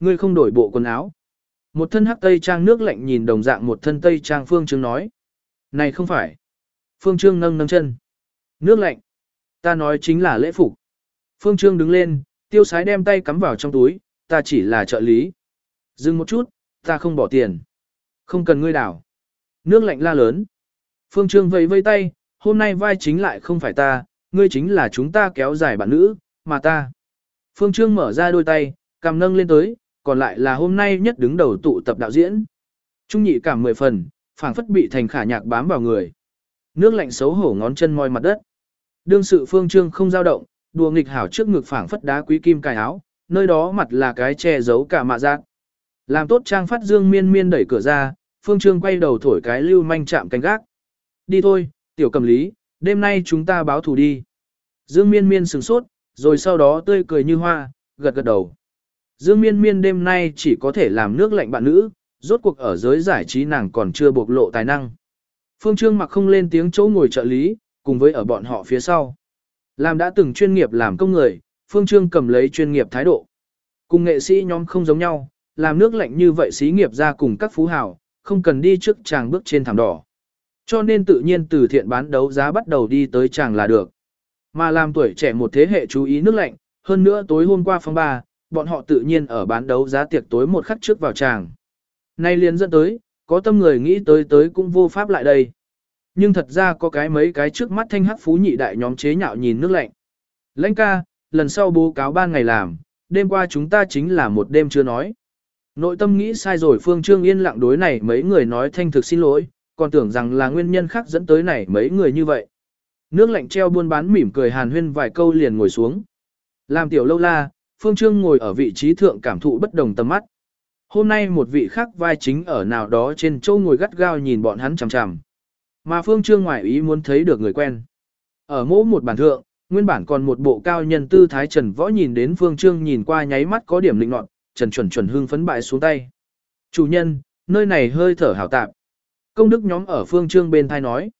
Ngươi không đổi bộ quần áo. Một thân hắc tây trang nước lạnh nhìn đồng dạng một thân tây trang Phương Trương nói. Này không phải. Phương Trương nâng nâng chân. Nước lạnh. Ta nói chính là lễ phục. Phương Trương đứng lên, tiêu sái đem tay cắm vào trong túi, ta chỉ là trợ lý. Dừng một chút, ta không bỏ tiền. Không cần ngươi đảo. Nước lạnh la lớn. Phương Trương vẫy vây tay, hôm nay vai chính lại không phải ta, ngươi chính là chúng ta kéo dài bạn nữ, mà ta. Phương Trương mở ra đôi tay, cầm nâng lên tới, còn lại là hôm nay nhất đứng đầu tụ tập đạo diễn. Trung nhị cảm mười phần, phảng phất bị thành khả nhạc bám vào người. Nước lạnh xấu hổ ngón chân moi mặt đất. Đương sự Phương Trương không dao động, đùa nghịch hảo trước ngực phảng phất đá quý kim cài áo, nơi đó mặt là cái che giấu cả mạ giác. Làm tốt trang phát dương miên miên đẩy cửa ra, Phương Trương quay đầu thổi cái lưu manh chạm canh gác. Đi thôi, tiểu cầm lý, đêm nay chúng ta báo thù đi. Dương miên miên sừng sốt, rồi sau đó tươi cười như hoa, gật gật đầu. Dương miên miên đêm nay chỉ có thể làm nước lạnh bạn nữ, rốt cuộc ở giới giải trí nàng còn chưa bộc lộ tài năng. Phương Trương mặc không lên tiếng chỗ ngồi trợ lý, cùng với ở bọn họ phía sau. Làm đã từng chuyên nghiệp làm công người, Phương Trương cầm lấy chuyên nghiệp thái độ. Cùng nghệ sĩ nhóm không giống nhau, làm nước lạnh như vậy xí nghiệp ra cùng các phú hào, không cần đi trước chàng bước trên thảm đỏ. Cho nên tự nhiên từ thiện bán đấu giá bắt đầu đi tới chàng là được. Mà làm tuổi trẻ một thế hệ chú ý nước lạnh, hơn nữa tối hôm qua phong ba, bọn họ tự nhiên ở bán đấu giá tiệc tối một khắc trước vào tràng, Nay liền dẫn tới, có tâm người nghĩ tới tới cũng vô pháp lại đây. Nhưng thật ra có cái mấy cái trước mắt thanh hắc phú nhị đại nhóm chế nhạo nhìn nước lạnh. Lãnh ca, lần sau bố cáo ban ngày làm, đêm qua chúng ta chính là một đêm chưa nói. Nội tâm nghĩ sai rồi Phương Trương yên lặng đối này mấy người nói thanh thực xin lỗi, còn tưởng rằng là nguyên nhân khác dẫn tới này mấy người như vậy. Nước lạnh treo buôn bán mỉm cười hàn huyên vài câu liền ngồi xuống. Làm tiểu lâu la, Phương Trương ngồi ở vị trí thượng cảm thụ bất đồng tầm mắt. Hôm nay một vị khác vai chính ở nào đó trên châu ngồi gắt gao nhìn bọn hắn chằm chằm. Mà Phương Trương ngoại ý muốn thấy được người quen. Ở mỗ một bản thượng, nguyên bản còn một bộ cao nhân tư thái Trần Võ nhìn đến Phương Trương nhìn qua nháy mắt có điểm lĩnh nọt, Trần chuẩn chuẩn hưng phấn bại xuống tay. Chủ nhân, nơi này hơi thở hảo tạp. Công đức nhóm ở Phương Trương bên thai nói.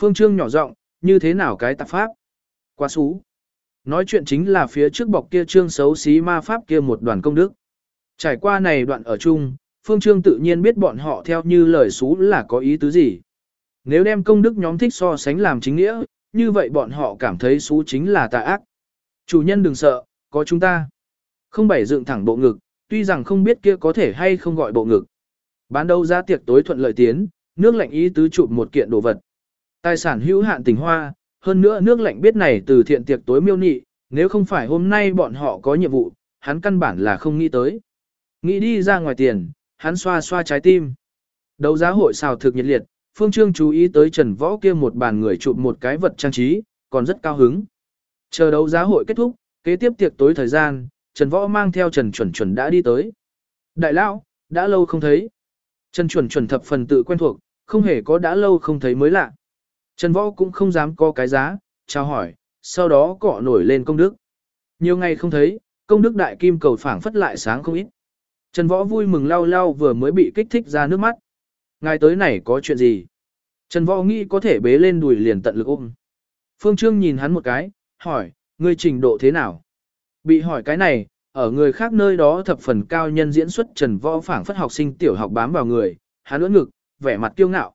Phương Trương nhỏ giọng, như thế nào cái tạp pháp? Quá xú. Nói chuyện chính là phía trước bọc kia trương xấu xí ma pháp kia một đoàn công đức. Trải qua này đoạn ở chung, Phương Trương tự nhiên biết bọn họ theo như lời xú là có ý tứ gì. Nếu đem công đức nhóm thích so sánh làm chính nghĩa, như vậy bọn họ cảm thấy xú chính là tà ác. Chủ nhân đừng sợ, có chúng ta. Không bảy dựng thẳng bộ ngực, tuy rằng không biết kia có thể hay không gọi bộ ngực. Bán đấu ra tiệc tối thuận lợi tiến, nước lạnh ý tứ chụp một kiện đồ vật. Tài sản hữu hạn tình hoa, hơn nữa nước lạnh biết này từ thiện tiệc tối miêu nị, nếu không phải hôm nay bọn họ có nhiệm vụ, hắn căn bản là không nghĩ tới. Nghĩ đi ra ngoài tiền, hắn xoa xoa trái tim. Đấu giá hội xào thực nhiệt liệt, Phương Trương chú ý tới Trần Võ kia một bàn người chụp một cái vật trang trí, còn rất cao hứng. Chờ đấu giá hội kết thúc, kế tiếp tiệc tối thời gian, Trần Võ mang theo Trần Chuẩn Chuẩn đã đi tới. Đại lão, đã lâu không thấy. Trần Chuẩn Chuẩn thập phần tự quen thuộc, không hề có đã lâu không thấy mới lạ. Trần Võ cũng không dám có cái giá, chào hỏi, sau đó cọ nổi lên công đức. Nhiều ngày không thấy, công đức đại kim cầu phảng phất lại sáng không ít. Trần Võ vui mừng lau lau vừa mới bị kích thích ra nước mắt. Ngài tới này có chuyện gì? Trần Võ nghĩ có thể bế lên đùi liền tận lực ôm. Phương Trương nhìn hắn một cái, hỏi, ngươi trình độ thế nào? Bị hỏi cái này, ở người khác nơi đó thập phần cao nhân diễn xuất Trần Võ phảng phất học sinh tiểu học bám vào người, hắn ưỡn ngực, vẻ mặt kiêu ngạo.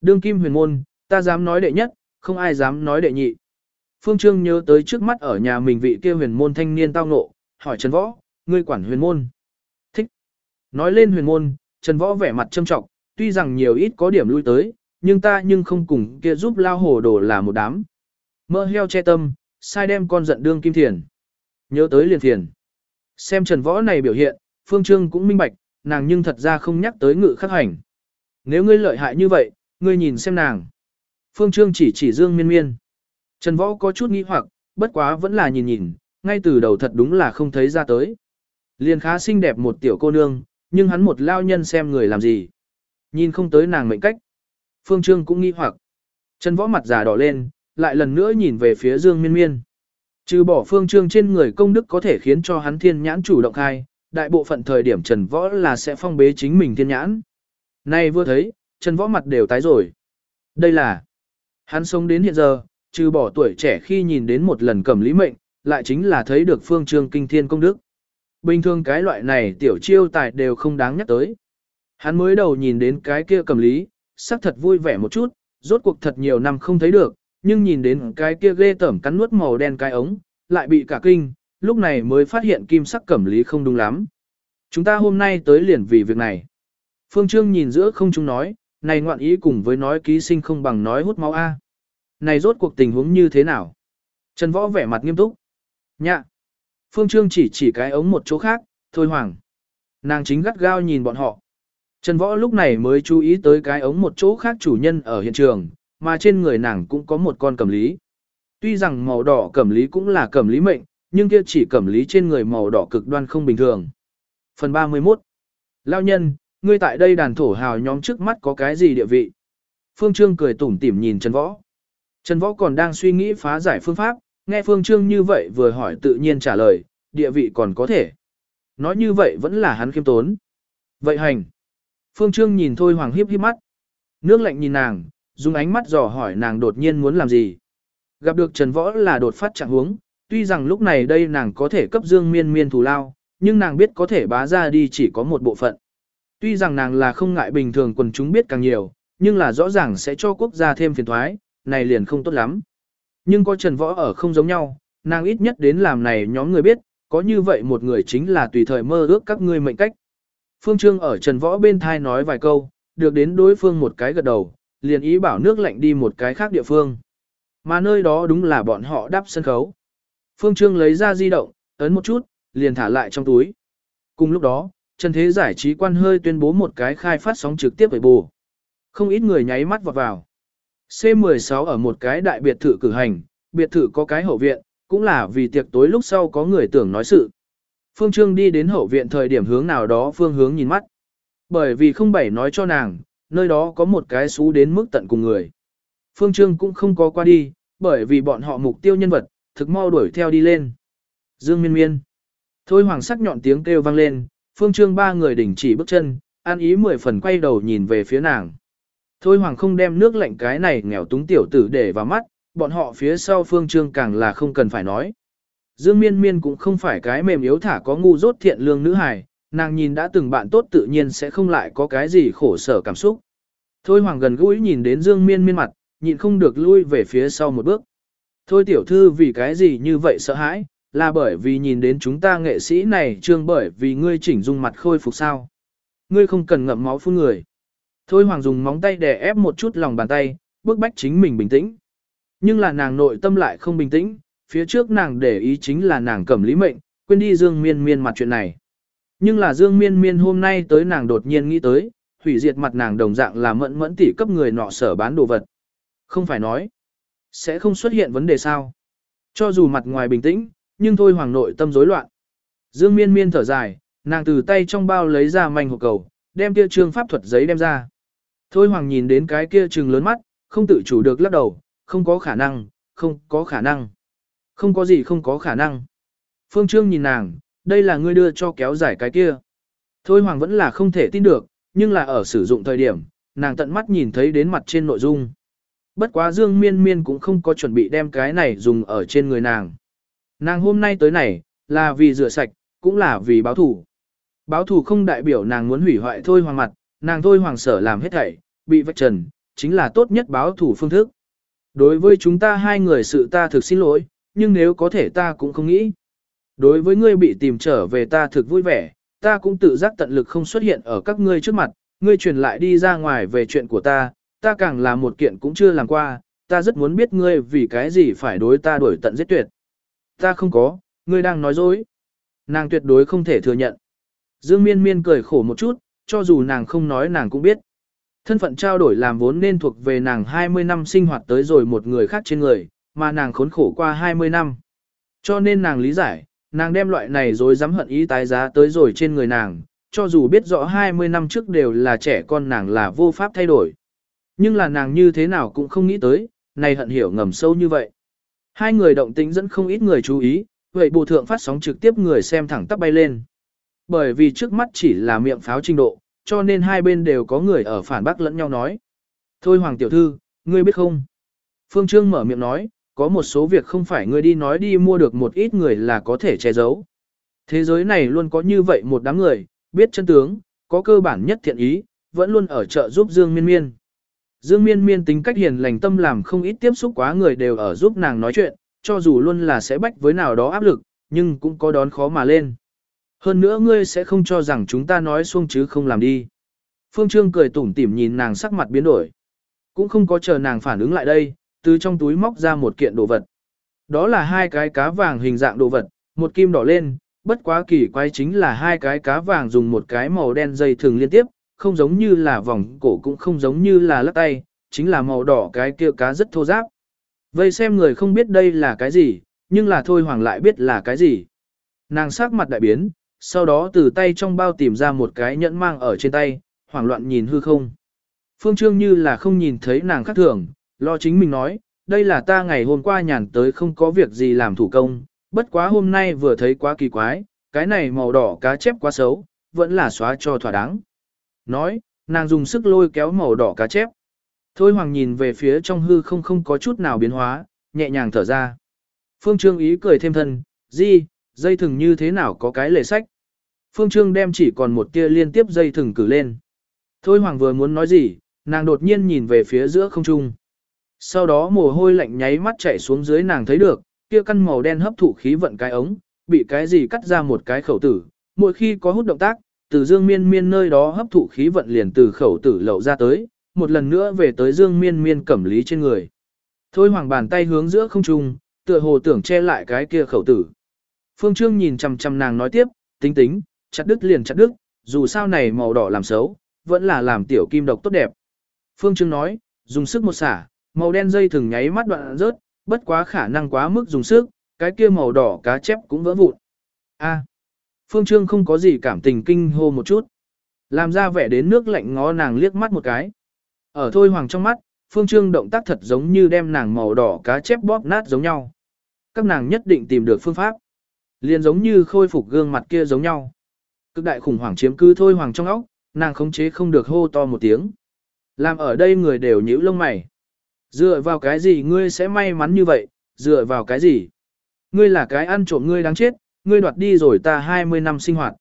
Đương kim huyền môn, ta dám nói đệ nhất, không ai dám nói đệ nhị. Phương Trương nhớ tới trước mắt ở nhà mình vị kia huyền môn thanh niên tao ngộ, hỏi Trần Võ, ngươi quản huyền môn. Thích. Nói lên huyền môn, Trần Võ vẻ mặt châm trọng, tuy rằng nhiều ít có điểm lui tới, nhưng ta nhưng không cùng kia giúp lao hồ đồ là một đám. Mơ heo che tâm, sai đem con giận đương kim thiền. Nhớ tới liền thiền. Xem Trần Võ này biểu hiện, Phương Trương cũng minh bạch, nàng nhưng thật ra không nhắc tới ngự khắc hành. Nếu ngươi lợi hại như vậy, ngươi nhìn xem nàng. Phương Trương chỉ chỉ Dương Miên Miên. Trần Võ có chút nghi hoặc, bất quá vẫn là nhìn nhìn, ngay từ đầu thật đúng là không thấy ra tới. Liền khá xinh đẹp một tiểu cô nương, nhưng hắn một lao nhân xem người làm gì. Nhìn không tới nàng mệnh cách. Phương Trương cũng nghi hoặc. Trần Võ mặt già đỏ lên, lại lần nữa nhìn về phía Dương Miên Miên. Trừ bỏ Phương Trương trên người công đức có thể khiến cho hắn thiên nhãn chủ động khai, đại bộ phận thời điểm Trần Võ là sẽ phong bế chính mình thiên nhãn. Nay vừa thấy, Trần Võ mặt đều tái rồi. Đây là Hắn sống đến hiện giờ, trừ bỏ tuổi trẻ khi nhìn đến một lần cầm lý mệnh, lại chính là thấy được phương trương kinh thiên công đức. Bình thường cái loại này tiểu chiêu tài đều không đáng nhắc tới. Hắn mới đầu nhìn đến cái kia cầm lý, sắc thật vui vẻ một chút, rốt cuộc thật nhiều năm không thấy được, nhưng nhìn đến cái kia ghê tởm cắn nuốt màu đen cái ống, lại bị cả kinh, lúc này mới phát hiện kim sắc cẩm lý không đúng lắm. Chúng ta hôm nay tới liền vì việc này. Phương Trương nhìn giữa không chúng nói, này ngoạn ý cùng với nói ký sinh không bằng nói hút máu A. Này rốt cuộc tình huống như thế nào? Trần Võ vẻ mặt nghiêm túc. Nhạ. Phương Trương chỉ chỉ cái ống một chỗ khác, thôi hoàng. Nàng chính gắt gao nhìn bọn họ. Trần Võ lúc này mới chú ý tới cái ống một chỗ khác chủ nhân ở hiện trường, mà trên người nàng cũng có một con cẩm lý. Tuy rằng màu đỏ cẩm lý cũng là cẩm lý mệnh, nhưng kia chỉ cẩm lý trên người màu đỏ cực đoan không bình thường. Phần 31 Lao nhân, ngươi tại đây đàn thổ hào nhóm trước mắt có cái gì địa vị? Phương Trương cười tủm tỉm nhìn Trần Võ. Trần Võ còn đang suy nghĩ phá giải phương pháp, nghe Phương Trương như vậy vừa hỏi tự nhiên trả lời, địa vị còn có thể. Nói như vậy vẫn là hắn khiêm tốn. Vậy hành. Phương Trương nhìn Thôi Hoàng hiếp hiếp mắt. Nước lạnh nhìn nàng, dùng ánh mắt dò hỏi nàng đột nhiên muốn làm gì. Gặp được Trần Võ là đột phát trạng huống, tuy rằng lúc này đây nàng có thể cấp dương miên miên thù lao, nhưng nàng biết có thể bá ra đi chỉ có một bộ phận. Tuy rằng nàng là không ngại bình thường quần chúng biết càng nhiều, nhưng là rõ ràng sẽ cho quốc gia thêm phiền thoái, này liền không tốt lắm. Nhưng có Trần Võ ở không giống nhau, nàng ít nhất đến làm này nhóm người biết, có như vậy một người chính là tùy thời mơ ước các ngươi mệnh cách. Phương Trương ở Trần Võ bên thai nói vài câu, được đến đối phương một cái gật đầu, liền ý bảo nước lạnh đi một cái khác địa phương. Mà nơi đó đúng là bọn họ đắp sân khấu. Phương Trương lấy ra di động, ấn một chút, liền thả lại trong túi. Cùng lúc đó, Trần Thế giải trí quan hơi tuyên bố một cái khai phát sóng trực tiếp với bù. Không ít người nháy mắt vào vào. C16 ở một cái đại biệt thự cử hành, biệt thự có cái hậu viện, cũng là vì tiệc tối lúc sau có người tưởng nói sự. Phương Trương đi đến hậu viện thời điểm hướng nào đó phương hướng nhìn mắt. Bởi vì không bảy nói cho nàng, nơi đó có một cái xú đến mức tận cùng người. Phương Trương cũng không có qua đi, bởi vì bọn họ mục tiêu nhân vật, thực mau đuổi theo đi lên. Dương miên miên. Thôi hoàng sắc nhọn tiếng kêu vang lên, Phương Trương ba người đình chỉ bước chân, an ý mười phần quay đầu nhìn về phía nàng. Thôi hoàng không đem nước lạnh cái này nghèo túng tiểu tử để vào mắt, bọn họ phía sau Phương Trương càng là không cần phải nói. Dương miên miên cũng không phải cái mềm yếu thả có ngu dốt thiện lương nữ hài, nàng nhìn đã từng bạn tốt tự nhiên sẽ không lại có cái gì khổ sở cảm xúc. Thôi hoàng gần gũi nhìn đến Dương miên miên mặt, nhịn không được lui về phía sau một bước. Thôi tiểu thư vì cái gì như vậy sợ hãi, là bởi vì nhìn đến chúng ta nghệ sĩ này trương bởi vì ngươi chỉnh dung mặt khôi phục sao. Ngươi không cần ngậm máu phun người. Thôi hoàng dùng móng tay đè ép một chút lòng bàn tay, bước bách chính mình bình tĩnh. Nhưng là nàng nội tâm lại không bình tĩnh, phía trước nàng để ý chính là nàng cầm lý mệnh, quên đi Dương Miên Miên mặt chuyện này. Nhưng là Dương Miên Miên hôm nay tới nàng đột nhiên nghĩ tới, hủy diệt mặt nàng đồng dạng là mẫn mẫn tỉ cấp người nọ sở bán đồ vật. Không phải nói, sẽ không xuất hiện vấn đề sao. Cho dù mặt ngoài bình tĩnh, nhưng thôi hoàng nội tâm rối loạn. Dương Miên Miên thở dài, nàng từ tay trong bao lấy ra manh hộp cầu, đem kia trương pháp thuật giấy đem ra. Thôi hoàng nhìn đến cái kia trừng lớn mắt, không tự chủ được lắc đầu, không có khả năng, không có khả năng. Không có gì không có khả năng. Phương Trương nhìn nàng, đây là ngươi đưa cho kéo giải cái kia. Thôi hoàng vẫn là không thể tin được, nhưng là ở sử dụng thời điểm, nàng tận mắt nhìn thấy đến mặt trên nội dung. Bất quá Dương Miên Miên cũng không có chuẩn bị đem cái này dùng ở trên người nàng. Nàng hôm nay tới này, là vì rửa sạch, cũng là vì báo thủ. Báo thủ không đại biểu nàng muốn hủy hoại thôi hoàng mặt, nàng thôi hoàng sở làm hết thảy, bị vạch trần, chính là tốt nhất báo thủ phương thức. Đối với chúng ta hai người sự ta thực xin lỗi, nhưng nếu có thể ta cũng không nghĩ. Đối với ngươi bị tìm trở về ta thực vui vẻ, ta cũng tự giác tận lực không xuất hiện ở các ngươi trước mặt, ngươi truyền lại đi ra ngoài về chuyện của ta, ta càng là một kiện cũng chưa làm qua, ta rất muốn biết ngươi vì cái gì phải đối ta đuổi tận giết tuyệt. Ta không có, ngươi đang nói dối. Nàng tuyệt đối không thể thừa nhận. Dương miên miên cười khổ một chút, cho dù nàng không nói nàng cũng biết. Thân phận trao đổi làm vốn nên thuộc về nàng 20 năm sinh hoạt tới rồi một người khác trên người, mà nàng khốn khổ qua 20 năm. Cho nên nàng lý giải, nàng đem loại này rồi dám hận ý tái giá tới rồi trên người nàng, cho dù biết rõ 20 năm trước đều là trẻ con nàng là vô pháp thay đổi. Nhưng là nàng như thế nào cũng không nghĩ tới, này hận hiểu ngầm sâu như vậy. Hai người động tĩnh dẫn không ít người chú ý, vậy bộ thượng phát sóng trực tiếp người xem thẳng tắp bay lên. Bởi vì trước mắt chỉ là miệng pháo trình độ, cho nên hai bên đều có người ở phản bác lẫn nhau nói. Thôi Hoàng Tiểu Thư, ngươi biết không? Phương Trương mở miệng nói, có một số việc không phải ngươi đi nói đi mua được một ít người là có thể che giấu. Thế giới này luôn có như vậy một đám người, biết chân tướng, có cơ bản nhất thiện ý, vẫn luôn ở trợ giúp Dương Miên Miên. Dương Miên Miên tính cách hiền lành tâm làm không ít tiếp xúc quá người đều ở giúp nàng nói chuyện, cho dù luôn là sẽ bách với nào đó áp lực, nhưng cũng có đón khó mà lên. Hơn nữa ngươi sẽ không cho rằng chúng ta nói xuông chứ không làm đi. Phương Trương cười tủm tỉm nhìn nàng sắc mặt biến đổi. Cũng không có chờ nàng phản ứng lại đây, từ trong túi móc ra một kiện đồ vật. Đó là hai cái cá vàng hình dạng đồ vật, một kim đỏ lên, bất quá kỳ quái chính là hai cái cá vàng dùng một cái màu đen dây thường liên tiếp, không giống như là vòng cổ cũng không giống như là lắc tay, chính là màu đỏ cái kia cá rất thô giáp. Vây xem người không biết đây là cái gì, nhưng là thôi hoàng lại biết là cái gì. Nàng sắc mặt đại biến, sau đó từ tay trong bao tìm ra một cái nhẫn mang ở trên tay, hoảng loạn nhìn hư không. Phương Trương như là không nhìn thấy nàng khác thường, lo chính mình nói, đây là ta ngày hôm qua nhàn tới không có việc gì làm thủ công, bất quá hôm nay vừa thấy quá kỳ quái, cái này màu đỏ cá chép quá xấu, vẫn là xóa cho thỏa đáng. Nói, nàng dùng sức lôi kéo màu đỏ cá chép. Thôi hoàng nhìn về phía trong hư không không có chút nào biến hóa, nhẹ nhàng thở ra. Phương Trương ý cười thêm thân, gì, dây thừng như thế nào có cái lề sách. Phương Trương đem chỉ còn một tia liên tiếp dây thừng cử lên. Thôi hoàng vừa muốn nói gì, nàng đột nhiên nhìn về phía giữa không trung. Sau đó mồ hôi lạnh nháy mắt chảy xuống dưới nàng thấy được, kia căn màu đen hấp thụ khí vận cái ống, bị cái gì cắt ra một cái khẩu tử. Mỗi khi có hút động tác, từ dương miên miên nơi đó hấp thụ khí vận liền từ khẩu tử lậu ra tới, một lần nữa về tới dương miên miên cẩm lý trên người. Thôi hoàng bàn tay hướng giữa không trung, tựa hồ tưởng che lại cái kia khẩu tử. Phương Trương nhìn chằm chằm nàng nói tiếp, tính tính, chặt đứt liền chặt đứt, dù sao này màu đỏ làm xấu, vẫn là làm tiểu kim độc tốt đẹp. Phương Trương nói, dùng sức một xả, màu đen dây thường nháy mắt đoạn rớt, bất quá khả năng quá mức dùng sức, cái kia màu đỏ cá chép cũng vỡ vụn. A. Phương Trương không có gì cảm tình kinh hô một chút. Làm ra vẻ đến nước lạnh ngó nàng liếc mắt một cái. Ở thôi hoàng trong mắt, Phương Trương động tác thật giống như đem nàng màu đỏ cá chép bóp nát giống nhau. Các nàng nhất định tìm được phương pháp. Liền giống như khôi phục gương mặt kia giống nhau. Cực đại khủng hoảng chiếm cứ thôi hoàng trong óc, nàng khống chế không được hô to một tiếng. Làm ở đây người đều nhíu lông mày. Dựa vào cái gì ngươi sẽ may mắn như vậy, dựa vào cái gì? Ngươi là cái ăn trộm ngươi đáng chết, ngươi đoạt đi rồi ta 20 năm sinh hoạt.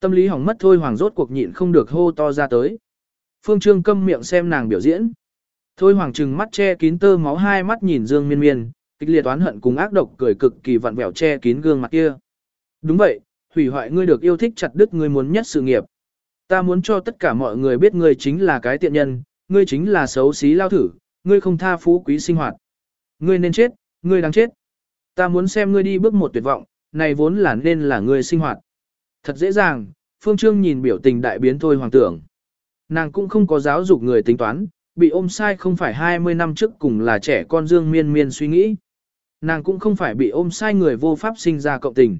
Tâm lý hỏng mất thôi hoàng rốt cuộc nhịn không được hô to ra tới. Phương Trương câm miệng xem nàng biểu diễn. Thôi hoàng trừng mắt che kín tơ máu hai mắt nhìn Dương Miên Miên, kịch liệt oán hận cùng ác độc cười cực kỳ vặn vẹo che kín gương mặt kia. Đúng vậy, hủy hoại ngươi được yêu thích chặt đứt ngươi muốn nhất sự nghiệp. Ta muốn cho tất cả mọi người biết ngươi chính là cái tiện nhân, ngươi chính là xấu xí lao thử, ngươi không tha phú quý sinh hoạt. Ngươi nên chết, ngươi đáng chết. Ta muốn xem ngươi đi bước một tuyệt vọng, này vốn là nên là người sinh hoạt. Thật dễ dàng, Phương Trương nhìn biểu tình đại biến thôi hoàng tưởng. Nàng cũng không có giáo dục người tính toán, bị ôm sai không phải 20 năm trước cùng là trẻ con dương miên miên suy nghĩ. Nàng cũng không phải bị ôm sai người vô pháp sinh ra cộng tình.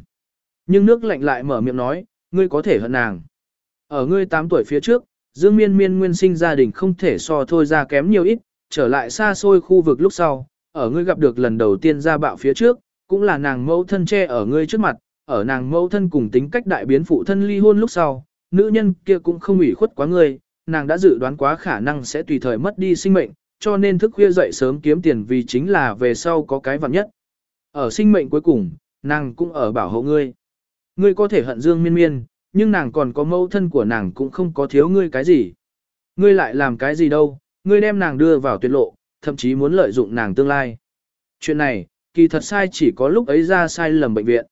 Nhưng nước lạnh lại mở miệng nói, ngươi có thể hận nàng. Ở ngươi 8 tuổi phía trước, Dương Miên Miên nguyên sinh gia đình không thể so thôi ra kém nhiều ít, trở lại xa xôi khu vực lúc sau, ở ngươi gặp được lần đầu tiên ra bạo phía trước, cũng là nàng mẫu thân che ở ngươi trước mặt, ở nàng mẫu thân cùng tính cách đại biến phụ thân ly hôn lúc sau, nữ nhân kia cũng không ủy khuất quá ngươi, nàng đã dự đoán quá khả năng sẽ tùy thời mất đi sinh mệnh, cho nên thức khuya dậy sớm kiếm tiền vì chính là về sau có cái vật nhất. Ở sinh mệnh cuối cùng, nàng cũng ở bảo hộ ngươi. Ngươi có thể hận Dương Miên Miên, nhưng nàng còn có mẫu thân của nàng cũng không có thiếu ngươi cái gì. Ngươi lại làm cái gì đâu, ngươi đem nàng đưa vào tuyệt lộ, thậm chí muốn lợi dụng nàng tương lai. Chuyện này, kỳ thật sai chỉ có lúc ấy ra sai lầm bệnh viện.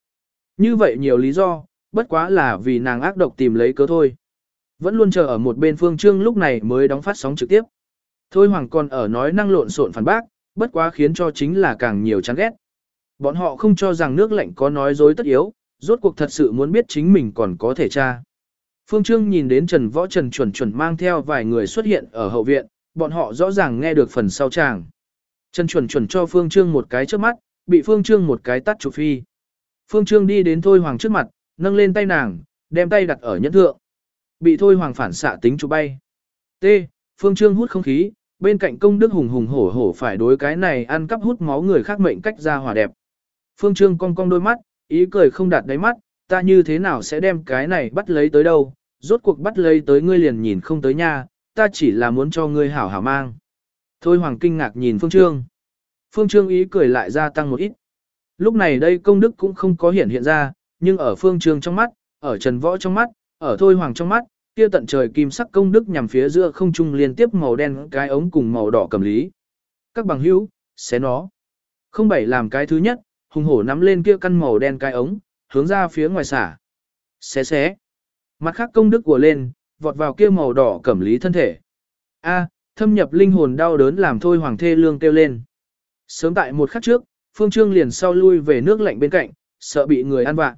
Như vậy nhiều lý do, bất quá là vì nàng ác độc tìm lấy cớ thôi. Vẫn luôn chờ ở một bên phương trương lúc này mới đóng phát sóng trực tiếp. Thôi Hoàng còn ở nói năng lộn xộn phản bác, bất quá khiến cho chính là càng nhiều chán ghét. Bọn họ không cho rằng nước lạnh có nói dối tất yếu, rốt cuộc thật sự muốn biết chính mình còn có thể tra. Phương Trương nhìn đến Trần Võ Trần chuẩn chuẩn mang theo vài người xuất hiện ở hậu viện, bọn họ rõ ràng nghe được phần sau tràng. Trần chuẩn chuẩn cho Phương Trương một cái trước mắt, bị Phương Trương một cái tắt chụp phi. Phương Trương đi đến Thôi Hoàng trước mặt, nâng lên tay nàng, đem tay đặt ở nhẫn thượng. Bị Thôi Hoàng phản xạ tính chụp bay. T. Phương Trương hút không khí, bên cạnh công đức hùng hùng hổ hổ phải đối cái này ăn cắp hút máu người khác mệnh cách ra hòa đẹp. Phương Trương cong cong đôi mắt, ý cười không đạt đáy mắt, ta như thế nào sẽ đem cái này bắt lấy tới đâu, rốt cuộc bắt lấy tới ngươi liền nhìn không tới nha, ta chỉ là muốn cho ngươi hảo hảo mang. Thôi Hoàng kinh ngạc nhìn Phương Trương. Phương Trương ý cười lại gia tăng một ít. Lúc này đây công đức cũng không có hiện hiện ra, nhưng ở phương trương trong mắt, ở trần võ trong mắt, ở thôi hoàng trong mắt, kia tận trời kim sắc công đức nhằm phía giữa không trung liên tiếp màu đen cái ống cùng màu đỏ cầm lý. Các bằng hữu, xé nó. Không bảy làm cái thứ nhất, hùng hổ nắm lên kia căn màu đen cái ống, hướng ra phía ngoài xả. Xé xé. Mặt khác công đức của lên, vọt vào kia màu đỏ cẩm lý thân thể. A, thâm nhập linh hồn đau đớn làm thôi hoàng thê lương kêu lên. Sớm tại một khắc trước, Phương Trương liền sau lui về nước lạnh bên cạnh, sợ bị người ăn vạ.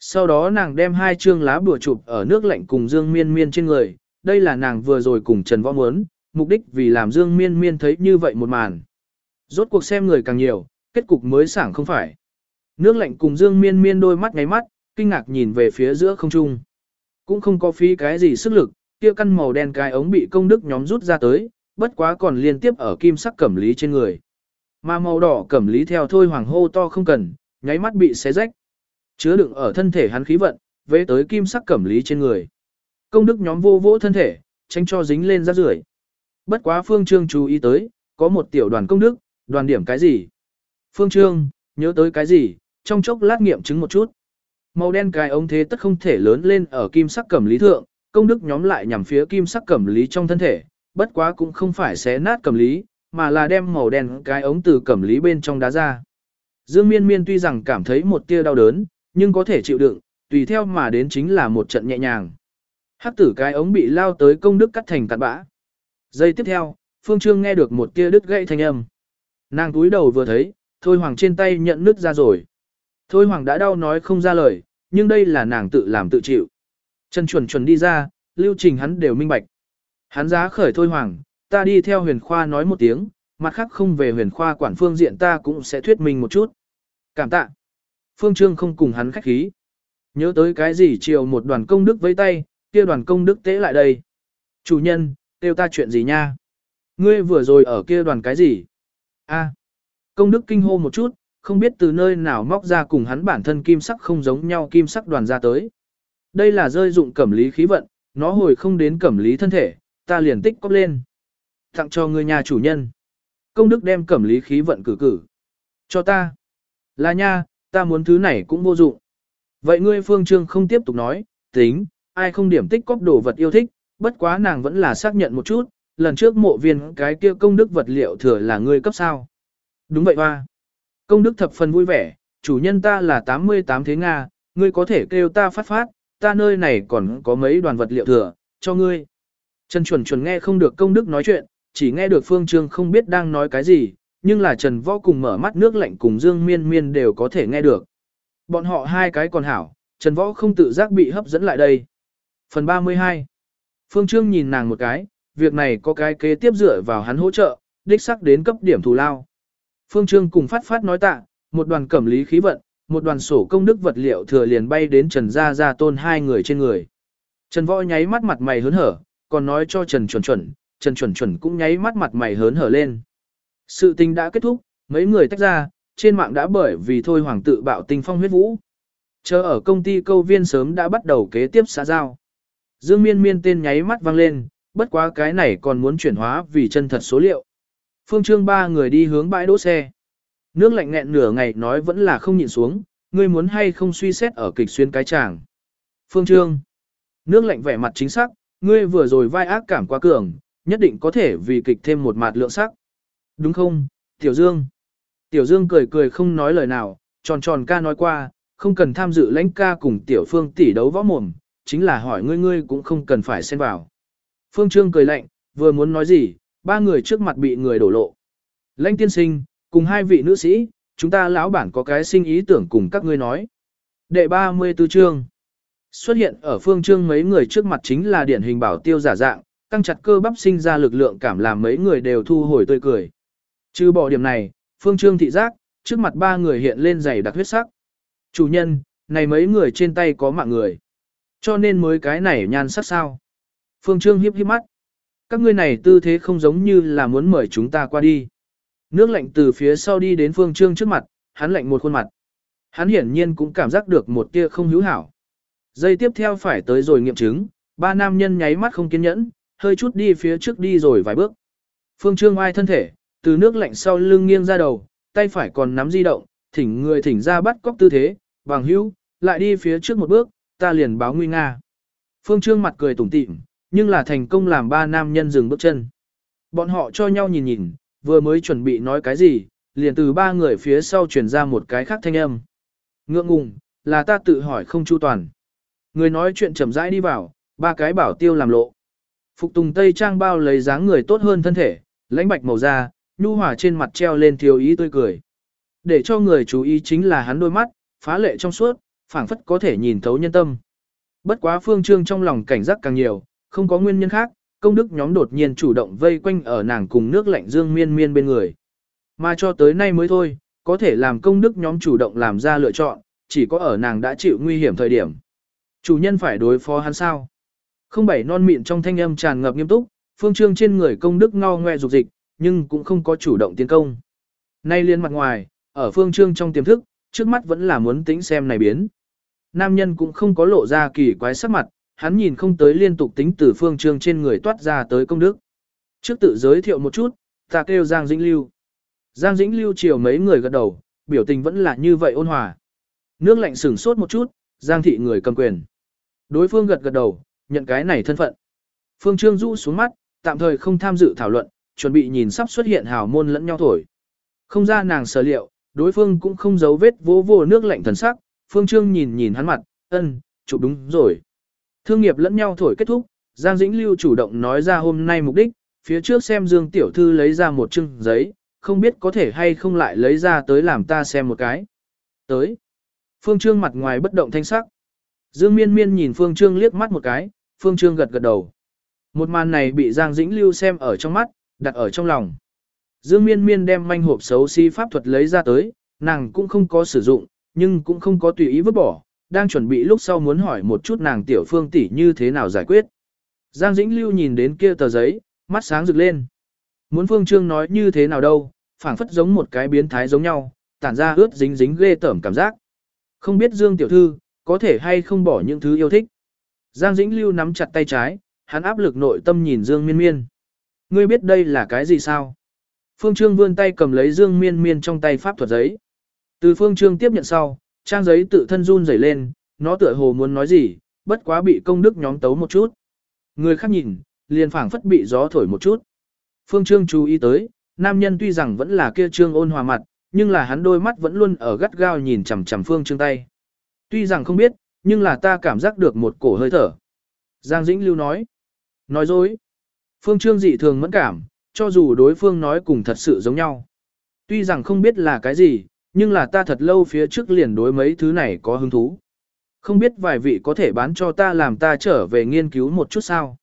Sau đó nàng đem hai chương lá bùa chụp ở nước lạnh cùng Dương Miên Miên trên người, đây là nàng vừa rồi cùng Trần Võ muốn, mục đích vì làm Dương Miên Miên thấy như vậy một màn. Rốt cuộc xem người càng nhiều, kết cục mới sảng không phải. Nước lạnh cùng Dương Miên Miên đôi mắt ngáy mắt, kinh ngạc nhìn về phía giữa không trung. Cũng không có phí cái gì sức lực, kia căn màu đen cái ống bị công đức nhóm rút ra tới, bất quá còn liên tiếp ở kim sắc cẩm lý trên người. Mà màu đỏ cẩm lý theo thôi hoàng hô to không cần, nháy mắt bị xé rách. Chứa đựng ở thân thể hắn khí vận, vế tới kim sắc cẩm lý trên người. Công đức nhóm vô vỗ thân thể, tránh cho dính lên rác rưởi. Bất quá Phương Trương chú ý tới, có một tiểu đoàn công đức, đoàn điểm cái gì? Phương Trương, nhớ tới cái gì, trong chốc lát nghiệm chứng một chút. Màu đen cái ống thế tất không thể lớn lên ở kim sắc cẩm lý thượng, công đức nhóm lại nhằm phía kim sắc cẩm lý trong thân thể, bất quá cũng không phải xé nát cẩm lý, mà là đem màu đen cái ống từ cẩm lý bên trong đá ra. Dương Miên Miên tuy rằng cảm thấy một tia đau đớn, nhưng có thể chịu đựng, tùy theo mà đến chính là một trận nhẹ nhàng. Hắc tử cái ống bị lao tới công đức cắt thành cạn bã. Giây tiếp theo, Phương Trương nghe được một tia đứt gãy thanh âm. Nàng túi đầu vừa thấy, Thôi Hoàng trên tay nhận nứt ra rồi. Thôi Hoàng đã đau nói không ra lời, nhưng đây là nàng tự làm tự chịu. Trần chuẩn chuẩn đi ra, lưu trình hắn đều minh bạch. Hắn giá khởi Thôi Hoàng, ta đi theo huyền khoa nói một tiếng, mặt khác không về huyền khoa quản phương diện ta cũng sẽ thuyết minh một chút. Cảm tạ. Phương Trương không cùng hắn khách khí. Nhớ tới cái gì chiều một đoàn công đức với tay, kia đoàn công đức tế lại đây. Chủ nhân, kêu ta chuyện gì nha? Ngươi vừa rồi ở kia đoàn cái gì? A. Công đức kinh hô một chút, không biết từ nơi nào móc ra cùng hắn bản thân kim sắc không giống nhau kim sắc đoàn ra tới. Đây là rơi dụng cẩm lý khí vận, nó hồi không đến cẩm lý thân thể, ta liền tích cóp lên. Tặng cho người nhà chủ nhân. Công đức đem cẩm lý khí vận cử cử. Cho ta. Là nha, ta muốn thứ này cũng vô dụng. Vậy ngươi phương trương không tiếp tục nói, tính, ai không điểm tích cóp đồ vật yêu thích, bất quá nàng vẫn là xác nhận một chút, lần trước mộ viên cái kia công đức vật liệu thừa là ngươi cấp sao. Đúng vậy hoa. Công đức thập phần vui vẻ, chủ nhân ta là 88 thế Nga, ngươi có thể kêu ta phát phát, ta nơi này còn có mấy đoàn vật liệu thừa, cho ngươi. Trần chuẩn chuẩn nghe không được công đức nói chuyện, chỉ nghe được phương trương không biết đang nói cái gì, nhưng là Trần Võ cùng mở mắt nước lạnh cùng Dương Miên Miên đều có thể nghe được. Bọn họ hai cái còn hảo, Trần Võ không tự giác bị hấp dẫn lại đây. Phần 32 Phương Trương nhìn nàng một cái, việc này có cái kế tiếp dựa vào hắn hỗ trợ, đích sắc đến cấp điểm thù lao. Phương Trương cùng phát phát nói tạ, một đoàn cẩm lý khí vận, một đoàn sổ công đức vật liệu thừa liền bay đến Trần Gia Gia tôn hai người trên người. Trần Võ nháy mắt mặt mày hớn hở, còn nói cho Trần Chuẩn Chuẩn, Trần Chuẩn Chuẩn cũng nháy mắt mặt mày hớn hở lên. Sự tình đã kết thúc, mấy người tách ra, trên mạng đã bởi vì thôi hoàng tự bạo tinh phong huyết vũ. Chờ ở công ty câu viên sớm đã bắt đầu kế tiếp xã giao. Dương miên miên tên nháy mắt vang lên, bất quá cái này còn muốn chuyển hóa vì chân thật số liệu. Phương Trương ba người đi hướng bãi đỗ xe. Nước lạnh nghẹn nửa ngày nói vẫn là không nhịn xuống, ngươi muốn hay không suy xét ở kịch xuyên cái chàng. Phương Trương. Nước lạnh vẻ mặt chính xác, ngươi vừa rồi vai ác cảm quá cường, nhất định có thể vì kịch thêm một mặt lượng sắc. Đúng không, Tiểu Dương? Tiểu Dương cười cười không nói lời nào, tròn tròn ca nói qua, không cần tham dự lãnh ca cùng Tiểu Phương tỷ đấu võ mồm, chính là hỏi ngươi ngươi cũng không cần phải xen vào. Phương Trương cười lạnh, vừa muốn nói gì, ba người trước mặt bị người đổ lộ. Lãnh tiên sinh, cùng hai vị nữ sĩ, chúng ta lão bản có cái sinh ý tưởng cùng các ngươi nói. Đệ 34 chương Xuất hiện ở phương trương mấy người trước mặt chính là điển hình bảo tiêu giả dạng, căng chặt cơ bắp sinh ra lực lượng cảm làm mấy người đều thu hồi tươi cười. Trừ bỏ điểm này, phương trương thị giác, trước mặt ba người hiện lên dày đặc huyết sắc. Chủ nhân, này mấy người trên tay có mạng người. Cho nên mới cái này nhan sắc sao. Phương trương hiếp hiếp mắt. Các ngươi này tư thế không giống như là muốn mời chúng ta qua đi. Nước lạnh từ phía sau đi đến phương trương trước mặt, hắn lạnh một khuôn mặt. Hắn hiển nhiên cũng cảm giác được một tia không hữu hảo. Giây tiếp theo phải tới rồi nghiệm chứng, ba nam nhân nháy mắt không kiên nhẫn, hơi chút đi phía trước đi rồi vài bước. Phương Trương ai thân thể, từ nước lạnh sau lưng nghiêng ra đầu, tay phải còn nắm di động, thỉnh người thỉnh ra bắt cóc tư thế, bằng hữu, lại đi phía trước một bước, ta liền báo nguy nga. Phương Trương mặt cười tủm tỉm, nhưng là thành công làm ba nam nhân dừng bước chân. Bọn họ cho nhau nhìn nhìn, vừa mới chuẩn bị nói cái gì, liền từ ba người phía sau truyền ra một cái khác thanh âm. Ngượng ngùng, là ta tự hỏi không chu toàn. Người nói chuyện chậm rãi đi vào, ba cái bảo tiêu làm lộ. Phục tùng Tây Trang bao lấy dáng người tốt hơn thân thể, lãnh bạch màu da, nhu hòa trên mặt treo lên thiếu ý tươi cười. Để cho người chú ý chính là hắn đôi mắt, phá lệ trong suốt, phảng phất có thể nhìn thấu nhân tâm. Bất quá phương trương trong lòng cảnh giác càng nhiều, không có nguyên nhân khác, công đức nhóm đột nhiên chủ động vây quanh ở nàng cùng nước lạnh dương miên miên bên người. Mà cho tới nay mới thôi, có thể làm công đức nhóm chủ động làm ra lựa chọn, chỉ có ở nàng đã chịu nguy hiểm thời điểm. Chủ nhân phải đối phó hắn sao? Không bảy non mịn trong thanh âm tràn ngập nghiêm túc, phương trương trên người công đức ngao ngoe dục dịch, nhưng cũng không có chủ động tiến công. Nay liên mặt ngoài, ở phương trương trong tiềm thức, trước mắt vẫn là muốn tính xem này biến. Nam nhân cũng không có lộ ra kỳ quái sắc mặt, hắn nhìn không tới liên tục tính từ phương trương trên người toát ra tới công đức. Trước tự giới thiệu một chút, ta kêu Giang Dĩnh Lưu. Giang Dĩnh Lưu chiều mấy người gật đầu, biểu tình vẫn là như vậy ôn hòa. Nước lạnh sửng sốt một chút, Giang thị người cầm quyền. Đối phương gật gật đầu, nhận cái này thân phận. Phương Trương rũ xuống mắt, tạm thời không tham dự thảo luận, chuẩn bị nhìn sắp xuất hiện hào môn lẫn nhau thổi. Không ra nàng sở liệu, đối phương cũng không giấu vết vô vô nước lạnh thần sắc, Phương Trương nhìn nhìn hắn mặt, ân, chụp đúng rồi. Thương nghiệp lẫn nhau thổi kết thúc, Giang Dĩnh Lưu chủ động nói ra hôm nay mục đích, phía trước xem Dương Tiểu Thư lấy ra một chưng giấy, không biết có thể hay không lại lấy ra tới làm ta xem một cái. Tới. Phương Trương mặt ngoài bất động thanh sắc. Dương Miên Miên nhìn Phương Trương liếc mắt một cái, Phương Trương gật gật đầu. Một màn này bị Giang Dĩnh Lưu xem ở trong mắt, đặt ở trong lòng. Dương Miên Miên đem manh hộp xấu xí si pháp thuật lấy ra tới, nàng cũng không có sử dụng, nhưng cũng không có tùy ý vứt bỏ, đang chuẩn bị lúc sau muốn hỏi một chút nàng tiểu phương tỷ như thế nào giải quyết. Giang Dĩnh Lưu nhìn đến kia tờ giấy, mắt sáng rực lên. Muốn Phương Trương nói như thế nào đâu, phảng phất giống một cái biến thái giống nhau, tản ra ướt dính dính ghê tởm cảm giác. Không biết Dương tiểu thư, có thể hay không bỏ những thứ yêu thích. Giang Dĩnh Lưu nắm chặt tay trái, hắn áp lực nội tâm nhìn Dương Miên Miên. Ngươi biết đây là cái gì sao? Phương Trương vươn tay cầm lấy Dương Miên Miên trong tay pháp thuật giấy. Từ Phương Trương tiếp nhận sau, trang giấy tự thân run rẩy lên, nó tựa hồ muốn nói gì, bất quá bị công đức nhóm tấu một chút. Người khác nhìn, liền phảng phất bị gió thổi một chút. Phương Trương chú ý tới, nam nhân tuy rằng vẫn là kia trương ôn hòa mặt, nhưng là hắn đôi mắt vẫn luôn ở gắt gao nhìn chằm chằm Phương Trương tay. Tuy rằng không biết, nhưng là ta cảm giác được một cổ hơi thở. Giang Dĩnh Lưu nói. Nói dối. Phương Trương dị thường mẫn cảm, cho dù đối phương nói cùng thật sự giống nhau. Tuy rằng không biết là cái gì, nhưng là ta thật lâu phía trước liền đối mấy thứ này có hứng thú. Không biết vài vị có thể bán cho ta làm ta trở về nghiên cứu một chút sao.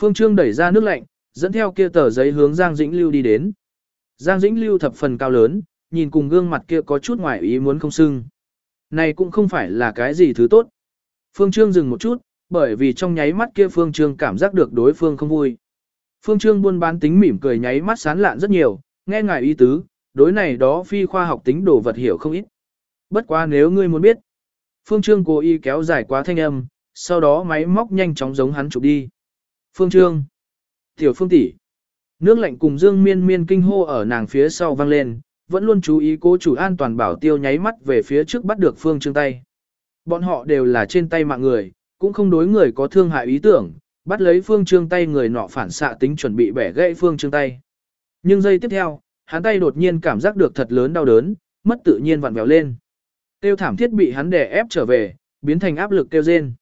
Phương Trương đẩy ra nước lạnh, dẫn theo kia tờ giấy hướng Giang Dĩnh Lưu đi đến. Giang Dĩnh Lưu thập phần cao lớn, nhìn cùng gương mặt kia có chút ngoài ý muốn không sưng. Này cũng không phải là cái gì thứ tốt. Phương Trương dừng một chút, bởi vì trong nháy mắt kia Phương Trương cảm giác được đối phương không vui. Phương Trương buôn bán tính mỉm cười nháy mắt sán lạn rất nhiều, nghe ngài ý tứ, đối này đó phi khoa học tính đồ vật hiểu không ít. Bất quá nếu ngươi muốn biết. Phương Trương cố ý kéo dài quá thanh âm, sau đó máy móc nhanh chóng giống hắn chụp đi. Phương Trương. Tiểu Phương tỷ. Nước lạnh cùng Dương Miên Miên kinh hô ở nàng phía sau vang lên, vẫn luôn chú ý cố chủ an toàn bảo tiêu nháy mắt về phía trước bắt được Phương Trương tay. Bọn họ đều là trên tay mạng người, cũng không đối người có thương hại ý tưởng, bắt lấy Phương Trương tay người nọ phản xạ tính chuẩn bị bẻ gãy Phương Trương tay. Nhưng giây tiếp theo, hắn tay đột nhiên cảm giác được thật lớn đau đớn, mất tự nhiên vặn vẹo lên. Tiêu thảm thiết bị hắn đè ép trở về, biến thành áp lực kêu rên.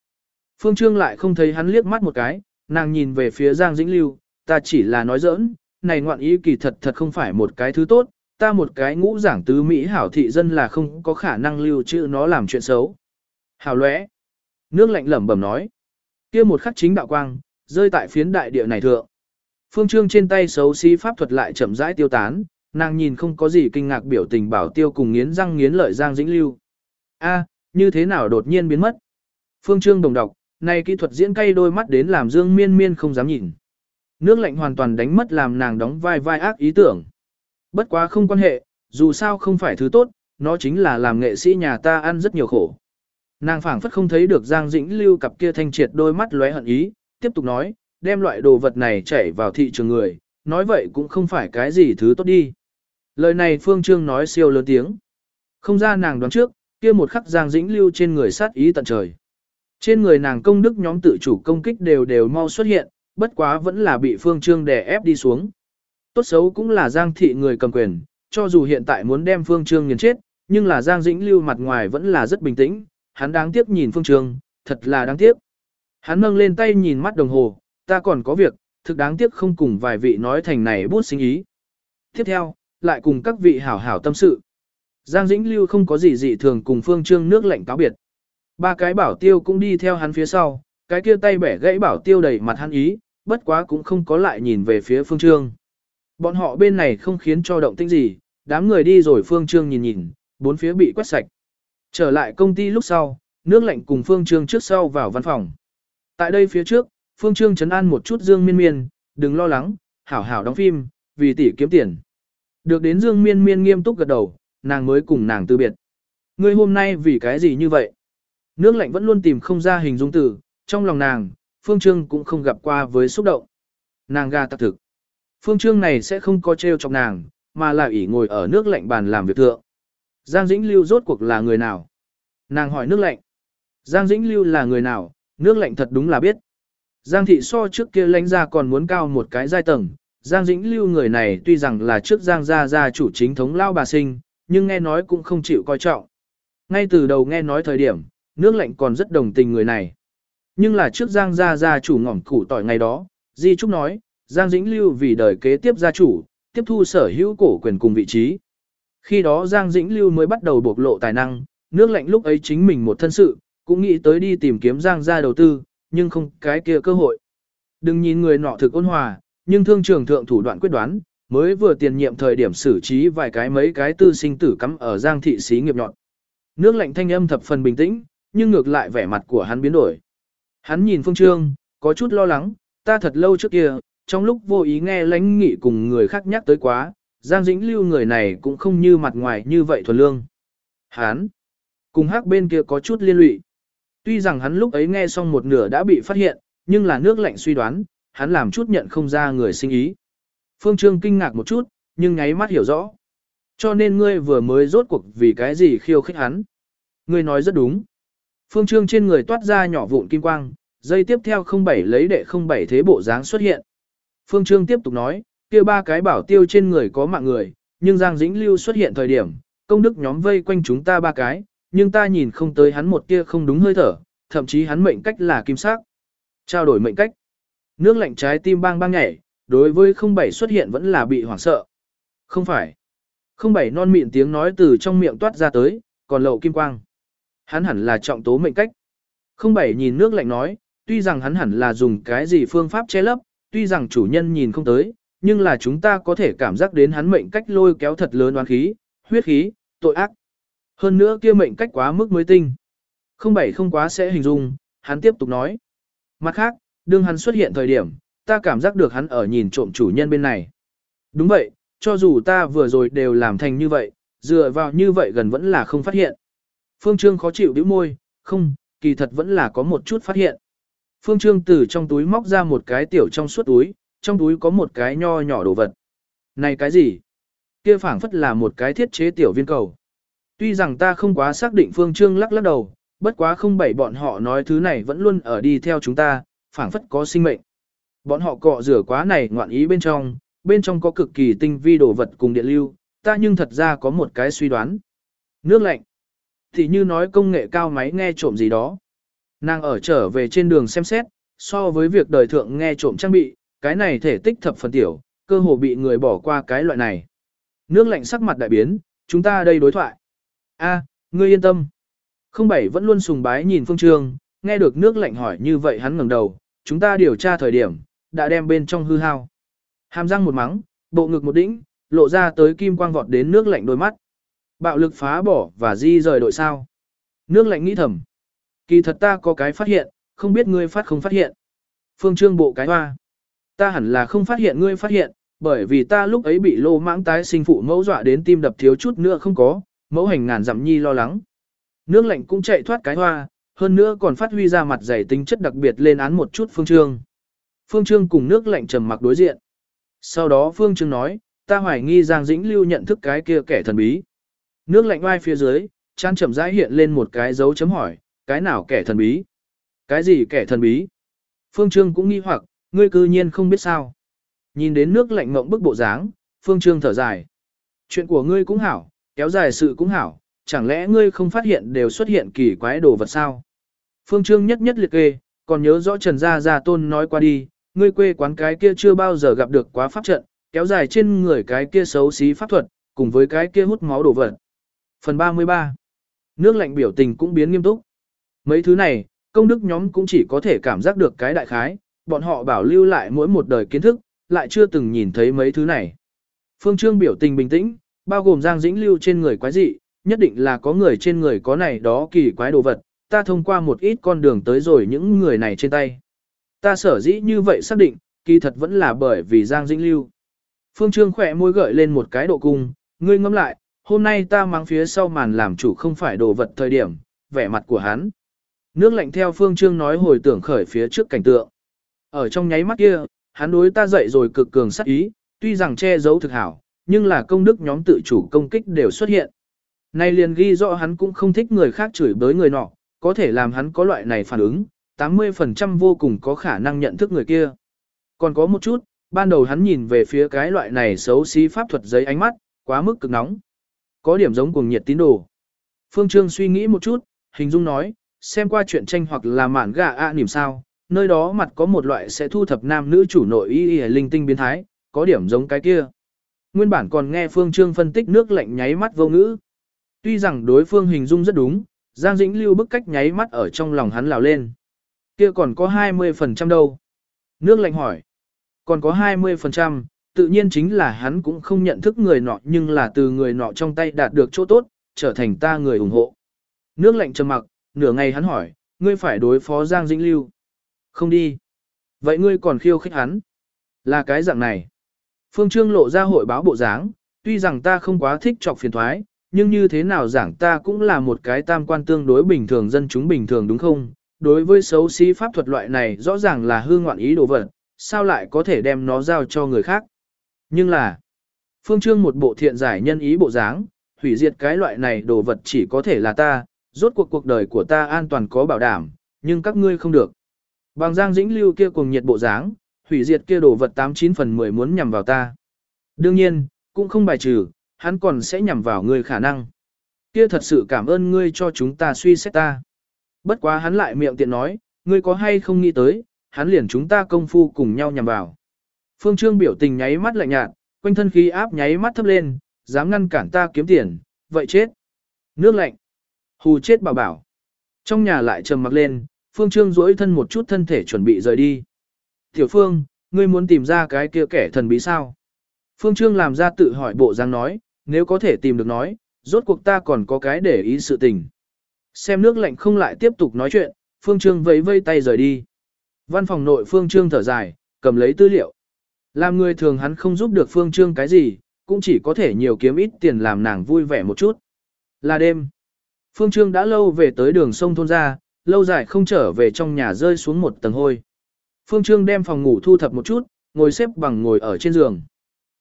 Phương Trương lại không thấy hắn liếc mắt một cái, nàng nhìn về phía Giang Dĩnh Lưu, ta chỉ là nói giỡn, này ngoạn ý kỳ thật thật không phải một cái thứ tốt, ta một cái ngũ giảng tứ Mỹ hảo thị dân là không có khả năng lưu trữ nó làm chuyện xấu. Hảo lóe. Nước lạnh lẩm bẩm nói. kia một khắc chính đạo quang, rơi tại phiến đại địa này thượng. Phương Trương trên tay xấu xí pháp thuật lại chậm rãi tiêu tán, nàng nhìn không có gì kinh ngạc biểu tình bảo tiêu cùng nghiến răng nghiến lợi Giang Dĩnh Lưu. A, như thế nào đột nhiên biến mất? Phương Trương đồng đọc, này kỹ thuật diễn cay đôi mắt đến làm Dương Miên Miên không dám nhìn. Nước lạnh hoàn toàn đánh mất làm nàng đóng vai vai ác ý tưởng. Bất quá không quan hệ, dù sao không phải thứ tốt, nó chính là làm nghệ sĩ nhà ta ăn rất nhiều khổ. Nàng phảng phất không thấy được Giang Dĩnh Lưu cặp kia thanh triệt đôi mắt lóe hận ý, tiếp tục nói, đem loại đồ vật này chảy vào thị trường người, nói vậy cũng không phải cái gì thứ tốt đi. Lời này Phương Trương nói siêu lớn tiếng. Không ra nàng đoán trước, kia một khắc Giang Dĩnh Lưu trên người sát ý tận trời. Trên người nàng công đức nhóm tự chủ công kích đều đều mau xuất hiện, bất quá vẫn là bị Phương Trương đè ép đi xuống. Tốt xấu cũng là Giang thị người cầm quyền, cho dù hiện tại muốn đem Phương Trương nghiền chết, nhưng là Giang Dĩnh Lưu mặt ngoài vẫn là rất bình tĩnh, hắn đáng tiếc nhìn Phương Trương, thật là đáng tiếc. Hắn nâng lên tay nhìn mắt đồng hồ, ta còn có việc, thực đáng tiếc không cùng vài vị nói thành này bút sinh ý. Tiếp theo, lại cùng các vị hảo hảo tâm sự. Giang Dĩnh Lưu không có gì dị thường cùng Phương Trương nước lệnh cáo biệt. Ba cái bảo tiêu cũng đi theo hắn phía sau, cái kia tay bẻ gãy bảo tiêu đầy mặt hắn ý, bất quá cũng không có lại nhìn về phía Phương Trương. Bọn họ bên này không khiến cho động tĩnh gì, đám người đi rồi Phương Trương nhìn nhìn, bốn phía bị quét sạch. Trở lại công ty lúc sau, nước lạnh cùng Phương Trương trước sau vào văn phòng. Tại đây phía trước, Phương Trương chấn an một chút Dương Miên Miên, đừng lo lắng, hảo hảo đóng phim, vì tỷ kiếm tiền. Được đến Dương Miên Miên nghiêm túc gật đầu, nàng mới cùng nàng từ biệt. Ngươi hôm nay vì cái gì như vậy? Nước lạnh vẫn luôn tìm không ra hình dung từ, trong lòng nàng, Phương Trương cũng không gặp qua với xúc động. Nàng ga tặc thực. Phương Trương này sẽ không có trêu chọc nàng, mà là ỉ ngồi ở nước lạnh bàn làm việc thượng. Giang Dĩnh Lưu rốt cuộc là người nào? Nàng hỏi nước lạnh. Giang Dĩnh Lưu là người nào? Nước lạnh thật đúng là biết. Giang thị so trước kia lãnh ra còn muốn cao một cái giai tầng. Giang Dĩnh Lưu người này tuy rằng là trước Giang gia gia chủ chính thống lao bà sinh, nhưng nghe nói cũng không chịu coi trọng. Ngay từ đầu nghe nói thời điểm, nước lạnh còn rất đồng tình người này. Nhưng là trước Giang gia gia chủ ngỏm củ tỏi ngày đó, Di Trúc nói, Giang Dĩnh Lưu vì đời kế tiếp gia chủ, tiếp thu sở hữu cổ quyền cùng vị trí. Khi đó Giang Dĩnh Lưu mới bắt đầu bộc lộ tài năng, nước lạnh lúc ấy chính mình một thân sự, cũng nghĩ tới đi tìm kiếm Giang gia đầu tư, nhưng không cái kia cơ hội. Đừng nhìn người nọ thực ôn hòa, nhưng thương trường thượng thủ đoạn quyết đoán, mới vừa tiền nhiệm thời điểm xử trí vài cái mấy cái tư sinh tử cắm ở Giang thị xí nghiệp nhọn. Nước lạnh thanh âm thập phần bình tĩnh, nhưng ngược lại vẻ mặt của hắn biến đổi. Hắn nhìn Phương Trương, có chút lo lắng, ta thật lâu trước kia, trong lúc vô ý nghe lãnh nghị cùng người khác nhắc tới quá, Giang Dĩnh Lưu người này cũng không như mặt ngoài như vậy thuần lương. Hắn, cùng hắc bên kia có chút liên lụy. Tuy rằng hắn lúc ấy nghe xong một nửa đã bị phát hiện, nhưng là nước lạnh suy đoán, hắn làm chút nhận không ra người sinh ý. Phương Trương kinh ngạc một chút, nhưng nháy mắt hiểu rõ. Cho nên ngươi vừa mới rốt cuộc vì cái gì khiêu khích hắn. Ngươi nói rất đúng. Phương Trương trên người toát ra nhỏ vụn kim quang, dây tiếp theo 07 lấy đệ 07 thế bộ dáng xuất hiện. Phương Trương tiếp tục nói, kia ba cái bảo tiêu trên người có mạng người, nhưng Giang Dĩnh Lưu xuất hiện thời điểm, công đức nhóm vây quanh chúng ta ba cái, nhưng ta nhìn không tới hắn một kia không đúng hơi thở, thậm chí hắn mệnh cách là kim sắc. Trao đổi mệnh cách. Nước lạnh trái tim bang bang nhảy, đối với 07 xuất hiện vẫn là bị hoảng sợ. Không phải. 07 non miệng tiếng nói từ trong miệng toát ra tới, còn lậu kim quang. Hắn hẳn là trọng tố mệnh cách. 07 nhìn nước lạnh nói, tuy rằng hắn hẳn là dùng cái gì phương pháp che lấp, tuy rằng chủ nhân nhìn không tới, nhưng là chúng ta có thể cảm giác đến hắn mệnh cách lôi kéo thật lớn oán khí, huyết khí, tội ác. Hơn nữa kia mệnh cách quá mức mới tinh. 07 không quá sẽ hình dung, hắn tiếp tục nói. Mặt khác, đương hắn xuất hiện thời điểm, ta cảm giác được hắn ở nhìn trộm chủ nhân bên này. Đúng vậy, cho dù ta vừa rồi đều làm thành như vậy, dựa vào như vậy gần vẫn là không phát hiện. Phương Trương khó chịu đứa môi, không, kỳ thật vẫn là có một chút phát hiện. Phương Trương từ trong túi móc ra một cái tiểu trong suốt túi, trong túi có một cái nho nhỏ đồ vật. Này cái gì? Kia phảng phất là một cái thiết chế tiểu viên cầu. Tuy rằng ta không quá xác định Phương Trương lắc lắc đầu, bất quá không bảy bọn họ nói thứ này vẫn luôn ở đi theo chúng ta, phảng phất có sinh mệnh. Bọn họ cọ rửa quá này ngoạn ý bên trong, bên trong có cực kỳ tinh vi đồ vật cùng điện lưu, ta nhưng thật ra có một cái suy đoán. Nước lạnh. Thì như nói công nghệ cao máy nghe trộm gì đó. Nàng ở trở về trên đường xem xét, so với việc đời thượng nghe trộm trang bị, cái này thể tích thập phần tiểu, cơ hồ bị người bỏ qua cái loại này. Nước lạnh sắc mặt đại biến, chúng ta đây đối thoại. A, ngươi yên tâm. Không bảy vẫn luôn sùng bái nhìn phương trương, nghe được nước lạnh hỏi như vậy hắn ngẩng đầu, chúng ta điều tra thời điểm, đã đem bên trong hư hao. Hàm răng một mắng, bộ ngực một đĩnh, lộ ra tới kim quang vọt đến nước lạnh đôi mắt. Bạo lực phá bỏ và di rời đội sao. Nước lạnh nghĩ thầm. Kỳ thật ta có cái phát hiện, không biết ngươi phát không phát hiện. Phương trương bộ cái hoa. Ta hẳn là không phát hiện ngươi phát hiện, bởi vì ta lúc ấy bị lô mãng tái sinh phụ mẫu dọa đến tim đập thiếu chút nữa không có, mẫu hành ngàn dặm nhi lo lắng. Nước lạnh cũng chạy thoát cái hoa, hơn nữa còn phát huy ra mặt dày tính chất đặc biệt lên án một chút phương trương. Phương trương cùng nước lạnh trầm mặc đối diện. Sau đó phương trương nói, ta hoài nghi Giang Dĩnh Lưu nhận thức cái kia kẻ thần bí. Nước lạnh oai phía dưới, chán chậm rãi hiện lên một cái dấu chấm hỏi, cái nào kẻ thần bí? Cái gì kẻ thần bí? Phương Trương cũng nghi hoặc, ngươi cư nhiên không biết sao. Nhìn đến nước lạnh ngộng bức bộ dáng, Phương Trương thở dài. Chuyện của ngươi cũng hảo, kéo dài sự cũng hảo, chẳng lẽ ngươi không phát hiện đều xuất hiện kỳ quái đồ vật sao? Phương Trương nhất nhất liệt kê, còn nhớ rõ Trần Gia Gia Tôn nói qua đi, ngươi quê quán cái kia chưa bao giờ gặp được quá pháp trận, kéo dài trên người cái kia xấu xí pháp thuật, cùng với cái kia hút máu đồ vật. Phần 33 Nước lạnh biểu tình cũng biến nghiêm túc. Mấy thứ này, công đức nhóm cũng chỉ có thể cảm giác được cái đại khái, bọn họ bảo lưu lại mỗi một đời kiến thức, lại chưa từng nhìn thấy mấy thứ này. Phương Trương biểu tình bình tĩnh, bao gồm Giang Dĩnh lưu trên người quái dị, nhất định là có người trên người có này đó kỳ quái đồ vật, ta thông qua một ít con đường tới rồi những người này trên tay. Ta sở dĩ như vậy xác định, kỳ thật vẫn là bởi vì Giang Dĩnh lưu. Phương Trương khỏe môi gợi lên một cái độ cung, ngươi ngẫm lại, hôm nay ta mang phía sau màn làm chủ không phải đồ vật thời điểm, vẻ mặt của hắn. Nước lạnh theo Phương Trương nói hồi tưởng khởi phía trước cảnh tượng. Ở trong nháy mắt kia, hắn đối ta dậy rồi cực cường sát ý, tuy rằng che giấu thực hảo, nhưng là công đức nhóm tự chủ công kích đều xuất hiện. Nay liền ghi rõ hắn cũng không thích người khác chửi bới người nọ, có thể làm hắn có loại này phản ứng, 80% vô cùng có khả năng nhận thức người kia. Còn có một chút, ban đầu hắn nhìn về phía cái loại này xấu xí pháp thuật giấy ánh mắt, quá mức cực nóng. Có điểm giống cuồng nhiệt tín đồ. Phương Trương suy nghĩ một chút, hình dung nói, xem qua chuyện tranh hoặc là mạn gà ạ niềm sao, nơi đó mặt có một loại sẽ thu thập nam nữ chủ nội y y linh tinh biến thái, có điểm giống cái kia. Nguyên bản còn nghe Phương Trương phân tích nước lạnh nháy mắt vô ngữ. Tuy rằng đối phương hình dung rất đúng, Giang Dĩnh Lưu bức cách nháy mắt ở trong lòng hắn lào lên. Kia còn có 20% đâu? Nước lạnh hỏi. Còn có 20%, tự nhiên chính là hắn cũng không nhận thức người nọ nhưng là từ người nọ trong tay đạt được chỗ tốt, trở thành ta người ủng hộ. Nước lạnh trầm mặc, nửa ngày hắn hỏi, ngươi phải đối phó Giang Dĩnh Lưu. Không đi. Vậy ngươi còn khiêu khích hắn. Là cái dạng này. Phương Trương lộ ra hội báo bộ dáng, tuy rằng ta không quá thích trọc phiền thoái, nhưng như thế nào giảng ta cũng là một cái tam quan tương đối bình thường dân chúng bình thường đúng không? Đối với xấu xí pháp thuật loại này rõ ràng là hư ngoạn ý đồ vật, sao lại có thể đem nó giao cho người khác? Nhưng là, Phương Trương một bộ thiện giải nhân ý bộ dáng, hủy diệt cái loại này đồ vật chỉ có thể là ta, rốt cuộc cuộc đời của ta an toàn có bảo đảm, nhưng các ngươi không được. Bằng giang dĩnh lưu kia cùng nhiệt bộ dáng, hủy diệt kia đồ vật 89 phần 10 muốn nhằm vào ta. Đương nhiên, cũng không bài trừ, hắn còn sẽ nhằm vào ngươi khả năng. Kia thật sự cảm ơn ngươi cho chúng ta suy xét ta. Bất quá hắn lại miệng tiện nói, ngươi có hay không nghĩ tới, hắn liền chúng ta công phu cùng nhau nhằm vào. Phương Trương biểu tình nháy mắt lạnh nhạt, quanh thân khí áp nháy mắt thấp lên, dám ngăn cản ta kiếm tiền, vậy chết. Nước lạnh. Hù chết bảo bảo. Trong nhà lại trầm mặc lên, Phương Trương duỗi thân một chút thân thể chuẩn bị rời đi. Tiểu Phương, ngươi muốn tìm ra cái kia kẻ thần bí sao? Phương Trương làm ra tự hỏi bộ dáng nói, nếu có thể tìm được nói, rốt cuộc ta còn có cái để ý sự tình. Xem nước lạnh không lại tiếp tục nói chuyện, Phương Trương vẫy vây tay rời đi. Văn phòng nội Phương Trương thở dài, cầm lấy tư liệu. Làm người thường hắn không giúp được Phương Trương cái gì, cũng chỉ có thể nhiều kiếm ít tiền làm nàng vui vẻ một chút. Là đêm. Phương Trương đã lâu về tới đường sông thôn ra, lâu dài không trở về trong nhà rơi xuống một tầng hôi. Phương Trương đem phòng ngủ thu thập một chút, ngồi xếp bằng ngồi ở trên giường.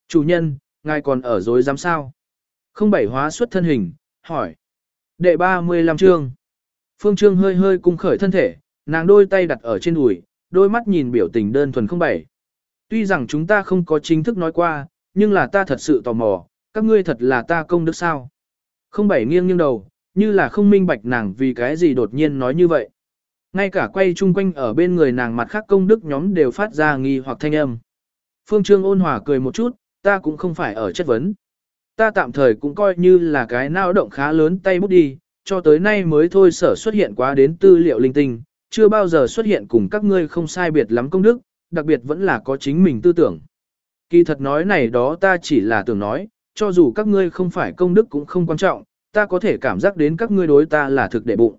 Chủ nhân, ngài còn ở dối dám sao? Không bảy hóa xuất thân hình, hỏi. Đệ 35 chương. Phương Trương hơi hơi cung khởi thân thể, nàng đôi tay đặt ở trên đùi, đôi mắt nhìn biểu tình đơn thuần không bảy. Tuy rằng chúng ta không có chính thức nói qua, nhưng là ta thật sự tò mò, các ngươi thật là ta công đức sao? Không bảy nghiêng nghiêng đầu, như là không minh bạch nàng vì cái gì đột nhiên nói như vậy. Ngay cả quay chung quanh ở bên người nàng mặt khác công đức nhóm đều phát ra nghi hoặc thanh âm. Phương Trương ôn hòa cười một chút, ta cũng không phải ở chất vấn. Ta tạm thời cũng coi như là cái nao động khá lớn tay bút đi, cho tới nay mới thôi sở xuất hiện quá đến tư liệu linh tinh, chưa bao giờ xuất hiện cùng các ngươi không sai biệt lắm công đức, đặc biệt vẫn là có chính mình tư tưởng. Kỳ thật nói này đó ta chỉ là tưởng nói, cho dù các ngươi không phải công đức cũng không quan trọng, ta có thể cảm giác đến các ngươi đối ta là thực đệ bụng.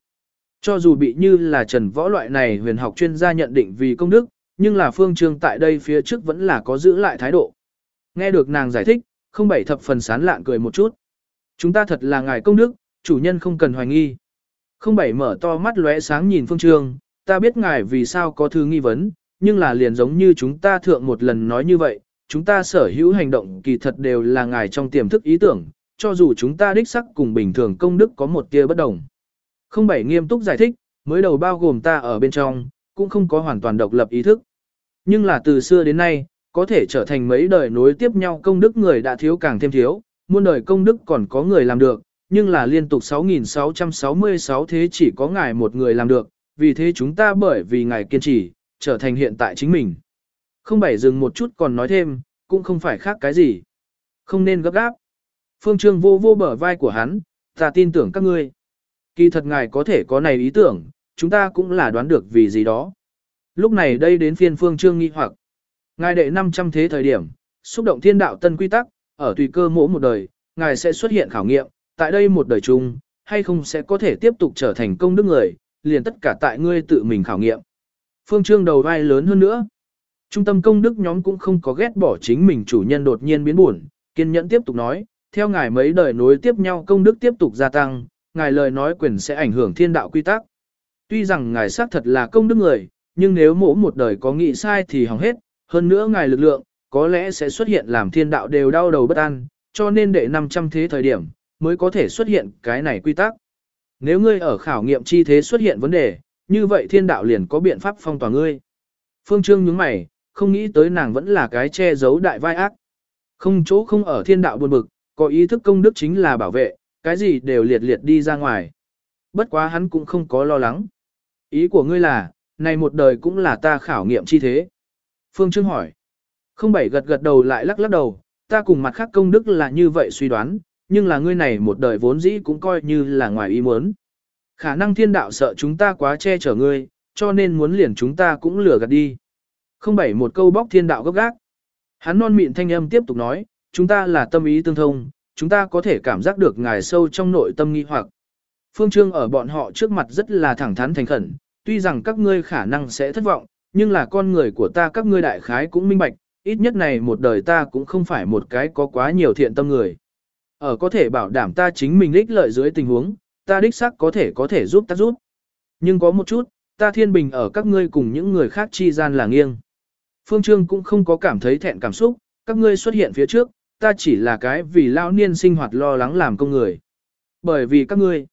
Cho dù bị như là trần võ loại này huyền học chuyên gia nhận định vì công đức, nhưng là phương trương tại đây phía trước vẫn là có giữ lại thái độ. Nghe được nàng giải thích, không bảy thập phần sán lạn cười một chút. Chúng ta thật là ngài công đức, chủ nhân không cần hoài nghi. Không bảy mở to mắt lóe sáng nhìn phương trương, ta biết ngài vì sao có thứ nghi vấn, nhưng là liền giống như chúng ta thượng một lần nói như vậy, chúng ta sở hữu hành động kỳ thật đều là ngài trong tiềm thức ý tưởng, cho dù chúng ta đích sắc cùng bình thường công đức có một tia bất đồng. Không bảy nghiêm túc giải thích, mới đầu bao gồm ta ở bên trong, cũng không có hoàn toàn độc lập ý thức. Nhưng là từ xưa đến nay, có thể trở thành mấy đời nối tiếp nhau công đức người đã thiếu càng thêm thiếu, muôn đời công đức còn có người làm được, nhưng là liên tục 6.666 thế chỉ có ngài một người làm được, vì thế chúng ta bởi vì ngài kiên trì, trở thành hiện tại chính mình. Không bảy dừng một chút còn nói thêm, cũng không phải khác cái gì. Không nên gấp gáp. Phương Trương vô vô bờ vai của hắn, ta tin tưởng các ngươi. Kỳ thật ngài có thể có này ý tưởng, chúng ta cũng là đoán được vì gì đó. Lúc này đây đến phiên Phương Trương nghi hoặc. Ngài đệ 500 thế thời điểm, xúc động thiên đạo tân quy tắc, ở tùy cơ mỗi một đời, ngài sẽ xuất hiện khảo nghiệm, tại đây một đời chung, hay không sẽ có thể tiếp tục trở thành công đức người, liền tất cả tại ngươi tự mình khảo nghiệm. Phương Trương đầu vai lớn hơn nữa. Trung tâm công đức nhóm cũng không có ghét bỏ chính mình chủ nhân đột nhiên biến buồn, kiên nhẫn tiếp tục nói, theo ngài mấy đời nối tiếp nhau công đức tiếp tục gia tăng, ngài lời nói quyền sẽ ảnh hưởng thiên đạo quy tắc. Tuy rằng ngài xác thật là công đức người, nhưng nếu mỗi một đời có nghĩ sai thì hỏng hết, hơn nữa ngài lực lượng, có lẽ sẽ xuất hiện làm thiên đạo đều đau đầu bất an, cho nên đệ 500 thế thời điểm, mới có thể xuất hiện cái này quy tắc. Nếu ngươi ở khảo nghiệm chi thế xuất hiện vấn đề, như vậy thiên đạo liền có biện pháp phong tỏa ngươi. Phương Trương nhướng mày, không nghĩ tới nàng vẫn là cái che giấu đại vai ác. Không chỗ không ở thiên đạo buồn bực, có ý thức công đức chính là bảo vệ, cái gì đều liệt liệt đi ra ngoài. Bất quá hắn cũng không có lo lắng. Ý của ngươi là, này một đời cũng là ta khảo nghiệm chi thế. Phương Trương hỏi. Không bảy gật gật đầu lại lắc lắc đầu, ta cùng mặt khác công đức là như vậy suy đoán, nhưng là ngươi này một đời vốn dĩ cũng coi như là ngoài ý muốn. Khả năng thiên đạo sợ chúng ta quá che chở ngươi, cho nên muốn liền chúng ta cũng lừa gạt đi. Không bảy một câu bóc thiên đạo gấp gác. Hắn non mịn thanh âm tiếp tục nói, chúng ta là tâm ý tương thông, chúng ta có thể cảm giác được ngài sâu trong nội tâm nghi hoặc. Phương Trương ở bọn họ trước mặt rất là thẳng thắn thành khẩn, tuy rằng các ngươi khả năng sẽ thất vọng, nhưng là con người của ta các ngươi đại khái cũng minh bạch, ít nhất này một đời ta cũng không phải một cái có quá nhiều thiện tâm người. Ở có thể bảo đảm ta chính mình đích lợi dưới tình huống, ta đích xác có thể có thể giúp ta giúp. Nhưng có một chút, ta thiên bình ở các ngươi cùng những người khác chi gian là nghiêng. Phương Trương cũng không có cảm thấy thẹn cảm xúc, các ngươi xuất hiện phía trước, ta chỉ là cái vì lao niên sinh hoạt lo lắng làm công người. Bởi vì các ngươi,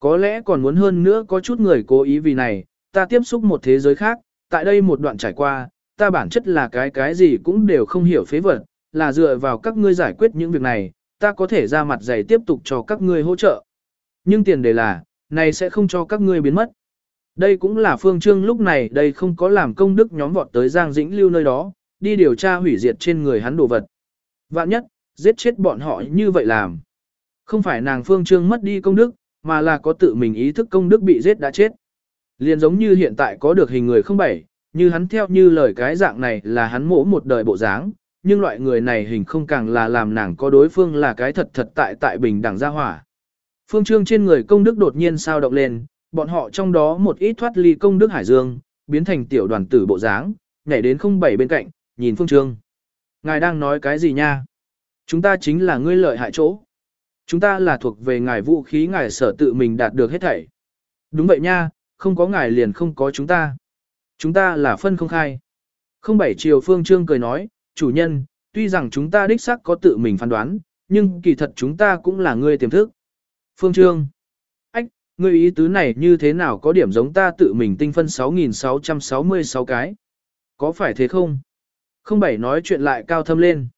có lẽ còn muốn hơn nữa có chút người cố ý vì này, ta tiếp xúc một thế giới khác, tại đây một đoạn trải qua, ta bản chất là cái cái gì cũng đều không hiểu phế vật, là dựa vào các ngươi giải quyết những việc này, ta có thể ra mặt dày tiếp tục cho các ngươi hỗ trợ. Nhưng tiền đề là, này sẽ không cho các ngươi biến mất. Đây cũng là phương trương lúc này đây không có làm công đức nhóm vọt tới Giang Dĩnh Lưu nơi đó, đi điều tra hủy diệt trên người hắn đồ vật. Vạn nhất, giết chết bọn họ như vậy làm. Không phải nàng phương trương mất đi công đức, mà là có tự mình ý thức công đức bị giết đã chết. Liền giống như hiện tại có được hình người không bảy, như hắn theo như lời cái dạng này là hắn mỗ một đời bộ dáng, nhưng loại người này hình không càng là làm nàng có đối phương là cái thật thật tại tại bình đẳng gia hỏa. Phương trương trên người công đức đột nhiên sao động lên, bọn họ trong đó một ít thoát ly công đức hải dương, biến thành tiểu đoàn tử bộ dáng, nhảy đến không bảy bên cạnh, nhìn phương trương. Ngài đang nói cái gì nha? Chúng ta chính là ngươi lợi hại chỗ. Chúng ta là thuộc về ngài vũ khí ngài sở tự mình đạt được hết thảy. Đúng vậy nha, không có ngài liền không có chúng ta. Chúng ta là phân không khai. Không bảy chiều phương trương cười nói, chủ nhân, tuy rằng chúng ta đích xác có tự mình phán đoán, nhưng kỳ thật chúng ta cũng là ngươi tiềm thức. Phương trương. Ách, ngươi ý tứ này như thế nào có điểm giống ta tự mình tinh phân 6.666 cái. Có phải thế không? Không bảy nói chuyện lại cao thâm lên.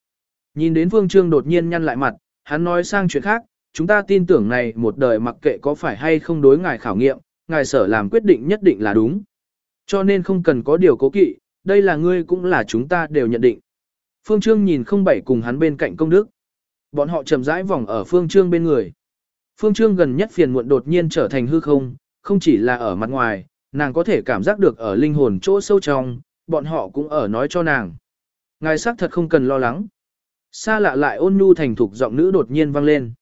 Nhìn đến Phương Trương đột nhiên nhăn lại mặt, hắn nói sang chuyện khác, chúng ta tin tưởng này một đời mặc kệ có phải hay không đối ngài khảo nghiệm, ngài sở làm quyết định nhất định là đúng. Cho nên không cần có điều cố kỵ, đây là ngươi cũng là chúng ta đều nhận định. Phương Trương nhìn không bảy cùng hắn bên cạnh công đức. Bọn họ chậm rãi vòng ở Phương Trương bên người. Phương Trương gần nhất phiền muộn đột nhiên trở thành hư không, không chỉ là ở mặt ngoài, nàng có thể cảm giác được ở linh hồn chỗ sâu trong, bọn họ cũng ở nói cho nàng. Ngài xác thật không cần lo lắng. Xa lạ lại ôn nhu thành thục giọng nữ đột nhiên vang lên.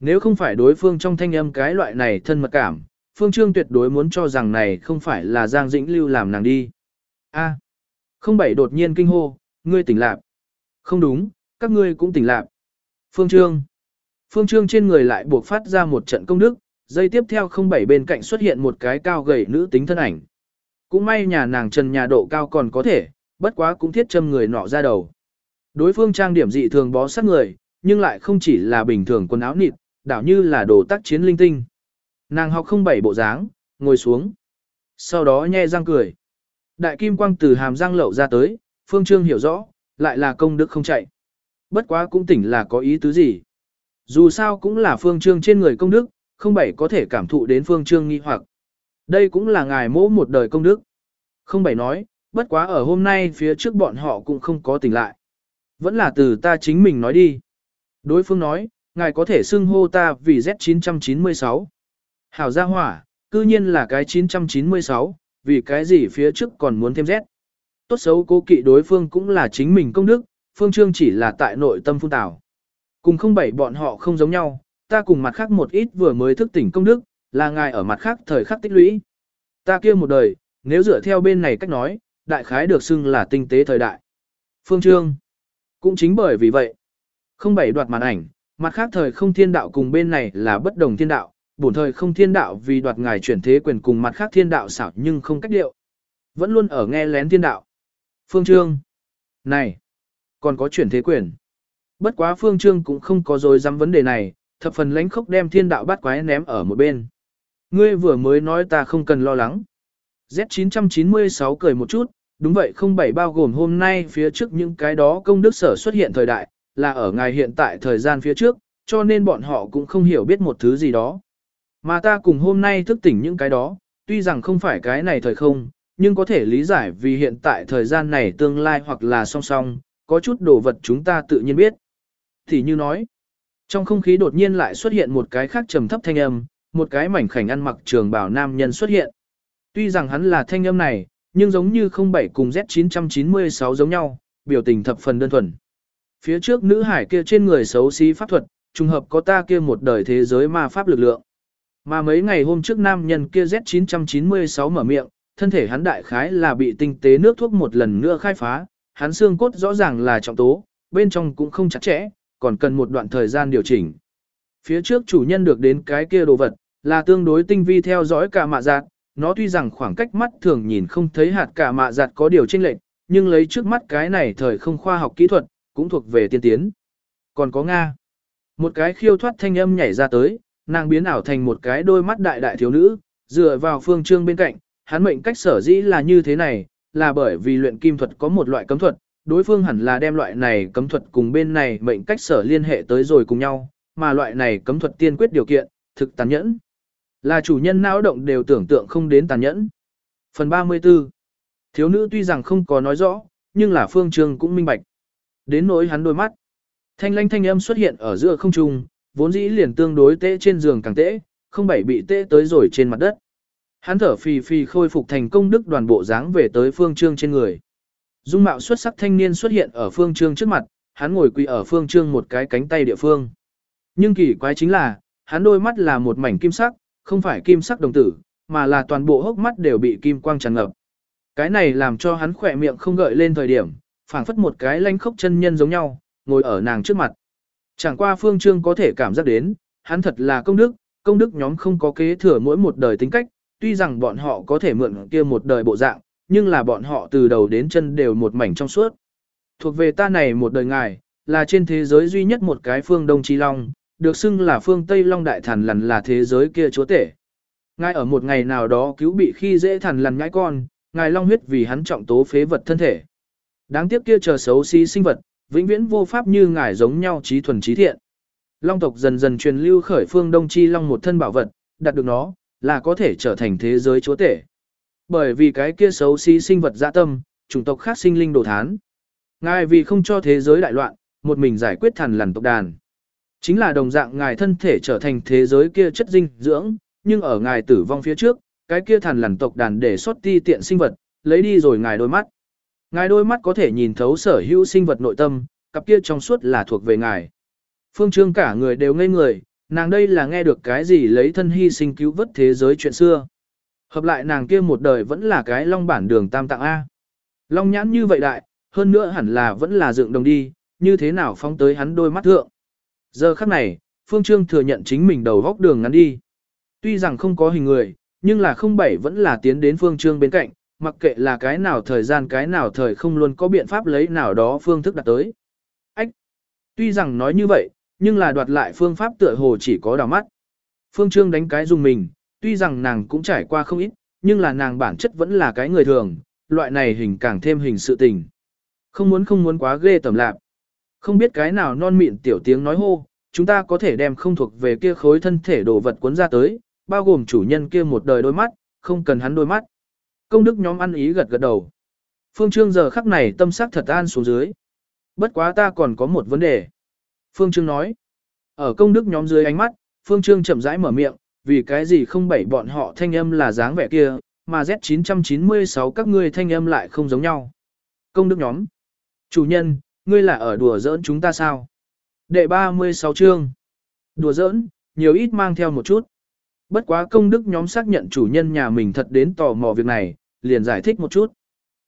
Nếu không phải đối phương trong thanh âm cái loại này thân mật cảm, Phương Trương tuyệt đối muốn cho rằng này không phải là Giang Dĩnh Lưu làm nàng đi. A, không bảy đột nhiên kinh hô, ngươi tỉnh lạc. Không đúng, các ngươi cũng tỉnh lạc. Phương Trương. Phương Trương trên người lại buộc phát ra một trận công đức, dây tiếp theo không bảy bên cạnh xuất hiện một cái cao gầy nữ tính thân ảnh. Cũng may nhà nàng trần nhà độ cao còn có thể, bất quá cũng thiết châm người nọ ra đầu. Đối phương trang điểm dị thường bó sát người, nhưng lại không chỉ là bình thường quần áo nịt, đảo như là đồ tác chiến linh tinh. Nàng học không bảy bộ dáng, ngồi xuống. Sau đó nhe răng cười. Đại kim quang từ hàm răng lậu ra tới, Phương Trương hiểu rõ, lại là công đức không chạy. Bất quá cũng tỉnh là có ý tứ gì. Dù sao cũng là Phương Trương trên người công đức, không bảy có thể cảm thụ đến Phương Trương nghi hoặc. Đây cũng là ngài mỗ một đời công đức. Không bảy nói, bất quá ở hôm nay phía trước bọn họ cũng không có tỉnh lại. Vẫn là từ ta chính mình nói đi. Đối phương nói, ngài có thể xưng hô ta vì Z996. Hảo gia hỏa, cư nhiên là cái 996, vì cái gì phía trước còn muốn thêm Z. Tốt xấu cố kỵ đối phương cũng là chính mình công đức, phương trương chỉ là tại nội tâm phun tảo. Cùng không bảy bọn họ không giống nhau, ta cùng mặt khác một ít vừa mới thức tỉnh công đức, là ngài ở mặt khác thời khắc tích lũy. Ta kia một đời, nếu dựa theo bên này cách nói, đại khái được xưng là tinh tế thời đại. Phương Trương. Cũng chính bởi vì vậy, không bảy đoạt màn ảnh, mặt khác thời không thiên đạo cùng bên này là bất đồng thiên đạo, bổn thời không thiên đạo vì đoạt ngài chuyển thế quyền cùng mặt khác thiên đạo xảo nhưng không cách điệu. Vẫn luôn ở nghe lén thiên đạo. Phương Trương. Này, còn có chuyển thế quyền. Bất quá Phương Trương cũng không có dối dám vấn đề này, thập phần lãnh khốc đem thiên đạo bắt quái ném ở một bên. Ngươi vừa mới nói ta không cần lo lắng. Z996 cười một chút, đúng vậy không bảy bao gồm hôm nay phía trước những cái đó công đức sở xuất hiện thời đại, là ở ngài hiện tại thời gian phía trước, cho nên bọn họ cũng không hiểu biết một thứ gì đó. Mà ta cùng hôm nay thức tỉnh những cái đó, tuy rằng không phải cái này thời không, nhưng có thể lý giải vì hiện tại thời gian này tương lai hoặc là song song, có chút đồ vật chúng ta tự nhiên biết. Thì như nói, trong không khí đột nhiên lại xuất hiện một cái khác trầm thấp thanh âm, một cái mảnh khảnh ăn mặc trường bảo nam nhân xuất hiện. Tuy rằng hắn là thanh âm này, nhưng giống như 07 cùng Z996 giống nhau, biểu tình thập phần đơn thuần. Phía trước nữ hải kia trên người xấu xí pháp thuật, trùng hợp có ta kia một đời thế giới ma pháp lực lượng. Mà mấy ngày hôm trước nam nhân kia Z996 mở miệng, thân thể hắn đại khái là bị tinh tế nước thuốc một lần nữa khai phá, hắn xương cốt rõ ràng là trọng tố, bên trong cũng không chặt chẽ, còn cần một đoạn thời gian điều chỉnh. Phía trước chủ nhân được đến cái kia đồ vật, là tương đối tinh vi theo dõi cả mạ giác, nó tuy rằng khoảng cách mắt thường nhìn không thấy hạt cả mạ giạt có điều chênh lệch, nhưng lấy trước mắt cái này thời không khoa học kỹ thuật, cũng thuộc về tiên tiến. Còn có Nga. Một cái khiêu thoát thanh âm nhảy ra tới, nàng biến ảo thành một cái đôi mắt đại đại thiếu nữ, dựa vào phương trương bên cạnh, hắn mệnh cách sở dĩ là như thế này, là bởi vì luyện kim thuật có một loại cấm thuật, đối phương hẳn là đem loại này cấm thuật cùng bên này mệnh cách sở liên hệ tới rồi cùng nhau, mà loại này cấm thuật tiên quyết điều kiện, thực tàn nhẫn. Là chủ nhân não động đều tưởng tượng không đến tàn nhẫn. Phần 34 Thiếu nữ tuy rằng không có nói rõ, nhưng là phương trương cũng minh bạch. Đến nỗi hắn đôi mắt. Thanh lanh thanh âm xuất hiện ở giữa không trung, vốn dĩ liền tương đối tê trên giường càng tê, không bảy bị tê tới rồi trên mặt đất. Hắn thở phì phì khôi phục thành công đức đoàn bộ dáng về tới phương trương trên người. Dung mạo xuất sắc thanh niên xuất hiện ở phương trương trước mặt, hắn ngồi quỳ ở phương trương một cái cánh tay địa phương. Nhưng kỳ quái chính là, hắn đôi mắt là một mảnh kim sắc, không phải kim sắc đồng tử, mà là toàn bộ hốc mắt đều bị kim quang tràn ngập. Cái này làm cho hắn khỏe miệng không gợi lên thời điểm, phảng phất một cái lanh khốc chân nhân giống nhau, ngồi ở nàng trước mặt. Chẳng qua phương trương có thể cảm giác đến, hắn thật là công đức, công đức nhóm không có kế thừa mỗi một đời tính cách, tuy rằng bọn họ có thể mượn kia một đời bộ dạng, nhưng là bọn họ từ đầu đến chân đều một mảnh trong suốt. Thuộc về ta này một đời ngài, là trên thế giới duy nhất một cái phương Đông Chi Long, được xưng là phương Tây Long Đại Thần Lằn là thế giới kia chúa tể. Ngài ở một ngày nào đó cứu bị khi dễ thần lằn nhãi con, ngài long huyết vì hắn trọng tố phế vật thân thể. Đáng tiếc kia chờ xấu xí sinh vật, vĩnh viễn vô pháp như ngài giống nhau trí thuần trí thiện. Long tộc dần dần truyền lưu khởi phương Đông Chi Long một thân bảo vật, đạt được nó, là có thể trở thành thế giới chúa tể. Bởi vì cái kia xấu xí sinh vật dạ tâm, chủng tộc khác sinh linh đồ thán. Ngài vì không cho thế giới đại loạn, một mình giải quyết thần lằn tộc đàn. Chính là đồng dạng ngài thân thể trở thành thế giới kia chất dinh dưỡng, nhưng ở ngài tử vong phía trước, cái kia thần lằn tộc đàn để xuất ti tiện sinh vật, lấy đi rồi ngài đôi mắt. Ngài đôi mắt có thể nhìn thấu sở hữu sinh vật nội tâm, cặp kia trong suốt là thuộc về ngài. Phương Trương cả người đều ngây người, nàng đây là nghe được cái gì lấy thân hy sinh cứu vớt thế giới chuyện xưa. Hợp lại nàng kia một đời vẫn là cái long bản đường tam tạng A. Long nhãn như vậy đại, hơn nữa hẳn là vẫn là dựng đồng đi, như thế nào phóng tới hắn đôi mắt thượng. Giờ khắc này, Phương Trương thừa nhận chính mình đầu góc đường ngắn đi. Tuy rằng không có hình người, nhưng là không bảy vẫn là tiến đến Phương Trương bên cạnh, mặc kệ là cái nào thời gian cái nào thời không luôn có biện pháp lấy nào đó phương thức đặt tới. Ách! Tuy rằng nói như vậy, nhưng là đoạt lại phương pháp tựa hồ chỉ có đào mắt. Phương Trương đánh cái dùng mình, tuy rằng nàng cũng trải qua không ít, nhưng là nàng bản chất vẫn là cái người thường, loại này hình càng thêm hình sự tình. Không muốn không muốn quá ghê tầm lạc. Không biết cái nào non mịn tiểu tiếng nói hô, chúng ta có thể đem không thuộc về kia khối thân thể đồ vật cuốn ra tới, bao gồm chủ nhân kia một đời đôi mắt, không cần hắn đôi mắt. Công đức nhóm ăn ý gật gật đầu. Phương Trương giờ khắc này tâm sắc thật an xuống dưới. Bất quá ta còn có một vấn đề. Phương Trương nói. Ở công đức nhóm dưới ánh mắt, Phương Trương chậm rãi mở miệng, vì cái gì không bảy bọn họ thanh âm là dáng vẻ kia, mà Z996 các ngươi thanh âm lại không giống nhau. Công đức nhóm. Chủ nhân, ngươi là ở đùa giỡn chúng ta sao? Đệ 36 chương. Đùa giỡn, nhiều ít mang theo một chút. Bất quá công đức nhóm xác nhận chủ nhân nhà mình thật đến tò mò việc này, liền giải thích một chút.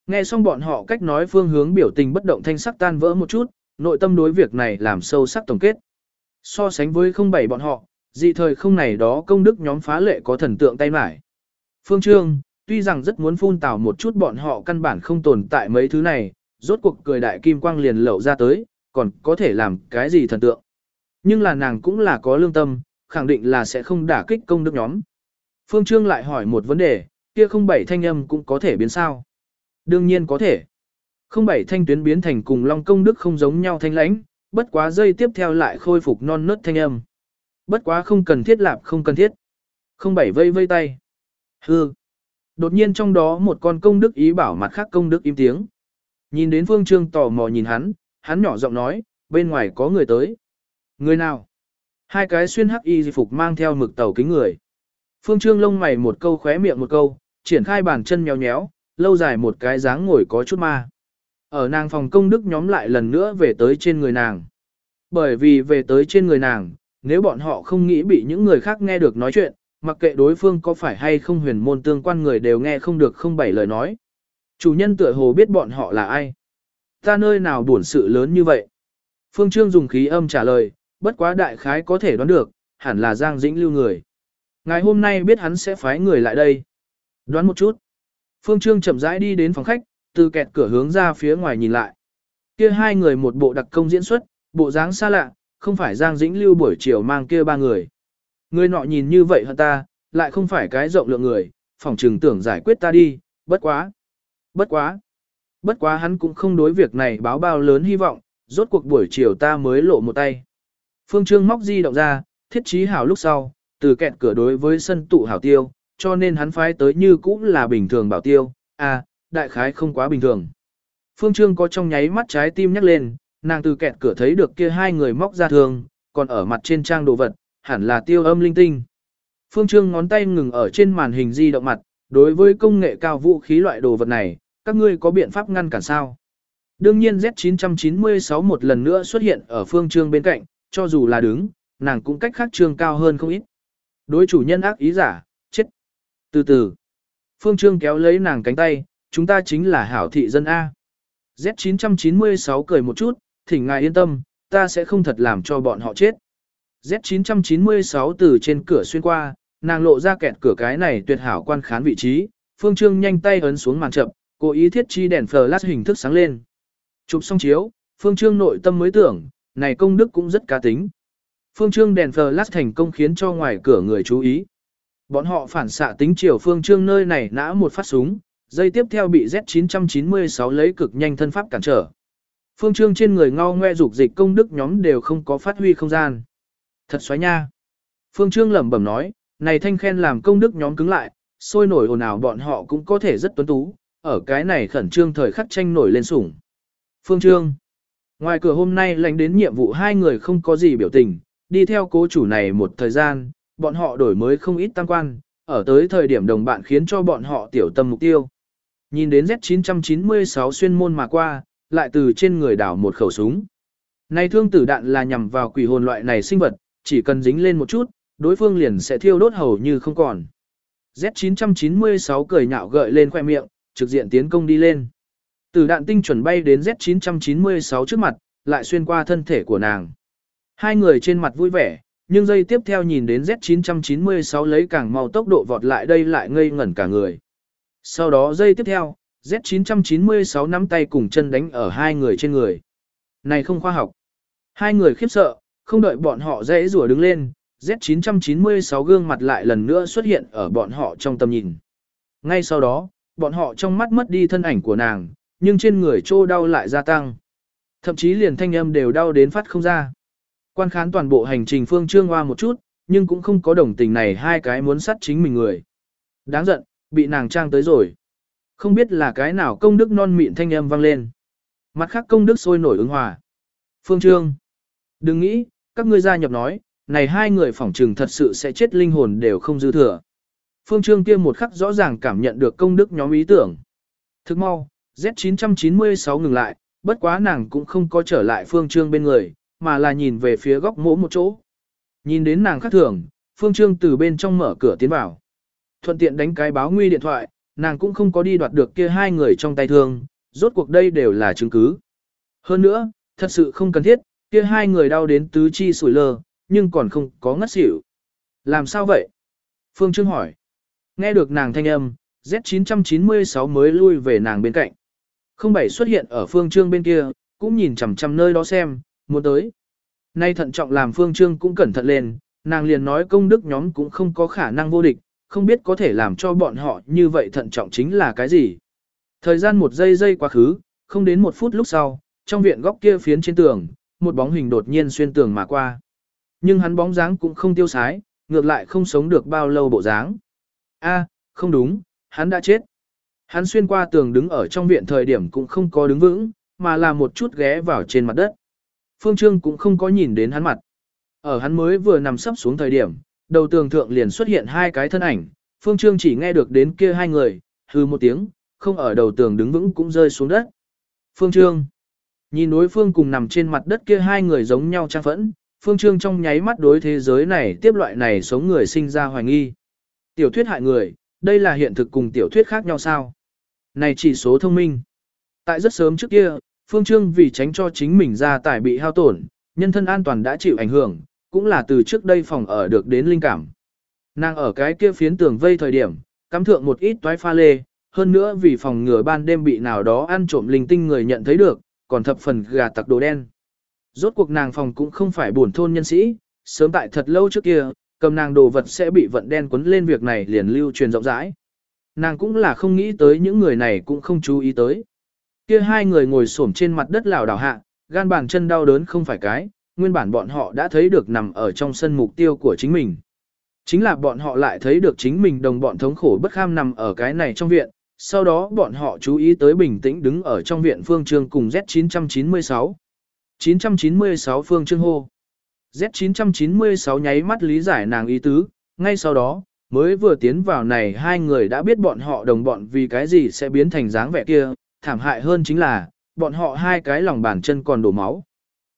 Nghe xong bọn họ cách nói phương hướng biểu tình bất động thanh sắc tan vỡ một chút, nội tâm đối việc này làm sâu sắc tổng kết. So sánh với không bảy bọn họ, dị thời không này đó công đức nhóm phá lệ có thần tượng tay mải. Phương Trương, tuy rằng rất muốn phun tào một chút bọn họ căn bản không tồn tại mấy thứ này, rốt cuộc cười đại kim quang liền lậu ra tới, còn có thể làm cái gì thần tượng. Nhưng là nàng cũng là có lương tâm, khẳng định là sẽ không đả kích công đức nhóm. Phương Trương lại hỏi một vấn đề, kia không bảy thanh âm cũng có thể biến sao? Đương nhiên có thể. Không bảy thanh tuyến biến thành cùng long công đức không giống nhau thanh lãnh, bất quá dây tiếp theo lại khôi phục non nớt thanh âm. Bất quá không cần thiết lạp không cần thiết. Không bảy vây vây tay. Hư. Đột nhiên trong đó một con công đức ý bảo mặt khác công đức im tiếng. Nhìn đến Phương Trương tò mò nhìn hắn, hắn nhỏ giọng nói, bên ngoài có người tới. Người nào? Hai cái xuyên hắc y phục mang theo mực tàu kính người. Phương Trương lông mày một câu khóe miệng một câu, triển khai bàn chân nhéo nhéo, lâu dài một cái dáng ngồi có chút ma. Ở nàng phòng công đức nhóm lại lần nữa về tới trên người nàng. Bởi vì về tới trên người nàng, nếu bọn họ không nghĩ bị những người khác nghe được nói chuyện, mặc kệ đối phương có phải hay không huyền môn tương quan người đều nghe không được không bảy lời nói. Chủ nhân tựa hồ biết bọn họ là ai. Ta nơi nào buồn sự lớn như vậy. Phương Trương dùng khí âm trả lời, bất quá đại khái có thể đoán được, hẳn là Giang Dĩnh lưu người. Ngày hôm nay biết hắn sẽ phái người lại đây. Đoán một chút. Phương Trương chậm rãi đi đến phòng khách, từ kẹt cửa hướng ra phía ngoài nhìn lại. Kia hai người một bộ đặc công diễn xuất, bộ dáng xa lạ, không phải Giang Dĩnh lưu buổi chiều mang kia ba người. Người nọ nhìn như vậy hơn ta, lại không phải cái rộng lượng người, phòng trừng tưởng giải quyết ta đi, bất quá. Bất quá. Bất quá hắn cũng không đối việc này báo bao lớn hy vọng, rốt cuộc buổi chiều ta mới lộ một tay. Phương Trương móc di động ra, thiết trí hảo lúc sau, từ kẹt cửa đối với sân tụ hảo tiêu, cho nên hắn phái tới như cũng là bình thường bảo tiêu, à, đại khái không quá bình thường. Phương Trương có trong nháy mắt trái tim nhắc lên, nàng từ kẹt cửa thấy được kia hai người móc ra thường, còn ở mặt trên trang đồ vật, hẳn là tiêu âm linh tinh. Phương Trương ngón tay ngừng ở trên màn hình di động mặt, đối với công nghệ cao vũ khí loại đồ vật này, các ngươi có biện pháp ngăn cản sao? Đương nhiên Z996 một lần nữa xuất hiện ở phương trương bên cạnh, cho dù là đứng, nàng cũng cách khác trương cao hơn không ít. Đối chủ nhân ác ý giả, chết. Từ từ, phương trương kéo lấy nàng cánh tay, chúng ta chính là hảo thị dân A. Z996 cười một chút, thỉnh ngài yên tâm, ta sẽ không thật làm cho bọn họ chết. Z996 từ trên cửa xuyên qua, nàng lộ ra kẹt cửa cái này tuyệt hảo quan khán vị trí, phương trương nhanh tay ấn xuống màn chậm, cố ý thiết chi đèn flash hình thức sáng lên. Chụp xong chiếu, phương trương nội tâm mới tưởng, này công đức cũng rất cá tính. Phương trương đèn flash thành công khiến cho ngoài cửa người chú ý. Bọn họ phản xạ tính chiều phương trương nơi này nã một phát súng, dây tiếp theo bị Z996 lấy cực nhanh thân pháp cản trở. Phương trương trên người ngao ngoe dục dịch công đức nhóm đều không có phát huy không gian. Thật xoáy nha. Phương trương lẩm bẩm nói, này thanh khen làm công đức nhóm cứng lại, sôi nổi ồn ào bọn họ cũng có thể rất tuấn tú, ở cái này khẩn trương thời khắc tranh nổi lên sủng. Phương Trương Ngoài cửa hôm nay lãnh đến nhiệm vụ hai người không có gì biểu tình, đi theo cố chủ này một thời gian, bọn họ đổi mới không ít tăng quan, ở tới thời điểm đồng bạn khiến cho bọn họ tiểu tâm mục tiêu. Nhìn đến Z996 xuyên môn mà qua, lại từ trên người đảo một khẩu súng. Này thương tử đạn là nhằm vào quỷ hồn loại này sinh vật, chỉ cần dính lên một chút, đối phương liền sẽ thiêu đốt hầu như không còn. Z996 cười nhạo gợi lên khoe miệng, trực diện tiến công đi lên. Tử đạn tinh chuẩn bay đến Z996 trước mặt, lại xuyên qua thân thể của nàng. Hai người trên mặt vui vẻ, nhưng giây tiếp theo nhìn đến Z996 lấy càng mau tốc độ vọt lại đây lại ngây ngẩn cả người. Sau đó giây tiếp theo, Z996 nắm tay cùng chân đánh ở hai người trên người. Này không khoa học. Hai người khiếp sợ, không đợi bọn họ dễ rùa đứng lên, Z996 gương mặt lại lần nữa xuất hiện ở bọn họ trong tầm nhìn. Ngay sau đó, bọn họ trong mắt mất đi thân ảnh của nàng, nhưng trên người trô đau lại gia tăng. Thậm chí liền thanh âm đều đau đến phát không ra. Quan khán toàn bộ hành trình phương trương hoa một chút, nhưng cũng không có đồng tình này hai cái muốn sát chính mình người. Đáng giận, bị nàng trang tới rồi. Không biết là cái nào công đức non mịn thanh âm vang lên. Mặt khác công đức sôi nổi ứng hòa. Phương Trương. Đừng nghĩ, các ngươi gia nhập nói, này hai người phỏng trừng thật sự sẽ chết linh hồn đều không dư thừa. Phương Trương kia một khắc rõ ràng cảm nhận được công đức nhóm ý tưởng. Thức mau, Z996 ngừng lại, bất quá nàng cũng không có trở lại Phương Trương bên người, mà là nhìn về phía góc mỗ một chỗ. Nhìn đến nàng khác thường, Phương Trương từ bên trong mở cửa tiến vào. Thuận tiện đánh cái báo nguy điện thoại, nàng cũng không có đi đoạt được kia hai người trong tay thương, rốt cuộc đây đều là chứng cứ. Hơn nữa, thật sự không cần thiết, kia hai người đau đến tứ chi sủi lơ, nhưng còn không có ngất xỉu. Làm sao vậy? Phương Trương hỏi. Nghe được nàng thanh âm, Z996 mới lui về nàng bên cạnh. Không bảy xuất hiện ở Phương Trương bên kia, cũng nhìn chằm chằm nơi đó xem, muốn tới. Nay thận trọng làm Phương Trương cũng cẩn thận lên, nàng liền nói công đức nhóm cũng không có khả năng vô địch, không biết có thể làm cho bọn họ như vậy thận trọng chính là cái gì. Thời gian một giây giây quá khứ, không đến một phút lúc sau, trong viện góc kia phiến trên tường, một bóng hình đột nhiên xuyên tường mà qua. Nhưng hắn bóng dáng cũng không tiêu sái, ngược lại không sống được bao lâu bộ dáng. A, không đúng, hắn đã chết. Hắn xuyên qua tường đứng ở trong viện thời điểm cũng không có đứng vững, mà là một chút ghé vào trên mặt đất. Phương Trương cũng không có nhìn đến hắn mặt. Ở hắn mới vừa nằm sấp xuống thời điểm, đầu tường thượng liền xuất hiện hai cái thân ảnh, Phương Trương chỉ nghe được đến kia hai người, hư một tiếng, không ở đầu tường đứng vững cũng rơi xuống đất. Phương Trương Nhìn đối phương cùng nằm trên mặt đất kia hai người giống nhau trang phẫn, Phương Trương trong nháy mắt đối thế giới này tiếp loại này sống người sinh ra hoài nghi. Tiểu thuyết hại người, đây là hiện thực cùng tiểu thuyết khác nhau sao? Này chỉ số thông minh. Tại rất sớm trước kia, Phương Trương vì tránh cho chính mình ra tài bị hao tổn, nhân thân an toàn đã chịu ảnh hưởng, cũng là từ trước đây phòng ở được đến linh cảm. Nàng ở cái kia phiến tường vây thời điểm, cắm thượng một ít toái pha lê, hơn nữa vì phòng ngừa ban đêm bị nào đó ăn trộm linh tinh người nhận thấy được, còn thập phần gà tặc đồ đen. Rốt cuộc nàng phòng cũng không phải buồn thôn nhân sĩ, sớm tại thật lâu trước kia, cầm nàng đồ vật sẽ bị vận đen quấn lên việc này liền lưu truyền rộng rãi. Nàng cũng là không nghĩ tới những người này cũng không chú ý tới. Kia hai người ngồi xổm trên mặt đất lảo đảo hạ, gan bàn chân đau đớn không phải cái, nguyên bản bọn họ đã thấy được nằm ở trong sân mục tiêu của chính mình. Chính là bọn họ lại thấy được chính mình đồng bọn thống khổ bất kham nằm ở cái này trong viện, sau đó bọn họ chú ý tới bình tĩnh đứng ở trong viện phương trương cùng Z996. 996 phương trương hô. Z996 nháy mắt lý giải nàng ý tứ, ngay sau đó, mới vừa tiến vào này hai người đã biết bọn họ đồng bọn vì cái gì sẽ biến thành dáng vẻ kia, thảm hại hơn chính là, bọn họ hai cái lòng bàn chân còn đổ máu.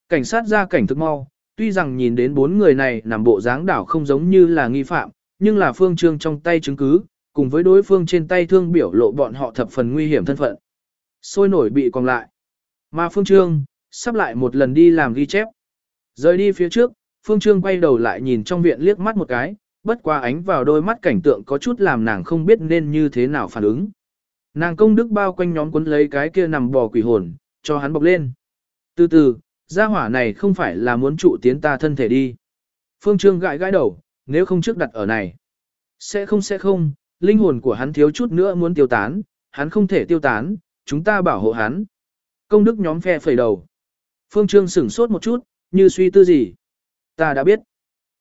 Cảnh sát ra cảnh thức mau, tuy rằng nhìn đến bốn người này nằm bộ dáng đảo không giống như là nghi phạm, nhưng là phương trương trong tay chứng cứ, cùng với đối phương trên tay thương biểu lộ bọn họ thập phần nguy hiểm thân phận. Sôi nổi bị còn lại. Mà phương trương, sắp lại một lần đi làm ghi chép. Rời đi phía trước, phương trương quay đầu lại nhìn trong viện liếc mắt một cái, bất qua ánh vào đôi mắt cảnh tượng có chút làm nàng không biết nên như thế nào phản ứng. Nàng công đức bao quanh nhóm cuốn lấy cái kia nằm bò quỷ hồn, cho hắn bọc lên. Từ từ, gia hỏa này không phải là muốn trụ tiến ta thân thể đi. Phương Trương gãi gãi đầu, nếu không trước đặt ở này. Sẽ không sẽ không, linh hồn của hắn thiếu chút nữa muốn tiêu tán, hắn không thể tiêu tán, chúng ta bảo hộ hắn. Công đức nhóm phe phẩy đầu. Phương Trương sửng sốt một chút, như suy tư gì. Ta đã biết.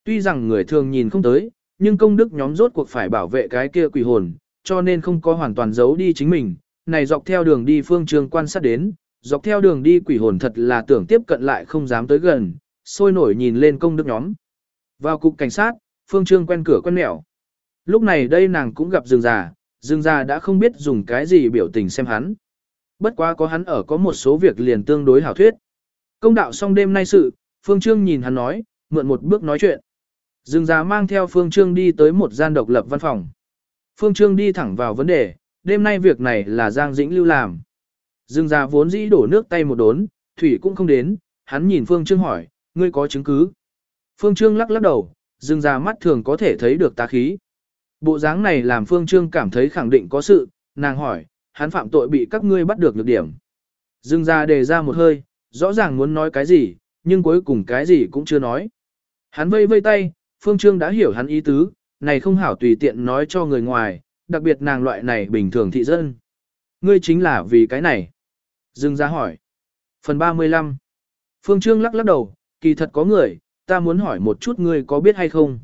Tuy rằng người thường nhìn không tới, nhưng công đức nhóm rốt cuộc phải bảo vệ cái kia quỷ hồn, cho nên không có hoàn toàn giấu đi chính mình. Này dọc theo đường đi Phương trường quan sát đến, dọc theo đường đi quỷ hồn thật là tưởng tiếp cận lại không dám tới gần, sôi nổi nhìn lên công đức nhóm. Vào cục cảnh sát, Phương Trương quen cửa quen mẹo. Lúc này đây nàng cũng gặp rừng già, rừng già đã không biết dùng cái gì biểu tình xem hắn. Bất quá có hắn ở có một số việc liền tương đối hảo thuyết. Công đạo xong đêm nay sự, Phương Trương nhìn hắn nói, mượn một bước nói chuyện. Dương Giá mang theo Phương Trương đi tới một gian độc lập văn phòng. Phương Trương đi thẳng vào vấn đề, đêm nay việc này là Giang Dĩnh lưu làm. Dương Giá vốn dĩ đổ nước tay một đốn, thủy cũng không đến, hắn nhìn Phương Trương hỏi, ngươi có chứng cứ? Phương Trương lắc lắc đầu, Dương Giá mắt thường có thể thấy được tá khí. Bộ dáng này làm Phương Trương cảm thấy khẳng định có sự, nàng hỏi, hắn phạm tội bị các ngươi bắt được nhược điểm. Dương Giá đề ra một hơi, rõ ràng muốn nói cái gì, nhưng cuối cùng cái gì cũng chưa nói. Hắn vây vây tay, Phương Trương đã hiểu hắn ý tứ, này không hảo tùy tiện nói cho người ngoài, đặc biệt nàng loại này bình thường thị dân. Ngươi chính là vì cái này. Dương ra hỏi. Phần 35. Phương Trương lắc lắc đầu, kỳ thật có người, ta muốn hỏi một chút ngươi có biết hay không.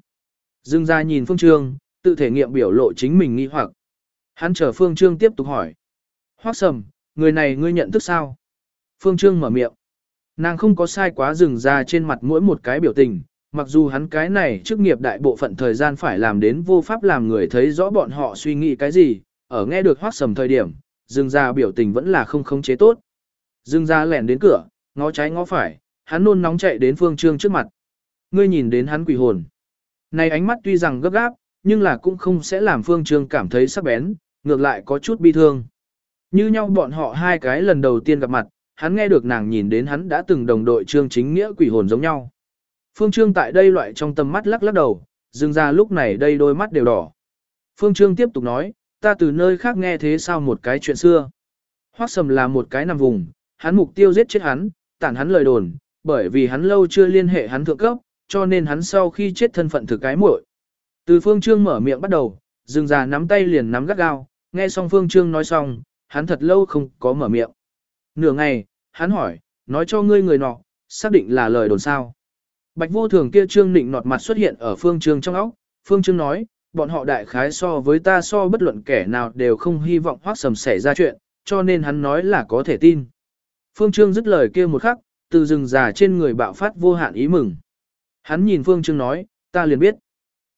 Dương ra nhìn Phương Trương, tự thể nghiệm biểu lộ chính mình nghi hoặc. Hắn chờ Phương Trương tiếp tục hỏi. Hoác sầm, người này ngươi nhận thức sao? Phương Trương mở miệng. Nàng không có sai quá dừng ra trên mặt mỗi một cái biểu tình, mặc dù hắn cái này chức nghiệp đại bộ phận thời gian phải làm đến vô pháp làm người thấy rõ bọn họ suy nghĩ cái gì, ở nghe được hoác sầm thời điểm, dừng ra biểu tình vẫn là không khống chế tốt. Dừng ra lẻn đến cửa, ngó trái ngó phải, hắn nôn nóng chạy đến phương trương trước mặt. Ngươi nhìn đến hắn quỷ hồn. Này ánh mắt tuy rằng gấp gáp, nhưng là cũng không sẽ làm phương trương cảm thấy sắc bén, ngược lại có chút bi thương. Như nhau bọn họ hai cái lần đầu tiên gặp mặt, hắn nghe được nàng nhìn đến hắn đã từng đồng đội trương chính nghĩa quỷ hồn giống nhau. Phương Trương tại đây loại trong tầm mắt lắc lắc đầu, dừng ra lúc này đây đôi mắt đều đỏ. Phương Trương tiếp tục nói, ta từ nơi khác nghe thế sao một cái chuyện xưa. Hoác sầm là một cái nằm vùng, hắn mục tiêu giết chết hắn, tản hắn lời đồn, bởi vì hắn lâu chưa liên hệ hắn thượng cấp, cho nên hắn sau khi chết thân phận thực cái muội. Từ Phương Trương mở miệng bắt đầu, dừng ra nắm tay liền nắm gắt gao, nghe xong Phương Trương nói xong, hắn thật lâu không có mở miệng. Nửa ngày, hắn hỏi, nói cho ngươi người nọ, xác định là lời đồn sao. Bạch vô thường kia trương nịnh nọt mặt xuất hiện ở phương trương trong óc, phương trương nói, bọn họ đại khái so với ta so bất luận kẻ nào đều không hy vọng hoác sầm xảy ra chuyện, cho nên hắn nói là có thể tin. Phương trương dứt lời kia một khắc, từ rừng già trên người bạo phát vô hạn ý mừng. Hắn nhìn phương trương nói, ta liền biết.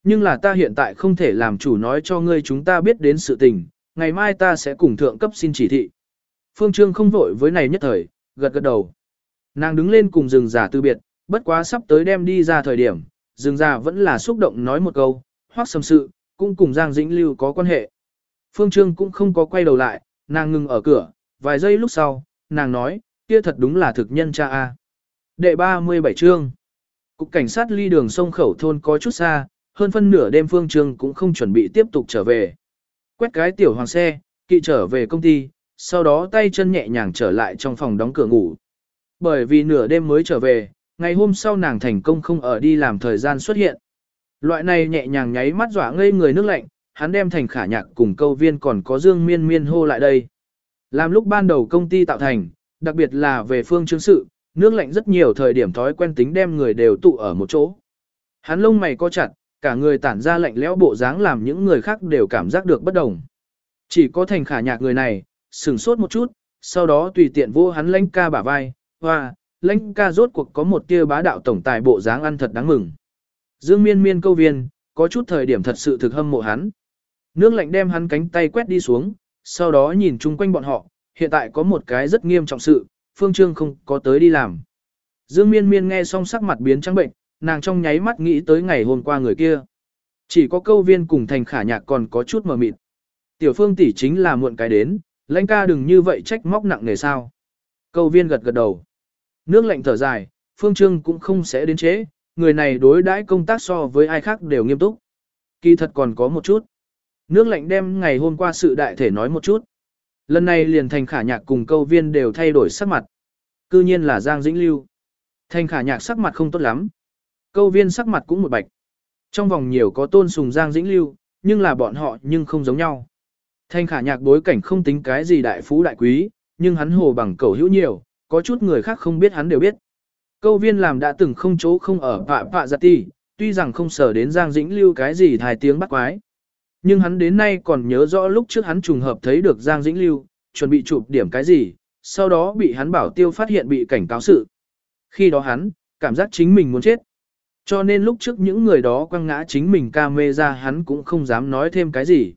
Nhưng là ta hiện tại không thể làm chủ nói cho ngươi chúng ta biết đến sự tình, ngày mai ta sẽ cùng thượng cấp xin chỉ thị. Phương Trương không vội với này nhất thời, gật gật đầu. Nàng đứng lên cùng rừng già từ biệt, bất quá sắp tới đem đi ra thời điểm, rừng già vẫn là xúc động nói một câu, hoác sầm sự, cũng cùng Giang Dĩnh Lưu có quan hệ. Phương Trương cũng không có quay đầu lại, nàng ngừng ở cửa, vài giây lúc sau, nàng nói, kia thật đúng là thực nhân cha A. Đệ 37 chương Cục cảnh sát ly đường sông khẩu thôn có chút xa, hơn phân nửa đêm Phương Trương cũng không chuẩn bị tiếp tục trở về. Quét cái tiểu hoàng xe, kỵ trở về công ty, sau đó tay chân nhẹ nhàng trở lại trong phòng đóng cửa ngủ. Bởi vì nửa đêm mới trở về, ngày hôm sau nàng thành công không ở đi làm thời gian xuất hiện. Loại này nhẹ nhàng nháy mắt dọa ngây người nước lạnh, hắn đem thành khả nhạc cùng câu viên còn có dương miên miên hô lại đây. Làm lúc ban đầu công ty tạo thành, đặc biệt là về phương chứng sự, nước lạnh rất nhiều thời điểm thói quen tính đem người đều tụ ở một chỗ. Hắn lông mày co chặt, cả người tản ra lạnh lẽo bộ dáng làm những người khác đều cảm giác được bất đồng. Chỉ có thành khả nhạc người này, sửng sốt một chút, sau đó tùy tiện vô hắn lãnh ca bả vai, hoa, lãnh ca rốt cuộc có một tia bá đạo tổng tài bộ dáng ăn thật đáng mừng. Dương miên miên câu viên, có chút thời điểm thật sự thực hâm mộ hắn. Nước lạnh đem hắn cánh tay quét đi xuống, sau đó nhìn chung quanh bọn họ, hiện tại có một cái rất nghiêm trọng sự, Phương Trương không có tới đi làm. Dương miên miên nghe xong sắc mặt biến trắng bệnh, nàng trong nháy mắt nghĩ tới ngày hôm qua người kia. Chỉ có câu viên cùng thành khả nhạc còn có chút mờ mịt. Tiểu phương tỷ chính là muộn cái đến, lãnh ca đừng như vậy trách móc nặng nề sao. Câu viên gật gật đầu. Nước lạnh thở dài, phương trương cũng không sẽ đến chế, người này đối đãi công tác so với ai khác đều nghiêm túc. Kỳ thật còn có một chút. Nước lạnh đem ngày hôm qua sự đại thể nói một chút. Lần này liền thành khả nhạc cùng câu viên đều thay đổi sắc mặt. Cư nhiên là Giang Dĩnh Lưu. Thành khả nhạc sắc mặt không tốt lắm. Câu viên sắc mặt cũng một bạch. Trong vòng nhiều có tôn sùng Giang Dĩnh Lưu, nhưng là bọn họ nhưng không giống nhau. Thanh khả nhạc bối cảnh không tính cái gì đại phú đại quý, nhưng hắn hồ bằng cầu hữu nhiều, có chút người khác không biết hắn đều biết. Câu viên làm đã từng không chỗ không ở vạ vạ giặt ti, tuy rằng không sở đến Giang Dĩnh Lưu cái gì thài tiếng bắt quái. Nhưng hắn đến nay còn nhớ rõ lúc trước hắn trùng hợp thấy được Giang Dĩnh Lưu, chuẩn bị chụp điểm cái gì, sau đó bị hắn bảo tiêu phát hiện bị cảnh cáo sự. Khi đó hắn, cảm giác chính mình muốn chết. Cho nên lúc trước những người đó quăng ngã chính mình ca mê ra hắn cũng không dám nói thêm cái gì.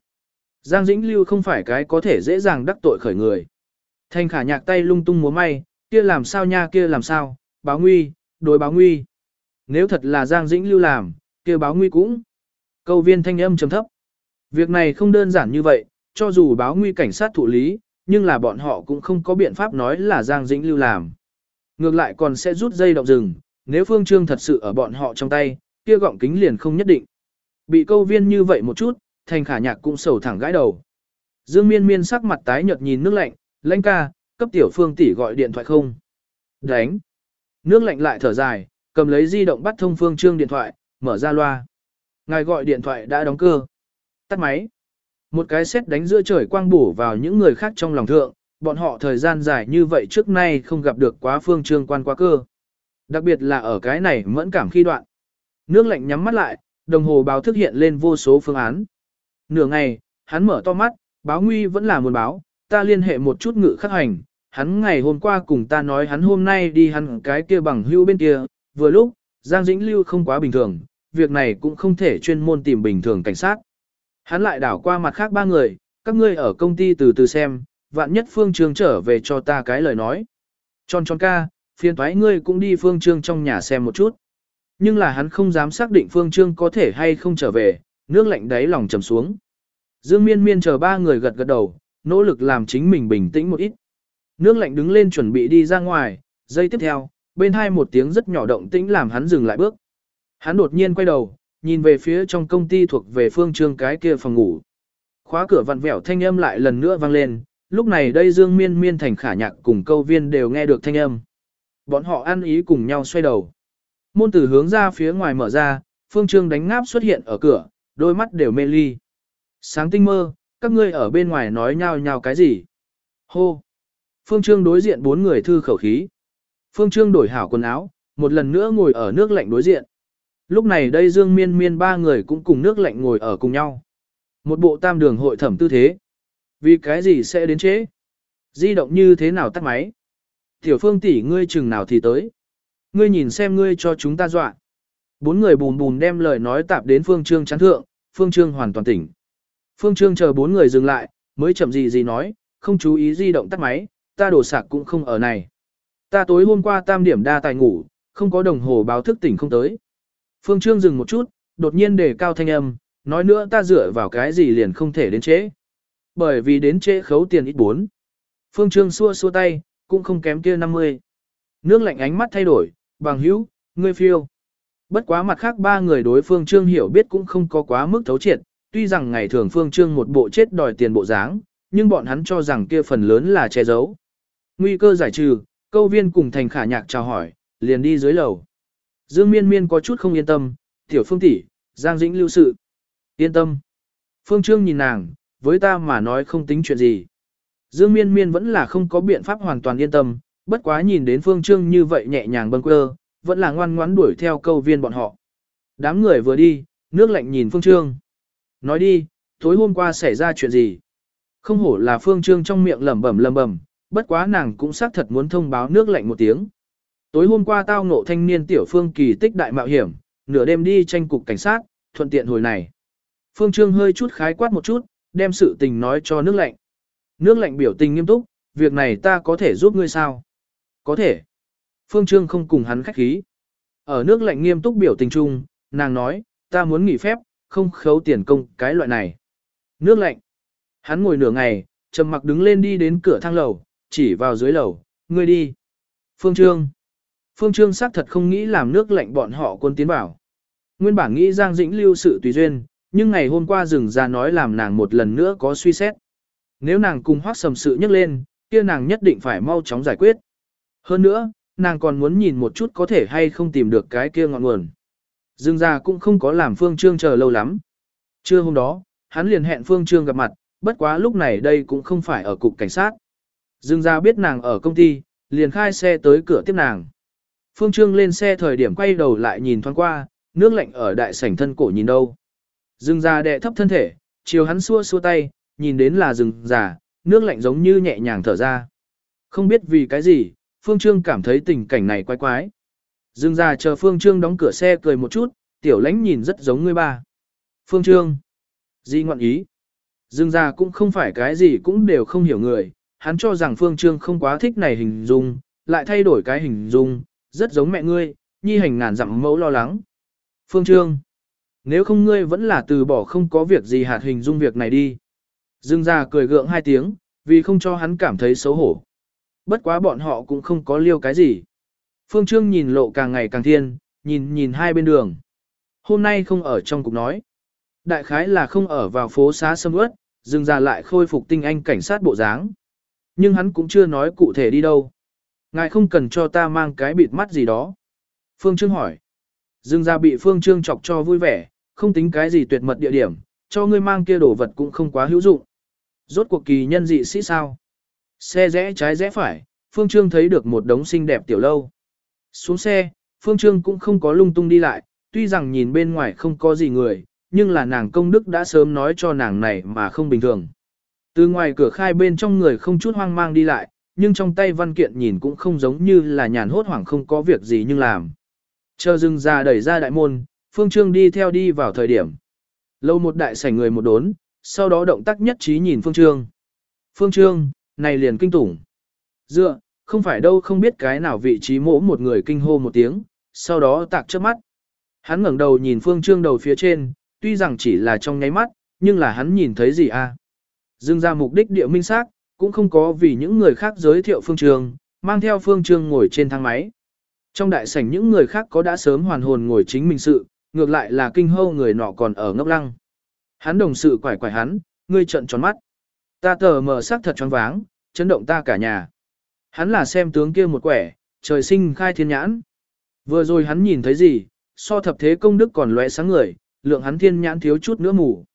Giang Dĩnh Lưu không phải cái có thể dễ dàng đắc tội khởi người. Thanh khả nhạc tay lung tung múa may, kia làm sao nha kia làm sao, báo nguy, đối báo nguy. Nếu thật là Giang Dĩnh Lưu làm, kia báo nguy cũng. Câu viên thanh âm trầm thấp. Việc này không đơn giản như vậy, cho dù báo nguy cảnh sát thụ lý, nhưng là bọn họ cũng không có biện pháp nói là Giang Dĩnh Lưu làm. Ngược lại còn sẽ rút dây động rừng, nếu phương trương thật sự ở bọn họ trong tay, kia gọng kính liền không nhất định. Bị câu viên như vậy một chút, thành khả nhạc cũng sầu thẳng gãi đầu. Dương miên miên sắc mặt tái nhợt nhìn nước lạnh, lãnh ca, cấp tiểu phương tỷ gọi điện thoại không. Đánh. Nước lạnh lại thở dài, cầm lấy di động bắt thông Phương Trương điện thoại, mở ra loa. Ngài gọi điện thoại đã đóng cơ. Tắt máy. Một cái xét đánh giữa trời quang bổ vào những người khác trong lòng thượng, bọn họ thời gian dài như vậy trước nay không gặp được quá Phương Trương quan quá cơ. Đặc biệt là ở cái này mẫn cảm khi đoạn. Nước lạnh nhắm mắt lại, đồng hồ báo thức hiện lên vô số phương án. Nửa ngày, hắn mở to mắt, báo nguy vẫn là muốn báo, ta liên hệ một chút ngự khắc hành. Hắn ngày hôm qua cùng ta nói hắn hôm nay đi hắn cái kia bằng hưu bên kia, vừa lúc, Giang Dĩnh Lưu không quá bình thường, việc này cũng không thể chuyên môn tìm bình thường cảnh sát. Hắn lại đảo qua mặt khác ba người, các ngươi ở công ty từ từ xem, vạn nhất phương trương trở về cho ta cái lời nói. Tròn tròn ca, phiền thoái ngươi cũng đi phương trương trong nhà xem một chút. Nhưng là hắn không dám xác định phương trương có thể hay không trở về, nước lạnh đáy lòng trầm xuống. Dương miên miên chờ ba người gật gật đầu, nỗ lực làm chính mình bình tĩnh một ít. Nước lạnh đứng lên chuẩn bị đi ra ngoài, giây tiếp theo, bên hai một tiếng rất nhỏ động tĩnh làm hắn dừng lại bước. Hắn đột nhiên quay đầu, nhìn về phía trong công ty thuộc về phương trương cái kia phòng ngủ. Khóa cửa vặn vẹo thanh âm lại lần nữa vang lên, lúc này đây Dương Miên Miên thành khả nhạc cùng câu viên đều nghe được thanh âm. Bọn họ ăn ý cùng nhau xoay đầu. Môn tử hướng ra phía ngoài mở ra, phương trương đánh ngáp xuất hiện ở cửa, đôi mắt đều mê ly. Sáng tinh mơ, các ngươi ở bên ngoài nói nhau nhau cái gì? Hô! Phương trương đối diện bốn người thư khẩu khí. Phương trương đổi hảo quần áo, một lần nữa ngồi ở nước lạnh đối diện. Lúc này đây Dương Miên Miên ba người cũng cùng nước lạnh ngồi ở cùng nhau. Một bộ tam đường hội thẩm tư thế. Vì cái gì sẽ đến chế? Di động như thế nào tắt máy? Tiểu phương tỷ ngươi chừng nào thì tới. Ngươi nhìn xem ngươi cho chúng ta dọa. Bốn người bùn bùn đem lời nói tạp đến phương trương chán thượng, phương trương hoàn toàn tỉnh. Phương trương chờ bốn người dừng lại, mới chậm gì gì nói, không chú ý di động tắt máy, ta đổ sạc cũng không ở này. Ta tối hôm qua tam điểm đa tài ngủ, không có đồng hồ báo thức tỉnh không tới. Phương Trương dừng một chút, đột nhiên đề cao thanh âm, nói nữa ta dựa vào cái gì liền không thể đến trễ. Bởi vì đến trễ khấu tiền ít bốn. Phương Trương xua xua tay, cũng không kém kia 50. Nước lạnh ánh mắt thay đổi, bằng hữu, ngươi phiêu. Bất quá mặt khác ba người đối Phương Trương hiểu biết cũng không có quá mức thấu triệt, tuy rằng ngày thường Phương Trương một bộ chết đòi tiền bộ dáng, nhưng bọn hắn cho rằng kia phần lớn là che giấu. Nguy cơ giải trừ, câu viên cùng thành khả nhạc chào hỏi, liền đi dưới lầu. Dương miên miên có chút không yên tâm, tiểu phương tỷ, Giang Dĩnh lưu sự. Yên tâm. Phương Trương nhìn nàng, với ta mà nói không tính chuyện gì. Dương miên miên vẫn là không có biện pháp hoàn toàn yên tâm, bất quá nhìn đến Phương Trương như vậy nhẹ nhàng bâng quơ, vẫn là ngoan ngoãn đuổi theo câu viên bọn họ. Đám người vừa đi, nước lạnh nhìn Phương Trương. Nói đi, tối hôm qua xảy ra chuyện gì? Không hổ là Phương Trương trong miệng lẩm bẩm lẩm bẩm, bất quá nàng cũng xác thật muốn thông báo nước lạnh một tiếng. Tối hôm qua tao ngộ thanh niên tiểu phương kỳ tích đại mạo hiểm, nửa đêm đi tranh cục cảnh sát, thuận tiện hồi này. Phương Trương hơi chút khái quát một chút, đem sự tình nói cho nước lạnh. Nước lạnh biểu tình nghiêm túc, việc này ta có thể giúp ngươi sao? Có thể. Phương Trương không cùng hắn khách khí. Ở nước lạnh nghiêm túc biểu tình chung, nàng nói, ta muốn nghỉ phép, không khấu tiền công cái loại này. Nước lạnh. Hắn ngồi nửa ngày, trầm mặc đứng lên đi đến cửa thang lầu, chỉ vào dưới lầu, ngươi đi. Phương Trương. Phương Trương xác thật không nghĩ làm nước lạnh bọn họ quân tiến vào. Nguyên bản nghĩ Giang Dĩnh lưu sự tùy duyên, nhưng ngày hôm qua rừng ra nói làm nàng một lần nữa có suy xét. Nếu nàng cùng hoác sầm sự nhắc lên, kia nàng nhất định phải mau chóng giải quyết. Hơn nữa, nàng còn muốn nhìn một chút có thể hay không tìm được cái kia ngọn nguồn. Dương gia cũng không có làm Phương Trương chờ lâu lắm. Trưa hôm đó, hắn liền hẹn Phương Trương gặp mặt, bất quá lúc này đây cũng không phải ở cục cảnh sát. Dương gia biết nàng ở công ty, liền khai xe tới cửa tiếp nàng. Phương Trương lên xe thời điểm quay đầu lại nhìn thoáng qua, nước lạnh ở đại sảnh thân cổ nhìn đâu. Dương Gia đè thấp thân thể, chiều hắn xua xua tay, nhìn đến là rừng già, nước lạnh giống như nhẹ nhàng thở ra. Không biết vì cái gì, Phương Trương cảm thấy tình cảnh này quái quái. Dương ra chờ Phương Trương đóng cửa xe cười một chút, tiểu lãnh nhìn rất giống người ba. Phương Trương. Di ngoạn ý. Dương gia cũng không phải cái gì cũng đều không hiểu người, hắn cho rằng Phương Trương không quá thích này hình dung, lại thay đổi cái hình dung, rất giống mẹ ngươi, nhi hành ngàn dặm mẫu lo lắng. Phương Trương, nếu không ngươi vẫn là từ bỏ không có việc gì hạt hình dung việc này đi. Dương ra cười gượng hai tiếng, vì không cho hắn cảm thấy xấu hổ. Bất quá bọn họ cũng không có liêu cái gì. Phương Trương nhìn lộ càng ngày càng thiên, nhìn nhìn hai bên đường. Hôm nay không ở trong cục nói. Đại khái là không ở vào phố xá sâm ướt, dừng ra lại khôi phục tinh anh cảnh sát bộ dáng. Nhưng hắn cũng chưa nói cụ thể đi đâu. Ngài không cần cho ta mang cái bịt mắt gì đó. Phương Trương hỏi. Dương gia bị Phương Trương chọc cho vui vẻ, không tính cái gì tuyệt mật địa điểm, cho ngươi mang kia đồ vật cũng không quá hữu dụng. Rốt cuộc kỳ nhân dị sĩ sao? Xe rẽ trái rẽ phải, Phương Trương thấy được một đống xinh đẹp tiểu lâu. Xuống xe, Phương Trương cũng không có lung tung đi lại, tuy rằng nhìn bên ngoài không có gì người, nhưng là nàng công đức đã sớm nói cho nàng này mà không bình thường. Từ ngoài cửa khai bên trong người không chút hoang mang đi lại, nhưng trong tay văn kiện nhìn cũng không giống như là nhàn hốt hoảng không có việc gì nhưng làm. Chờ dừng ra đẩy ra đại môn, Phương Trương đi theo đi vào thời điểm. Lâu một đại sảnh người một đốn, sau đó động tác nhất trí nhìn Phương Trương. Phương Trương, này liền kinh tủng. Dựa, không phải đâu không biết cái nào vị trí mỗ một người kinh hô một tiếng, sau đó tạc trước mắt. Hắn ngẩng đầu nhìn Phương Trương đầu phía trên, tuy rằng chỉ là trong nháy mắt, nhưng là hắn nhìn thấy gì a? À? Dương ra mục đích địa minh xác, cũng không có vì những người khác giới thiệu Phương Trương, mang theo Phương Trương ngồi trên thang máy. Trong đại sảnh những người khác có đã sớm hoàn hồn ngồi chính mình sự, ngược lại là kinh hô người nọ còn ở ngốc lăng. Hắn đồng sự quải quải hắn, ngươi trận tròn mắt. Ta tờ mờ sắc thật choáng váng, chấn động ta cả nhà. Hắn là xem tướng kia một quẻ, trời sinh khai thiên nhãn. Vừa rồi hắn nhìn thấy gì, so thập thế công đức còn lóe sáng người, lượng hắn thiên nhãn thiếu chút nữa mù.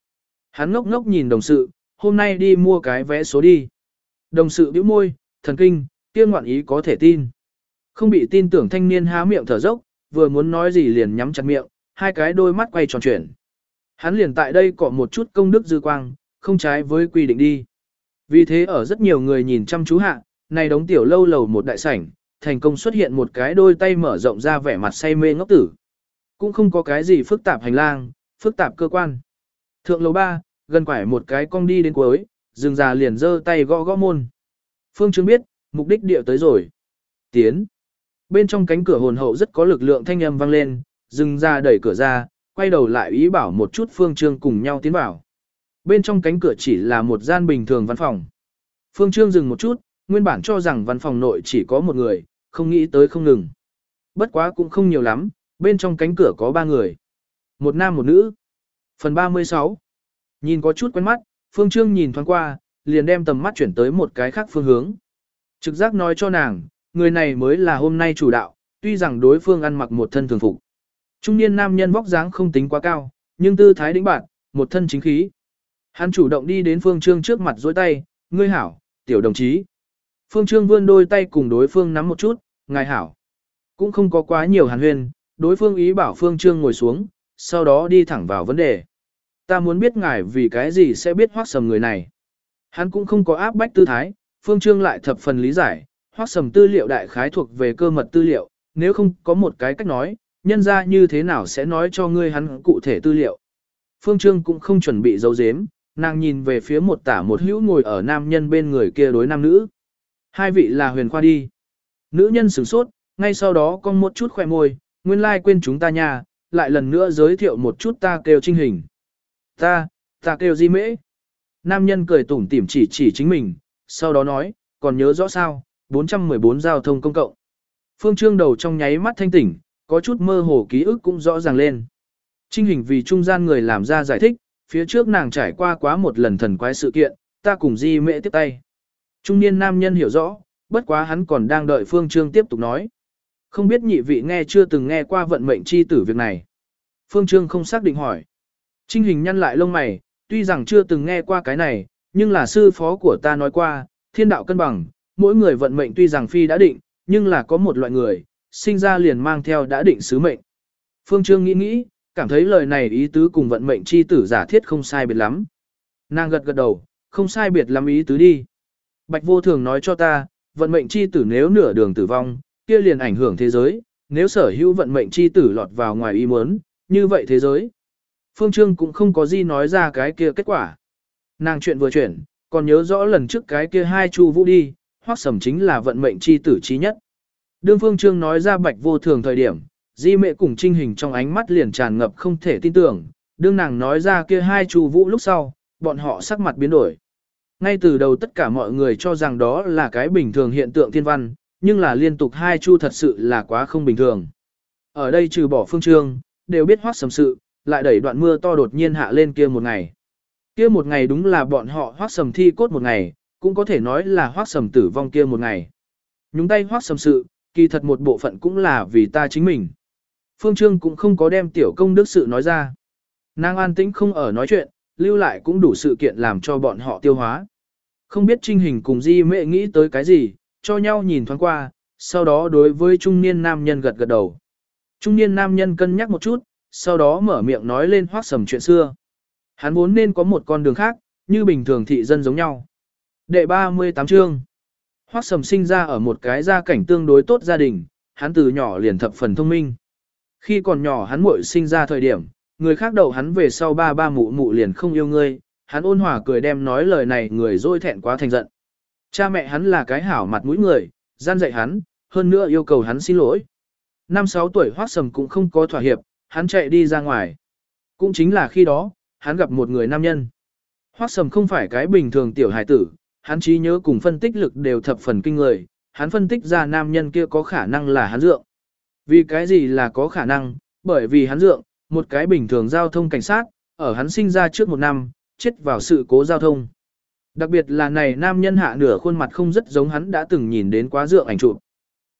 Hắn ngốc ngốc nhìn đồng sự, hôm nay đi mua cái vé số đi. Đồng sự bĩu môi, thần kinh, kia ngoạn ý có thể tin. Không bị tin tưởng thanh niên há miệng thở dốc, vừa muốn nói gì liền nhắm chặt miệng, hai cái đôi mắt quay tròn chuyển. Hắn liền tại đây có một chút công đức dư quang, không trái với quy định đi. Vì thế ở rất nhiều người nhìn chăm chú hạ, này đống tiểu lâu lầu một đại sảnh, thành công xuất hiện một cái đôi tay mở rộng ra vẻ mặt say mê ngốc tử. Cũng không có cái gì phức tạp hành lang, phức tạp cơ quan. Thượng lầu ba, gần quải một cái cong đi đến cuối, dừng già liền giơ tay gõ gõ môn. Phương Trương biết, mục đích địa tới rồi. Tiến. Bên trong cánh cửa hồn hậu rất có lực lượng thanh âm vang lên, dừng ra đẩy cửa ra, quay đầu lại ý bảo một chút Phương Trương cùng nhau tiến vào. Bên trong cánh cửa chỉ là một gian bình thường văn phòng. Phương Trương dừng một chút, nguyên bản cho rằng văn phòng nội chỉ có một người, không nghĩ tới không ngừng. Bất quá cũng không nhiều lắm, bên trong cánh cửa có ba người. Một nam một nữ. Phần 36. Nhìn có chút quen mắt, Phương Trương nhìn thoáng qua, liền đem tầm mắt chuyển tới một cái khác phương hướng. Trực giác nói cho nàng, người này mới là hôm nay chủ đạo, tuy rằng đối phương ăn mặc một thân thường phục. Trung niên nam nhân vóc dáng không tính quá cao, nhưng tư thái đĩnh bạn, một thân chính khí. Hắn chủ động đi đến Phương Trương trước mặt dối tay, ngươi hảo, tiểu đồng chí. Phương Trương vươn đôi tay cùng đối phương nắm một chút, ngài hảo. Cũng không có quá nhiều hàn huyên, đối phương ý bảo Phương Trương ngồi xuống, sau đó đi thẳng vào vấn đề. Ta muốn biết ngài vì cái gì sẽ biết hoác sầm người này. Hắn cũng không có áp bách tư thái, Phương Trương lại thập phần lý giải, hoác sầm tư liệu đại khái thuộc về cơ mật tư liệu, nếu không có một cái cách nói, nhân ra như thế nào sẽ nói cho ngươi hắn cụ thể tư liệu. Phương Trương cũng không chuẩn bị giấu giếm, nàng nhìn về phía một tả một hữu ngồi ở nam nhân bên người kia đối nam nữ. Hai vị là huyền khoa đi. Nữ nhân sửng sốt, ngay sau đó con một chút khỏe môi, nguyên lai like quên chúng ta nha, lại lần nữa giới thiệu một chút ta kêu trinh hình. Ta, ta kêu di mễ. Nam nhân cười tủm tỉm chỉ chỉ chính mình, sau đó nói, còn nhớ rõ sao, 414 giao thông công cộng. Phương Trương đầu trong nháy mắt thanh tỉnh, có chút mơ hồ ký ức cũng rõ ràng lên. Trinh hình vì trung gian người làm ra giải thích, phía trước nàng trải qua quá một lần thần quái sự kiện, ta cùng di mễ tiếp tay. Trung niên nam nhân hiểu rõ, bất quá hắn còn đang đợi Phương Trương tiếp tục nói. Không biết nhị vị nghe chưa từng nghe qua vận mệnh chi tử việc này. Phương Trương không xác định hỏi. Trinh hình nhăn lại lông mày, tuy rằng chưa từng nghe qua cái này, nhưng là sư phó của ta nói qua, thiên đạo cân bằng, mỗi người vận mệnh tuy rằng phi đã định, nhưng là có một loại người, sinh ra liền mang theo đã định sứ mệnh. Phương Trương nghĩ nghĩ, cảm thấy lời này ý tứ cùng vận mệnh chi tử giả thiết không sai biệt lắm. Nàng gật gật đầu, không sai biệt lắm ý tứ đi. Bạch vô thường nói cho ta, vận mệnh chi tử nếu nửa đường tử vong, kia liền ảnh hưởng thế giới, nếu sở hữu vận mệnh chi tử lọt vào ngoài ý muốn, như vậy thế giới. Phương Trương cũng không có gì nói ra cái kia kết quả. Nàng chuyện vừa chuyển, còn nhớ rõ lần trước cái kia hai chu vũ đi, hoắc sầm chính là vận mệnh chi tử chí nhất. Đương Phương Trương nói ra bạch vô thường thời điểm, di mẹ cùng trinh hình trong ánh mắt liền tràn ngập không thể tin tưởng, đương nàng nói ra kia hai chu vũ lúc sau, bọn họ sắc mặt biến đổi. Ngay từ đầu tất cả mọi người cho rằng đó là cái bình thường hiện tượng thiên văn, nhưng là liên tục hai chu thật sự là quá không bình thường. Ở đây trừ bỏ phương trương, đều biết hoác sầm sự, lại đẩy đoạn mưa to đột nhiên hạ lên kia một ngày. Kia một ngày đúng là bọn họ hoác sầm thi cốt một ngày, cũng có thể nói là hoác sầm tử vong kia một ngày. Nhúng tay hoác sầm sự, kỳ thật một bộ phận cũng là vì ta chính mình. Phương Trương cũng không có đem tiểu công đức sự nói ra. Nàng an tĩnh không ở nói chuyện, lưu lại cũng đủ sự kiện làm cho bọn họ tiêu hóa. Không biết trinh hình cùng di mẹ nghĩ tới cái gì, cho nhau nhìn thoáng qua, sau đó đối với trung niên nam nhân gật gật đầu. Trung niên nam nhân cân nhắc một chút, sau đó mở miệng nói lên hoác sầm chuyện xưa. Hắn vốn nên có một con đường khác, như bình thường thị dân giống nhau. Đệ 38 chương Hoác sầm sinh ra ở một cái gia cảnh tương đối tốt gia đình, hắn từ nhỏ liền thập phần thông minh. Khi còn nhỏ hắn muội sinh ra thời điểm, người khác đậu hắn về sau ba ba mụ mụ liền không yêu ngươi, hắn ôn hòa cười đem nói lời này người dôi thẹn quá thành giận. Cha mẹ hắn là cái hảo mặt mũi người, gian dạy hắn, hơn nữa yêu cầu hắn xin lỗi. Năm sáu tuổi hoác sầm cũng không có thỏa hiệp, hắn chạy đi ra ngoài. Cũng chính là khi đó, hắn gặp một người nam nhân. Hoác sầm không phải cái bình thường tiểu hài tử, hắn trí nhớ cùng phân tích lực đều thập phần kinh người, hắn phân tích ra nam nhân kia có khả năng là hắn dượng. Vì cái gì là có khả năng, bởi vì hắn dượng, một cái bình thường giao thông cảnh sát, ở hắn sinh ra trước một năm, chết vào sự cố giao thông. Đặc biệt là này nam nhân hạ nửa khuôn mặt không rất giống hắn đã từng nhìn đến quá dượng ảnh chụp.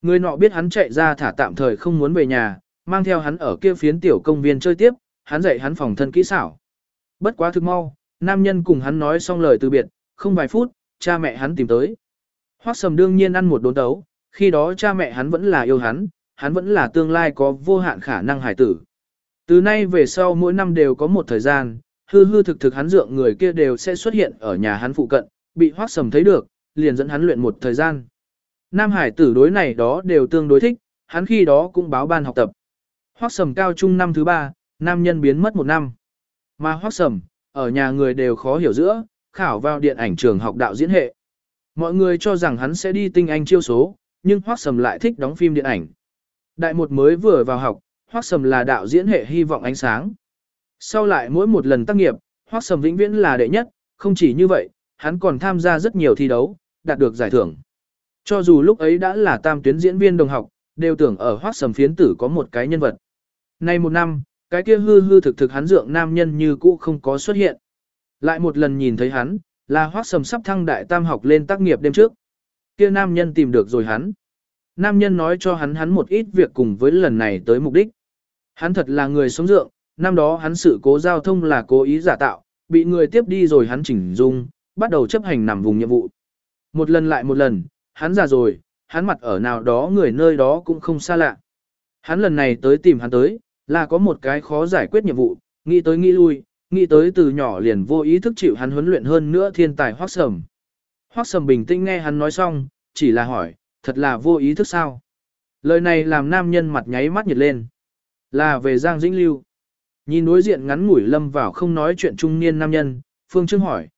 Người nọ biết hắn chạy ra thả tạm thời không muốn về nhà, mang theo hắn ở kia phiến tiểu công viên chơi tiếp, hắn dạy hắn phòng thân kỹ xảo. Bất quá thực mau, nam nhân cùng hắn nói xong lời từ biệt, không vài phút, cha mẹ hắn tìm tới. Hoắc Sầm đương nhiên ăn một đốn đấu, khi đó cha mẹ hắn vẫn là yêu hắn, hắn vẫn là tương lai có vô hạn khả năng hải tử. Từ nay về sau mỗi năm đều có một thời gian, hư hư thực thực hắn dượng người kia đều sẽ xuất hiện ở nhà hắn phụ cận, bị Hoắc Sầm thấy được, liền dẫn hắn luyện một thời gian. Nam hải tử đối này đó đều tương đối thích, hắn khi đó cũng báo ban học tập. Hoắc Sầm cao trung năm thứ ba, nam nhân biến mất một năm. Mà Hoắc Sầm, ở nhà người đều khó hiểu giữa, khảo vào điện ảnh trường học đạo diễn hệ. Mọi người cho rằng hắn sẽ đi tinh anh chiêu số, nhưng Hoắc Sầm lại thích đóng phim điện ảnh. Đại một mới vừa vào học, Hoắc Sầm là đạo diễn hệ hy vọng ánh sáng. Sau lại mỗi một lần tác nghiệp, Hoắc Sầm vĩnh viễn là đệ nhất, không chỉ như vậy, hắn còn tham gia rất nhiều thi đấu, đạt được giải thưởng. Cho dù lúc ấy đã là tam tuyến diễn viên đồng học, đều tưởng ở Hoắc Sầm phiến tử có một cái nhân vật. Nay một năm, cái kia hư hư thực thực hắn dượng nam nhân như cũ không có xuất hiện. Lại một lần nhìn thấy hắn, là Hoắc Sầm sắp thăng đại tam học lên tác nghiệp đêm trước. Kia nam nhân tìm được rồi hắn. Nam nhân nói cho hắn hắn một ít việc cùng với lần này tới mục đích. Hắn thật là người sống dượng, năm đó hắn sự cố giao thông là cố ý giả tạo, bị người tiếp đi rồi hắn chỉnh dung, bắt đầu chấp hành nằm vùng nhiệm vụ. Một lần lại một lần, hắn già rồi, hắn mặt ở nào đó người nơi đó cũng không xa lạ. Hắn lần này tới tìm hắn tới, là có một cái khó giải quyết nhiệm vụ, nghĩ tới nghĩ lui, nghĩ tới từ nhỏ liền vô ý thức chịu hắn huấn luyện hơn nữa thiên tài hoác sầm. Hoác sầm bình tĩnh nghe hắn nói xong, chỉ là hỏi, thật là vô ý thức sao? Lời này làm nam nhân mặt nháy mắt nhiệt lên. Là về Giang Dĩnh Lưu. Nhìn đối diện ngắn ngủi lâm vào không nói chuyện trung niên nam nhân, Phương Trương hỏi.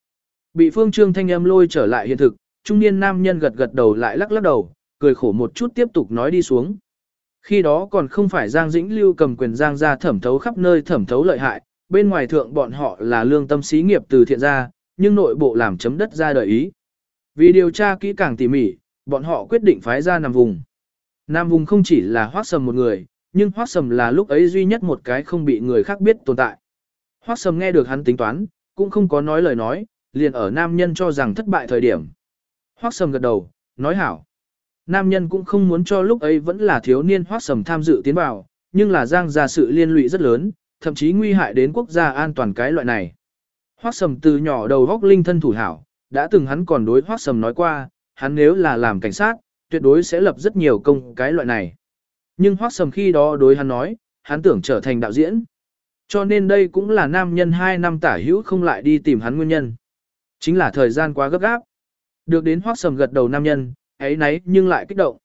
Bị Phương Trương thanh âm lôi trở lại hiện thực, trung niên nam nhân gật gật đầu lại lắc lắc đầu, cười khổ một chút tiếp tục nói đi xuống. Khi đó còn không phải Giang Dĩnh Lưu cầm quyền Giang ra thẩm thấu khắp nơi thẩm thấu lợi hại, bên ngoài thượng bọn họ là lương tâm xí nghiệp từ thiện ra, nhưng nội bộ làm chấm đất ra đợi ý. Vì điều tra kỹ càng tỉ mỉ, bọn họ quyết định phái ra Nam Vùng. Nam Vùng không chỉ là Hoác Sầm một người, nhưng Hoác Sầm là lúc ấy duy nhất một cái không bị người khác biết tồn tại. Hoác Sầm nghe được hắn tính toán, cũng không có nói lời nói, liền ở nam nhân cho rằng thất bại thời điểm. Hoác Sầm gật đầu, nói hảo. Nam nhân cũng không muốn cho lúc ấy vẫn là thiếu niên Hoác Sầm tham dự tiến vào, nhưng là giang ra sự liên lụy rất lớn, thậm chí nguy hại đến quốc gia an toàn cái loại này. Hoác Sầm từ nhỏ đầu góc linh thân thủ hảo, đã từng hắn còn đối Hoác Sầm nói qua, hắn nếu là làm cảnh sát, tuyệt đối sẽ lập rất nhiều công cái loại này. Nhưng Hoác Sầm khi đó đối hắn nói, hắn tưởng trở thành đạo diễn. Cho nên đây cũng là nam nhân 2 năm tả hữu không lại đi tìm hắn nguyên nhân. Chính là thời gian quá gấp gáp. Được đến Hoác Sầm gật đầu nam nhân, ấy nấy nhưng lại kích động.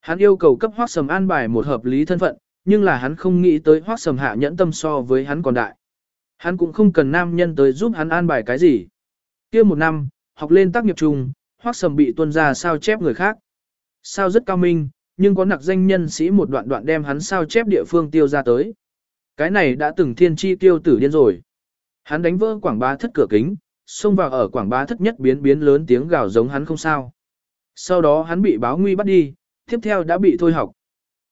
Hắn yêu cầu cấp Hoác Sầm an bài một hợp lý thân phận, nhưng là hắn không nghĩ tới Hoác Sầm hạ nhẫn tâm so với hắn còn đại. Hắn cũng không cần nam nhân tới giúp hắn an bài cái gì. kia một năm, học lên tác nghiệp chung, Hoác Sầm bị tuân ra sao chép người khác. Sao rất cao minh, nhưng có nặc danh nhân sĩ một đoạn đoạn đem hắn sao chép địa phương tiêu ra tới. Cái này đã từng thiên chi tiêu tử điên rồi. Hắn đánh vỡ quảng bá thất cửa kính, xông vào ở quảng bá thất nhất biến biến lớn tiếng gào giống hắn không sao. Sau đó hắn bị báo nguy bắt đi, tiếp theo đã bị thôi học.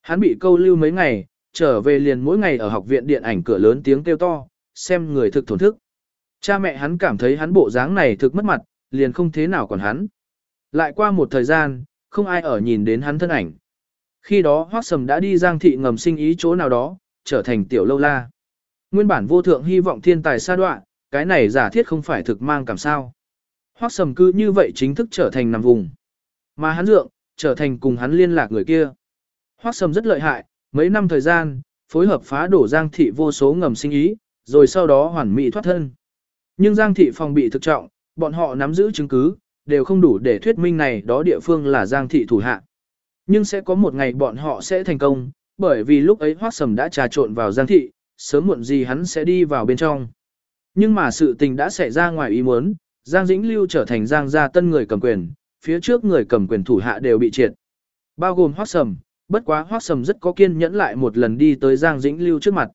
Hắn bị câu lưu mấy ngày, trở về liền mỗi ngày ở học viện điện ảnh cửa lớn tiếng kêu to, xem người thực thổn thức. Cha mẹ hắn cảm thấy hắn bộ dáng này thực mất mặt, liền không thế nào còn hắn. Lại qua một thời gian, không ai ở nhìn đến hắn thân ảnh. Khi đó Hoắc Sầm đã đi Giang thị ngầm sinh ý chỗ nào đó, trở thành tiểu lâu la. Nguyên bản vô thượng hy vọng thiên tài sa đoạn, cái này giả thiết không phải thực mang cảm sao. Hoắc Sầm cứ như vậy chính thức trở thành nằm vùng. Mà hắn dượng, trở thành cùng hắn liên lạc người kia. Hoắc Sầm rất lợi hại, mấy năm thời gian, phối hợp phá đổ Giang thị vô số ngầm sinh ý, rồi sau đó hoàn mỹ thoát thân. Nhưng Giang thị phòng bị thực trọng, bọn họ nắm giữ chứng cứ, đều không đủ để thuyết minh này đó địa phương là Giang thị thủ hạ. Nhưng sẽ có một ngày bọn họ sẽ thành công, bởi vì lúc ấy Hoắc Sầm đã trà trộn vào Giang thị, sớm muộn gì hắn sẽ đi vào bên trong. Nhưng mà sự tình đã xảy ra ngoài ý muốn, Giang Dĩnh Lưu trở thành Giang gia tân người cầm quyền, phía trước người cầm quyền thủ hạ đều bị triệt. Bao gồm Hoắc Sầm, bất quá Hoắc Sầm rất có kiên nhẫn lại một lần đi tới Giang Dĩnh Lưu trước mặt.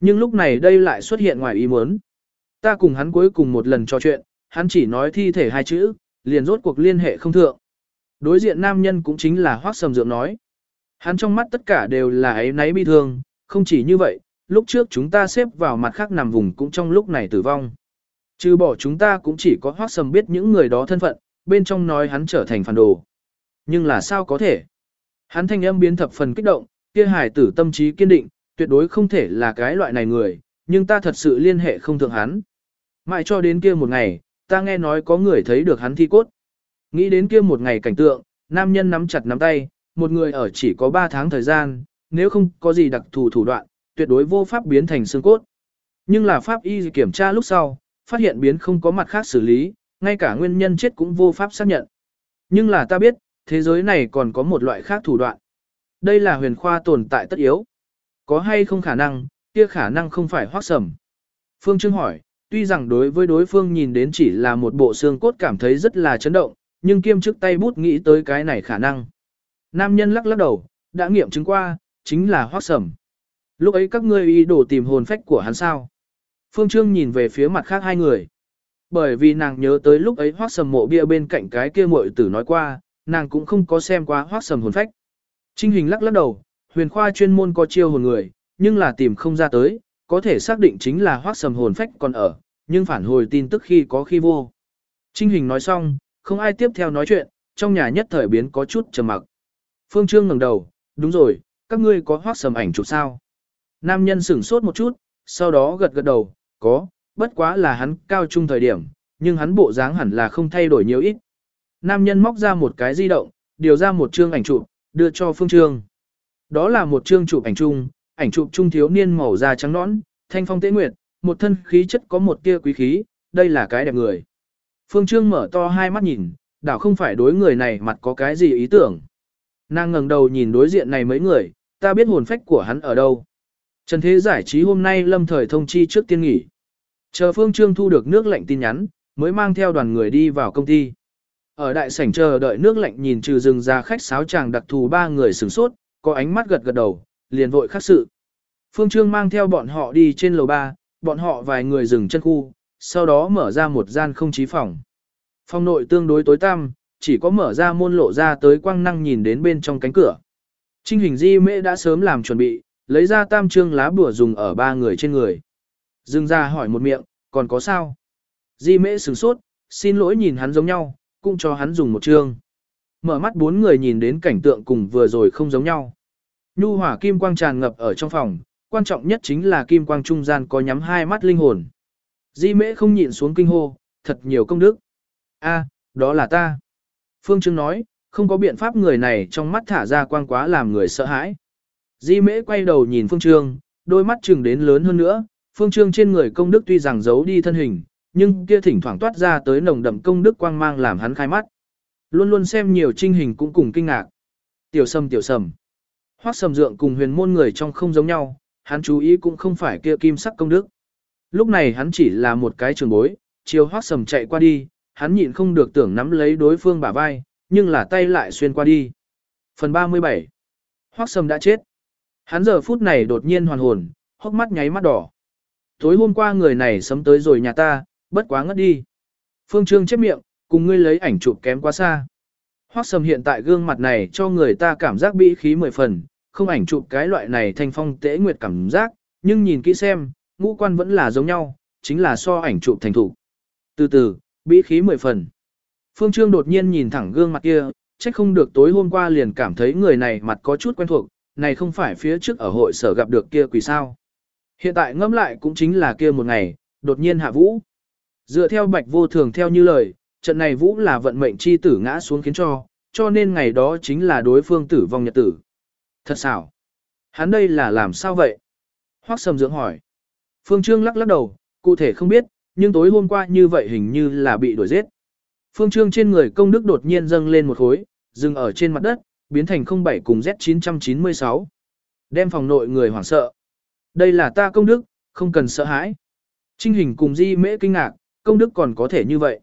Nhưng lúc này đây lại xuất hiện ngoài ý muốn. Ta cùng hắn cuối cùng một lần trò chuyện, hắn chỉ nói thi thể hai chữ, liền rốt cuộc liên hệ không thượng. Đối diện nam nhân cũng chính là Hoắc Sầm Dượng nói. Hắn trong mắt tất cả đều là ấy náy bi thương, không chỉ như vậy, lúc trước chúng ta xếp vào mặt khác nằm vùng cũng trong lúc này tử vong. Trừ bỏ chúng ta cũng chỉ có Hoắc Sầm biết những người đó thân phận, bên trong nói hắn trở thành phản đồ. Nhưng là sao có thể? Hắn thanh âm biến thập phần kích động, kia hải tử tâm trí kiên định, tuyệt đối không thể là cái loại này người, nhưng ta thật sự liên hệ không thượng hắn. Mãi cho đến kia một ngày, ta nghe nói có người thấy được hắn thi cốt. Nghĩ đến kia một ngày cảnh tượng, nam nhân nắm chặt nắm tay, một người ở chỉ có 3 tháng thời gian, nếu không có gì đặc thù thủ đoạn, tuyệt đối vô pháp biến thành xương cốt. Nhưng là pháp y kiểm tra lúc sau, phát hiện biến không có mặt khác xử lý, ngay cả nguyên nhân chết cũng vô pháp xác nhận. Nhưng là ta biết, thế giới này còn có một loại khác thủ đoạn. Đây là huyền khoa tồn tại tất yếu. Có hay không khả năng, kia khả năng không phải hoác sầm. Phương Trương hỏi, tuy rằng đối với đối phương nhìn đến chỉ là một bộ xương cốt cảm thấy rất là chấn động, nhưng kiêm chức tay bút nghĩ tới cái này khả năng. Nam nhân lắc lắc đầu, đã nghiệm chứng qua, chính là hoác sầm. Lúc ấy các ngươi ý đồ tìm hồn phách của hắn sao. Phương Trương nhìn về phía mặt khác hai người. Bởi vì nàng nhớ tới lúc ấy hoác sầm mộ bia bên cạnh cái kia muội tử nói qua, nàng cũng không có xem qua hoác sầm hồn phách. Trinh hình lắc lắc đầu, huyền khoa chuyên môn có chiêu hồn người, nhưng là tìm không ra tới, có thể xác định chính là hoác sầm hồn phách còn ở, nhưng phản hồi tin tức khi có khi vô. Trinh hình nói xong, không ai tiếp theo nói chuyện, trong nhà nhất thời biến có chút trầm mặc. Phương Trương ngẩng đầu, đúng rồi, các ngươi có hoác sầm ảnh chụp sao? Nam nhân sửng sốt một chút, sau đó gật gật đầu, có, bất quá là hắn cao trung thời điểm, nhưng hắn bộ dáng hẳn là không thay đổi nhiều ít. Nam nhân móc ra một cái di động, điều ra một chương ảnh chụp, đưa cho Phương Trương. Đó là một chương chụp ảnh chung, ảnh chụp trung thiếu niên màu da trắng nõn, thanh phong tế nguyệt, một thân khí chất có một tia quý khí, đây là cái đẹp người. Phương Trương mở to hai mắt nhìn, đảo không phải đối người này mặt có cái gì ý tưởng. Nàng ngẩng đầu nhìn đối diện này mấy người, ta biết hồn phách của hắn ở đâu. Trần Thế giải trí hôm nay lâm thời thông chi trước tiên nghỉ. Chờ Phương Trương thu được nước lạnh tin nhắn, mới mang theo đoàn người đi vào công ty. Ở đại sảnh chờ đợi nước lạnh nhìn trừ rừng ra khách sáo chàng đặc thù ba người sửng sốt, có ánh mắt gật gật đầu, liền vội khắc sự. Phương Trương mang theo bọn họ đi trên lầu ba, bọn họ vài người dừng chân khu, sau đó mở ra một gian không chí phòng. Phòng nội tương đối tối tăm, chỉ có mở ra môn lộ ra tới quang năng nhìn đến bên trong cánh cửa. Trinh hình di mễ đã sớm làm chuẩn bị, lấy ra tam trương lá bùa dùng ở ba người trên người. Dương ra hỏi một miệng, còn có sao? Di mễ sửng sốt, xin lỗi nhìn hắn giống nhau, cũng cho hắn dùng một trương. Mở mắt bốn người nhìn đến cảnh tượng cùng vừa rồi không giống nhau. Nhu hỏa kim quang tràn ngập ở trong phòng, quan trọng nhất chính là kim quang trung gian có nhắm hai mắt linh hồn. Di mễ không nhịn xuống kinh hô, thật nhiều công đức. A, đó là ta. Phương Trương nói, không có biện pháp người này trong mắt thả ra quang quá làm người sợ hãi. Di mễ quay đầu nhìn Phương Trương, đôi mắt chừng đến lớn hơn nữa, Phương Trương trên người công đức tuy rằng giấu đi thân hình, nhưng kia thỉnh thoảng toát ra tới nồng đậm công đức quang mang làm hắn khai mắt. Luôn luôn xem nhiều trinh hình cũng cùng kinh ngạc. Tiểu sầm tiểu sầm. Hoắc sầm dượng cùng huyền môn người trong không giống nhau, hắn chú ý cũng không phải kia kim sắc công đức. Lúc này hắn chỉ là một cái trường bối, chiều Hoắc sầm chạy qua đi, hắn nhịn không được tưởng nắm lấy đối phương bả vai, nhưng là tay lại xuyên qua đi. Phần 37 Hoắc sầm đã chết. Hắn giờ phút này đột nhiên hoàn hồn, hốc mắt nháy mắt đỏ. Tối hôm qua người này sấm tới rồi nhà ta, bất quá ngất đi. Phương Trương chép miệng, cùng ngươi lấy ảnh chụp kém quá xa. Hoắc sầm hiện tại gương mặt này cho người ta cảm giác bị khí mười phần, không ảnh chụp cái loại này thanh phong tế nguyệt cảm giác, nhưng nhìn kỹ xem, ngũ quan vẫn là giống nhau, chính là so ảnh chụp thành thủ. Từ từ, bí khí mười phần. Phương Trương đột nhiên nhìn thẳng gương mặt kia, trách không được tối hôm qua liền cảm thấy người này mặt có chút quen thuộc, này không phải phía trước ở hội sở gặp được kia quỷ sao. Hiện tại ngẫm lại cũng chính là kia một ngày, đột nhiên hạ vũ. Dựa theo bạch vô thường theo như lời, trận này vũ là vận mệnh chi tử ngã xuống khiến cho, cho nên ngày đó chính là đối phương tử vong nhật tử. Thật xảo. Hắn đây là làm sao vậy? Hoác sầm dưỡng hỏi. Phương Trương lắc lắc đầu, cụ thể không biết, nhưng tối hôm qua như vậy hình như là bị đuổi giết. Phương Trương trên người công đức đột nhiên dâng lên một khối, dừng ở trên mặt đất, biến thành 07 cùng Z996. Đem phòng nội người hoảng sợ. Đây là ta công đức, không cần sợ hãi. Trinh hình cùng di mễ kinh ngạc, công đức còn có thể như vậy.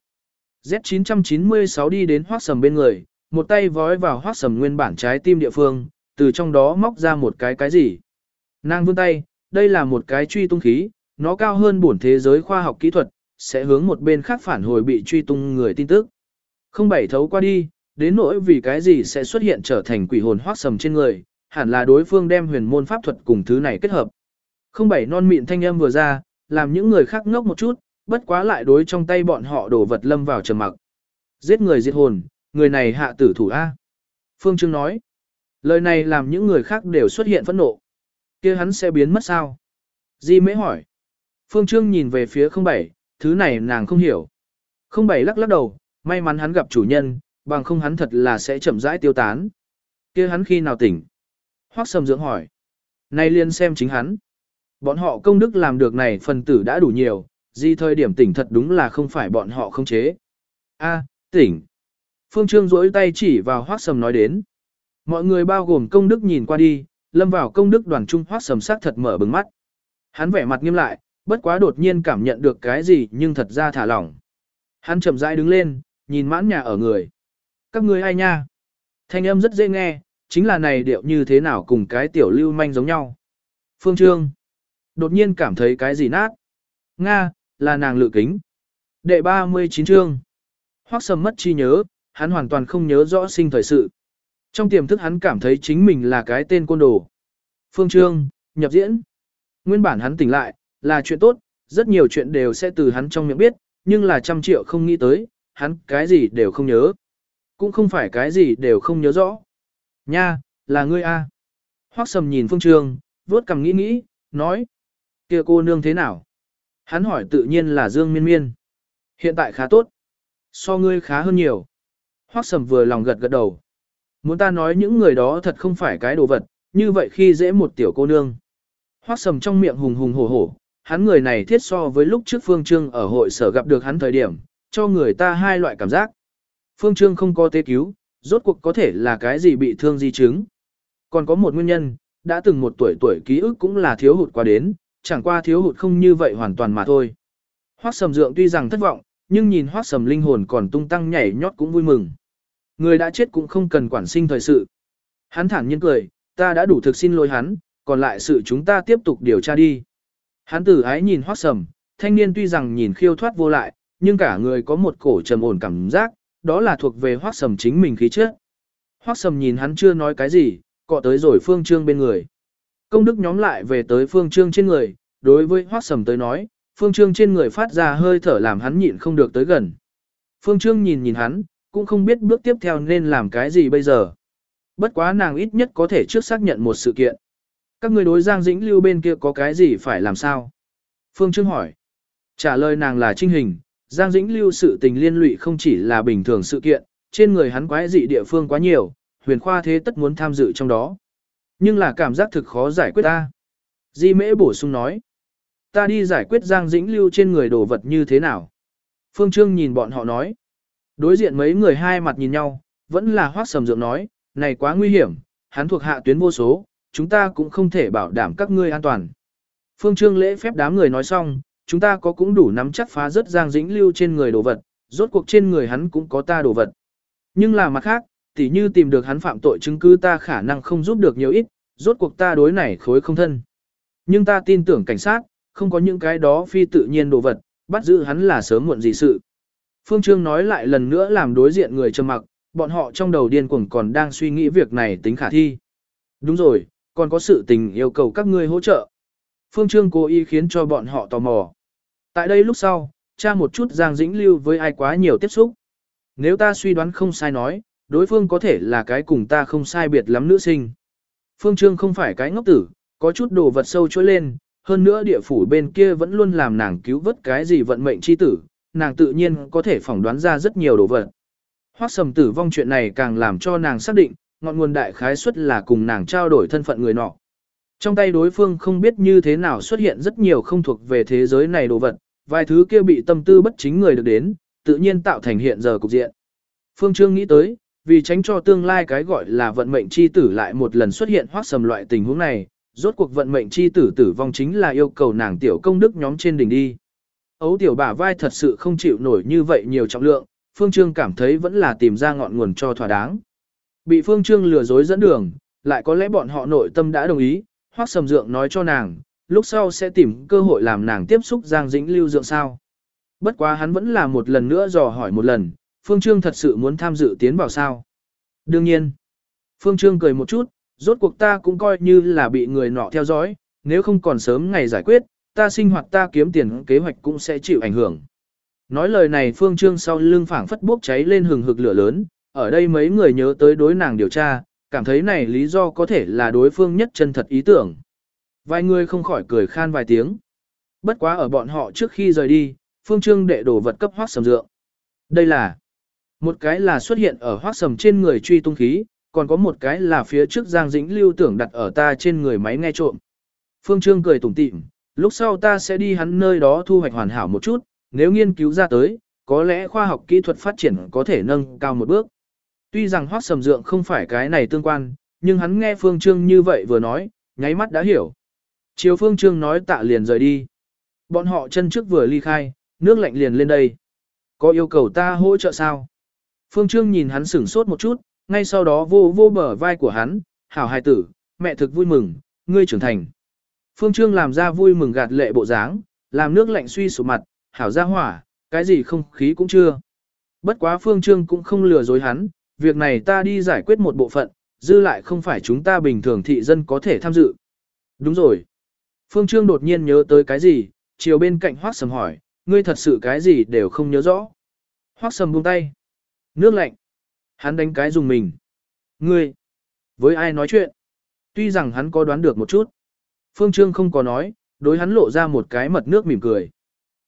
Z996 đi đến hoác sầm bên người, một tay vói vào hoác sầm nguyên bản trái tim địa phương, từ trong đó móc ra một cái cái gì. Nàng vươn tay, đây là một cái truy tung khí, nó cao hơn bổn thế giới khoa học kỹ thuật, sẽ hướng một bên khác phản hồi bị truy tung người tin tức. Không bảy thấu qua đi, đến nỗi vì cái gì sẽ xuất hiện trở thành quỷ hồn hoác sầm trên người, hẳn là đối phương đem huyền môn pháp thuật cùng thứ này kết hợp. Không bảy non mịn thanh âm vừa ra, làm những người khác ngốc một chút, bất quá lại đối trong tay bọn họ đổ vật lâm vào trầm mặc. Giết người diệt hồn, người này hạ tử thủ A. Phương Trương nói, lời này làm những người khác đều xuất hiện phẫn nộ. kia hắn sẽ biến mất sao? Di mễ hỏi. Phương Trương nhìn về phía không bảy, thứ này nàng không hiểu. Không bảy lắc lắc đầu, may mắn hắn gặp chủ nhân, bằng không hắn thật là sẽ chậm rãi tiêu tán. kia hắn khi nào tỉnh? Hoác sầm dưỡng hỏi. Nay liên xem chính hắn. Bọn họ công đức làm được này phần tử đã đủ nhiều, Di thời điểm tỉnh thật đúng là không phải bọn họ không chế. A, tỉnh. Phương Trương rỗi tay chỉ vào hoác sầm nói đến. Mọi người bao gồm công đức nhìn qua đi, lâm vào công đức đoàn trung hoác sầm sắc thật mở bừng mắt. Hắn vẻ mặt nghiêm lại, bất quá đột nhiên cảm nhận được cái gì nhưng thật ra thả lỏng. Hắn chậm rãi đứng lên, nhìn mãn nhà ở người. Các ngươi ai nha? Thanh âm rất dễ nghe, chính là này điệu như thế nào cùng cái tiểu lưu manh giống nhau. Phương Trương. Đột nhiên cảm thấy cái gì nát. Nga, là nàng lự kính. Đệ 39 chương. Hoác sầm mất chi nhớ, hắn hoàn toàn không nhớ rõ sinh thời sự. Trong tiềm thức hắn cảm thấy chính mình là cái tên côn đồ. Phương Trương, nhập diễn. Nguyên bản hắn tỉnh lại, là chuyện tốt, rất nhiều chuyện đều sẽ từ hắn trong miệng biết, nhưng là trăm triệu không nghĩ tới, hắn cái gì đều không nhớ. Cũng không phải cái gì đều không nhớ rõ. Nha, là ngươi a. Hoắc Sầm nhìn Phương Trương, vuốt cằm nghĩ nghĩ, nói: "Kia cô nương thế nào?" Hắn hỏi tự nhiên là Dương Miên Miên. Hiện tại khá tốt. So ngươi khá hơn nhiều. Hoắc Sầm vừa lòng gật gật đầu. Muốn ta nói những người đó thật không phải cái đồ vật, như vậy khi dễ một tiểu cô nương. Hoắc Sầm trong miệng hùng hùng hổ hổ, hắn người này thiết so với lúc trước Phương Trương ở hội sở gặp được hắn thời điểm, cho người ta hai loại cảm giác. Phương Trương không có tế cứu, rốt cuộc có thể là cái gì bị thương di chứng. Còn có một nguyên nhân, đã từng một tuổi tuổi ký ức cũng là thiếu hụt qua đến, chẳng qua thiếu hụt không như vậy hoàn toàn mà thôi. Hoắc Sầm Dượng tuy rằng thất vọng, nhưng nhìn Hoắc Sầm linh hồn còn tung tăng nhảy nhót cũng vui mừng. Người đã chết cũng không cần quản sinh thời sự. Hắn thản nhiên cười, ta đã đủ thực xin lỗi hắn, còn lại sự chúng ta tiếp tục điều tra đi. Hắn tử ái nhìn Hoắc Sầm, thanh niên tuy rằng nhìn khiêu thoát vô lại, nhưng cả người có một cổ trầm ổn cảm giác, đó là thuộc về Hoắc Sầm chính mình khí chất. Hoắc Sầm nhìn hắn chưa nói cái gì, cọ tới rồi Phương Trương bên người. Công đức nhóm lại về tới Phương Trương trên người, đối với Hoắc Sầm tới nói, Phương Trương trên người phát ra hơi thở làm hắn nhịn không được tới gần. Phương Trương nhìn nhìn hắn, cũng không biết bước tiếp theo nên làm cái gì bây giờ. Bất quá nàng ít nhất có thể trước xác nhận một sự kiện. Các người đối Giang Dĩnh Lưu bên kia có cái gì phải làm sao? Phương Trương hỏi. Trả lời nàng là trinh hình, Giang Dĩnh Lưu sự tình liên lụy không chỉ là bình thường sự kiện, trên người hắn quái dị địa phương quá nhiều, huyền khoa thế tất muốn tham dự trong đó. Nhưng là cảm giác thực khó giải quyết ta. Di mễ bổ sung nói. Ta đi giải quyết Giang Dĩnh Lưu trên người đồ vật như thế nào? Phương Trương nhìn bọn họ nói. Đối diện mấy người hai mặt nhìn nhau, vẫn là hoác sầm dượng nói, này quá nguy hiểm, hắn thuộc hạ tuyến vô số, chúng ta cũng không thể bảo đảm các ngươi an toàn. Phương Trương lễ phép đám người nói xong, chúng ta có cũng đủ nắm chắc phá rất giang dĩnh lưu trên người đồ vật, rốt cuộc trên người hắn cũng có ta đồ vật. Nhưng là mặt khác, tỉ như tìm được hắn phạm tội chứng cứ ta khả năng không giúp được nhiều ít, rốt cuộc ta đối này khối không thân. Nhưng ta tin tưởng cảnh sát, không có những cái đó phi tự nhiên đồ vật, bắt giữ hắn là sớm muộn gì sự. Phương Trương nói lại lần nữa làm đối diện người trầm mặc, bọn họ trong đầu điên cuồng còn đang suy nghĩ việc này tính khả thi. Đúng rồi, còn có sự tình yêu cầu các ngươi hỗ trợ. Phương Trương cố ý khiến cho bọn họ tò mò. Tại đây lúc sau, tra một chút Giang Dĩnh Lưu với ai quá nhiều tiếp xúc. Nếu ta suy đoán không sai nói, đối phương có thể là cái cùng ta không sai biệt lắm nữ sinh. Phương Trương không phải cái ngốc tử, có chút đồ vật sâu trôi lên, hơn nữa địa phủ bên kia vẫn luôn làm nàng cứu vớt cái gì vận mệnh chi tử, nàng tự nhiên có thể phỏng đoán ra rất nhiều đồ vật. Hoắc sầm tử vong chuyện này càng làm cho nàng xác định, ngọn nguồn đại khái suất là cùng nàng trao đổi thân phận người nọ. Trong tay đối phương không biết như thế nào xuất hiện rất nhiều không thuộc về thế giới này đồ vật, vài thứ kia bị tâm tư bất chính người được đến, tự nhiên tạo thành hiện giờ cục diện. Phương Trương nghĩ tới, vì tránh cho tương lai cái gọi là vận mệnh chi tử lại một lần xuất hiện hoắc sầm loại tình huống này, rốt cuộc vận mệnh chi tử tử vong chính là yêu cầu nàng tiểu công đức nhóm trên đỉnh đi. Ấu tiểu bả vai thật sự không chịu nổi như vậy nhiều trọng lượng, Phương Trương cảm thấy vẫn là tìm ra ngọn nguồn cho thỏa đáng. Bị Phương Trương lừa dối dẫn đường, lại có lẽ bọn họ nội tâm đã đồng ý, hoác sầm dượng nói cho nàng, lúc sau sẽ tìm cơ hội làm nàng tiếp xúc Giang Dĩnh Lưu dượng sao. Bất quá hắn vẫn là một lần nữa dò hỏi một lần, Phương Trương thật sự muốn tham dự tiến vào sao. Đương nhiên, Phương Trương cười một chút, rốt cuộc ta cũng coi như là bị người nọ theo dõi, nếu không còn sớm ngày giải quyết, ta sinh hoạt ta kiếm tiền kế hoạch cũng sẽ chịu ảnh hưởng. Nói lời này Phương Trương sau lưng phảng phất bốc cháy lên hừng hực lửa lớn, ở đây mấy người nhớ tới đối nàng điều tra, cảm thấy này lý do có thể là đối phương nhất chân thật ý tưởng. Vài người không khỏi cười khan vài tiếng. Bất quá ở bọn họ trước khi rời đi, Phương Trương đệ đổ vật cấp hoác sầm dượng. Đây là một cái là xuất hiện ở hoác sầm trên người truy tung khí, còn có một cái là phía trước Giang Dĩnh lưu tưởng đặt ở ta trên người máy nghe trộm. Phương Trương cười tủm tỉm, lúc sau ta sẽ đi hắn nơi đó thu hoạch hoàn hảo một chút, nếu nghiên cứu ra tới, có lẽ khoa học kỹ thuật phát triển có thể nâng cao một bước. Tuy rằng hoác sầm dượng không phải cái này tương quan, nhưng hắn nghe Phương Trương như vậy vừa nói, nháy mắt đã hiểu. Chiều Phương Trương nói tạ liền rời đi. Bọn họ chân trước vừa ly khai, nước lạnh liền lên đây. Có yêu cầu ta hỗ trợ sao? Phương Trương nhìn hắn sửng sốt một chút, ngay sau đó vô vô bờ vai của hắn, hảo hài tử, mẹ thực vui mừng, ngươi trưởng thành. Phương Trương làm ra vui mừng gạt lệ bộ dáng, làm nước lạnh suy sụp mặt, hảo ra hỏa, cái gì không khí cũng chưa. Bất quá Phương Trương cũng không lừa dối hắn, việc này ta đi giải quyết một bộ phận, dư lại không phải chúng ta bình thường thị dân có thể tham dự. Đúng rồi. Phương Trương đột nhiên nhớ tới cái gì, chiều bên cạnh Hoác Sầm hỏi, ngươi thật sự cái gì đều không nhớ rõ. Hoác Sầm buông tay. Nước lạnh. Hắn đánh cái dùng mình. Ngươi. Với ai nói chuyện? Tuy rằng hắn có đoán được một chút. Phương Trương không có nói, đối hắn lộ ra một cái mật nước mỉm cười.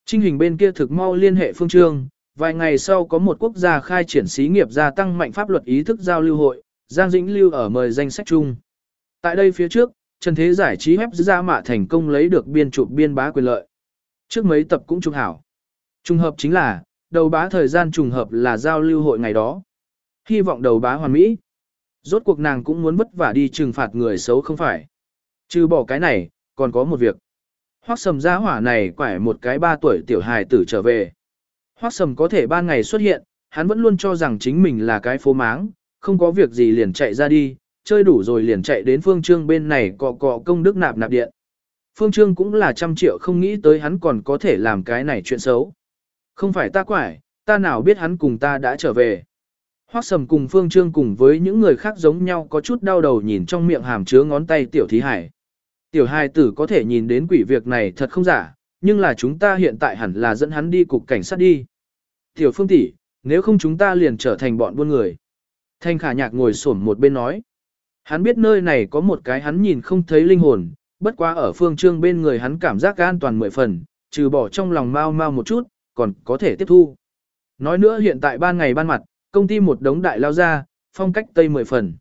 Trinh hình bên kia thực mau liên hệ Phương Trương, vài ngày sau có một quốc gia khai triển xí nghiệp gia tăng mạnh pháp luật ý thức giao lưu hội, Giang Dĩnh Lưu ở mời danh sách chung. Tại đây phía trước, Trần Thế giải trí web ra mạ thành công lấy được biên chụp biên bá quyền lợi. Trước mấy tập cũng trùng hảo. Trùng hợp chính là, đầu bá thời gian trùng hợp là giao lưu hội ngày đó. Hy vọng đầu bá hoàn mỹ. Rốt cuộc nàng cũng muốn vất vả đi trừng phạt người xấu không phải. Trừ bỏ cái này, còn có một việc. Hoác sầm gia hỏa này quải một cái ba tuổi tiểu hài tử trở về. Hoác sầm có thể ban ngày xuất hiện, hắn vẫn luôn cho rằng chính mình là cái phố máng, không có việc gì liền chạy ra đi, chơi đủ rồi liền chạy đến phương trương bên này cọ cọ công đức nạp nạp điện. Phương trương cũng là trăm triệu không nghĩ tới hắn còn có thể làm cái này chuyện xấu. Không phải ta quải, ta nào biết hắn cùng ta đã trở về. Hoác sầm cùng phương trương cùng với những người khác giống nhau có chút đau đầu nhìn trong miệng hàm chứa ngón tay tiểu thí hải. Tiểu hài tử có thể nhìn đến quỷ việc này thật không giả, nhưng là chúng ta hiện tại hẳn là dẫn hắn đi cục cảnh sát đi. Tiểu phương tỷ, nếu không chúng ta liền trở thành bọn buôn người. Thanh khả nhạc ngồi xổm một bên nói. Hắn biết nơi này có một cái hắn nhìn không thấy linh hồn, bất quá ở phương trương bên người hắn cảm giác an toàn mười phần, trừ bỏ trong lòng mau mau một chút, còn có thể tiếp thu. Nói nữa hiện tại ban ngày ban mặt, công ty một đống đại lao ra, phong cách tây mười phần.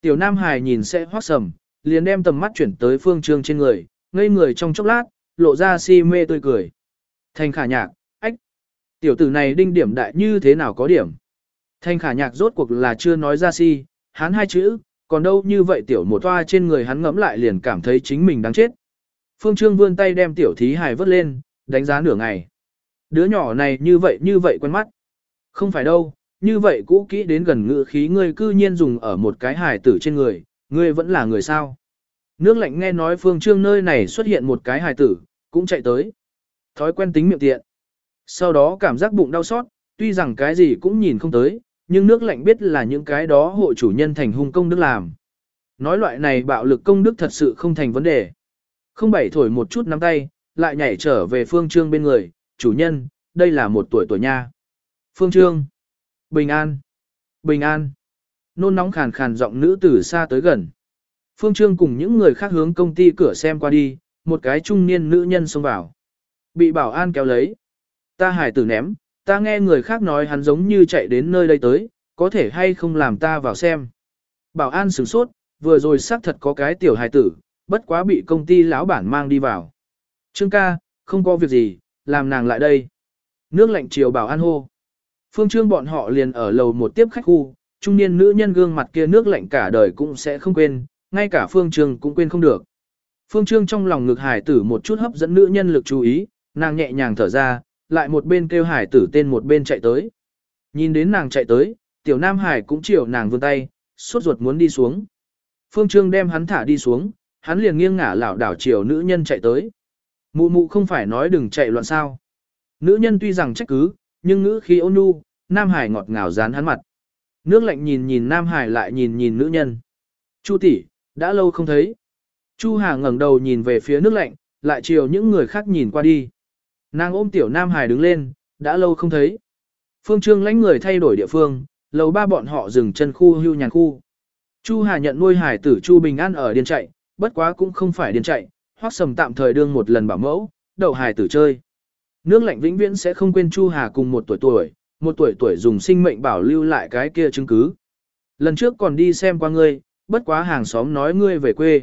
Tiểu Nam Hải nhìn sẽ hoác sầm, liền đem tầm mắt chuyển tới phương trương trên người, ngây người trong chốc lát, lộ ra si mê tươi cười. Thành khả nhạc, ách, tiểu tử này đinh điểm đại như thế nào có điểm. Thành khả nhạc rốt cuộc là chưa nói ra si, hắn hai chữ, còn đâu như vậy tiểu một toa trên người hắn ngẫm lại liền cảm thấy chính mình đáng chết. Phương Trương vươn tay đem tiểu thí hài vớt lên, đánh giá nửa ngày. Đứa nhỏ này như vậy như vậy quen mắt. Không phải đâu, như vậy cũ kỹ đến gần ngựa khí ngươi cư nhiên dùng ở một cái hài tử trên người, ngươi vẫn là người sao. Nước lạnh nghe nói phương trương nơi này xuất hiện một cái hài tử, cũng chạy tới. Thói quen tính miệng tiện. Sau đó cảm giác bụng đau xót, tuy rằng cái gì cũng nhìn không tới, nhưng nước lạnh biết là những cái đó hộ chủ nhân thành hung công đức làm. Nói loại này bạo lực công đức thật sự không thành vấn đề. Không bảy thổi một chút nắm tay, lại nhảy trở về phương trương bên người, chủ nhân, đây là một tuổi tuổi nha. Phương trương. Bình an. Bình an nôn nóng khàn khàn giọng nữ từ xa tới gần. Phương Trương cùng những người khác hướng công ty cửa xem qua đi, một cái trung niên nữ nhân xông vào. Bị bảo an kéo lấy. Ta hải tử ném, ta nghe người khác nói hắn giống như chạy đến nơi đây tới, có thể hay không làm ta vào xem. Bảo an sửng sốt, vừa rồi xác thật có cái tiểu hải tử, bất quá bị công ty lão bản mang đi vào. Trương ca, không có việc gì, làm nàng lại đây. Nước lạnh chiều bảo an hô. Phương trương bọn họ liền ở lầu một tiếp khách khu, trung niên nữ nhân gương mặt kia nước lạnh cả đời cũng sẽ không quên, ngay cả phương trương cũng quên không được. Phương trương trong lòng ngực hải tử một chút hấp dẫn nữ nhân lực chú ý, nàng nhẹ nhàng thở ra, lại một bên kêu hải tử tên một bên chạy tới. Nhìn đến nàng chạy tới, tiểu nam hải cũng chiều nàng vươn tay, suốt ruột muốn đi xuống. Phương Trương đem hắn thả đi xuống, hắn liền nghiêng ngả lảo đảo chiều nữ nhân chạy tới. Mụ mụ không phải nói đừng chạy loạn sao. Nữ nhân tuy rằng trách cứ, nhưng ngữ khí ôn nhu, Nam Hải ngọt ngào dán hắn mặt. Nước lạnh nhìn nhìn Nam Hải lại nhìn nhìn nữ nhân. Chu tỷ, đã lâu không thấy. Chu Hà ngẩng đầu nhìn về phía nước lạnh, lại chiều những người khác nhìn qua đi. Nàng ôm tiểu Nam Hải đứng lên, đã lâu không thấy. Phương Trương lãnh người thay đổi địa phương, lầu ba bọn họ dừng chân khu hưu nhàn khu. Chu Hà nhận nuôi hải tử Chu Bình An ở điên chạy, bất quá cũng không phải điên chạy, hoác sầm tạm thời đương một lần bảo mẫu, đầu hải tử chơi. Nước lạnh vĩnh viễn sẽ không quên Chu Hà cùng một tuổi tuổi, một tuổi tuổi dùng sinh mệnh bảo lưu lại cái kia chứng cứ. Lần trước còn đi xem qua ngươi, bất quá hàng xóm nói ngươi về quê.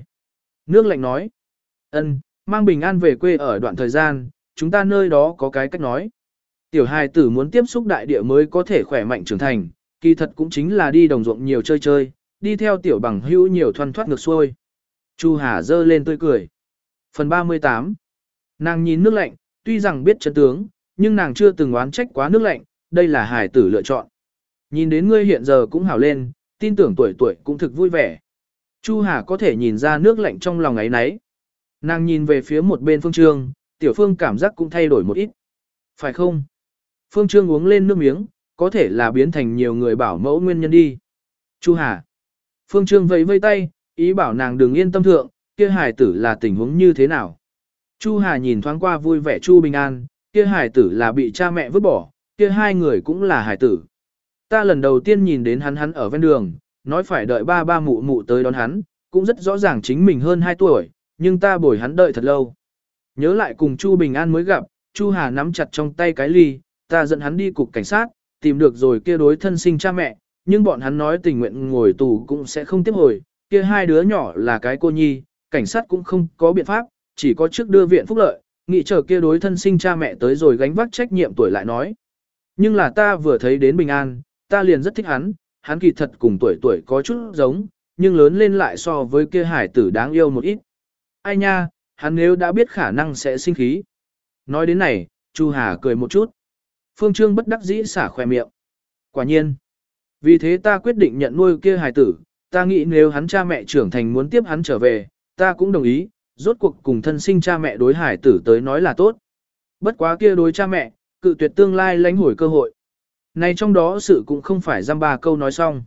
Nước lạnh nói, ân, mang bình an về quê ở đoạn thời gian, chúng ta nơi đó có cái cách nói. Tiểu hài tử muốn tiếp xúc đại địa mới có thể khỏe mạnh trưởng thành, kỳ thật cũng chính là đi đồng ruộng nhiều chơi chơi, đi theo tiểu bằng hữu nhiều thoăn thoát ngược xuôi. Chu Hà dơ lên tươi cười. Phần 38 Nàng nhìn nước lạnh, tuy rằng biết chân tướng, nhưng nàng chưa từng oán trách quá nước lạnh, đây là hài tử lựa chọn. Nhìn đến ngươi hiện giờ cũng hảo lên, tin tưởng tuổi tuổi cũng thực vui vẻ. Chu Hà có thể nhìn ra nước lạnh trong lòng ấy nấy. Nàng nhìn về phía một bên phương trương, tiểu phương cảm giác cũng thay đổi một ít. Phải không? Phương trương uống lên nước miếng, có thể là biến thành nhiều người bảo mẫu nguyên nhân đi. Chu Hà. Phương Trương vẫy vây tay, ý bảo nàng đừng yên tâm thượng, kia hải tử là tình huống như thế nào. Chu Hà nhìn thoáng qua vui vẻ Chu Bình An, kia hải tử là bị cha mẹ vứt bỏ, kia hai người cũng là hải tử. Ta lần đầu tiên nhìn đến hắn hắn ở ven đường, nói phải đợi ba ba mụ mụ tới đón hắn, cũng rất rõ ràng chính mình hơn 2 tuổi, nhưng ta bồi hắn đợi thật lâu. Nhớ lại cùng Chu Bình An mới gặp, Chu Hà nắm chặt trong tay cái ly, ta dẫn hắn đi cục cảnh sát, tìm được rồi kia đối thân sinh cha mẹ, nhưng bọn hắn nói tình nguyện ngồi tù cũng sẽ không tiếp hồi, kia hai đứa nhỏ là cái cô nhi, cảnh sát cũng không có biện pháp, chỉ có trước đưa viện phúc lợi, nghĩ chờ kia đối thân sinh cha mẹ tới rồi gánh vác trách nhiệm tuổi lại nói. Nhưng là ta vừa thấy đến bình an, ta liền rất thích hắn, hắn kỳ thật cùng tuổi tuổi có chút giống, nhưng lớn lên lại so với kia hải tử đáng yêu một ít. Ai nha, hắn nếu đã biết khả năng sẽ sinh khí. Nói đến này, Chu Hà cười một chút. Phương Trương bất đắc dĩ xả khoe miệng. Quả nhiên. Vì thế ta quyết định nhận nuôi kia hài tử, ta nghĩ nếu hắn cha mẹ trưởng thành muốn tiếp hắn trở về, ta cũng đồng ý, rốt cuộc cùng thân sinh cha mẹ đối hài tử tới nói là tốt. Bất quá kia đối cha mẹ, cự tuyệt tương lai lãnh hồi cơ hội. Này trong đó sự cũng không phải giam ba câu nói xong.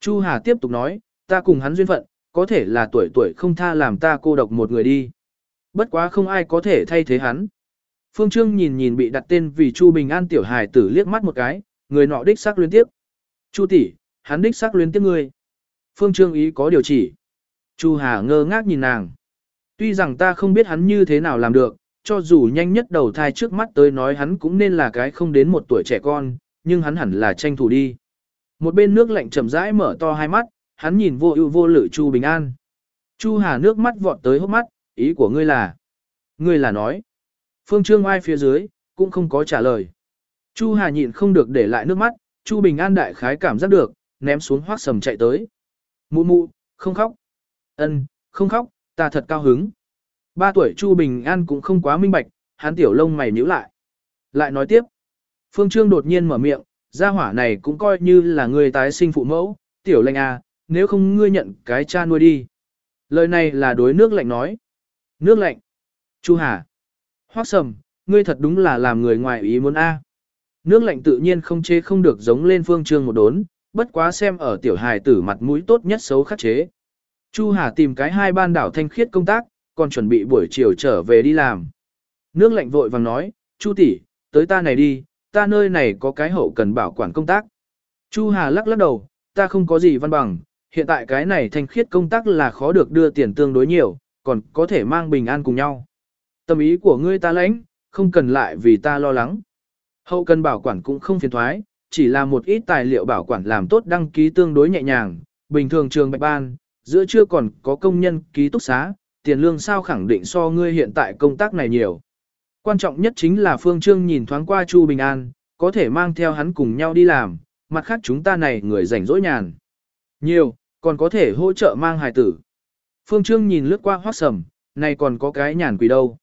Chu Hà tiếp tục nói, ta cùng hắn duyên phận, có thể là tuổi tuổi không tha làm ta cô độc một người đi. Bất quá không ai có thể thay thế hắn. Phương Trương nhìn nhìn bị đặt tên vì Chu Bình An tiểu hài tử liếc mắt một cái, người nọ đích xác luyến tiếp. Chu tỷ, hắn đích xác luyến tiếp ngươi. Phương Trương ý có điều chỉ. Chu Hà ngơ ngác nhìn nàng. Tuy rằng ta không biết hắn như thế nào làm được, cho dù nhanh nhất đầu thai trước mắt tới nói hắn cũng nên là cái không đến một tuổi trẻ con, nhưng hắn hẳn là tranh thủ đi. Một bên nước lạnh chậm rãi mở to hai mắt, hắn nhìn vô ưu vô lự Chu Bình An. Chu Hà nước mắt vọt tới hốc mắt, ý của ngươi là? Ngươi là nói. Phương Trương ai phía dưới, cũng không có trả lời. Chu Hà nhịn không được để lại nước mắt, Chu Bình An đại khái cảm giác được, ném xuống hoác sầm chạy tới. Mụ mụ, không khóc. Ân, không khóc, ta thật cao hứng. Ba tuổi Chu Bình An cũng không quá minh bạch, hắn tiểu lông mày nhíu lại. Lại nói tiếp. Phương Trương đột nhiên mở miệng, gia hỏa này cũng coi như là người tái sinh phụ mẫu, tiểu lệnh à, nếu không ngươi nhận cái cha nuôi đi. Lời này là đối nước lạnh nói. Nước lạnh. Chu Hà. Hoác sầm, ngươi thật đúng là làm người ngoài ý muốn A. Nước lạnh tự nhiên không chế không được giống lên phương trương một đốn, bất quá xem ở tiểu hài tử mặt mũi tốt nhất xấu khắc chế. Chu Hà tìm cái hai ban đảo thanh khiết công tác, còn chuẩn bị buổi chiều trở về đi làm. Nước lạnh vội vàng nói, Chu tỷ, tới ta này đi, ta nơi này có cái hậu cần bảo quản công tác. Chu Hà lắc lắc đầu, ta không có gì văn bằng, hiện tại cái này thanh khiết công tác là khó được đưa tiền tương đối nhiều, còn có thể mang bình an cùng nhau. Tâm ý của ngươi ta lãnh, không cần lại vì ta lo lắng. Hậu cần bảo quản cũng không phiền thoái, chỉ là một ít tài liệu bảo quản làm tốt đăng ký tương đối nhẹ nhàng, bình thường trường bạch ban, giữa trưa còn có công nhân ký túc xá, tiền lương sao khẳng định so ngươi hiện tại công tác này nhiều. Quan trọng nhất chính là Phương Trương nhìn thoáng qua Chu Bình An, có thể mang theo hắn cùng nhau đi làm, mặt khác chúng ta này người rảnh rỗi nhàn. Nhiều, còn có thể hỗ trợ mang hài tử. Phương Trương nhìn lướt qua hoác sầm, này còn có cái nhàn quỷ đâu.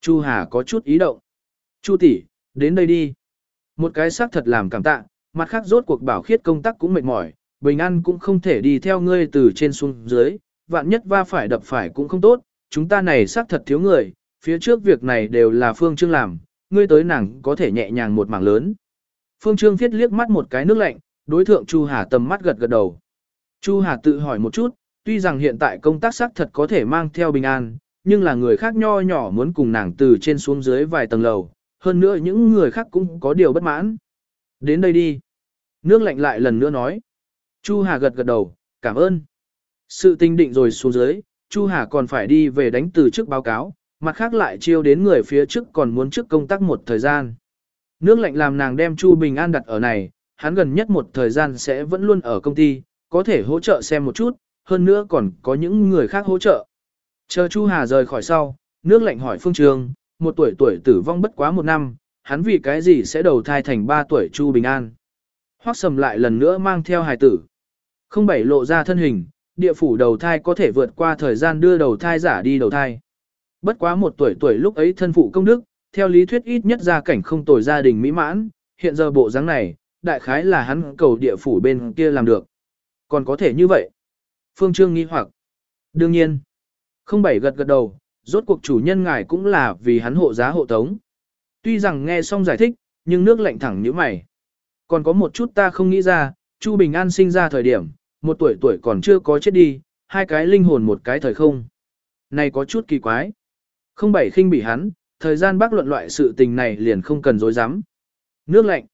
Chu Hà có chút ý động. Chu tỷ, đến đây đi. Một cái xác thật làm cảm tạ, mặt khác rốt cuộc bảo khiết công tác cũng mệt mỏi, bình an cũng không thể đi theo ngươi từ trên xuống dưới, vạn nhất va phải đập phải cũng không tốt, chúng ta này xác thật thiếu người, phía trước việc này đều là Phương Trương làm, ngươi tới nàng có thể nhẹ nhàng một mảng lớn. Phương Trương viết liếc mắt một cái nước lạnh, đối thượng Chu Hà tầm mắt gật gật đầu. Chu Hà tự hỏi một chút, tuy rằng hiện tại công tác xác thật có thể mang theo bình an, nhưng là người khác nho nhỏ muốn cùng nàng từ trên xuống dưới vài tầng lầu, hơn nữa những người khác cũng có điều bất mãn. Đến đây đi. Nước lạnh lại lần nữa nói. Chu Hà gật gật đầu, cảm ơn. Sự tinh định rồi xuống dưới, Chu Hà còn phải đi về đánh từ trước báo cáo, mặt khác lại chiêu đến người phía trước còn muốn trước công tác một thời gian. Nước lạnh làm nàng đem Chu Bình An đặt ở này, hắn gần nhất một thời gian sẽ vẫn luôn ở công ty, có thể hỗ trợ xem một chút, hơn nữa còn có những người khác hỗ trợ. Chờ Chu Hà rời khỏi sau, nước lạnh hỏi Phương Trường, một tuổi tuổi tử vong bất quá một năm, hắn vì cái gì sẽ đầu thai thành ba tuổi Chu Bình An. Hoắc sầm lại lần nữa mang theo hài tử. Không bảy lộ ra thân hình, địa phủ đầu thai có thể vượt qua thời gian đưa đầu thai giả đi đầu thai. Bất quá một tuổi tuổi lúc ấy thân phụ công đức, theo lý thuyết ít nhất gia cảnh không tồi gia đình mỹ mãn, hiện giờ bộ dáng này, đại khái là hắn cầu địa phủ bên kia làm được. Còn có thể như vậy. Phương Trương nghi hoặc. Đương nhiên. Không bảy gật gật đầu, rốt cuộc chủ nhân ngài cũng là vì hắn hộ giá hộ tống. Tuy rằng nghe xong giải thích, nhưng nước lạnh thẳng như mày. Còn có một chút ta không nghĩ ra, Chu Bình An sinh ra thời điểm, một tuổi tuổi còn chưa có chết đi, hai cái linh hồn một cái thời không. Này có chút kỳ quái. Không bảy khinh bị hắn, thời gian bác luận loại sự tình này liền không cần dối dám. Nước lạnh.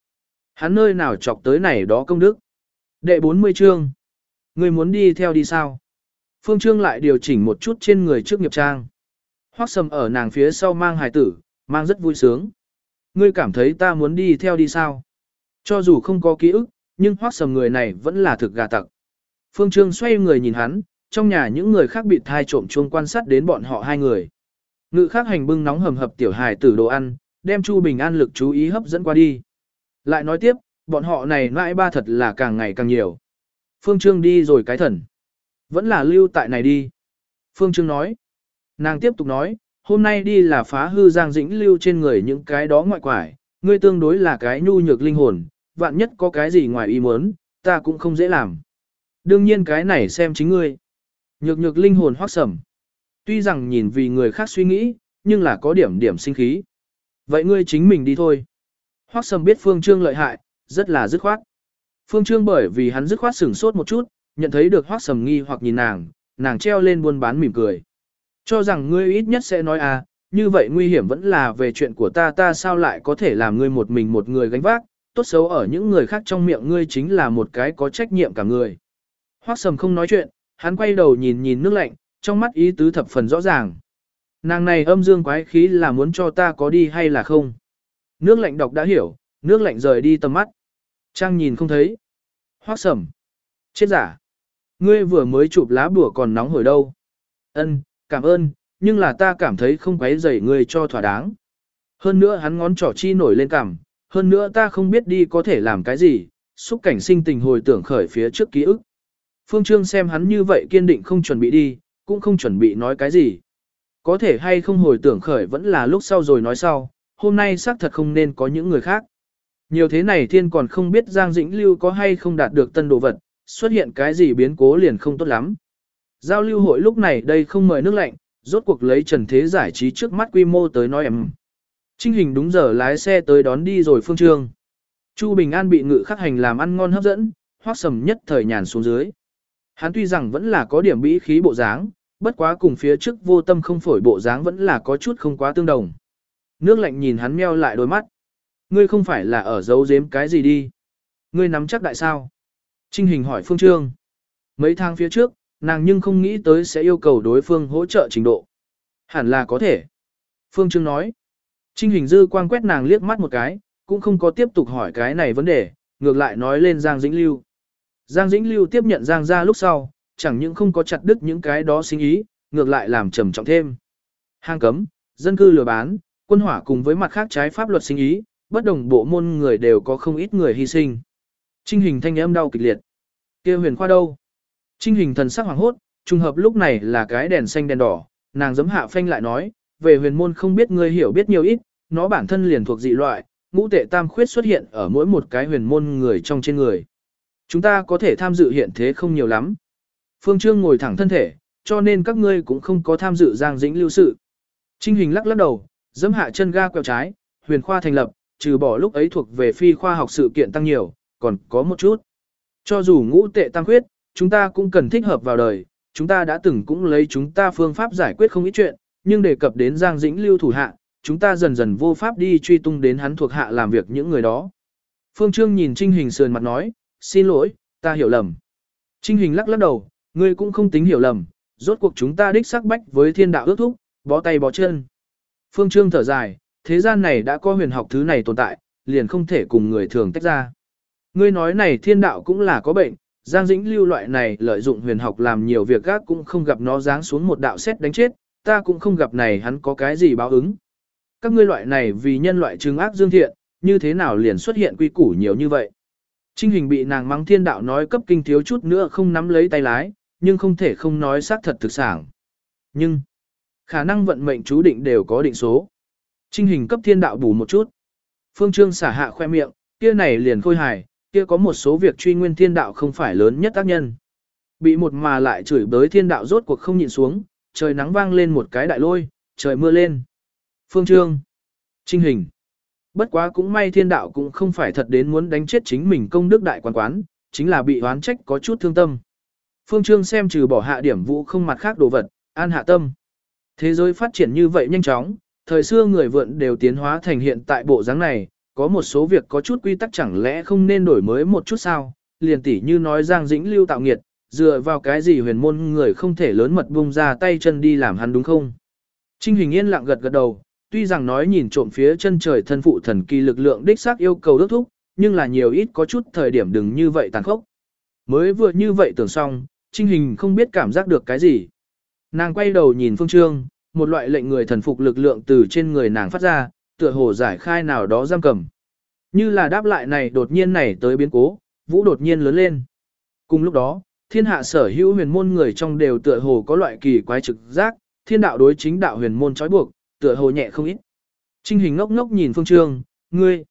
Hắn nơi nào chọc tới này đó công đức. Đệ 40 chương. Người muốn đi theo đi sao? Phương Trương lại điều chỉnh một chút trên người trước nghiệp trang. Hoác sầm ở nàng phía sau mang hài tử, mang rất vui sướng. Ngươi cảm thấy ta muốn đi theo đi sao? Cho dù không có ký ức, nhưng hoác sầm người này vẫn là thực gà tặc. Phương Trương xoay người nhìn hắn, trong nhà những người khác bị thai trộm chuông quan sát đến bọn họ hai người. Ngự khác hành bưng nóng hầm hập tiểu hài tử đồ ăn, đem Chu Bình An lực chú ý hấp dẫn qua đi. Lại nói tiếp, bọn họ này nãi ba thật là càng ngày càng nhiều. Phương Trương đi rồi cái thần. Vẫn là lưu tại này đi. Phương Trương nói. Nàng tiếp tục nói, hôm nay đi là phá hư giang dĩnh lưu trên người những cái đó ngoại quải, ngươi tương đối là cái nhu nhược linh hồn, vạn nhất có cái gì ngoài ý muốn, ta cũng không dễ làm. Đương nhiên cái này xem chính ngươi. Nhược nhược linh hồn hoác sầm. Tuy rằng nhìn vì người khác suy nghĩ, nhưng là có điểm điểm sinh khí. Vậy ngươi chính mình đi thôi. Hoác sầm biết Phương Trương lợi hại, rất là dứt khoát. Phương Trương bởi vì hắn dứt khoát sửng sốt một chút, nhận thấy được hoác sầm nghi hoặc nhìn nàng, nàng treo lên buôn bán mỉm cười. Cho rằng ngươi ít nhất sẽ nói à, như vậy nguy hiểm vẫn là về chuyện của ta ta sao lại có thể làm ngươi một mình một người gánh vác, tốt xấu ở những người khác trong miệng ngươi chính là một cái có trách nhiệm cả người. Hoác sầm không nói chuyện, hắn quay đầu nhìn nhìn nước lạnh, trong mắt ý tứ thập phần rõ ràng. Nàng này âm dương quái khí là muốn cho ta có đi hay là không? Nước lạnh đọc đã hiểu, nước lạnh rời đi tầm mắt. Trang nhìn không thấy. Hoác sầm. Chết giả. Ngươi vừa mới chụp lá bùa còn nóng hổi đâu. Ân, cảm ơn, nhưng là ta cảm thấy không quấy rầy ngươi cho thỏa đáng. Hơn nữa hắn ngón trỏ chi nổi lên cảm, hơn nữa ta không biết đi có thể làm cái gì, xúc cảnh sinh tình hồi tưởng khởi phía trước ký ức. Phương Trương xem hắn như vậy kiên định không chuẩn bị đi, cũng không chuẩn bị nói cái gì. Có thể hay không hồi tưởng khởi vẫn là lúc sau rồi nói sau, hôm nay xác thật không nên có những người khác. Nhiều thế này thiên còn không biết Giang Dĩnh Lưu có hay không đạt được tân đồ vật, xuất hiện cái gì biến cố liền không tốt lắm. Giao lưu hội lúc này đây không mời nước lạnh, rốt cuộc lấy trần thế giải trí trước mắt quy mô tới nói em. Trinh hình đúng giờ lái xe tới đón đi rồi phương trương. Chu Bình An bị ngự khắc hành làm ăn ngon hấp dẫn, hoác sầm nhất thời nhàn xuống dưới. Hắn tuy rằng vẫn là có điểm bĩ khí bộ dáng, bất quá cùng phía trước vô tâm không phổi bộ dáng vẫn là có chút không quá tương đồng. Nước lạnh nhìn hắn meo lại đôi mắt. Ngươi không phải là ở giấu giếm cái gì đi. Ngươi nắm chắc đại sao. Trinh Hình hỏi Phương Trương. Mấy tháng phía trước, nàng nhưng không nghĩ tới sẽ yêu cầu đối phương hỗ trợ trình độ. Hẳn là có thể. Phương Trương nói. Trinh Hình dư quang quét nàng liếc mắt một cái, cũng không có tiếp tục hỏi cái này vấn đề, ngược lại nói lên Giang Dĩnh Lưu. Giang Dĩnh Lưu tiếp nhận Giang ra lúc sau, chẳng những không có chặt đứt những cái đó sinh ý, ngược lại làm trầm trọng thêm. Hang cấm, dân cư lừa bán, quân hỏa cùng với mặt khác trái pháp luật sinh ý, bất đồng bộ môn người đều có không ít người hy sinh. Trinh hình thanh âm đau kịch liệt. kia huyền khoa đâu? Trinh hình thần sắc hoàng hốt, trùng hợp lúc này là cái đèn xanh đèn đỏ, nàng giấm hạ phanh lại nói, về huyền môn không biết ngươi hiểu biết nhiều ít, nó bản thân liền thuộc dị loại, ngũ tệ tam khuyết xuất hiện ở mỗi một cái huyền môn người trong trên người. Chúng ta có thể tham dự hiện thế không nhiều lắm. Phương Trương ngồi thẳng thân thể, cho nên các ngươi cũng không có tham dự giang dĩnh lưu sự. Trinh hình lắc lắc đầu, dẫm hạ chân ga quẹo trái, huyền khoa thành lập, trừ bỏ lúc ấy thuộc về phi khoa học sự kiện tăng nhiều, còn có một chút. Cho dù ngũ tệ tăng khuyết, chúng ta cũng cần thích hợp vào đời, chúng ta đã từng cũng lấy chúng ta phương pháp giải quyết không ít chuyện, nhưng đề cập đến Giang Dĩnh Lưu thủ hạ, chúng ta dần dần vô pháp đi truy tung đến hắn thuộc hạ làm việc những người đó. Phương Trương nhìn Trinh Hình sườn mặt nói, xin lỗi, ta hiểu lầm. Trinh Hình lắc lắc đầu, ngươi cũng không tính hiểu lầm, rốt cuộc chúng ta đích xác bách với thiên đạo ước thúc, bó tay bó chân. Phương Trương thở dài, thế gian này đã có huyền học thứ này tồn tại, liền không thể cùng người thường tách ra. Ngươi nói này thiên đạo cũng là có bệnh, Giang Dĩnh lưu loại này lợi dụng huyền học làm nhiều việc gác cũng không gặp nó giáng xuống một đạo xét đánh chết, ta cũng không gặp này hắn có cái gì báo ứng. Các ngươi loại này vì nhân loại trừng ác dương thiện, như thế nào liền xuất hiện quy củ nhiều như vậy. Trinh hình bị nàng mắng thiên đạo nói cấp kinh thiếu chút nữa không nắm lấy tay lái, nhưng không thể không nói xác thật thực sản. Nhưng, khả năng vận mệnh chú định đều có định số. Trinh hình cấp thiên đạo bù một chút. Phương Trương xả hạ khoe miệng, kia này liền khôi hài, kia có một số việc truy nguyên thiên đạo không phải lớn nhất tác nhân. Bị một mà lại chửi bới thiên đạo rốt cuộc không nhịn xuống, trời nắng vang lên một cái đại lôi, trời mưa lên. Phương Trương. Trinh hình. Bất quá cũng may thiên đạo cũng không phải thật đến muốn đánh chết chính mình công đức đại quan quán, chính là bị oán trách có chút thương tâm. Phương Trương xem trừ bỏ hạ điểm vũ không mặt khác đồ vật, an hạ tâm. Thế giới phát triển như vậy nhanh chóng, thời xưa người vượn đều tiến hóa thành hiện tại bộ dáng này, có một số việc có chút quy tắc chẳng lẽ không nên đổi mới một chút sao, liền tỉ như nói Giang Dĩnh lưu tạo nghiệt, dựa vào cái gì huyền môn người không thể lớn mật bung ra tay chân đi làm hắn đúng không? Trinh Hình yên lặng gật gật đầu, tuy rằng nói nhìn trộm phía chân trời thân phụ thần kỳ lực lượng đích xác yêu cầu đức thúc, nhưng là nhiều ít có chút thời điểm đừng như vậy tàn khốc. Mới vừa như vậy tưởng xong, Trinh Hình không biết cảm giác được cái gì. Nàng quay đầu nhìn Phương Trương, một loại lệnh người thần phục lực lượng từ trên người nàng phát ra, tựa hồ giải khai nào đó giam cầm. Như là đáp lại này đột nhiên này tới biến cố, vũ đột nhiên lớn lên. Cùng lúc đó, thiên hạ sở hữu huyền môn người trong đều tựa hồ có loại kỳ quái trực giác, thiên đạo đối chính đạo huyền môn trói buộc, tựa hồ nhẹ không ít. Trinh hình ngốc ngốc nhìn Phương Trương, ngươi,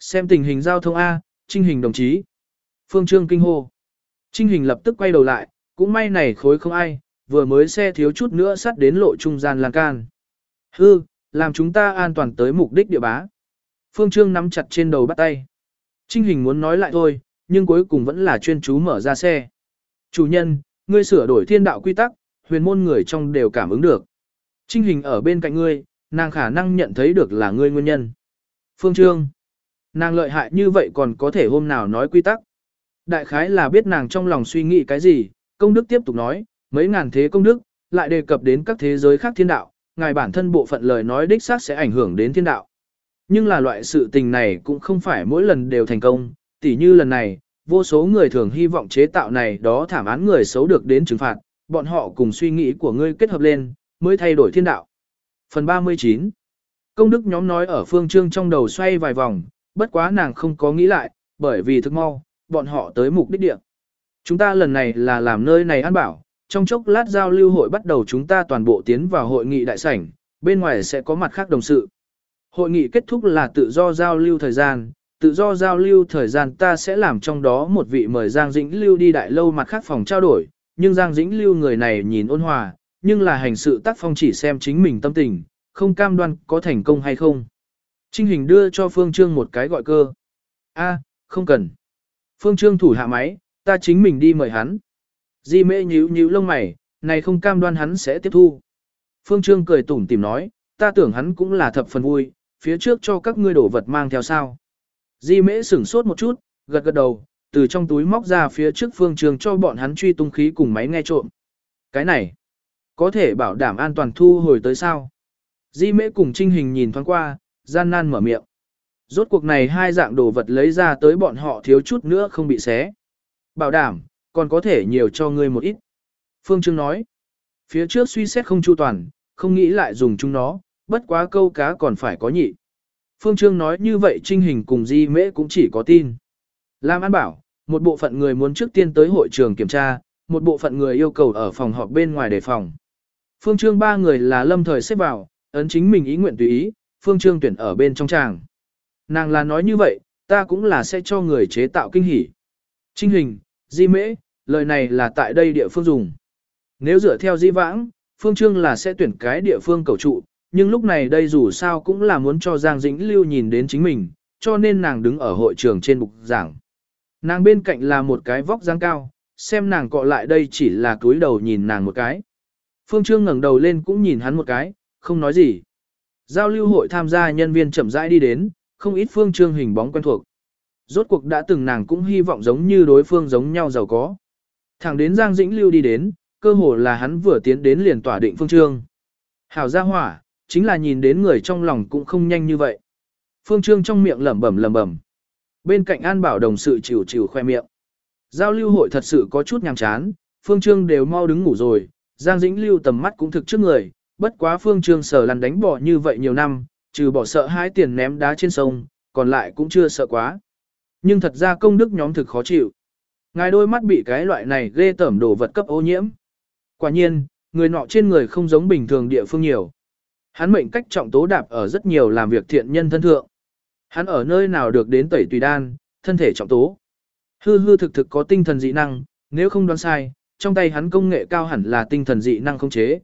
xem tình hình giao thông A, Trinh hình đồng chí. Phương Trương kinh hô. Trinh hình lập tức quay đầu lại, cũng may này khối không ai, vừa mới xe thiếu chút nữa sắt đến lộ trung gian lan can. Hư, làm chúng ta an toàn tới mục đích địa bá. Phương Trương nắm chặt trên đầu bắt tay. Trinh hình muốn nói lại thôi, nhưng cuối cùng vẫn là chuyên chú mở ra xe. Chủ nhân, ngươi sửa đổi thiên đạo quy tắc, huyền môn người trong đều cảm ứng được. Trinh hình ở bên cạnh ngươi, nàng khả năng nhận thấy được là ngươi nguyên nhân. Phương Trương, nàng lợi hại như vậy còn có thể hôm nào nói quy tắc. Đại khái là biết nàng trong lòng suy nghĩ cái gì, công đức tiếp tục nói, mấy ngàn thế công đức, lại đề cập đến các thế giới khác thiên đạo, ngài bản thân bộ phận lời nói đích xác sẽ ảnh hưởng đến thiên đạo. Nhưng là loại sự tình này cũng không phải mỗi lần đều thành công, tỉ như lần này, vô số người thường hy vọng chế tạo này đó thảm án người xấu được đến trừng phạt, bọn họ cùng suy nghĩ của ngươi kết hợp lên, mới thay đổi thiên đạo. Phần 39 Công đức nhóm nói ở phương trương trong đầu xoay vài vòng, bất quá nàng không có nghĩ lại, bởi vì thức mau, bọn họ tới mục đích địa. Chúng ta lần này là làm nơi này an bảo, trong chốc lát giao lưu hội bắt đầu chúng ta toàn bộ tiến vào hội nghị đại sảnh, bên ngoài sẽ có mặt khác đồng sự. Hội nghị kết thúc là tự do giao lưu thời gian, tự do giao lưu thời gian ta sẽ làm trong đó một vị mời Giang Dĩnh Lưu đi đại lâu mặt khác phòng trao đổi, nhưng Giang Dĩnh Lưu người này nhìn ôn hòa, nhưng là hành sự tác phong chỉ xem chính mình tâm tình, không cam đoan có thành công hay không. Trinh Hình đưa cho Phương Trương một cái gọi cơ. A, không cần. Phương Trương thủ hạ máy, ta chính mình đi mời hắn. Di mễ nhíu nhíu lông mày, này không cam đoan hắn sẽ tiếp thu. Phương Trương cười tủm tìm nói, ta tưởng hắn cũng là thập phần vui, phía trước cho các ngươi đổ vật mang theo sao. Di mễ sửng sốt một chút, gật gật đầu, từ trong túi móc ra phía trước phương Trương cho bọn hắn truy tung khí cùng máy nghe trộm. Cái này, có thể bảo đảm an toàn thu hồi tới sao? Di mễ cùng trinh hình nhìn thoáng qua, gian nan mở miệng. Rốt cuộc này hai dạng đồ vật lấy ra tới bọn họ thiếu chút nữa không bị xé. Bảo đảm, còn có thể nhiều cho ngươi một ít. Phương Trương nói, phía trước suy xét không chu toàn, không nghĩ lại dùng chúng nó, bất quá câu cá còn phải có nhị. Phương Trương nói như vậy trinh hình cùng di mễ cũng chỉ có tin. Lam An bảo, một bộ phận người muốn trước tiên tới hội trường kiểm tra, một bộ phận người yêu cầu ở phòng họp bên ngoài đề phòng. Phương Trương ba người là lâm thời xếp vào, ấn chính mình ý nguyện tùy ý, Phương Trương tuyển ở bên trong tràng. Nàng là nói như vậy, ta cũng là sẽ cho người chế tạo kinh hỉ. Trinh hình, di mễ, lời này là tại đây địa phương dùng. Nếu dựa theo di vãng, Phương Trương là sẽ tuyển cái địa phương cầu trụ, nhưng lúc này đây dù sao cũng là muốn cho Giang Dĩnh Lưu nhìn đến chính mình, cho nên nàng đứng ở hội trường trên bục giảng. Nàng bên cạnh là một cái vóc dáng cao, xem nàng cọ lại đây chỉ là cúi đầu nhìn nàng một cái. Phương Trương ngẩng đầu lên cũng nhìn hắn một cái, không nói gì. Giao lưu hội tham gia nhân viên chậm rãi đi đến, không ít Phương Trương hình bóng quen thuộc. Rốt cuộc đã từng nàng cũng hy vọng giống như đối phương giống nhau giàu có. Thẳng đến Giang Dĩnh Lưu đi đến, cơ hồ là hắn vừa tiến đến liền tỏa định Phương Trương. Hảo gia hỏa, chính là nhìn đến người trong lòng cũng không nhanh như vậy. Phương Trương trong miệng lẩm bẩm lẩm bẩm. Bên cạnh An Bảo đồng sự chịu chịu khoe miệng. Giao lưu hội thật sự có chút nhàm chán, Phương Trương đều mau đứng ngủ rồi, Giang Dĩnh Lưu tầm mắt cũng thực trước người, bất quá Phương Trương sở lăn đánh bỏ như vậy nhiều năm, trừ bỏ sợ hai tiền ném đá trên sông, còn lại cũng chưa sợ quá. Nhưng thật ra công đức nhóm thực khó chịu. Ngài đôi mắt bị cái loại này ghê tẩm đồ vật cấp ô nhiễm. Quả nhiên, người nọ trên người không giống bình thường địa phương nhiều. Hắn mệnh cách trọng tố đạp ở rất nhiều làm việc thiện nhân thân thượng. Hắn ở nơi nào được đến tẩy tùy đan, thân thể trọng tố. Hư hư thực thực có tinh thần dị năng, nếu không đoán sai, trong tay hắn công nghệ cao hẳn là tinh thần dị năng không chế.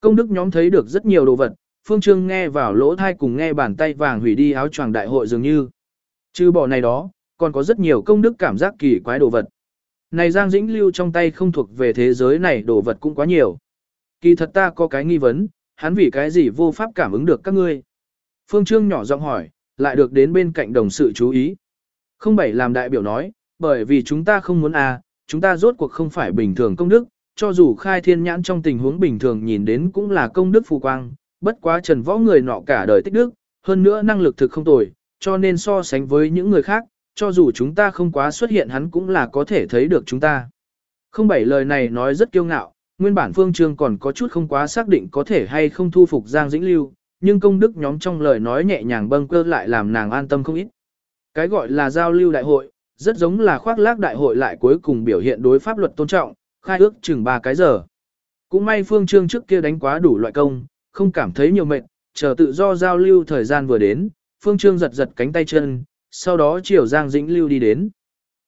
Công đức nhóm thấy được rất nhiều đồ vật, Phương Trương nghe vào lỗ thai cùng nghe bàn tay vàng hủy đi áo choàng đại hội dường như. Chứ bỏ này đó, còn có rất nhiều công đức cảm giác kỳ quái đồ vật. Này Giang Dĩnh Lưu trong tay không thuộc về thế giới này đồ vật cũng quá nhiều. Kỳ thật ta có cái nghi vấn, hắn vì cái gì vô pháp cảm ứng được các ngươi. Phương Trương nhỏ giọng hỏi, lại được đến bên cạnh đồng sự chú ý. Không bảy làm đại biểu nói, bởi vì chúng ta không muốn à, chúng ta rốt cuộc không phải bình thường công đức, cho dù khai thiên nhãn trong tình huống bình thường nhìn đến cũng là công đức phù quang, bất quá trần võ người nọ cả đời tích đức, hơn nữa năng lực thực không tồi, cho nên so sánh với những người khác, cho dù chúng ta không quá xuất hiện hắn cũng là có thể thấy được chúng ta. Không bảy lời này nói rất kiêu ngạo, nguyên bản phương trương còn có chút không quá xác định có thể hay không thu phục Giang Dĩnh Lưu, nhưng công đức nhóm trong lời nói nhẹ nhàng bâng cơ lại làm nàng an tâm không ít. Cái gọi là giao lưu đại hội, rất giống là khoác lác đại hội lại cuối cùng biểu hiện đối pháp luật tôn trọng, khai ước chừng 3 cái giờ. Cũng may phương trương trước kia đánh quá đủ loại công, không cảm thấy nhiều mệt, chờ tự do giao lưu thời gian vừa đến, phương trương giật giật cánh tay chân, sau đó chiều Giang Dĩnh Lưu đi đến.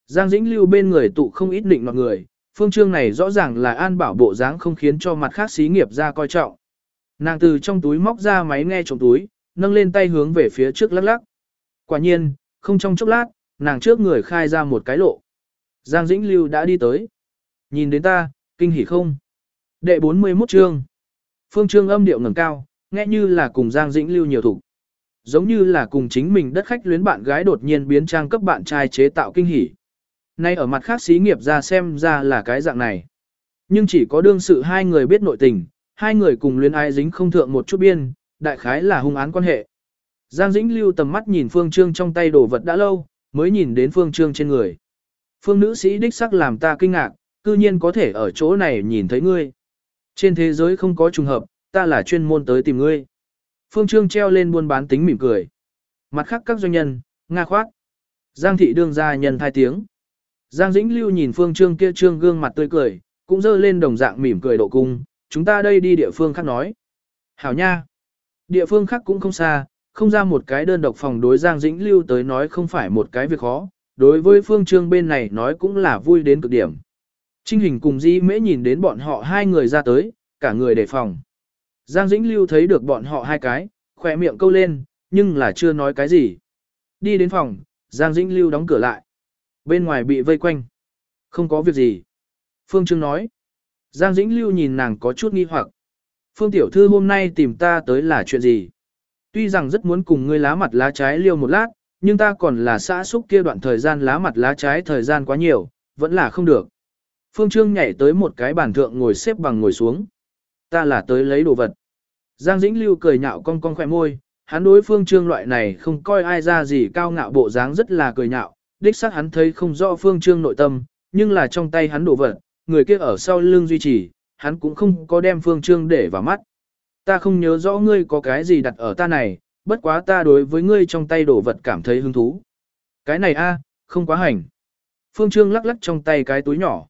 Giang Dĩnh Lưu bên người tụ không ít định mọi người, phương trương này rõ ràng là an bảo bộ dáng không khiến cho mặt khác xí nghiệp ra coi trọng. Nàng từ trong túi móc ra máy nghe trong túi, nâng lên tay hướng về phía trước lắc lắc. Quả nhiên, không trong chốc lát, nàng trước người khai ra một cái lộ. Giang Dĩnh Lưu đã đi tới. Nhìn đến ta, kinh hỉ không? Đệ 41 chương. Phương Trương âm điệu ngẩng cao, nghe như là cùng Giang Dĩnh Lưu nhiều thủ. Giống như là cùng chính mình đất khách luyến bạn gái đột nhiên biến trang cấp bạn trai chế tạo kinh hỉ. Nay ở mặt khác xí nghiệp ra xem ra là cái dạng này. Nhưng chỉ có đương sự hai người biết nội tình, hai người cùng luyến ai dính không thượng một chút biên, đại khái là hung án quan hệ. Giang Dĩnh lưu tầm mắt nhìn Phương Trương trong tay đồ vật đã lâu, mới nhìn đến Phương Trương trên người. Phương nữ sĩ đích sắc làm ta kinh ngạc, cư nhiên có thể ở chỗ này nhìn thấy ngươi. Trên thế giới không có trùng hợp, ta là chuyên môn tới tìm ngươi. Phương Trương treo lên buôn bán tính mỉm cười. Mặt khác các doanh nhân, nga khoát. Giang thị đương gia nhân thai tiếng. Giang Dĩnh Lưu nhìn Phương Trương kia trương gương mặt tươi cười, cũng dơ lên đồng dạng mỉm cười độ cung, chúng ta đây đi địa phương khác nói. Hảo nha. Địa phương khác cũng không xa, không ra một cái đơn độc phòng đối Giang Dĩnh Lưu tới nói không phải một cái việc khó, đối với Phương Trương bên này nói cũng là vui đến cực điểm. Trinh hình cùng Di Mễ nhìn đến bọn họ hai người ra tới, cả người đề phòng. Giang Dĩnh Lưu thấy được bọn họ hai cái, khỏe miệng câu lên, nhưng là chưa nói cái gì. Đi đến phòng, Giang Dĩnh Lưu đóng cửa lại. Bên ngoài bị vây quanh. Không có việc gì. Phương Trương nói. Giang Dĩnh Lưu nhìn nàng có chút nghi hoặc. Phương Tiểu Thư hôm nay tìm ta tới là chuyện gì? Tuy rằng rất muốn cùng ngươi lá mặt lá trái liêu một lát, nhưng ta còn là xã xúc kia đoạn thời gian lá mặt lá trái thời gian quá nhiều, vẫn là không được. Phương Trương nhảy tới một cái bàn thượng ngồi xếp bằng ngồi xuống. Ta là tới lấy đồ vật. Giang Dĩnh Lưu cười nhạo cong cong khỏe môi, hắn đối Phương Trương loại này không coi ai ra gì cao ngạo bộ dáng rất là cười nhạo, đích xác hắn thấy không rõ Phương Trương nội tâm, nhưng là trong tay hắn đồ vật, người kia ở sau lưng duy trì, hắn cũng không có đem Phương Trương để vào mắt. Ta không nhớ rõ ngươi có cái gì đặt ở ta này, bất quá ta đối với ngươi trong tay đồ vật cảm thấy hứng thú. Cái này a, không quá hành. Phương Trương lắc lắc trong tay cái túi nhỏ.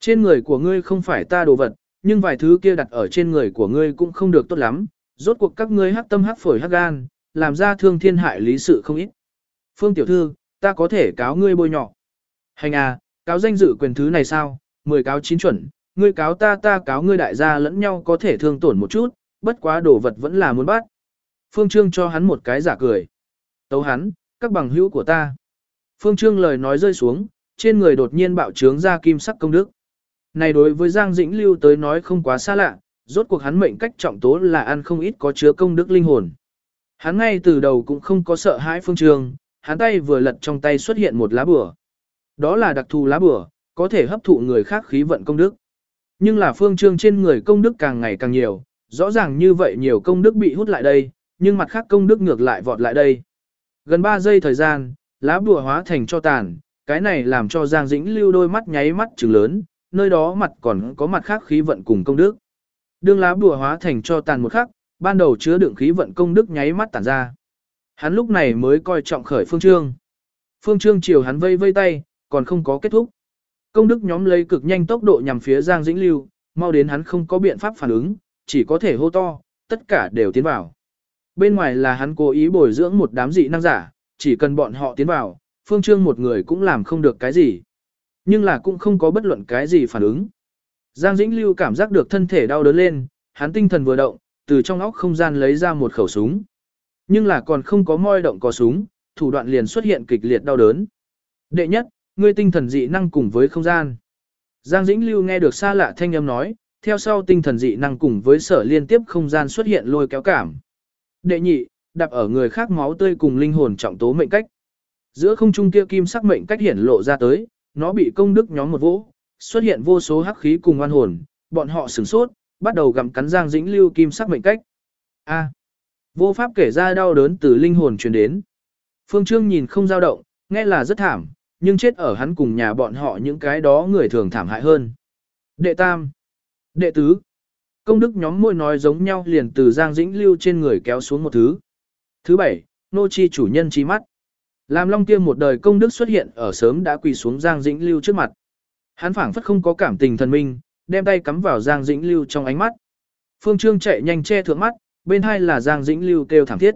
Trên người của ngươi không phải ta đồ vật, nhưng vài thứ kia đặt ở trên người của ngươi cũng không được tốt lắm, rốt cuộc các ngươi hắc tâm hắc phổi hắc gan, làm ra thương thiên hại lý sự không ít. Phương tiểu thư, ta có thể cáo ngươi bôi nhỏ. Hành à, cáo danh dự quyền thứ này sao, mười cáo chín chuẩn, ngươi cáo ta ta cáo ngươi đại gia lẫn nhau có thể thương tổn một chút, bất quá đồ vật vẫn là muốn bắt. Phương Trương cho hắn một cái giả cười. Tấu hắn, các bằng hữu của ta. Phương Trương lời nói rơi xuống, trên người đột nhiên bạo trướng ra kim sắc công đức. Này đối với Giang Dĩnh Lưu tới nói không quá xa lạ, rốt cuộc hắn mệnh cách trọng tố là ăn không ít có chứa công đức linh hồn. Hắn ngay từ đầu cũng không có sợ hãi Phương Trương, hắn tay vừa lật trong tay xuất hiện một lá bửa. Đó là đặc thù lá bửa, có thể hấp thụ người khác khí vận công đức. Nhưng là Phương Trương trên người công đức càng ngày càng nhiều, rõ ràng như vậy nhiều công đức bị hút lại đây, nhưng mặt khác công đức ngược lại vọt lại đây. Gần 3 giây thời gian, lá bùa hóa thành cho tàn, cái này làm cho Giang Dĩnh lưu đôi mắt nháy mắt trừng lớn, nơi đó mặt còn có mặt khác khí vận cùng công đức. Đương lá bùa hóa thành cho tàn một khắc, ban đầu chứa đựng khí vận công đức nháy mắt tản ra. Hắn lúc này mới coi trọng khởi Phương Trương. Phương Trương chiều hắn vây vây tay, còn không có kết thúc. Công đức nhóm lấy cực nhanh tốc độ nhằm phía Giang Dĩnh Lưu, mau đến hắn không có biện pháp phản ứng, chỉ có thể hô to, tất cả đều tiến vào. Bên ngoài là hắn cố ý bồi dưỡng một đám dị năng giả, chỉ cần bọn họ tiến vào, Phương Trương một người cũng làm không được cái gì. Nhưng là cũng không có bất luận cái gì phản ứng. Giang Dĩnh Lưu cảm giác được thân thể đau đớn lên, hắn tinh thần vừa động, từ trong óc không gian lấy ra một khẩu súng. Nhưng là còn không có môi động có súng, thủ đoạn liền xuất hiện kịch liệt đau đớn. Đệ nhất, ngươi tinh thần dị năng cùng với không gian. Giang Dĩnh Lưu nghe được xa lạ thanh âm nói, theo sau tinh thần dị năng cùng với sở liên tiếp không gian xuất hiện lôi kéo cảm. Đệ nhị, đạp ở người khác máu tươi cùng linh hồn trọng tố mệnh cách. Giữa không trung kia kim sắc mệnh cách hiển lộ ra tới, nó bị công đức nhóm một vỗ, xuất hiện vô số hắc khí cùng oan hồn, bọn họ sửng sốt, bắt đầu gặm cắn Giang Dĩnh Lưu kim sắc mệnh cách. A. vô pháp kể ra đau đớn từ linh hồn truyền đến. Phương Trương nhìn không dao động, nghe là rất thảm, nhưng chết ở hắn cùng nhà bọn họ những cái đó người thường thảm hại hơn. Đệ tam. Đệ tứ. Công đức nhóm môi nói giống nhau liền từ Giang Dĩnh Lưu trên người kéo xuống một thứ. Thứ bảy, nô chi chủ nhân chi mắt. Làm Long Tiêm một đời công đức xuất hiện ở sớm đã quỳ xuống Giang Dĩnh Lưu trước mặt. Hắn phảng phất không có cảm tình thần minh, đem tay cắm vào Giang Dĩnh Lưu trong ánh mắt. Phương Trương chạy nhanh che thượng mắt, bên hai là Giang Dĩnh Lưu kêu thảm thiết.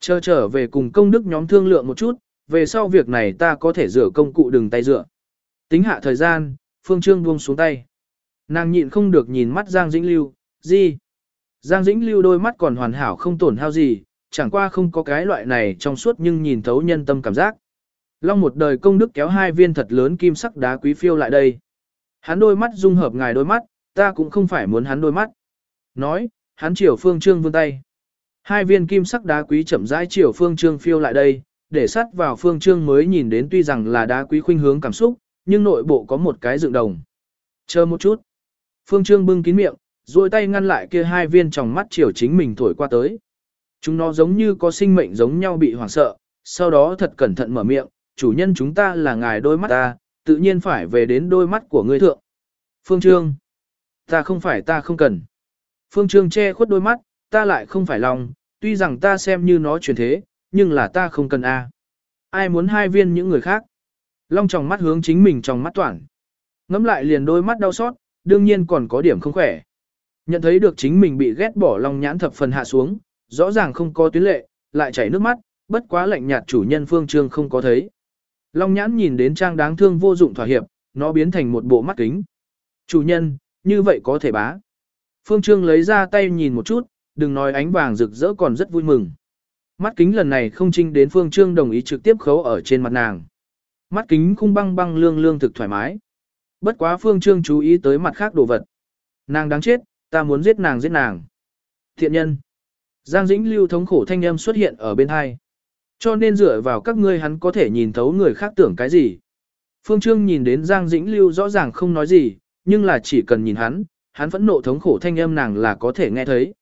Chờ trở về cùng công đức nhóm thương lượng một chút, về sau việc này ta có thể rửa công cụ đừng tay rửa. Tính hạ thời gian, Phương Trương buông xuống tay. Nàng nhịn không được nhìn mắt Giang Dĩnh Lưu, gì? Giang Dĩnh Lưu đôi mắt còn hoàn hảo không tổn hao gì, chẳng qua không có cái loại này trong suốt nhưng nhìn thấu nhân tâm cảm giác. Long một đời công đức kéo hai viên thật lớn kim sắc đá quý phiêu lại đây. Hắn đôi mắt dung hợp ngài đôi mắt, ta cũng không phải muốn hắn đôi mắt. Nói, hắn chiều phương trương vươn tay. Hai viên kim sắc đá quý chậm rãi chiều phương trương phiêu lại đây, để sát vào phương trương mới nhìn đến tuy rằng là đá quý khuynh hướng cảm xúc, nhưng nội bộ có một cái dựng đồng. Chờ một chút. Phương trương bưng kín miệng, duỗi tay ngăn lại kia hai viên trong mắt chiều chính mình thổi qua tới. Chúng nó giống như có sinh mệnh giống nhau bị hoảng sợ, sau đó thật cẩn thận mở miệng, chủ nhân chúng ta là ngài đôi mắt ta, tự nhiên phải về đến đôi mắt của ngươi thượng. Phương Trương, ta không phải ta không cần. Phương Trương che khuất đôi mắt, ta lại không phải lòng, tuy rằng ta xem như nó chuyển thế, nhưng là ta không cần a. Ai muốn hai viên những người khác? Long trong mắt hướng chính mình trong mắt toàn. Ngắm lại liền đôi mắt đau xót, đương nhiên còn có điểm không khỏe. Nhận thấy được chính mình bị ghét bỏ Long nhãn thập phần hạ xuống, rõ ràng không có tuyến lệ, lại chảy nước mắt, bất quá lạnh nhạt chủ nhân Phương Trương không có thấy. Long nhãn nhìn đến trang đáng thương vô dụng thỏa hiệp, nó biến thành một bộ mắt kính. Chủ nhân, như vậy có thể bá. Phương Trương lấy ra tay nhìn một chút, đừng nói ánh vàng rực rỡ còn rất vui mừng. Mắt kính lần này không trinh đến Phương Trương đồng ý trực tiếp khấu ở trên mặt nàng. Mắt kính khung băng băng lương lương thực thoải mái. Bất quá Phương Trương chú ý tới mặt khác đồ vật. Nàng đáng chết, ta muốn giết nàng giết nàng. Thiện nhân. Giang Dĩnh Lưu thống khổ thanh âm xuất hiện ở bên hai. Cho nên dựa vào các ngươi hắn có thể nhìn thấu người khác tưởng cái gì. Phương Trương nhìn đến Giang Dĩnh Lưu rõ ràng không nói gì, nhưng là chỉ cần nhìn hắn, hắn vẫn nộ thống khổ thanh âm nàng là có thể nghe thấy.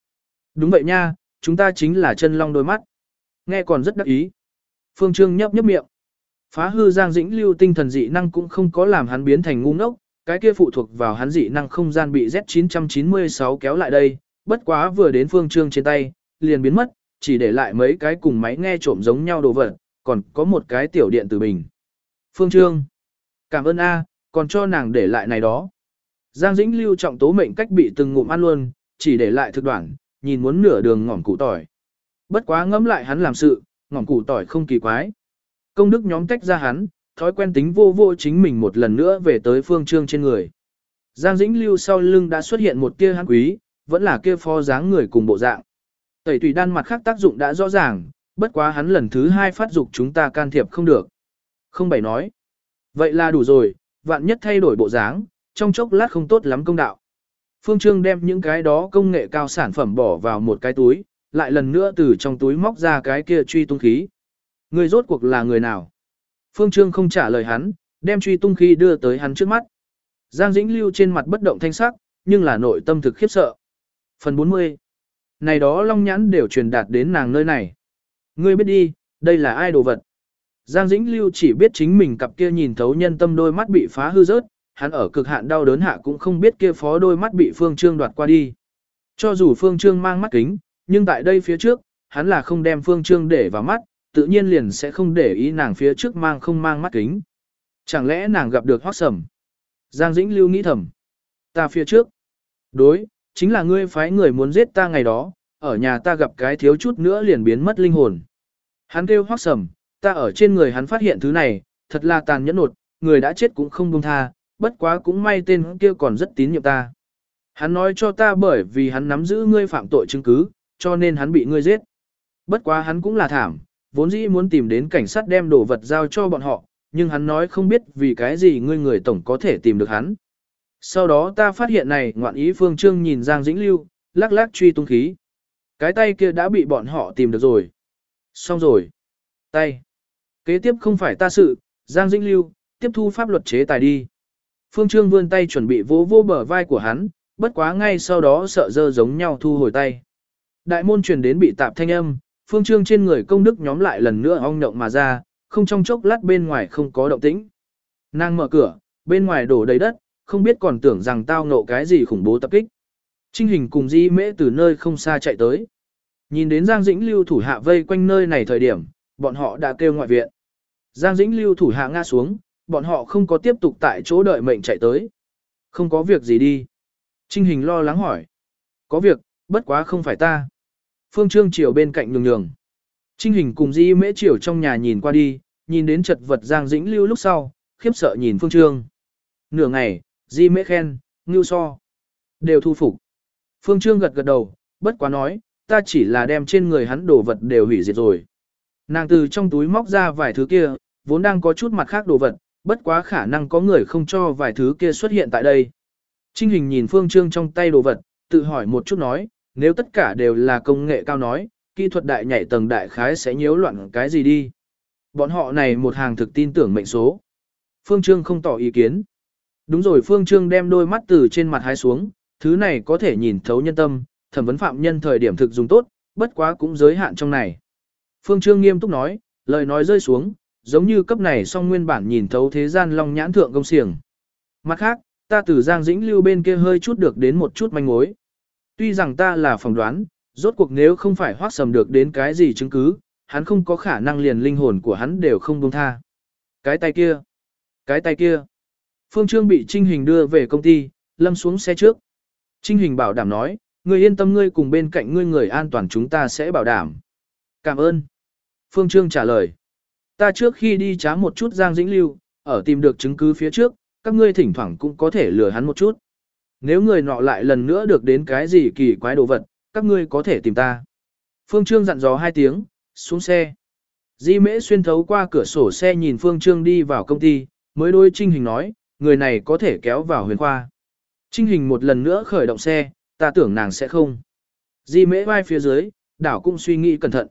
Đúng vậy nha, chúng ta chính là chân long đôi mắt. Nghe còn rất đắc ý. Phương Trương nhấp nhấp miệng. Phá hư Giang Dĩnh Lưu tinh thần dị năng cũng không có làm hắn biến thành ngu ngốc, cái kia phụ thuộc vào hắn dị năng không gian bị Z996 kéo lại đây, bất quá vừa đến Phương Trương trên tay, liền biến mất, chỉ để lại mấy cái cùng máy nghe trộm giống nhau đồ vật, còn có một cái tiểu điện tử bình. Phương Trương, cảm ơn A, còn cho nàng để lại này đó. Giang Dĩnh Lưu trọng tố mệnh cách bị từng ngụm ăn luôn, chỉ để lại thực đoạn, nhìn muốn nửa đường ngỏm củ tỏi. Bất quá ngẫm lại hắn làm sự, ngỏm củ tỏi không kỳ quái. Công đức nhóm tách ra hắn, thói quen tính vô vô chính mình một lần nữa về tới phương trương trên người. Giang Dĩnh Lưu sau lưng đã xuất hiện một tia hắn quý, vẫn là kia phó dáng người cùng bộ dạng. Tẩy tùy đan mặt khác tác dụng đã rõ ràng, bất quá hắn lần thứ hai phát dục chúng ta can thiệp không được. Không bảy nói. Vậy là đủ rồi, vạn nhất thay đổi bộ dáng, trong chốc lát không tốt lắm công đạo. Phương Trương đem những cái đó công nghệ cao sản phẩm bỏ vào một cái túi, lại lần nữa từ trong túi móc ra cái kia truy tung khí. Người rốt cuộc là người nào? Phương Trương không trả lời hắn, đem truy tung khí đưa tới hắn trước mắt. Giang Dĩnh Lưu trên mặt bất động thanh sắc, nhưng là nội tâm thực khiếp sợ. Phần 40 Này đó long nhãn đều truyền đạt đến nàng nơi này. Ngươi biết đi, đây là ai đồ vật. Giang Dĩnh Lưu chỉ biết chính mình cặp kia nhìn thấu nhân tâm đôi mắt bị phá hư rớt, hắn ở cực hạn đau đớn hạ cũng không biết kia phó đôi mắt bị Phương Trương đoạt qua đi. Cho dù Phương Trương mang mắt kính, nhưng tại đây phía trước, hắn là không đem Phương Trương để vào mắt, tự nhiên liền sẽ không để ý nàng phía trước mang không mang mắt kính. Chẳng lẽ nàng gặp được hoác sầm? Giang Dĩnh Lưu nghĩ thầm. Ta phía trước. Đối, chính là ngươi phái người muốn giết ta ngày đó, ở nhà ta gặp cái thiếu chút nữa liền biến mất linh hồn. Hắn kêu hoác sầm, ta ở trên người hắn phát hiện thứ này, thật là tàn nhẫn nột, người đã chết cũng không buông tha, bất quá cũng may tên kia còn rất tín nhiệm ta. Hắn nói cho ta bởi vì hắn nắm giữ ngươi phạm tội chứng cứ, cho nên hắn bị ngươi giết. Bất quá hắn cũng là thảm, vốn dĩ muốn tìm đến cảnh sát đem đồ vật giao cho bọn họ, nhưng hắn nói không biết vì cái gì ngươi người tổng có thể tìm được hắn. Sau đó ta phát hiện này ngoạn ý phương trương nhìn Giang Dĩnh Lưu, lắc lắc truy tung khí. Cái tay kia đã bị bọn họ tìm được rồi. Xong rồi. Tay. Kế tiếp không phải ta sự, Giang Dĩnh Lưu, tiếp thu pháp luật chế tài đi. Phương Trương vươn tay chuẩn bị vỗ vô bờ vai của hắn, bất quá ngay sau đó sợ dơ giống nhau thu hồi tay. Đại môn truyền đến bị tạp thanh âm, Phương Trương trên người công đức nhóm lại lần nữa ong động mà ra, không trong chốc lát bên ngoài không có động tĩnh. Nàng mở cửa, bên ngoài đổ đầy đất, không biết còn tưởng rằng tao ngộ cái gì khủng bố tập kích. Trinh hình cùng di mễ từ nơi không xa chạy tới. Nhìn đến Giang Dĩnh Lưu thủ hạ vây quanh nơi này thời điểm, bọn họ đã kêu ngoại viện. Giang Dĩnh Lưu thủ hạ ngã xuống, bọn họ không có tiếp tục tại chỗ đợi mệnh chạy tới. Không có việc gì đi. Trinh hình lo lắng hỏi. Có việc, bất quá không phải ta. Phương Trương Triều bên cạnh nhường nhường. Trinh hình cùng Di Mễ Triều trong nhà nhìn qua đi, nhìn đến chật vật Giang Dĩnh Lưu lúc sau, khiếp sợ nhìn Phương Trương. Nửa ngày, Di Mễ khen, ngưu so. Đều thu phục. Phương Trương gật gật đầu, bất quá nói, ta chỉ là đem trên người hắn đồ vật đều hủy diệt rồi. Nàng từ trong túi móc ra vài thứ kia, vốn đang có chút mặt khác đồ vật, bất quá khả năng có người không cho vài thứ kia xuất hiện tại đây. Trinh hình nhìn Phương Trương trong tay đồ vật, tự hỏi một chút nói, nếu tất cả đều là công nghệ cao nói, kỹ thuật đại nhảy tầng đại khái sẽ nhiễu loạn cái gì đi. Bọn họ này một hàng thực tin tưởng mệnh số. Phương Trương không tỏ ý kiến. Đúng rồi Phương Trương đem đôi mắt từ trên mặt hái xuống, thứ này có thể nhìn thấu nhân tâm, thẩm vấn phạm nhân thời điểm thực dùng tốt, bất quá cũng giới hạn trong này. Phương Trương nghiêm túc nói, lời nói rơi xuống, giống như cấp này song nguyên bản nhìn thấu thế gian long nhãn thượng công xiềng. Mặt khác, ta từ Giang Dĩnh Lưu bên kia hơi chút được đến một chút manh mối. Tuy rằng ta là phỏng đoán, rốt cuộc nếu không phải hoác sầm được đến cái gì chứng cứ, hắn không có khả năng liền linh hồn của hắn đều không buông tha. Cái tay kia, cái tay kia. Phương Trương bị Trinh Hình đưa về công ty, lâm xuống xe trước. Trinh Hình bảo đảm nói, người yên tâm ngươi cùng bên cạnh ngươi người an toàn chúng ta sẽ bảo đảm. Cảm ơn. Phương Trương trả lời. Ta trước khi đi trá một chút Giang Dĩnh Lưu, ở tìm được chứng cứ phía trước, các ngươi thỉnh thoảng cũng có thể lừa hắn một chút. Nếu người nọ lại lần nữa được đến cái gì kỳ quái đồ vật, các ngươi có thể tìm ta. Phương Trương dặn dò hai tiếng, xuống xe. Di mễ xuyên thấu qua cửa sổ xe nhìn Phương Trương đi vào công ty, mới đôi Trinh Hình nói, người này có thể kéo vào huyền khoa. Trinh Hình một lần nữa khởi động xe, ta tưởng nàng sẽ không. Di mễ vai phía dưới, đảo cũng suy nghĩ cẩn thận.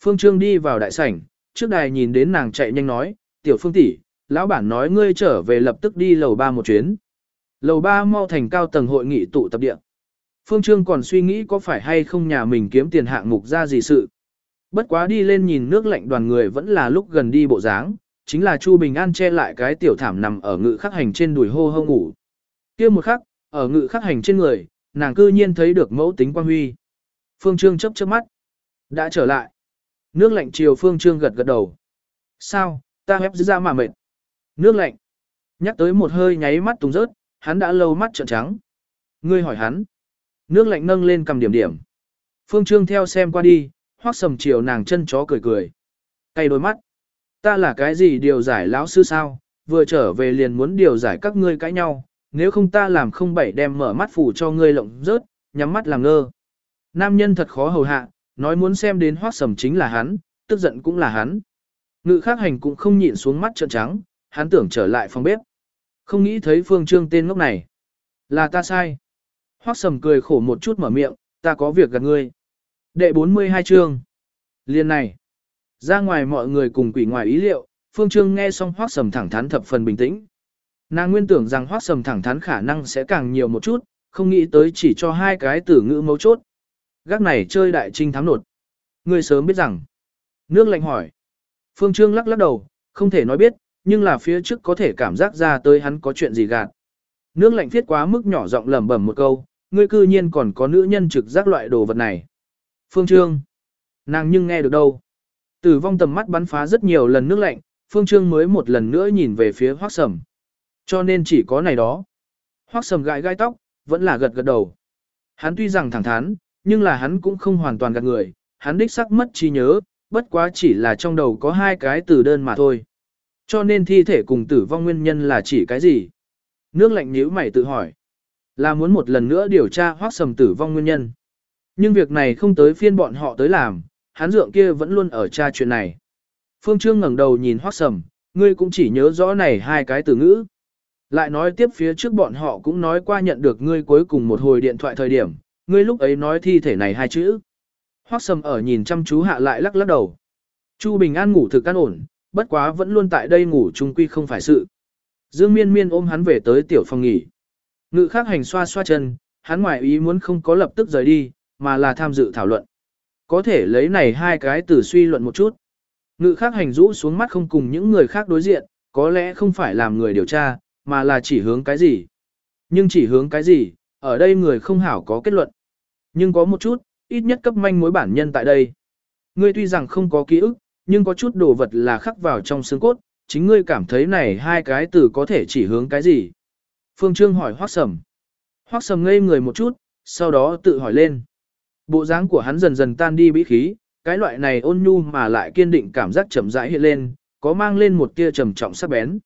Phương Trương đi vào đại sảnh, trước đài nhìn đến nàng chạy nhanh nói, tiểu phương tỷ, lão bản nói ngươi trở về lập tức đi lầu ba một chuyến. Lầu ba mau thành cao tầng hội nghị tụ tập địa. Phương Trương còn suy nghĩ có phải hay không nhà mình kiếm tiền hạng mục ra gì sự. Bất quá đi lên nhìn nước lạnh đoàn người vẫn là lúc gần đi bộ dáng, chính là Chu Bình An che lại cái tiểu thảm nằm ở ngự khắc hành trên đùi hô hô ngủ. kia một khắc, ở ngự khắc hành trên người, nàng cư nhiên thấy được mẫu tính quan huy. Phương Trương chấp chớp mắt. Đã trở lại. Nước lạnh chiều Phương Trương gật gật đầu. Sao, ta hép ra mà mệt. Nước lạnh. Nhắc tới một hơi nháy mắt tùng rớt, hắn đã lâu mắt trợn trắng. Ngươi hỏi hắn. Nước lạnh nâng lên cầm điểm điểm. Phương Trương theo xem qua đi, hoác sầm chiều nàng chân chó cười cười. Cay đôi mắt. Ta là cái gì điều giải lão sư sao, vừa trở về liền muốn điều giải các ngươi cãi nhau, nếu không ta làm không bảy đem mở mắt phủ cho ngươi lộng rớt, nhắm mắt làm ngơ. Nam nhân thật khó hầu hạ, nói muốn xem đến hoác sầm chính là hắn, tức giận cũng là hắn. Ngự khác hành cũng không nhịn xuống mắt trợn trắng, hắn tưởng trở lại phòng bếp. Không nghĩ thấy phương trương tên ngốc này. Là ta sai. Hoác sầm cười khổ một chút mở miệng, ta có việc gặp ngươi. Đệ 42 chương. Liên này. Ra ngoài mọi người cùng quỷ ngoài ý liệu, phương trương nghe xong hoác sầm thẳng thắn thập phần bình tĩnh. Nàng nguyên tưởng rằng hoác sầm thẳng thắn khả năng sẽ càng nhiều một chút, không nghĩ tới chỉ cho hai cái tử ngữ mấu chốt. Gác này chơi đại trinh thám nột. Ngươi sớm biết rằng. Nước lạnh hỏi. Phương Trương lắc lắc đầu, không thể nói biết, nhưng là phía trước có thể cảm giác ra tới hắn có chuyện gì gạt. Nước lạnh thiết quá mức nhỏ giọng lẩm bẩm một câu, ngươi cư nhiên còn có nữ nhân trực giác loại đồ vật này. Phương Trương. Nàng nhưng nghe được đâu. Tử vong tầm mắt bắn phá rất nhiều lần nước lạnh, Phương Trương mới một lần nữa nhìn về phía Hoắc Sầm. Cho nên chỉ có này đó. Hoắc Sầm gãi gai tóc, vẫn là gật gật đầu. Hắn tuy rằng thẳng thắn, nhưng là hắn cũng không hoàn toàn gạt người, hắn đích sắc mất trí nhớ, bất quá chỉ là trong đầu có hai cái từ đơn mà thôi. Cho nên thi thể cùng tử vong nguyên nhân là chỉ cái gì? Nước lạnh nhíu mày tự hỏi. Là muốn một lần nữa điều tra hoác sầm tử vong nguyên nhân. Nhưng việc này không tới phiên bọn họ tới làm, hắn dượng kia vẫn luôn ở tra chuyện này. Phương Trương ngẩng đầu nhìn hoác sầm, ngươi cũng chỉ nhớ rõ này hai cái từ ngữ. Lại nói tiếp phía trước bọn họ cũng nói qua nhận được ngươi cuối cùng một hồi điện thoại thời điểm, ngươi lúc ấy nói thi thể này hai chữ. Hoác sầm ở nhìn chăm chú hạ lại lắc lắc đầu. Chu Bình An ngủ thực an ổn, bất quá vẫn luôn tại đây ngủ chung quy không phải sự. Dương miên miên ôm hắn về tới tiểu phòng nghỉ. Ngự khác hành xoa xoa chân, hắn ngoài ý muốn không có lập tức rời đi, mà là tham dự thảo luận. Có thể lấy này hai cái từ suy luận một chút. Ngự khác hành rũ xuống mắt không cùng những người khác đối diện, có lẽ không phải làm người điều tra, mà là chỉ hướng cái gì. Nhưng chỉ hướng cái gì, ở đây người không hảo có kết luận. Nhưng có một chút, ít nhất cấp manh mối bản nhân tại đây. Ngươi tuy rằng không có ký ức, nhưng có chút đồ vật là khắc vào trong xương cốt, chính ngươi cảm thấy này hai cái từ có thể chỉ hướng cái gì. Phương Trương hỏi Hoắc Sầm. Hoắc Sầm ngây người một chút, sau đó tự hỏi lên. Bộ dáng của hắn dần dần tan đi bĩ khí, cái loại này ôn nhu mà lại kiên định cảm giác chậm rãi hiện lên, có mang lên một tia trầm trọng sắc bén.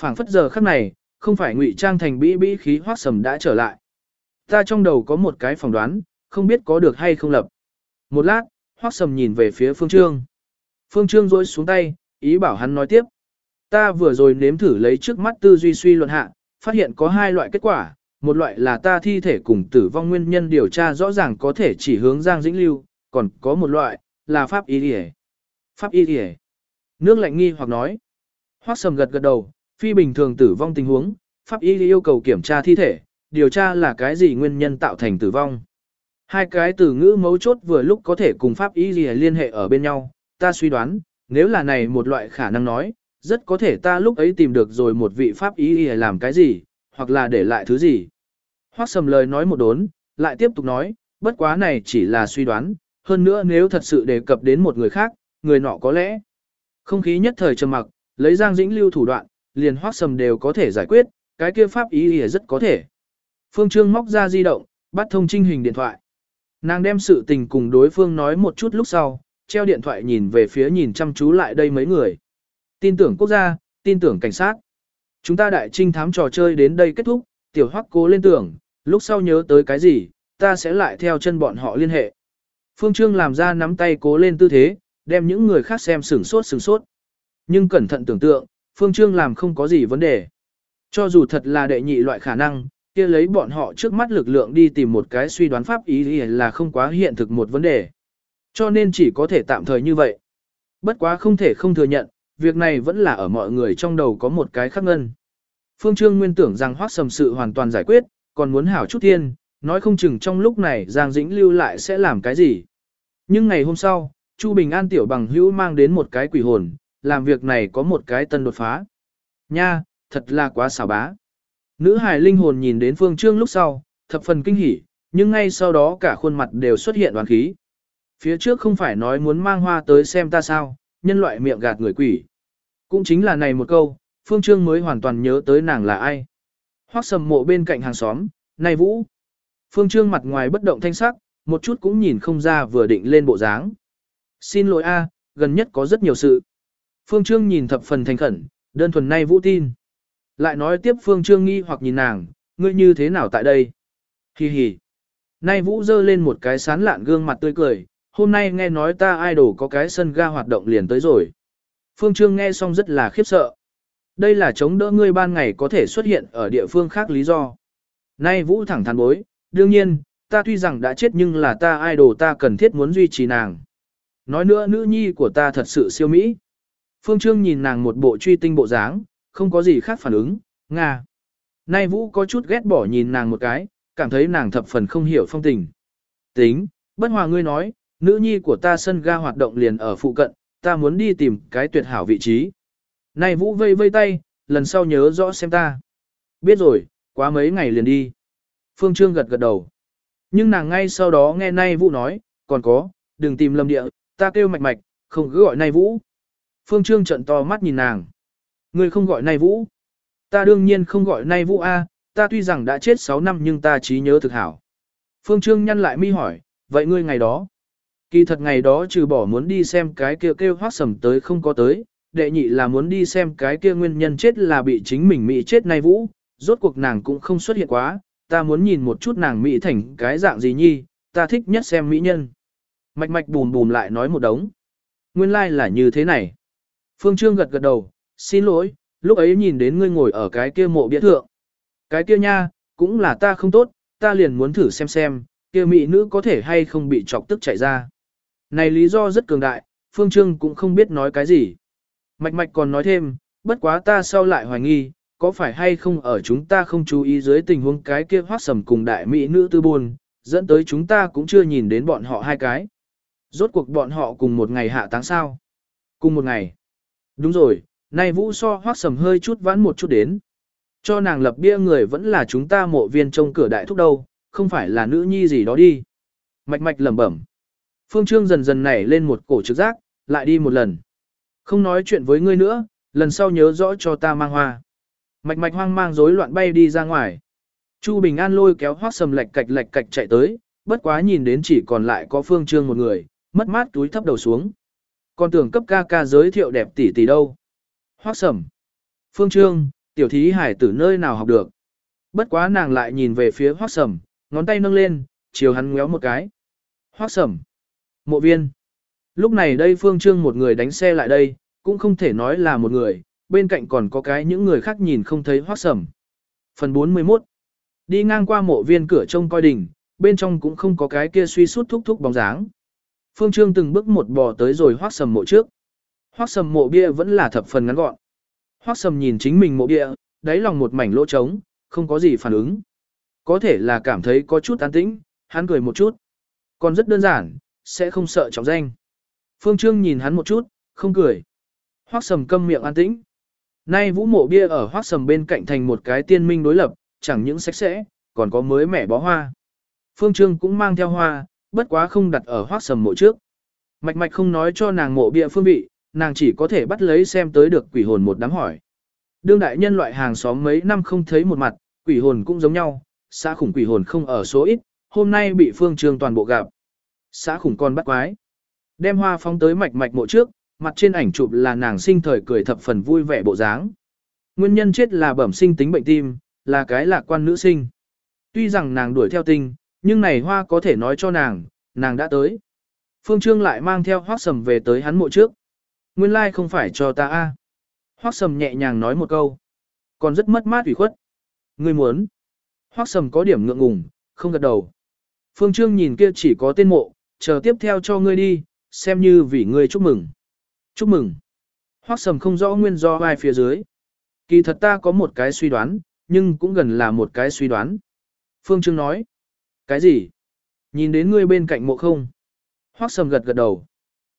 Phảng phất giờ khắc này, không phải ngụy trang thành bĩ bĩ khí Hoắc Sầm đã trở lại. Ta trong đầu có một cái phỏng đoán, không biết có được hay không lập. Một lát, Hoắc Sầm nhìn về phía Phương Trương. Phương Trương rỗi xuống tay, ý bảo hắn nói tiếp. Ta vừa rồi nếm thử lấy trước mắt tư duy suy luận hạ, phát hiện có hai loại kết quả, một loại là ta thi thể cùng tử vong nguyên nhân điều tra rõ ràng có thể chỉ hướng Giang Dĩnh Lưu, còn có một loại, là Pháp Y Điề. Pháp Y Điề. Nước lạnh nghi hoặc nói. Hoác sầm gật gật đầu, phi bình thường tử vong tình huống, Pháp Y yêu cầu kiểm tra thi thể, điều tra là cái gì nguyên nhân tạo thành tử vong. Hai cái từ ngữ mấu chốt vừa lúc có thể cùng Pháp Y liên hệ ở bên nhau, ta suy đoán, nếu là này một loại khả năng nói, rất có thể ta lúc ấy tìm được rồi một vị pháp ý để làm cái gì, hoặc là để lại thứ gì. Hoác sầm lời nói một đốn, lại tiếp tục nói, bất quá này chỉ là suy đoán, hơn nữa nếu thật sự đề cập đến một người khác, người nọ có lẽ. Không khí nhất thời trầm mặc, lấy Giang Dĩnh lưu thủ đoạn, liền hoác sầm đều có thể giải quyết, cái kia pháp ý thì rất có thể. Phương Trương móc ra di động, bắt thông trinh hình điện thoại. Nàng đem sự tình cùng đối phương nói một chút lúc sau, treo điện thoại nhìn về phía nhìn chăm chú lại đây mấy người. Tin tưởng quốc gia, tin tưởng cảnh sát. Chúng ta đại trinh thám trò chơi đến đây kết thúc, tiểu hoắc cố lên tưởng, lúc sau nhớ tới cái gì, ta sẽ lại theo chân bọn họ liên hệ. Phương Trương làm ra nắm tay cố lên tư thế, đem những người khác xem sửng sốt sửng sốt. Nhưng cẩn thận tưởng tượng, Phương Trương làm không có gì vấn đề. Cho dù thật là đệ nhị loại khả năng, kia lấy bọn họ trước mắt lực lượng đi tìm một cái suy đoán pháp ý là không quá hiện thực một vấn đề. Cho nên chỉ có thể tạm thời như vậy. Bất quá không thể không thừa nhận, việc này vẫn là ở mọi người trong đầu có một cái khắc ngân. Phương Trương nguyên tưởng rằng hoác sầm sự hoàn toàn giải quyết, còn muốn hảo chút thiên, nói không chừng trong lúc này Giang Dĩnh lưu lại sẽ làm cái gì. Nhưng ngày hôm sau, Chu Bình An tiểu bằng hữu mang đến một cái quỷ hồn, làm việc này có một cái tân đột phá. Nha, thật là quá xảo bá. Nữ hài linh hồn nhìn đến Phương Trương lúc sau, thập phần kinh hỉ, nhưng ngay sau đó cả khuôn mặt đều xuất hiện đoán khí. Phía trước không phải nói muốn mang hoa tới xem ta sao, nhân loại miệng gạt người quỷ. Cũng chính là này một câu, Phương Trương mới hoàn toàn nhớ tới nàng là ai. Hoác sầm mộ bên cạnh hàng xóm, này Vũ. Phương Trương mặt ngoài bất động thanh sắc, một chút cũng nhìn không ra vừa định lên bộ dáng. Xin lỗi a, gần nhất có rất nhiều sự. Phương Trương nhìn thập phần thành khẩn, đơn thuần nay Vũ tin. Lại nói tiếp Phương Trương nghi hoặc nhìn nàng, ngươi như thế nào tại đây? Hi hi. Nay Vũ dơ lên một cái sán lạn gương mặt tươi cười, hôm nay nghe nói ta idol có cái sân ga hoạt động liền tới rồi. Phương Trương nghe xong rất là khiếp sợ. Đây là chống đỡ ngươi ban ngày có thể xuất hiện ở địa phương khác lý do. Nay Vũ thẳng thắn bối, đương nhiên, ta tuy rằng đã chết nhưng là ta idol ta cần thiết muốn duy trì nàng. Nói nữa nữ nhi của ta thật sự siêu mỹ. Phương Trương nhìn nàng một bộ truy tinh bộ dáng, không có gì khác phản ứng, Nga. Nay Vũ có chút ghét bỏ nhìn nàng một cái, cảm thấy nàng thập phần không hiểu phong tình. Tính, bất hòa ngươi nói, nữ nhi của ta sân ga hoạt động liền ở phụ cận, ta muốn đi tìm cái tuyệt hảo vị trí. Nay Vũ vây vây tay, lần sau nhớ rõ xem ta. Biết rồi, quá mấy ngày liền đi. Phương Trương gật gật đầu. Nhưng nàng ngay sau đó nghe Nay Vũ nói, còn có, đừng tìm lâm địa, ta kêu mạch mạch, không cứ gọi Nay Vũ. Phương Trương trận to mắt nhìn nàng. Ngươi không gọi Nay Vũ. Ta đương nhiên không gọi Nay Vũ A, ta tuy rằng đã chết 6 năm nhưng ta trí nhớ thực hảo. Phương Trương nhăn lại mi hỏi, vậy ngươi ngày đó? Kỳ thật ngày đó trừ bỏ muốn đi xem cái kia kêu, kêu hoác sầm tới không có tới, đệ nhị là muốn đi xem cái kia nguyên nhân chết là bị chính mình Mỹ chết nay vũ, rốt cuộc nàng cũng không xuất hiện quá, ta muốn nhìn một chút nàng Mỹ thành cái dạng gì nhi, ta thích nhất xem Mỹ nhân. Mạch mạch bùm bùm lại nói một đống. Nguyên lai like là như thế này. Phương Trương gật gật đầu, xin lỗi, lúc ấy nhìn đến ngươi ngồi ở cái kia mộ bia thượng. Cái kia nha, cũng là ta không tốt, ta liền muốn thử xem xem, kia mỹ nữ có thể hay không bị chọc tức chạy ra. Này lý do rất cường đại, Phương Trương cũng không biết nói cái gì. Mạch mạch còn nói thêm, bất quá ta sau lại hoài nghi, có phải hay không ở chúng ta không chú ý dưới tình huống cái kia hoác sầm cùng đại mỹ nữ tư buồn, dẫn tới chúng ta cũng chưa nhìn đến bọn họ hai cái. Rốt cuộc bọn họ cùng một ngày hạ táng sao. Cùng một ngày. Đúng rồi, nay vũ so hoác sầm hơi chút vãn một chút đến. Cho nàng lập bia người vẫn là chúng ta mộ viên trong cửa đại thúc đâu, không phải là nữ nhi gì đó đi. Mạch mạch lẩm bẩm. Phương Trương dần dần nảy lên một cổ trực giác, lại đi một lần. Không nói chuyện với ngươi nữa, lần sau nhớ rõ cho ta mang hoa. Mạch mạch hoang mang rối loạn bay đi ra ngoài. Chu Bình An lôi kéo hoác sầm lạch cạch lạch cạch chạy tới, bất quá nhìn đến chỉ còn lại có Phương Trương một người, mất mát túi thấp đầu xuống. Còn tưởng cấp ca ca giới thiệu đẹp tỷ tỷ đâu. Hoác sầm. Phương Trương, tiểu thí hải tử nơi nào học được. Bất quá nàng lại nhìn về phía hoác sầm, ngón tay nâng lên, chiều hắn ngéo một cái. Hoác sầm. Mộ viên. Lúc này đây Phương Trương một người đánh xe lại đây, cũng không thể nói là một người, bên cạnh còn có cái những người khác nhìn không thấy hoác sầm. Phần 41 Đi ngang qua mộ viên cửa trông coi đỉnh, bên trong cũng không có cái kia suy sút thúc thúc bóng dáng. Phương Trương từng bước một bò tới rồi hoác sầm mộ trước. Hoác sầm mộ bia vẫn là thập phần ngắn gọn. Hoác sầm nhìn chính mình mộ bia, đáy lòng một mảnh lỗ trống, không có gì phản ứng. Có thể là cảm thấy có chút an tĩnh, hắn cười một chút. Còn rất đơn giản, sẽ không sợ trọng danh. Phương Trương nhìn hắn một chút, không cười. Hoác sầm câm miệng an tĩnh. Nay vũ mộ bia ở hoác sầm bên cạnh thành một cái tiên minh đối lập, chẳng những sạch sẽ, còn có mới mẻ bó hoa. Phương Trương cũng mang theo hoa, bất quá không đặt ở hoác sầm mộ trước. Mạch mạch không nói cho nàng mộ bia phương vị, nàng chỉ có thể bắt lấy xem tới được quỷ hồn một đám hỏi. Đương đại nhân loại hàng xóm mấy năm không thấy một mặt, quỷ hồn cũng giống nhau, xã khủng quỷ hồn không ở số ít, hôm nay bị phương trương toàn bộ gặp. Xã khủng con bắt quái. Đem hoa phóng tới mạch mạch mộ trước, mặt trên ảnh chụp là nàng sinh thời cười thập phần vui vẻ bộ dáng. Nguyên nhân chết là bẩm sinh tính bệnh tim, là cái lạc quan nữ sinh. Tuy rằng nàng đuổi theo tinh, nhưng này hoa có thể nói cho nàng, nàng đã tới. Phương Trương lại mang theo hoác sầm về tới hắn mộ trước. Nguyên lai like không phải cho ta a. Hoác sầm nhẹ nhàng nói một câu. Còn rất mất mát ủy khuất. Ngươi muốn. Hoác sầm có điểm ngượng ngùng, không gật đầu. Phương Trương nhìn kia chỉ có tên mộ, chờ tiếp theo cho ngươi đi, xem như vì ngươi chúc mừng. Chúc mừng. Hoắc Sầm không rõ nguyên do ai phía dưới. Kỳ thật ta có một cái suy đoán, nhưng cũng gần là một cái suy đoán. Phương Trương nói. Cái gì? Nhìn đến ngươi bên cạnh mộ không? Hoắc Sầm gật gật đầu.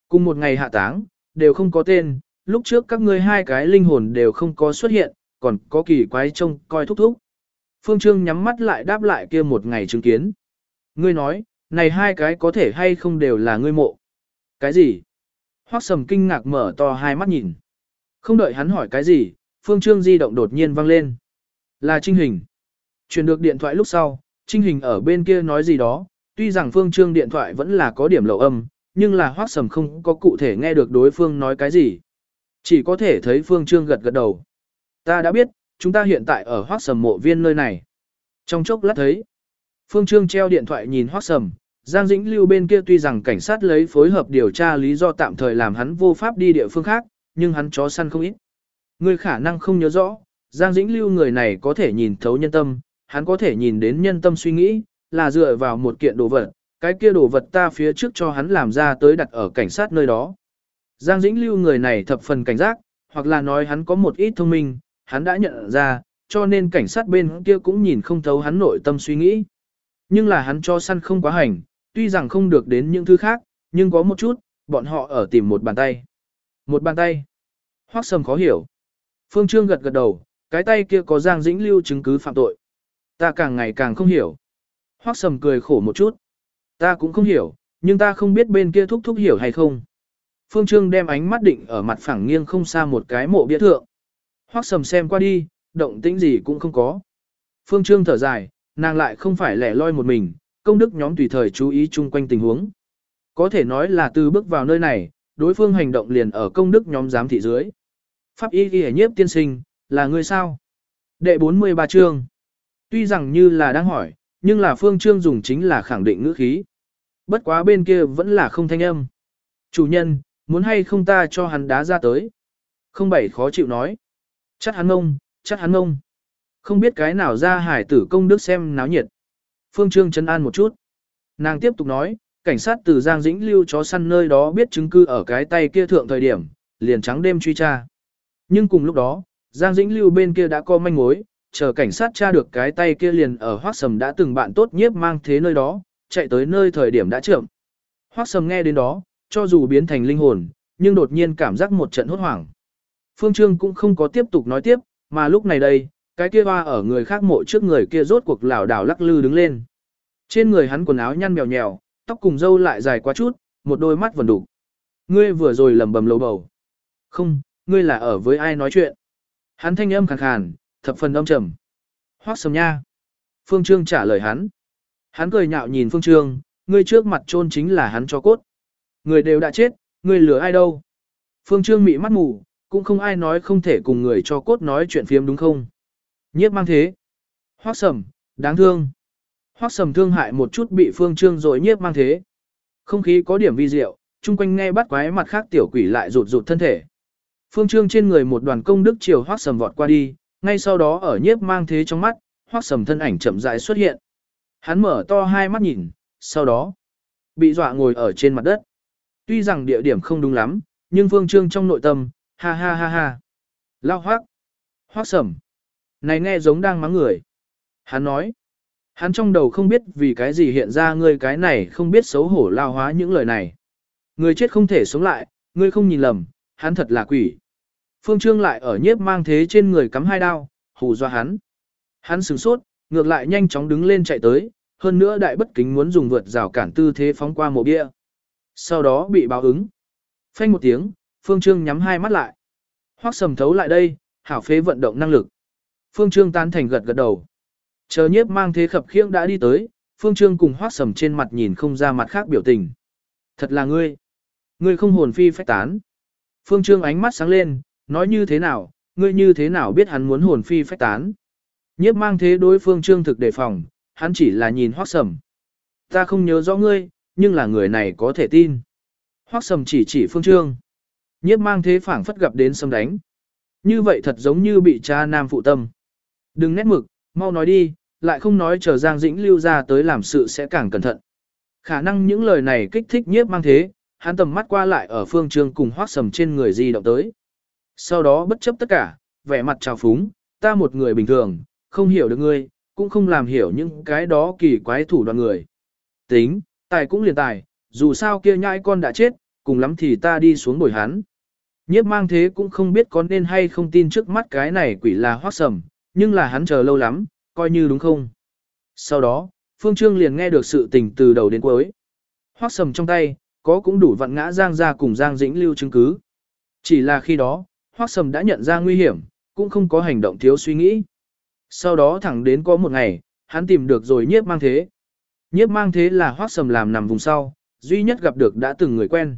Cùng một ngày hạ táng, đều không có tên, lúc trước các ngươi hai cái linh hồn đều không có xuất hiện, còn có kỳ quái trông coi thúc thúc. Phương Trương nhắm mắt lại đáp lại kia một ngày chứng kiến. Ngươi nói, này hai cái có thể hay không đều là ngươi mộ. Cái gì? Hoắc Sầm kinh ngạc mở to hai mắt nhìn. Không đợi hắn hỏi cái gì, Phương Trương di động đột nhiên vang lên. Là Trinh Hình. Truyền được điện thoại lúc sau, Trinh Hình ở bên kia nói gì đó, tuy rằng Phương Trương điện thoại vẫn là có điểm lậu âm, nhưng là Hoắc Sầm không có cụ thể nghe được đối phương nói cái gì. Chỉ có thể thấy Phương Trương gật gật đầu. Ta đã biết, chúng ta hiện tại ở Hoắc Sầm mộ viên nơi này. Trong chốc lát thấy, Phương Trương treo điện thoại nhìn Hoắc Sầm, Giang Dĩnh Lưu bên kia tuy rằng cảnh sát lấy phối hợp điều tra lý do tạm thời làm hắn vô pháp đi địa phương khác, nhưng hắn chó săn không ít. Người khả năng không nhớ rõ, Giang Dĩnh Lưu người này có thể nhìn thấu nhân tâm, hắn có thể nhìn đến nhân tâm suy nghĩ, là dựa vào một kiện đồ vật, cái kia đồ vật ta phía trước cho hắn làm ra tới đặt ở cảnh sát nơi đó. Giang Dĩnh Lưu người này thập phần cảnh giác, hoặc là nói hắn có một ít thông minh, hắn đã nhận ra, cho nên cảnh sát bên kia cũng nhìn không thấu hắn nội tâm suy nghĩ. Nhưng là hắn cho săn không quá hành, tuy rằng không được đến những thứ khác, nhưng có một chút, bọn họ ở tìm một bàn tay. Một bàn tay. Hoác sầm khó hiểu. Phương Trương gật gật đầu, cái tay kia có Giang Dĩnh Lưu chứng cứ phạm tội. Ta càng ngày càng không hiểu. Hoác sầm cười khổ một chút. Ta cũng không hiểu, nhưng ta không biết bên kia thúc thúc hiểu hay không. Phương Trương đem ánh mắt định ở mặt phẳng nghiêng không xa một cái mộ bia thượng. Hoác sầm xem qua đi, động tĩnh gì cũng không có. Phương Trương thở dài, nàng lại không phải lẻ loi một mình, công đức nhóm tùy thời chú ý chung quanh tình huống. Có thể nói là từ bước vào nơi này, đối phương hành động liền ở công đức nhóm giám thị dưới. Pháp y ghi nhiếp tiên sinh, là người sao? Đệ 43 chương. Tuy rằng như là đang hỏi, nhưng là phương trương dùng chính là khẳng định ngữ khí. Bất quá bên kia vẫn là không thanh âm. Chủ nhân, muốn hay không ta cho hắn đá ra tới. Không bảy khó chịu nói. Chắc hắn ông, chắc hắn ông, Không biết cái nào ra hải tử công đức xem náo nhiệt. Phương Trương chấn an một chút. Nàng tiếp tục nói, cảnh sát từ Giang Dĩnh lưu chó săn nơi đó biết chứng cứ ở cái tay kia thượng thời điểm, liền trắng đêm truy tra. Nhưng cùng lúc đó, Giang Dĩnh lưu bên kia đã có manh mối, chờ cảnh sát tra được cái tay kia liền ở Hoác Sầm đã từng bạn tốt nhiếp mang thế nơi đó, chạy tới nơi thời điểm đã trưởng. Hoác Sầm nghe đến đó, cho dù biến thành linh hồn, nhưng đột nhiên cảm giác một trận hốt hoảng. Phương Trương cũng không có tiếp tục nói tiếp, mà lúc này đây, cái kia hoa ở người khác mộ trước người kia rốt cuộc lảo đảo lắc lư đứng lên. Trên người hắn quần áo nhăn mèo nhèo, tóc cùng râu lại dài quá chút, một đôi mắt vần đủ. Ngươi vừa rồi lầm bầm lầu bầu. Không, ngươi là ở với ai nói chuyện. Hắn thanh âm khàn khàn, thập phần âm trầm. Hoác sầm nha. Phương Trương trả lời hắn. Hắn cười nhạo nhìn Phương Trương, ngươi trước mặt trôn chính là hắn cho cốt. Người đều đã chết, ngươi lừa ai đâu. Phương Trương mị mắt mù, cũng không ai nói không thể cùng người cho cốt nói chuyện phiếm đúng không. Nhiếp mang thế. Hoác sầm, đáng thương. Hoác sầm thương hại một chút bị Phương Trương rồi nhiếp mang thế. Không khí có điểm vi diệu, chung quanh nghe bắt quái mặt khác tiểu quỷ lại rụt rụt thân thể. Phương Trương trên người một đoàn công đức chiều hoác sầm vọt qua đi, ngay sau đó ở nhiếp mang thế trong mắt, hoác sầm thân ảnh chậm rãi xuất hiện. Hắn mở to hai mắt nhìn, sau đó, bị dọa ngồi ở trên mặt đất. Tuy rằng địa điểm không đúng lắm, nhưng Phương Trương trong nội tâm, ha ha ha ha. Lao hoác, hoác sầm. Này nghe giống đang mắng người. Hắn nói, hắn trong đầu không biết vì cái gì hiện ra ngươi cái này không biết xấu hổ lao hóa những lời này. Người chết không thể sống lại, ngươi không nhìn lầm, hắn thật là quỷ. Phương Trương lại ở nhiếp mang thế trên người cắm hai đao, hù dọa hắn. Hắn sửng sốt, ngược lại nhanh chóng đứng lên chạy tới, hơn nữa đại bất kính muốn dùng vượt rào cản tư thế phóng qua mộ bia. Sau đó bị báo ứng. Phanh một tiếng, Phương Trương nhắm hai mắt lại. Hoắc sầm thấu lại đây, hảo phế vận động năng lực. Phương Trương tán thành gật gật đầu. Chờ nhiếp mang thế khập khiễng đã đi tới, Phương Trương cùng Hoắc sầm trên mặt nhìn không ra mặt khác biểu tình. Thật là ngươi. Ngươi không hồn phi phách tán. Phương Trương ánh mắt sáng lên, nói như thế nào, ngươi như thế nào biết hắn muốn hồn phi phách tán. Nhiếp mang thế đối Phương Trương thực đề phòng, hắn chỉ là nhìn Hoắc sầm. Ta không nhớ rõ ngươi, nhưng là người này có thể tin. Hoắc sầm chỉ chỉ Phương Trương. Nhiếp mang thế phảng phất gặp đến sâm đánh. Như vậy thật giống như bị cha nam phụ tâm. Đừng nét mực, mau nói đi, lại không nói chờ Giang Dĩnh lưu ra tới làm sự sẽ càng cẩn thận. Khả năng những lời này kích thích nhiếp mang thế, hắn tầm mắt qua lại ở phương trương cùng hoác sầm trên người di động tới. Sau đó bất chấp tất cả, vẻ mặt trào phúng, ta một người bình thường, không hiểu được ngươi, cũng không làm hiểu những cái đó kỳ quái thủ đoạn người. Tính, tài cũng liền tài, dù sao kia nhãi con đã chết, cùng lắm thì ta đi xuống bồi hắn. Nhiếp mang thế cũng không biết có nên hay không tin trước mắt cái này quỷ là hoác sầm, nhưng là hắn chờ lâu lắm, coi như đúng không. Sau đó, Phương Trương liền nghe được sự tình từ đầu đến cuối. Hoác sầm trong tay, có cũng đủ vặn ngã Giang ra cùng Giang Dĩnh lưu chứng cứ. Chỉ là khi đó, Hoác sầm đã nhận ra nguy hiểm, cũng không có hành động thiếu suy nghĩ. Sau đó thẳng đến có một ngày, hắn tìm được rồi nhiếp mang thế. Nhiếp mang thế là Hoác sầm làm nằm vùng sau, duy nhất gặp được đã từng người quen.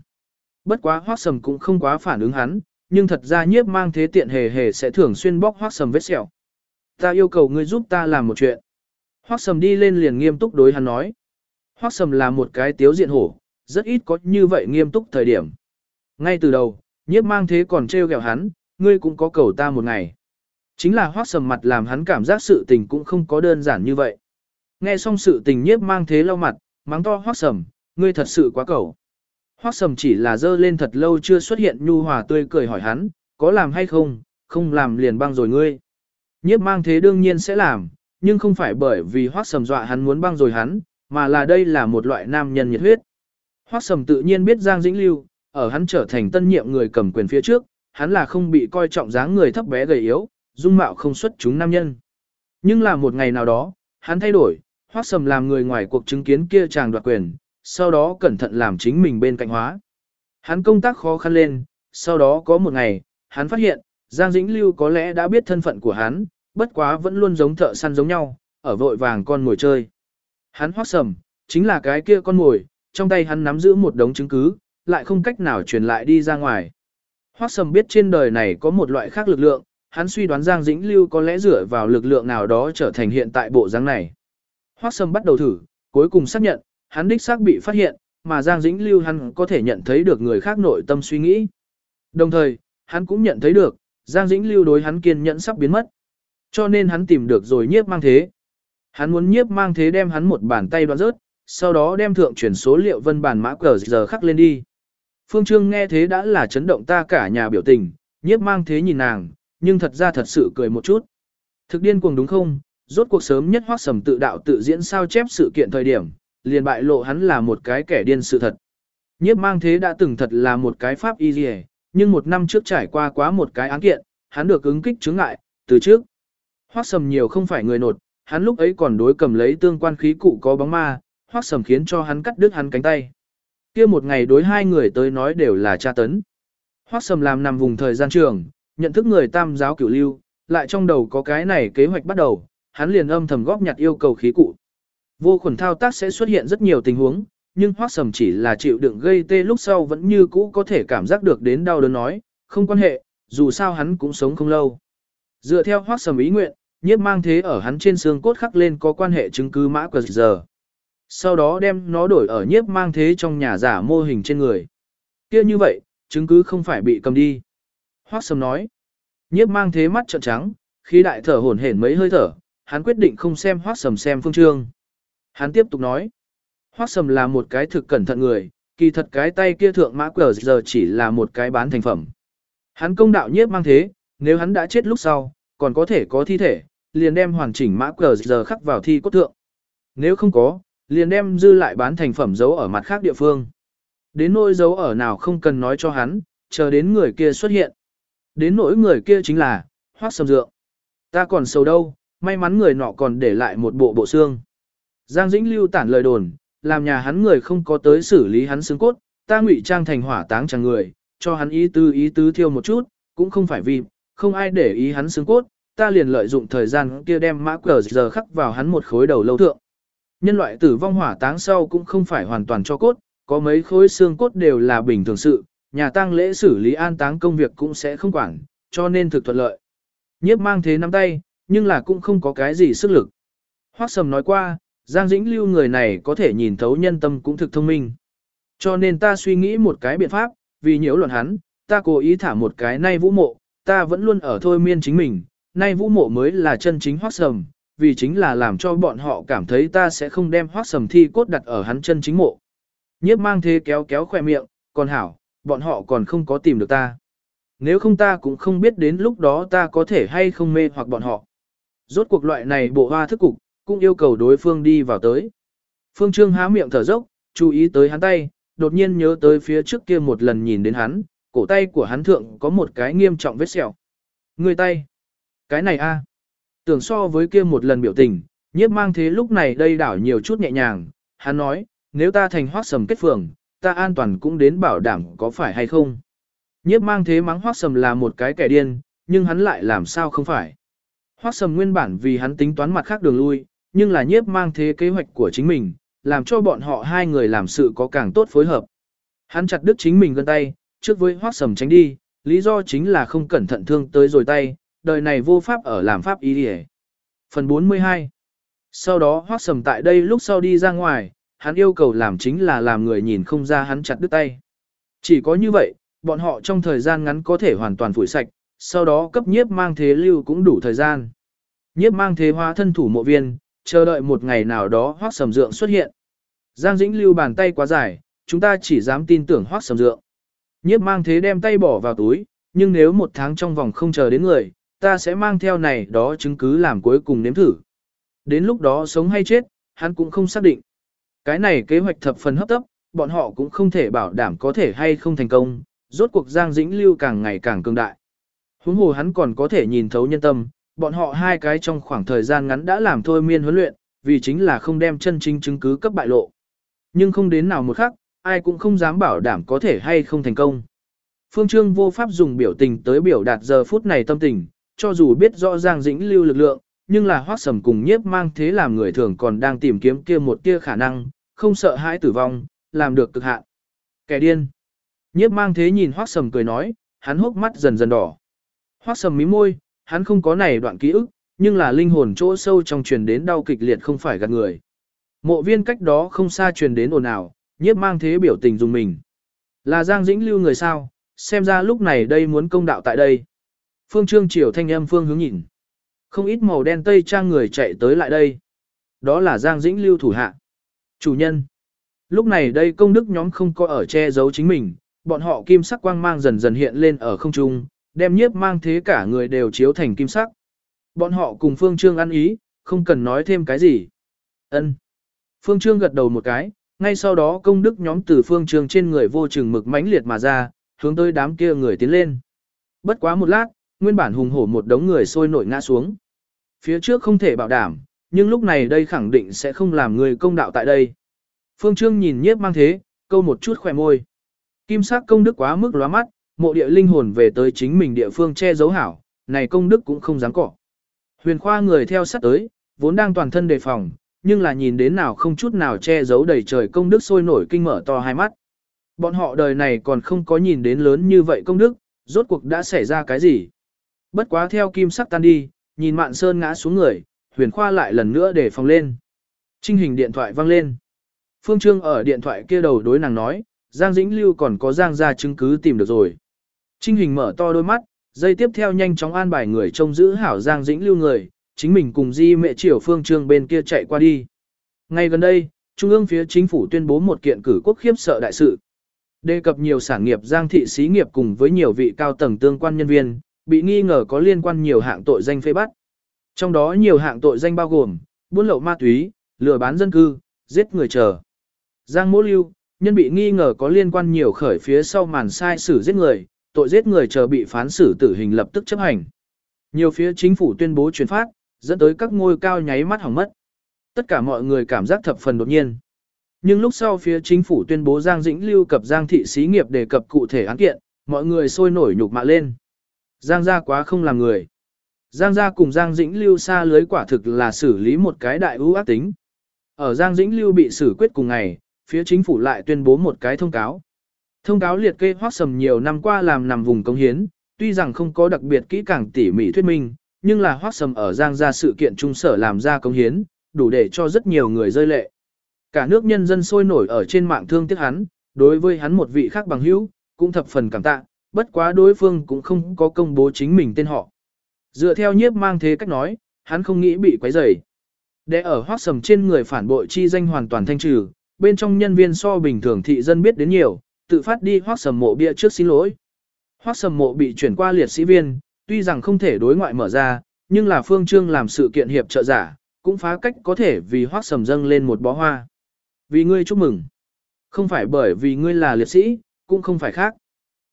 Bất quá Hoác sầm cũng không quá phản ứng hắn, nhưng thật ra nhiếp mang thế tiện hề hề sẽ thường xuyên bóc Hoác sầm vết sẹo. Ta yêu cầu ngươi giúp ta làm một chuyện. Hoác sầm đi lên liền nghiêm túc đối hắn nói. Hoác sầm là một cái tiếu diện hổ, rất ít có như vậy nghiêm túc thời điểm. Ngay từ đầu, nhiếp mang thế còn trêu ghẹo hắn, ngươi cũng có cầu ta một ngày. Chính là hoác sầm mặt làm hắn cảm giác sự tình cũng không có đơn giản như vậy. Nghe xong sự tình nhiếp mang thế lau mặt, mắng to hoác sầm, ngươi thật sự quá cầu. Hoác sầm chỉ là dơ lên thật lâu chưa xuất hiện nhu hòa tươi cười hỏi hắn, có làm hay không, không làm liền băng rồi ngươi. Nhiếp mang thế đương nhiên sẽ làm, nhưng không phải bởi vì hoác sầm dọa hắn muốn băng rồi hắn, mà là đây là một loại nam nhân nhiệt huyết. Hoác sầm tự nhiên biết Giang Dĩnh Lưu, ở hắn trở thành tân nhiệm người cầm quyền phía trước, hắn là không bị coi trọng dáng người thấp bé gầy yếu, dung mạo không xuất chúng nam nhân. Nhưng là một ngày nào đó, hắn thay đổi, hoác sầm làm người ngoài cuộc chứng kiến kia chàng đoạt quyền, sau đó cẩn thận làm chính mình bên cạnh hóa. Hắn công tác khó khăn lên, sau đó có một ngày, hắn phát hiện, Giang Dĩnh Lưu có lẽ đã biết thân phận của hắn, bất quá vẫn luôn giống thợ săn giống nhau, ở vội vàng con ngồi chơi. Hắn hoác sầm, chính là cái kia con ngồi, trong tay hắn nắm giữ một đống chứng cứ, lại không cách nào truyền lại đi ra ngoài. Hoác sầm biết trên đời này có một loại khác lực lượng, hắn suy đoán Giang Dĩnh Lưu có lẽ dựa vào lực lượng nào đó trở thành hiện tại bộ dáng này. Hoác sầm bắt đầu thử, cuối cùng xác nhận, hắn đích xác bị phát hiện, mà Giang Dĩnh Lưu hắn có thể nhận thấy được người khác nội tâm suy nghĩ. Đồng thời, hắn cũng nhận thấy được, Giang Dĩnh Lưu đối hắn kiên nhẫn sắp biến mất. Cho nên hắn tìm được rồi nhiếp mang thế. Hắn muốn nhiếp mang thế đem hắn một bàn tay đoạn rớt, sau đó đem thượng chuyển số liệu vân bản mã cờ giờ khắc lên đi. Phương Trương nghe thế đã là chấn động ta cả nhà biểu tình, nhiếp mang thế nhìn nàng, nhưng thật ra thật sự cười một chút. Thực điên cuồng đúng không? Rốt cuộc sớm nhất hoác sầm tự đạo tự diễn sao chép sự kiện thời điểm, liền bại lộ hắn là một cái kẻ điên sự thật. Nhiếp mang thế đã từng thật là một cái pháp y dì nhưng một năm trước trải qua quá một cái án kiện, hắn được ứng kích chứng ngại, từ trước. Hoác sầm nhiều không phải người nột, hắn lúc ấy còn đối cầm lấy tương quan khí cụ có bóng ma, hoác sầm khiến cho hắn cắt đứt hắn cánh tay. kia một ngày đối hai người tới nói đều là tra tấn. Hoác sầm làm nằm vùng thời gian trường, nhận thức người tam giáo cửu lưu, lại trong đầu có cái này kế hoạch bắt đầu, hắn liền âm thầm góp nhặt yêu cầu khí cụ. Vô khuẩn thao tác sẽ xuất hiện rất nhiều tình huống, nhưng hoác sầm chỉ là chịu đựng gây tê lúc sau vẫn như cũ có thể cảm giác được đến đau đớn nói, không quan hệ, dù sao hắn cũng sống không lâu. Dựa theo hoác sầm ý nguyện, nhiếp mang thế ở hắn trên xương cốt khắc lên có quan hệ chứng cứ mã cờ giờ. Sau đó đem nó đổi ở nhiếp mang thế trong nhà giả mô hình trên người. kia như vậy, chứng cứ không phải bị cầm đi. Hoác sầm nói. Nhiếp mang thế mắt trợn trắng, khi đại thở hổn hển mấy hơi thở, hắn quyết định không xem hoác sầm xem phương trương. Hắn tiếp tục nói. Hoác sầm là một cái thực cẩn thận người, kỳ thật cái tay kia thượng mã cờ giờ chỉ là một cái bán thành phẩm. Hắn công đạo nhiếp mang thế, nếu hắn đã chết lúc sau, còn có thể có thi thể, liền đem hoàn chỉnh mã cờ giờ khắc vào thi cốt thượng. Nếu không có, liền đem dư lại bán thành phẩm giấu ở mặt khác địa phương. Đến nỗi giấu ở nào không cần nói cho hắn, chờ đến người kia xuất hiện. Đến nỗi người kia chính là, hoác sầm dượng. Ta còn sầu đâu, may mắn người nọ còn để lại một bộ bộ xương. Giang Dĩnh lưu tản lời đồn, làm nhà hắn người không có tới xử lý hắn xương cốt, ta ngụy trang thành hỏa táng chẳng người, cho hắn ý tứ ý tứ thiêu một chút, cũng không phải vì, không ai để ý hắn xương cốt, ta liền lợi dụng thời gian kia đem mã cờ giờ khắc vào hắn một khối đầu lâu thượng. Nhân loại tử vong hỏa táng sau cũng không phải hoàn toàn cho cốt, có mấy khối xương cốt đều là bình thường sự, nhà tang lễ xử lý an táng công việc cũng sẽ không quản, cho nên thực thuận lợi. Nhiếp mang thế nắm tay, nhưng là cũng không có cái gì sức lực. Hoác Sầm nói qua, Giang Dĩnh Lưu người này có thể nhìn thấu nhân tâm cũng thực thông minh. Cho nên ta suy nghĩ một cái biện pháp, vì nhiễu luận hắn, ta cố ý thả một cái nay vũ mộ, ta vẫn luôn ở thôi miên chính mình, nay vũ mộ mới là chân chính Hoác Sầm, vì chính là làm cho bọn họ cảm thấy ta sẽ không đem Hoác Sầm thi cốt đặt ở hắn chân chính mộ. Nhiếp mang thế kéo kéo khỏe miệng, còn hảo, bọn họ còn không có tìm được ta. Nếu không ta cũng không biết đến lúc đó ta có thể hay không mê hoặc bọn họ. Rốt cuộc loại này bộ hoa thức cục, cũng yêu cầu đối phương đi vào tới. Phương Trương há miệng thở dốc, chú ý tới hắn tay, đột nhiên nhớ tới phía trước kia một lần nhìn đến hắn, cổ tay của hắn thượng có một cái nghiêm trọng vết sẹo. Người tay. Cái này a. Tưởng so với kia một lần biểu tình, nhiếp mang thế lúc này đây đảo nhiều chút nhẹ nhàng, hắn nói, nếu ta thành hoác sầm kết phường, ta an toàn cũng đến bảo đảm có phải hay không. Nhiếp mang thế mắng hoác sầm là một cái kẻ điên, nhưng hắn lại làm sao không phải. Hoác sầm nguyên bản vì hắn tính toán mặt khác đường lui, nhưng là nhiếp mang thế kế hoạch của chính mình, làm cho bọn họ hai người làm sự có càng tốt phối hợp. Hắn chặt đứt chính mình gân tay, trước với hoác sầm tránh đi, lý do chính là không cẩn thận thương tới rồi tay, đời này vô pháp ở làm pháp ý đi Phần 42 Sau đó hoác sầm tại đây lúc sau đi ra ngoài, hắn yêu cầu làm chính là làm người nhìn không ra hắn chặt đứt tay. Chỉ có như vậy, bọn họ trong thời gian ngắn có thể hoàn toàn phủi sạch, sau đó cấp nhiếp mang thế lưu cũng đủ thời gian. Nhiếp mang thế hóa thân thủ mộ viên, chờ đợi một ngày nào đó hoác sầm dượng xuất hiện. Giang Dĩnh lưu bàn tay quá dài, chúng ta chỉ dám tin tưởng hoác sầm dượng. Nhiếp mang thế đem tay bỏ vào túi, nhưng nếu một tháng trong vòng không chờ đến người, ta sẽ mang theo này đó chứng cứ làm cuối cùng nếm thử. Đến lúc đó sống hay chết, hắn cũng không xác định. Cái này kế hoạch thập phần hấp tấp, bọn họ cũng không thể bảo đảm có thể hay không thành công, rốt cuộc Giang Dĩnh Lưu càng ngày càng cường đại. Huống hồ hắn còn có thể nhìn thấu nhân tâm, bọn họ hai cái trong khoảng thời gian ngắn đã làm thôi miên huấn luyện, vì chính là không đem chân chính chứng cứ cấp bại lộ. Nhưng không đến nào một khắc, ai cũng không dám bảo đảm có thể hay không thành công. Phương Trương vô pháp dùng biểu tình tới biểu đạt giờ phút này tâm tình, cho dù biết rõ Giang Dĩnh lưu lực lượng, nhưng là hoác sầm cùng nhiếp mang thế làm người thường còn đang tìm kiếm kia một tia khả năng, không sợ hãi tử vong, làm được cực hạn. Kẻ điên. Nhiếp mang thế nhìn hoác sầm cười nói, hắn hốc mắt dần dần đỏ. Hoác sầm mí môi, hắn không có này đoạn ký ức, nhưng là linh hồn chỗ sâu trong truyền đến đau kịch liệt không phải gạt người. Mộ viên cách đó không xa truyền đến ồn ào, nhiếp mang thế biểu tình dùng mình. Là Giang Dĩnh lưu người sao, xem ra lúc này đây muốn công đạo tại đây. Phương Trương Triều thanh âm phương hướng nhìn. Không ít màu đen tây trang người chạy tới lại đây. Đó là Giang Dĩnh lưu thủ hạ. Chủ nhân. Lúc này đây công đức nhóm không có ở che giấu chính mình, bọn họ kim sắc quang mang dần dần hiện lên ở không trung, đem nhiếp mang thế cả người đều chiếu thành kim sắc. Bọn họ cùng Phương Trương ăn ý, không cần nói thêm cái gì. Ân. Phương Trương gật đầu một cái, ngay sau đó công đức nhóm từ Phương Trương trên người vô chừng mực mãnh liệt mà ra, hướng tới đám kia người tiến lên. Bất quá một lát, nguyên bản hùng hổ một đống người sôi nổi ngã xuống. Phía trước không thể bảo đảm, nhưng lúc này đây khẳng định sẽ không làm người công đạo tại đây. Phương Trương nhìn nhiếp mang thế, câu một chút khỏe môi. Kim sắc công đức quá mức lóa mắt, mộ địa linh hồn về tới chính mình địa phương che giấu hảo, này công đức cũng không dám cọ. Huyền khoa người theo sát tới, vốn đang toàn thân đề phòng, nhưng là nhìn đến nào không chút nào che giấu đầy trời công đức sôi nổi kinh mở to hai mắt. Bọn họ đời này còn không có nhìn đến lớn như vậy công đức, rốt cuộc đã xảy ra cái gì. Bất quá theo kim sắc tan đi, nhìn mạn sơn ngã xuống người, huyền khoa lại lần nữa để phòng lên. Trinh hình điện thoại vang lên. Phương Trương ở điện thoại kia đầu đối nàng nói, Giang Dĩnh Lưu còn có Giang ra chứng cứ tìm được rồi. Trinh hình mở to đôi mắt, dây tiếp theo nhanh chóng an bài người trông giữ hảo Giang Dĩnh Lưu người, chính mình cùng di mẹ triều Phương Trương bên kia chạy qua đi. Ngay gần đây, Trung ương phía chính phủ tuyên bố một kiện cử quốc khiếp sợ đại sự. Đề cập nhiều sản nghiệp Giang thị xí nghiệp cùng với nhiều vị cao tầng tương quan nhân viên, bị nghi ngờ có liên quan nhiều hạng tội danh phê bắt. Trong đó nhiều hạng tội danh bao gồm, buôn lậu ma túy, lừa bán dân cư, giết người chờ. Giang Mỗ Lưu, nhân bị nghi ngờ có liên quan nhiều khởi phía sau màn sai xử giết người, tội giết người chờ bị phán xử tử hình lập tức chấp hành. Nhiều phía chính phủ tuyên bố truyền phát, dẫn tới các ngôi cao nháy mắt hỏng mất. Tất cả mọi người cảm giác thập phần đột nhiên. Nhưng lúc sau phía chính phủ tuyên bố Giang Dĩnh Lưu cập Giang thị xí nghiệp đề cập cụ thể án kiện, mọi người sôi nổi nhục mạ lên. Giang gia quá không làm người. Giang gia cùng Giang Dĩnh Lưu xa lưới quả thực là xử lý một cái đại ưu ác tính. Ở Giang Dĩnh Lưu bị xử quyết cùng ngày, phía chính phủ lại tuyên bố một cái thông cáo. Thông cáo liệt kê hoác sầm nhiều năm qua làm nằm vùng công hiến, tuy rằng không có đặc biệt kỹ càng tỉ mỉ thuyết minh, nhưng là hoác sầm ở Giang ra sự kiện trung sở làm ra công hiến, đủ để cho rất nhiều người rơi lệ. Cả nước nhân dân sôi nổi ở trên mạng thương tiếc hắn, đối với hắn một vị khác bằng hữu, cũng thập phần cảm tạ, bất quá đối phương cũng không có công bố chính mình tên họ. Dựa theo nhiếp mang thế cách nói, hắn không nghĩ bị quấy rầy. Để ở hoác sầm trên người phản bội chi danh hoàn toàn thanh trừ, bên trong nhân viên so bình thường thị dân biết đến nhiều, tự phát đi hoác sầm mộ bia trước xin lỗi. Hoác sầm mộ bị chuyển qua liệt sĩ viên, tuy rằng không thể đối ngoại mở ra, nhưng là phương trương làm sự kiện hiệp trợ giả, cũng phá cách có thể vì hoác sầm dâng lên một bó hoa. Vì ngươi chúc mừng. Không phải bởi vì ngươi là liệt sĩ, cũng không phải khác.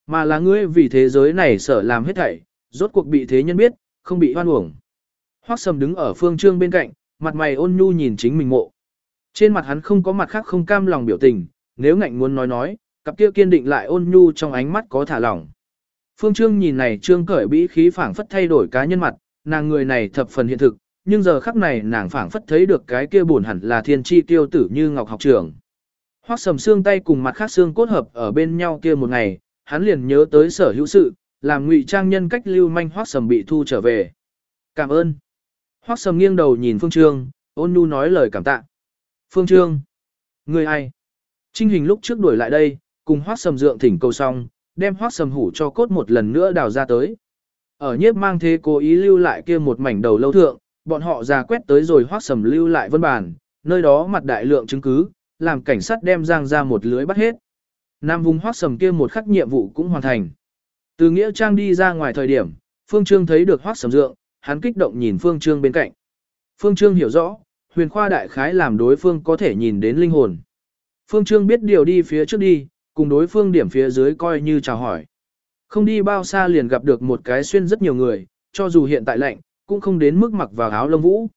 Mà là ngươi vì thế giới này sở làm hết thảy, rốt cuộc bị thế nhân biết, không bị hoan uổng. Hoác sầm đứng ở phương trương bên cạnh, mặt mày ôn nhu nhìn chính mình mộ. Trên mặt hắn không có mặt khác không cam lòng biểu tình, nếu ngạnh muốn nói nói, cặp kia kiên định lại ôn nhu trong ánh mắt có thả lỏng. Phương Trương nhìn này Trương cởi bĩ khí phảng phất thay đổi cá nhân mặt, nàng người này thập phần hiện thực, nhưng giờ khắc này nàng phảng phất thấy được cái kia buồn hẳn là thiên chi tiêu tử như ngọc học trưởng. Hoắc sầm xương tay cùng mặt khác xương cốt hợp ở bên nhau kia một ngày, hắn liền nhớ tới sở hữu sự, làm ngụy trang nhân cách lưu manh Hoắc sầm bị thu trở về. Cảm ơn. Hoắc sầm nghiêng đầu nhìn Phương Trương, ôn nhu nói lời cảm tạ. Phương Trương. Người ai? Trinh hình lúc trước đuổi lại đây, cùng hoác sầm dượng thỉnh cầu xong, đem hoác sầm hủ cho cốt một lần nữa đào ra tới. Ở nhiếp mang thế cố ý lưu lại kia một mảnh đầu lâu thượng, bọn họ ra quét tới rồi hoác sầm lưu lại vân bản, nơi đó mặt đại lượng chứng cứ, làm cảnh sát đem giang ra một lưới bắt hết. Nam vùng hoác sầm kia một khắc nhiệm vụ cũng hoàn thành. Từ nghĩa trang đi ra ngoài thời điểm, Phương Trương thấy được hoác sầm dượng, hắn kích động nhìn Phương Trương bên cạnh. Phương Trương hiểu rõ, huyền khoa đại khái làm đối phương có thể nhìn đến linh hồn. Phương Trương biết điều đi phía trước đi, cùng đối phương điểm phía dưới coi như chào hỏi. Không đi bao xa liền gặp được một cái xuyên rất nhiều người, cho dù hiện tại lạnh, cũng không đến mức mặc vào áo lông vũ.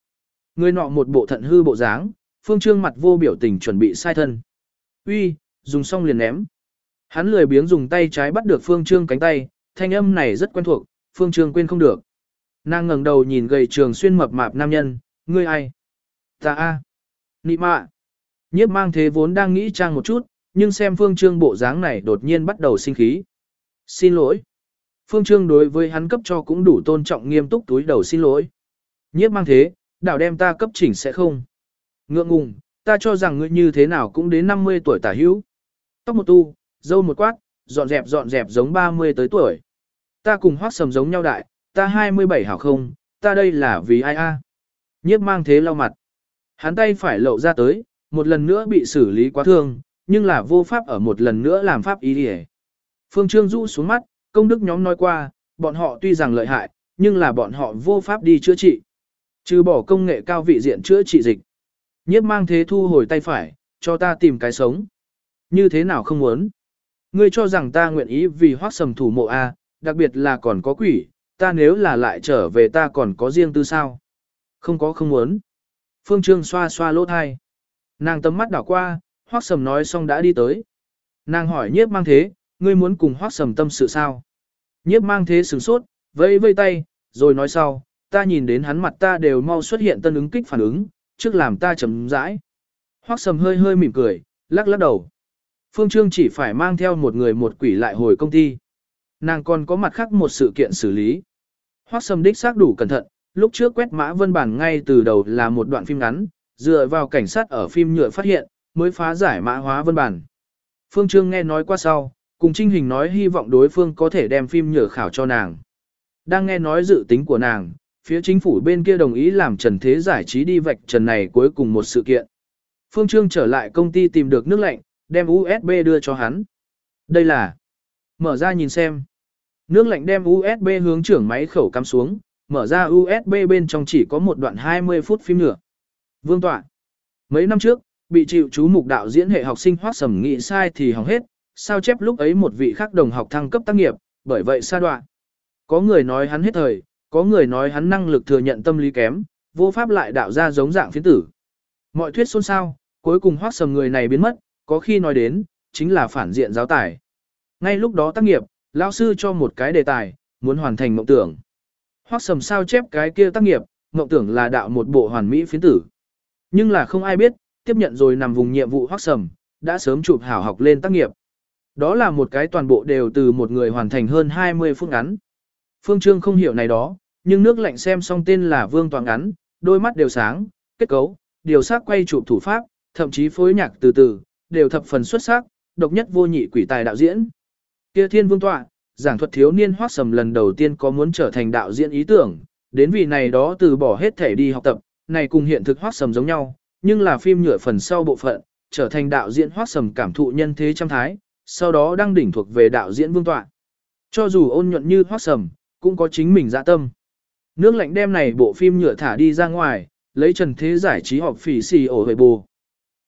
Người nọ một bộ thận hư bộ dáng, Phương Trương mặt vô biểu tình chuẩn bị sai thân. Uy, dùng xong liền ném. Hắn lười biếng dùng tay trái bắt được Phương Trương cánh tay, thanh âm này rất quen thuộc, Phương Trương quên không được. Nàng ngẩng đầu nhìn gầy trường xuyên mập mạp nam nhân, ngươi ai? Ta a. Nị mạ. Nhiếp mang thế vốn đang nghĩ trang một chút, nhưng xem Phương Trương bộ dáng này đột nhiên bắt đầu sinh khí. Xin lỗi. Phương Trương đối với hắn cấp cho cũng đủ tôn trọng nghiêm túc túi đầu xin lỗi. Nhiếp mang thế, đảo đem ta cấp chỉnh sẽ không. Ngượng ngùng, ta cho rằng ngươi như thế nào cũng đến 50 tuổi tả hữu. Tóc một tu, dâu một quát, dọn dẹp dọn dẹp giống 30 tới tuổi. Ta cùng hoác sầm giống nhau đại, ta 27 hảo không, ta đây là vì ai a? Nhiếp mang thế lau mặt. Hắn tay phải lộ ra tới, một lần nữa bị xử lý quá thương, nhưng là vô pháp ở một lần nữa làm pháp ý đi Phương Trương rũ xuống mắt, công đức nhóm nói qua, bọn họ tuy rằng lợi hại, nhưng là bọn họ vô pháp đi chữa trị. Trừ bỏ công nghệ cao vị diện chữa trị dịch. Nhiếp mang thế thu hồi tay phải, cho ta tìm cái sống. Như thế nào không muốn? Ngươi cho rằng ta nguyện ý vì hoác sầm thủ mộ A, đặc biệt là còn có quỷ, ta nếu là lại trở về ta còn có riêng tư sao? Không có không muốn. Phương Trương xoa xoa lỗ thai. Nàng tấm mắt đảo qua, hoác sầm nói xong đã đi tới. Nàng hỏi nhiếp mang thế, ngươi muốn cùng hoác sầm tâm sự sao? Nhiếp mang thế sửng sốt, vẫy vây tay, rồi nói sau, ta nhìn đến hắn mặt ta đều mau xuất hiện tân ứng kích phản ứng, trước làm ta chấm rãi. Hoác sầm hơi hơi mỉm cười, lắc lắc đầu. Phương Trương chỉ phải mang theo một người một quỷ lại hồi công ty. Nàng còn có mặt khác một sự kiện xử lý. Hoác sầm đích xác đủ cẩn thận, lúc trước quét mã vân bản ngay từ đầu là một đoạn phim ngắn, dựa vào cảnh sát ở phim nhựa phát hiện, mới phá giải mã hóa vân bản. Phương Trương nghe nói qua sau, cùng Trinh Hình nói hy vọng đối phương có thể đem phim nhờ khảo cho nàng. Đang nghe nói dự tính của nàng, phía chính phủ bên kia đồng ý làm Trần Thế giải trí đi vạch trần này cuối cùng một sự kiện. Phương Trương trở lại công ty tìm được nước lạnh, đem USB đưa cho hắn. Đây là... Mở ra nhìn xem. Nước lạnh đem USB hướng trưởng máy khẩu cắm xuống, mở ra USB bên trong chỉ có một đoạn 20 phút phim nữa. Vương Tọa. Mấy năm trước, bị chịu chú mục đạo diễn hệ học sinh hoác sầm nghị sai thì hỏng hết, sao chép lúc ấy một vị khác đồng học thăng cấp tác nghiệp, bởi vậy sa đoạn. Có người nói hắn hết thời, có người nói hắn năng lực thừa nhận tâm lý kém, vô pháp lại đạo ra giống dạng phiến tử. Mọi thuyết xôn xao, cuối cùng hoác sầm người này biến mất, có khi nói đến, chính là phản diện giáo tài. Ngay lúc đó tác nghiệp, lão sư cho một cái đề tài, muốn hoàn thành mộng tưởng. Hoác sầm sao chép cái kia tác nghiệp, mộng tưởng là đạo một bộ hoàn mỹ phiến tử. Nhưng là không ai biết, tiếp nhận rồi nằm vùng nhiệm vụ hoác sầm, đã sớm chụp hảo học lên tác nghiệp. Đó là một cái toàn bộ đều từ một người hoàn thành hơn 20 phút ngắn. Phương Trương không hiểu này đó, nhưng nước lạnh xem xong tên là Vương Toàn ngắn, đôi mắt đều sáng, kết cấu, điều sắc quay chụp thủ pháp, thậm chí phối nhạc từ từ, đều thập phần xuất sắc, độc nhất vô nhị quỷ tài đạo diễn. Kia Thiên Vương Tọa, giảng thuật thiếu niên hoác sầm lần đầu tiên có muốn trở thành đạo diễn ý tưởng, đến vì này đó từ bỏ hết thể đi học tập, này cùng hiện thực hoác sầm giống nhau, nhưng là phim nhựa phần sau bộ phận, trở thành đạo diễn hoác sầm cảm thụ nhân thế trăm thái, sau đó đăng đỉnh thuộc về đạo diễn vương tọa. Cho dù ôn nhuận như hoác sầm, cũng có chính mình dạ tâm. Nước lạnh đem này bộ phim nhựa thả đi ra ngoài, lấy trần thế giải trí họp phỉ xì ổ về bù.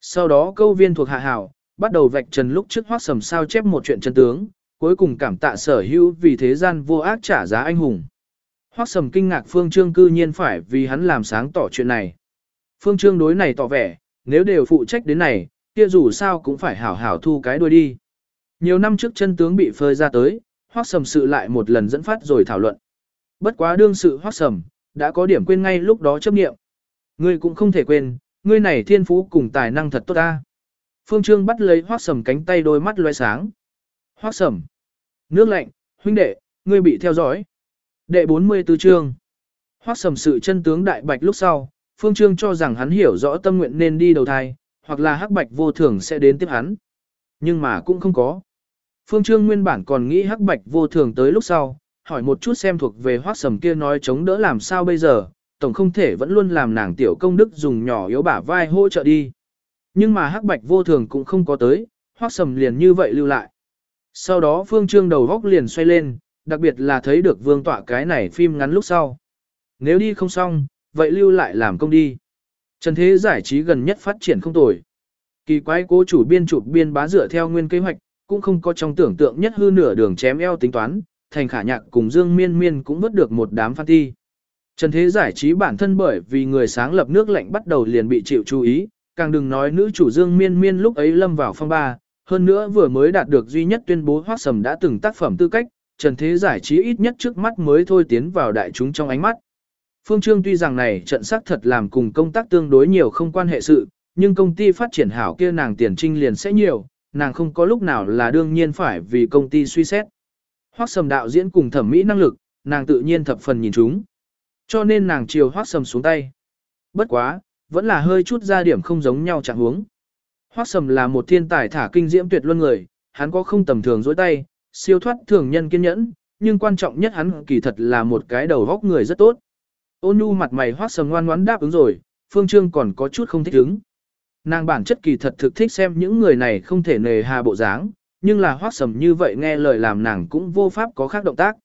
Sau đó câu viên thuộc hạ hảo, bắt đầu vạch trần lúc trước hoác sầm sao chép một chuyện chân tướng, cuối cùng cảm tạ sở hữu vì thế gian vô ác trả giá anh hùng. Hoác sầm kinh ngạc Phương Trương cư nhiên phải vì hắn làm sáng tỏ chuyện này. Phương Trương đối này tỏ vẻ, nếu đều phụ trách đến này, kia dù sao cũng phải hảo hảo thu cái đuôi đi. Nhiều năm trước chân tướng bị phơi ra tới, hoác sầm sự lại một lần dẫn phát rồi thảo luận. Bất quá đương sự hoác sầm, đã có điểm quên ngay lúc đó chấp nghiệm. Ngươi cũng không thể quên, ngươi này thiên phú cùng tài năng thật tốt ta. Phương Trương bắt lấy hoác sầm cánh tay đôi mắt loe sáng. Hoác sầm. Nước lạnh, huynh đệ, ngươi bị theo dõi. Đệ 44 chương. Hoác sầm sự chân tướng đại bạch lúc sau, Phương Trương cho rằng hắn hiểu rõ tâm nguyện nên đi đầu thai, hoặc là hắc bạch vô thường sẽ đến tiếp hắn. Nhưng mà cũng không có. Phương Trương nguyên bản còn nghĩ hắc bạch vô thường tới lúc sau, hỏi một chút xem thuộc về hoác sầm kia nói chống đỡ làm sao bây giờ, tổng không thể vẫn luôn làm nàng tiểu công đức dùng nhỏ yếu bả vai hỗ trợ đi. Nhưng mà hắc bạch vô thường cũng không có tới, hoác sầm liền như vậy lưu lại. Sau đó Phương Trương đầu góc liền xoay lên, đặc biệt là thấy được vương tọa cái này phim ngắn lúc sau. Nếu đi không xong, vậy lưu lại làm công đi. Trần thế giải trí gần nhất phát triển không tồi. Kỳ quái cố chủ biên chụp biên bá dựa theo nguyên kế hoạch, cũng không có trong tưởng tượng nhất hư nửa đường chém eo tính toán, thành khả nhạc cùng Dương Miên Miên cũng vớt được một đám fan ti. Trần thế giải trí bản thân bởi vì người sáng lập nước lạnh bắt đầu liền bị chịu chú ý, càng đừng nói nữ chủ Dương Miên Miên lúc ấy lâm vào phong ba, hơn nữa vừa mới đạt được duy nhất tuyên bố Hoắc Sầm đã từng tác phẩm tư cách, Trần Thế giải trí ít nhất trước mắt mới thôi tiến vào đại chúng trong ánh mắt. Phương Trương tuy rằng này trận sắc thật làm cùng công tác tương đối nhiều không quan hệ sự, nhưng công ty phát triển hảo kia nàng tiền trinh liền sẽ nhiều, nàng không có lúc nào là đương nhiên phải vì công ty suy xét. Hoắc Sầm đạo diễn cùng thẩm mỹ năng lực, nàng tự nhiên thập phần nhìn chúng. Cho nên nàng chiều Hoắc Sầm xuống tay. Bất quá, vẫn là hơi chút ra điểm không giống nhau trạng huống. Hoắc Sầm là một thiên tài thả kinh diễm tuyệt luân người, hắn có không tầm thường dối tay, siêu thoát thường nhân kiên nhẫn, nhưng quan trọng nhất hắn kỳ thật là một cái đầu góc người rất tốt. Ôn nhu mặt mày Hoắc Sầm ngoan ngoãn đáp ứng rồi, Phương Trương còn có chút không thích ứng. Nàng bản chất kỳ thật thực thích xem những người này không thể nề hà bộ dáng, nhưng là Hoắc Sầm như vậy nghe lời làm nàng cũng vô pháp có khác động tác.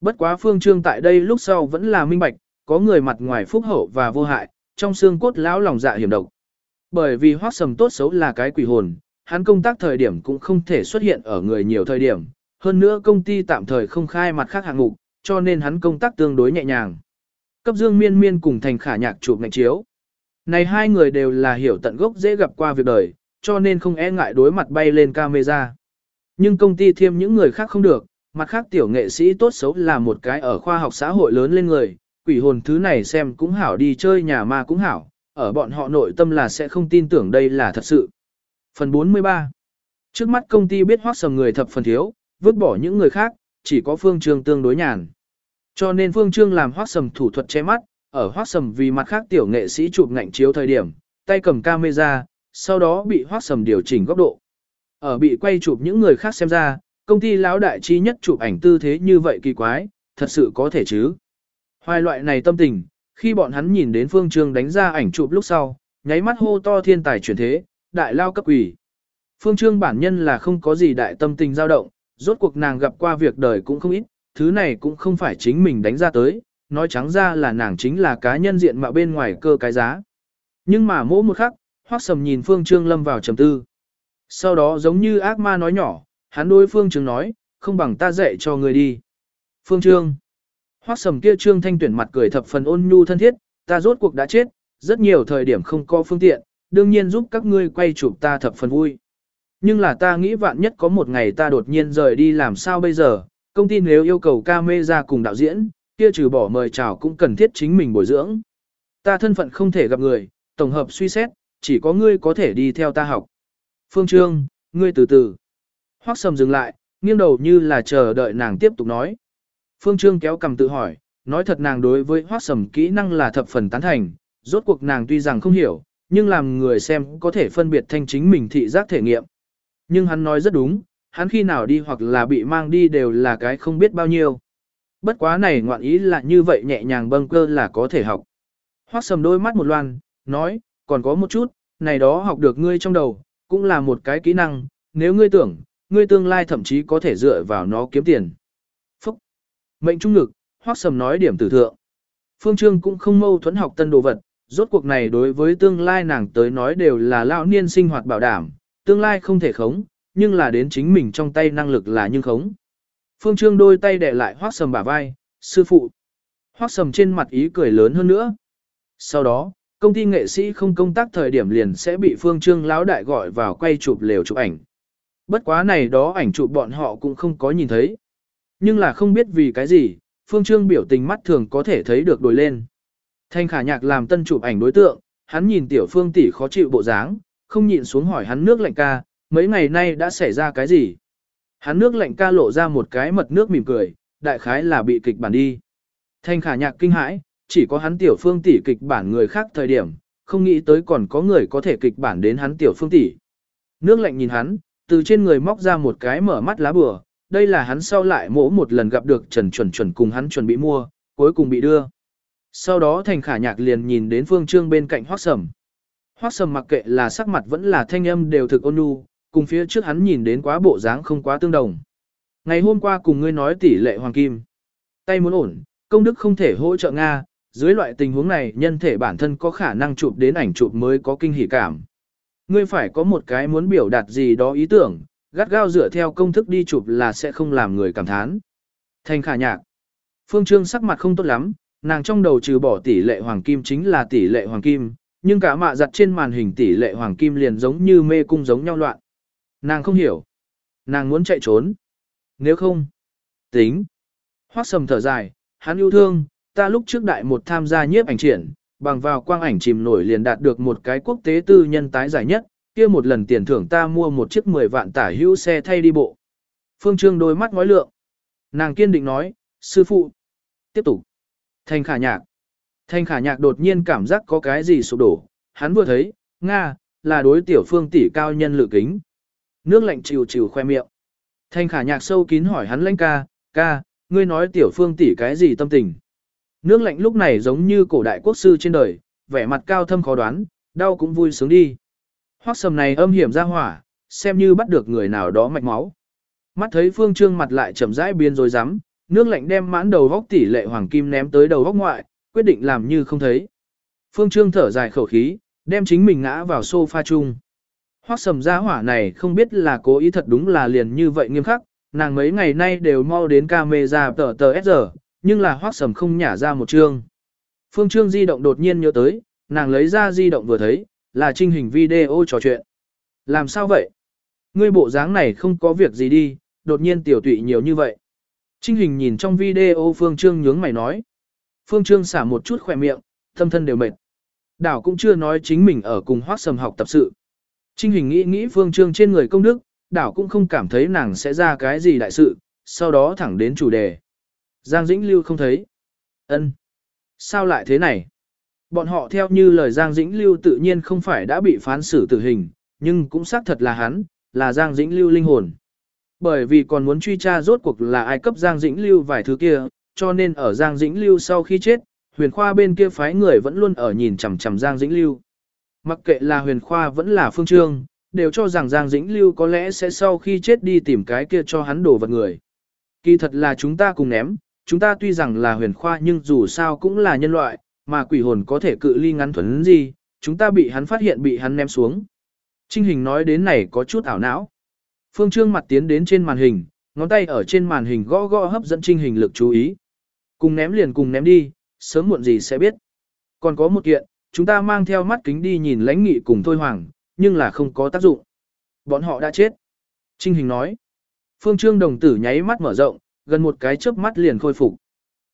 Bất quá Phương Trương tại đây lúc sau vẫn là minh bạch, có người mặt ngoài phúc hậu và vô hại, trong xương cốt lão lòng dạ hiểm độc. Bởi vì hoác sầm tốt xấu là cái quỷ hồn, hắn công tác thời điểm cũng không thể xuất hiện ở người nhiều thời điểm, hơn nữa công ty tạm thời không khai mặt khác hạng mục, cho nên hắn công tác tương đối nhẹ nhàng. Cấp dương miên miên cùng thành khả nhạc chụp ngành chiếu. Này hai người đều là hiểu tận gốc dễ gặp qua việc đời, cho nên không e ngại đối mặt bay lên camera. Nhưng công ty thêm những người khác không được, mặt khác tiểu nghệ sĩ tốt xấu là một cái ở khoa học xã hội lớn lên người, quỷ hồn thứ này xem cũng hảo đi chơi nhà ma cũng hảo, ở bọn họ nội tâm là sẽ không tin tưởng đây là thật sự. Phần 43 Trước mắt công ty biết hoác sầm người thập phần thiếu, vứt bỏ những người khác, chỉ có phương Trường tương đối nhàn. Cho nên phương trương làm hoác sầm thủ thuật che mắt, ở hoác sầm vì mặt khác tiểu nghệ sĩ chụp ngạnh chiếu thời điểm, tay cầm camera, sau đó bị hoác sầm điều chỉnh góc độ. Ở bị quay chụp những người khác xem ra, công ty lão đại chi nhất chụp ảnh tư thế như vậy kỳ quái, thật sự có thể chứ. Hoài loại này tâm tình, khi bọn hắn nhìn đến Phương Trương đánh ra ảnh chụp lúc sau, nháy mắt hô to thiên tài chuyển thế, đại lao cấp quỷ. Phương Trương bản nhân là không có gì đại tâm tình dao động, rốt cuộc nàng gặp qua việc đời cũng không ít, thứ này cũng không phải chính mình đánh ra tới, nói trắng ra là nàng chính là cá nhân diện mạo bên ngoài cơ cái giá. Nhưng mà mỗi một khắc, Hoắc Sầm nhìn Phương Trương lâm vào trầm tư. Sau đó giống như ác ma nói nhỏ, hắn đối Phương Trương nói, không bằng ta dạy cho người đi. Phương Trương. Hoắc sầm kia trương thanh tuyển mặt cười thập phần ôn nhu thân thiết, ta rốt cuộc đã chết, rất nhiều thời điểm không có phương tiện, đương nhiên giúp các ngươi quay chụp ta thập phần vui. Nhưng là ta nghĩ vạn nhất có một ngày ta đột nhiên rời đi làm sao bây giờ, công ty nếu yêu cầu ca mê ra cùng đạo diễn, kia trừ bỏ mời chào cũng cần thiết chính mình bồi dưỡng. Ta thân phận không thể gặp người, tổng hợp suy xét, chỉ có ngươi có thể đi theo ta học. Phương Trương, ngươi từ từ. Hoắc sầm dừng lại, nghiêng đầu như là chờ đợi nàng tiếp tục nói. Phương Trương kéo cầm tự hỏi, nói thật nàng đối với hoác sầm kỹ năng là thập phần tán thành, rốt cuộc nàng tuy rằng không hiểu, nhưng làm người xem có thể phân biệt thanh chính mình thị giác thể nghiệm. Nhưng hắn nói rất đúng, hắn khi nào đi hoặc là bị mang đi đều là cái không biết bao nhiêu. Bất quá này ngoạn ý là như vậy nhẹ nhàng bâng cơ là có thể học. Hoác sầm đôi mắt một loan, nói, còn có một chút, này đó học được ngươi trong đầu, cũng là một cái kỹ năng, nếu ngươi tưởng, ngươi tương lai thậm chí có thể dựa vào nó kiếm tiền. Phúc! Mệnh trung ngực, hoác sầm nói điểm tử thượng. Phương Trương cũng không mâu thuẫn học tân đồ vật, rốt cuộc này đối với tương lai nàng tới nói đều là lão niên sinh hoạt bảo đảm, tương lai không thể khống, nhưng là đến chính mình trong tay năng lực là nhưng khống. Phương Trương đôi tay đè lại hoác sầm bả vai, sư phụ. Hoác sầm trên mặt ý cười lớn hơn nữa. Sau đó, công ty nghệ sĩ không công tác thời điểm liền sẽ bị Phương Trương lão đại gọi vào quay chụp lều chụp ảnh. Bất quá này đó ảnh chụp bọn họ cũng không có nhìn thấy. Nhưng là không biết vì cái gì, Phương Trương biểu tình mắt thường có thể thấy được đổi lên. Thanh khả nhạc làm tân chụp ảnh đối tượng, hắn nhìn tiểu phương tỷ khó chịu bộ dáng, không nhịn xuống hỏi hắn nước lạnh ca, mấy ngày nay đã xảy ra cái gì? Hắn nước lạnh ca lộ ra một cái mật nước mỉm cười, đại khái là bị kịch bản đi. Thanh khả nhạc kinh hãi, chỉ có hắn tiểu phương tỷ kịch bản người khác thời điểm, không nghĩ tới còn có người có thể kịch bản đến hắn tiểu phương tỷ. Nước lạnh nhìn hắn, từ trên người móc ra một cái mở mắt lá bừa, đây là hắn sau lại mỗ một lần gặp được Trần Chuẩn Chuẩn cùng hắn chuẩn bị mua, cuối cùng bị đưa. Sau đó thành khả nhạc liền nhìn đến phương trương bên cạnh hoác sầm. Hoác sầm mặc kệ là sắc mặt vẫn là thanh âm đều thực ôn nhu, cùng phía trước hắn nhìn đến quá bộ dáng không quá tương đồng. Ngày hôm qua cùng ngươi nói tỷ lệ hoàng kim. Tay muốn ổn, công đức không thể hỗ trợ Nga, dưới loại tình huống này nhân thể bản thân có khả năng chụp đến ảnh chụp mới có kinh hỉ cảm. Ngươi phải có một cái muốn biểu đạt gì đó ý tưởng, gắt gao dựa theo công thức đi chụp là sẽ không làm người cảm thán. Thành khả nhạc. Phương Trương sắc mặt không tốt lắm, nàng trong đầu trừ bỏ tỷ lệ hoàng kim chính là tỷ lệ hoàng kim, nhưng cả mạ giặt trên màn hình tỷ lệ hoàng kim liền giống như mê cung giống nhau loạn. Nàng không hiểu. Nàng muốn chạy trốn. Nếu không, tính. Hoác sầm thở dài, hắn yêu thương, ta lúc trước đại một tham gia nhiếp ảnh triển, bằng vào quang ảnh chìm nổi liền đạt được một cái quốc tế tư nhân tái giải nhất, kia một lần tiền thưởng ta mua một chiếc 10 vạn tả hữu xe thay đi bộ. Phương Trương đôi mắt ngói lượng. Nàng kiên định nói, sư phụ. Tiếp tục. Thanh khả nhạc. Thanh khả nhạc đột nhiên cảm giác có cái gì sụp đổ. Hắn vừa thấy, Nga, là đối tiểu phương tỷ cao nhân lự kính. Nước lạnh chịu chịu khoe miệng. Thanh khả nhạc sâu kín hỏi hắn lãnh ca, ca, ngươi nói tiểu phương tỷ cái gì tâm tình. Nước lạnh lúc này giống như cổ đại quốc sư trên đời, vẻ mặt cao thâm khó đoán, đau cũng vui sướng đi. Hoắc sầm này âm hiểm ra hỏa, xem như bắt được người nào đó mạch máu. Mắt thấy phương trương mặt lại chậm rãi biến rồi rắm nước lạnh đem mãn đầu góc tỷ lệ hoàng kim ném tới đầu góc ngoại, quyết định làm như không thấy. Phương trương thở dài khẩu khí, đem chính mình ngã vào sofa chung. Hoắc sầm gia hỏa này không biết là cố ý thật đúng là liền như vậy nghiêm khắc, nàng mấy ngày nay đều mau đến camera tờ tờ S giờ, nhưng là Hoắc sầm không nhả ra một chương. Phương trương di động đột nhiên nhớ tới, nàng lấy ra di động vừa thấy, là trinh hình video trò chuyện. Làm sao vậy? Ngươi bộ dáng này không có việc gì đi, đột nhiên tiểu tụy nhiều như vậy. Trinh hình nhìn trong video Phương Trương nhướng mày nói. Phương Trương xả một chút khỏe miệng, tâm thân đều mệt. Đảo cũng chưa nói chính mình ở cùng hoác sầm học tập sự. Trinh hình nghĩ nghĩ Phương Trương trên người công đức, đảo cũng không cảm thấy nàng sẽ ra cái gì đại sự, sau đó thẳng đến chủ đề. Giang Dĩnh Lưu không thấy. ân Sao lại thế này? Bọn họ theo như lời Giang Dĩnh Lưu tự nhiên không phải đã bị phán xử tử hình, nhưng cũng xác thật là hắn, là Giang Dĩnh Lưu linh hồn. Bởi vì còn muốn truy tra rốt cuộc là ai cấp Giang Dĩnh Lưu vài thứ kia, cho nên ở Giang Dĩnh Lưu sau khi chết, huyền khoa bên kia phái người vẫn luôn ở nhìn chằm chằm Giang Dĩnh Lưu. Mặc kệ là huyền khoa vẫn là phương trương, đều cho rằng Giang Dĩnh Lưu có lẽ sẽ sau khi chết đi tìm cái kia cho hắn đổ vật người. Kỳ thật là chúng ta cùng ném, chúng ta tuy rằng là huyền khoa nhưng dù sao cũng là nhân loại, mà quỷ hồn có thể cự ly ngắn thuần gì, chúng ta bị hắn phát hiện bị hắn ném xuống. Trinh hình nói đến này có chút ảo não. Phương Trương mặt tiến đến trên màn hình, ngón tay ở trên màn hình gõ gõ hấp dẫn Trinh hình lực chú ý. Cùng ném liền cùng ném đi, sớm muộn gì sẽ biết. Còn có một kiện, chúng ta mang theo mắt kính đi nhìn lãnh nghị cùng Thôi Hoàng, nhưng là không có tác dụng. Bọn họ đã chết. Trinh hình nói. Phương Trương đồng tử nháy mắt mở rộng, gần một cái chớp mắt liền khôi phục.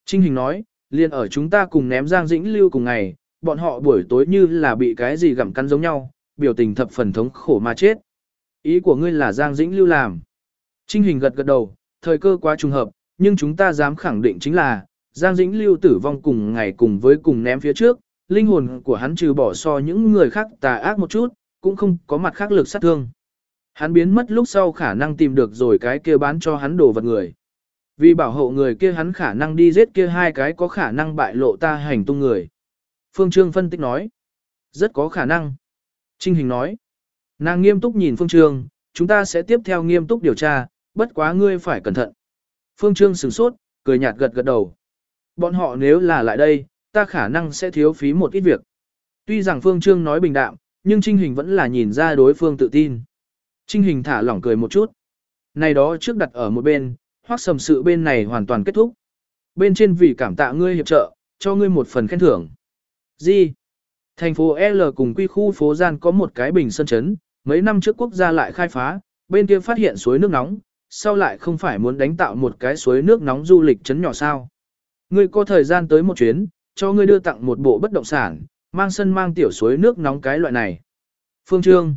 Trinh hình nói, liền ở chúng ta cùng ném Giang Dĩnh Lưu cùng ngày, bọn họ buổi tối như là bị cái gì gặm cắn giống nhau, biểu tình thập phần thống khổ mà chết. Ý của ngươi là Giang Dĩnh Lưu làm. Trinh hình gật gật đầu, thời cơ quá trùng hợp, nhưng chúng ta dám khẳng định chính là, Giang Dĩnh Lưu tử vong cùng ngày cùng với cùng ném phía trước, linh hồn của hắn trừ bỏ so những người khác tà ác một chút, cũng không có mặt khác lực sát thương. Hắn biến mất lúc sau khả năng tìm được rồi cái kia bán cho hắn đồ vật người. Vì bảo hộ người kia hắn khả năng đi giết kia hai cái có khả năng bại lộ ta hành tung người. Phương Trương phân tích nói. Rất có khả năng. Trinh Hình nói. Nàng nghiêm túc nhìn Phương Trương, chúng ta sẽ tiếp theo nghiêm túc điều tra, bất quá ngươi phải cẩn thận. Phương Trương sửng sốt, cười nhạt gật gật đầu. Bọn họ nếu là lại đây, ta khả năng sẽ thiếu phí một ít việc. Tuy rằng Phương Trương nói bình đạm, nhưng Trinh Hình vẫn là nhìn ra đối phương tự tin. Trinh Hình thả lỏng cười một chút. Này đó trước đặt ở một bên, hoặc sầm sự bên này hoàn toàn kết thúc. Bên trên vì cảm tạ ngươi hiệp trợ, cho ngươi một phần khen thưởng. Gì? Thành phố L cùng quy khu phố gian có một cái bình sân chấn, mấy năm trước quốc gia lại khai phá, bên kia phát hiện suối nước nóng, sau lại không phải muốn đánh tạo một cái suối nước nóng du lịch chấn nhỏ sao. Ngươi có thời gian tới một chuyến, cho ngươi đưa tặng một bộ bất động sản, mang sân mang tiểu suối nước nóng cái loại này. Phương Trương.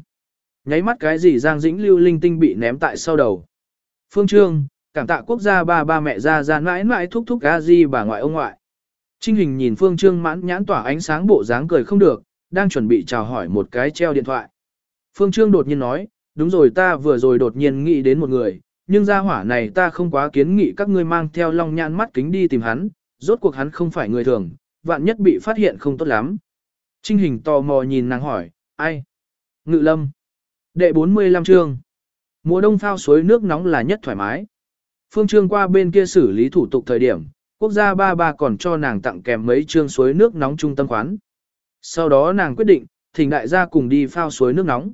Nháy mắt cái gì Giang Dĩnh lưu linh tinh bị ném tại sau đầu. Phương Trương, cảm tạ quốc gia ba ba mẹ ra ra mãi mãi thúc thúc a di bà ngoại ông ngoại. Trinh hình nhìn Phương Trương mãn nhãn tỏa ánh sáng bộ dáng cười không được, đang chuẩn bị chào hỏi một cái treo điện thoại. Phương Trương đột nhiên nói, đúng rồi ta vừa rồi đột nhiên nghĩ đến một người, nhưng gia hỏa này ta không quá kiến nghị các ngươi mang theo long nhãn mắt kính đi tìm hắn, rốt cuộc hắn không phải người thường, vạn nhất bị phát hiện không tốt lắm. Trinh hình tò mò nhìn nàng hỏi, ai? Ngự lâm. Đệ 45 chương. Mùa đông phao suối nước nóng là nhất thoải mái. Phương Trương qua bên kia xử lý thủ tục thời điểm, quốc gia ba ba còn cho nàng tặng kèm mấy chương suối nước nóng trung tâm khoán. Sau đó nàng quyết định, thỉnh đại gia cùng đi phao suối nước nóng.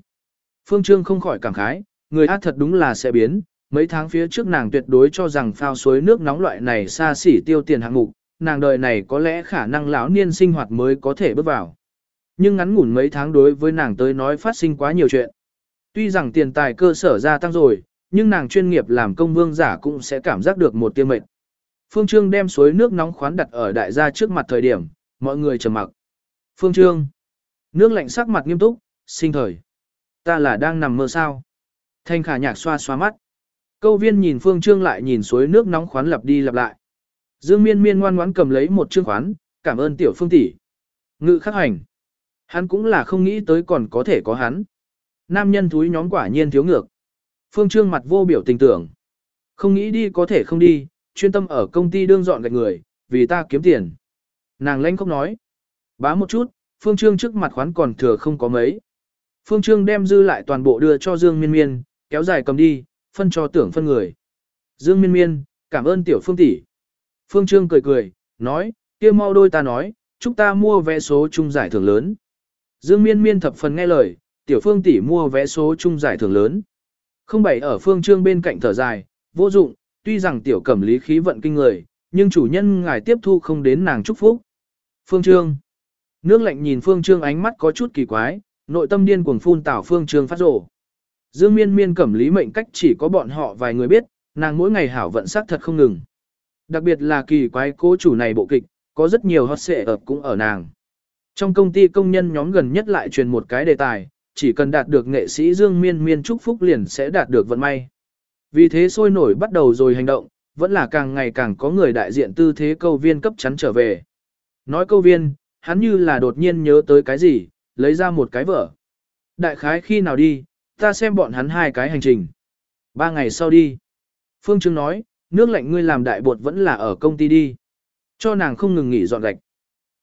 Phương Trương không khỏi cảm khái, người ác thật đúng là sẽ biến, mấy tháng phía trước nàng tuyệt đối cho rằng phao suối nước nóng loại này xa xỉ tiêu tiền hạng mục, nàng đời này có lẽ khả năng lão niên sinh hoạt mới có thể bước vào. Nhưng ngắn ngủn mấy tháng đối với nàng tới nói phát sinh quá nhiều chuyện. Tuy rằng tiền tài cơ sở gia tăng rồi, nhưng nàng chuyên nghiệp làm công vương giả cũng sẽ cảm giác được một tiêu mệnh. Phương Trương đem suối nước nóng khoán đặt ở đại gia trước mặt thời điểm, mọi người trầm mặc. Phương Trương. Nước lạnh sắc mặt nghiêm túc, sinh thời. Ta là đang nằm mơ sao. Thanh khả nhạc xoa xoa mắt. Câu viên nhìn Phương Trương lại nhìn suối nước nóng khoán lặp đi lặp lại. Dương miên miên ngoan ngoãn cầm lấy một chương khoán, cảm ơn tiểu phương tỷ. Ngự khắc hành. Hắn cũng là không nghĩ tới còn có thể có hắn. Nam nhân thúi nhóm quả nhiên thiếu ngược. Phương Trương mặt vô biểu tình tưởng. Không nghĩ đi có thể không đi, chuyên tâm ở công ty đương dọn gạch người, vì ta kiếm tiền. Nàng lanh không nói. Bá một chút, Phương Trương trước mặt khoán còn thừa không có mấy. Phương Trương đem dư lại toàn bộ đưa cho Dương Miên Miên, kéo dài cầm đi, phân cho tưởng phân người. Dương Miên Miên, cảm ơn tiểu Phương tỷ. Phương Trương cười cười, nói, kia mau đôi ta nói, chúc ta mua vé số chung giải thưởng lớn. Dương Miên Miên thập phần nghe lời, tiểu Phương tỷ mua vé số chung giải thưởng lớn. Không bảy ở Phương Trương bên cạnh thở dài, vô dụng, tuy rằng tiểu cẩm lý khí vận kinh người, nhưng chủ nhân ngài tiếp thu không đến nàng chúc phúc. Phương Trương. Nước lạnh nhìn Phương Trương ánh mắt có chút kỳ quái, nội tâm điên cuồng phun tảo Phương Trương phát rổ. Dương miên miên cẩm lý mệnh cách chỉ có bọn họ vài người biết, nàng mỗi ngày hảo vận sắc thật không ngừng. Đặc biệt là kỳ quái cố chủ này bộ kịch, có rất nhiều hot xệ ập cũng ở nàng. Trong công ty công nhân nhóm gần nhất lại truyền một cái đề tài, chỉ cần đạt được nghệ sĩ Dương Miên Miên chúc phúc liền sẽ đạt được vận may. Vì thế sôi nổi bắt đầu rồi hành động, vẫn là càng ngày càng có người đại diện tư thế câu viên cấp chắn trở về. Nói câu viên, hắn như là đột nhiên nhớ tới cái gì, lấy ra một cái vở. Đại khái khi nào đi, ta xem bọn hắn hai cái hành trình. Ba ngày sau đi. Phương Trương nói, nước lạnh ngươi làm đại bột vẫn là ở công ty đi. Cho nàng không ngừng nghỉ dọn gạch.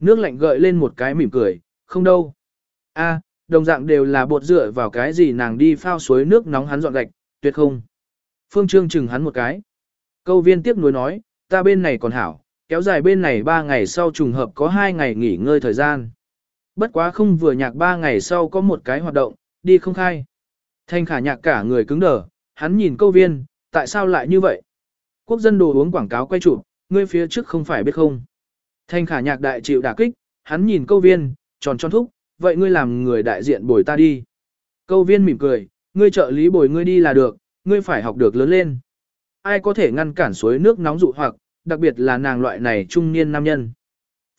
Nước lạnh gợi lên một cái mỉm cười, không đâu. A, đồng dạng đều là bột dựa vào cái gì nàng đi phao suối nước nóng hắn dọn gạch, tuyệt không. Phương Trương chừng hắn một cái. Câu viên tiếp nối nói, ta bên này còn hảo, kéo dài bên này 3 ngày sau trùng hợp có 2 ngày nghỉ ngơi thời gian. Bất quá không vừa nhạc 3 ngày sau có một cái hoạt động, đi không khai. Thanh khả nhạc cả người cứng đờ, hắn nhìn câu viên, tại sao lại như vậy? Quốc dân đồ uống quảng cáo quay chụp, ngươi phía trước không phải biết không? Thanh khả nhạc đại chịu đả kích, hắn nhìn câu viên, tròn tròn thúc, vậy ngươi làm người đại diện bồi ta đi. Câu viên mỉm cười, ngươi trợ lý bồi ngươi đi là được, ngươi phải học được lớn lên. Ai có thể ngăn cản suối nước nóng dụ hoặc, đặc biệt là nàng loại này trung niên nam nhân.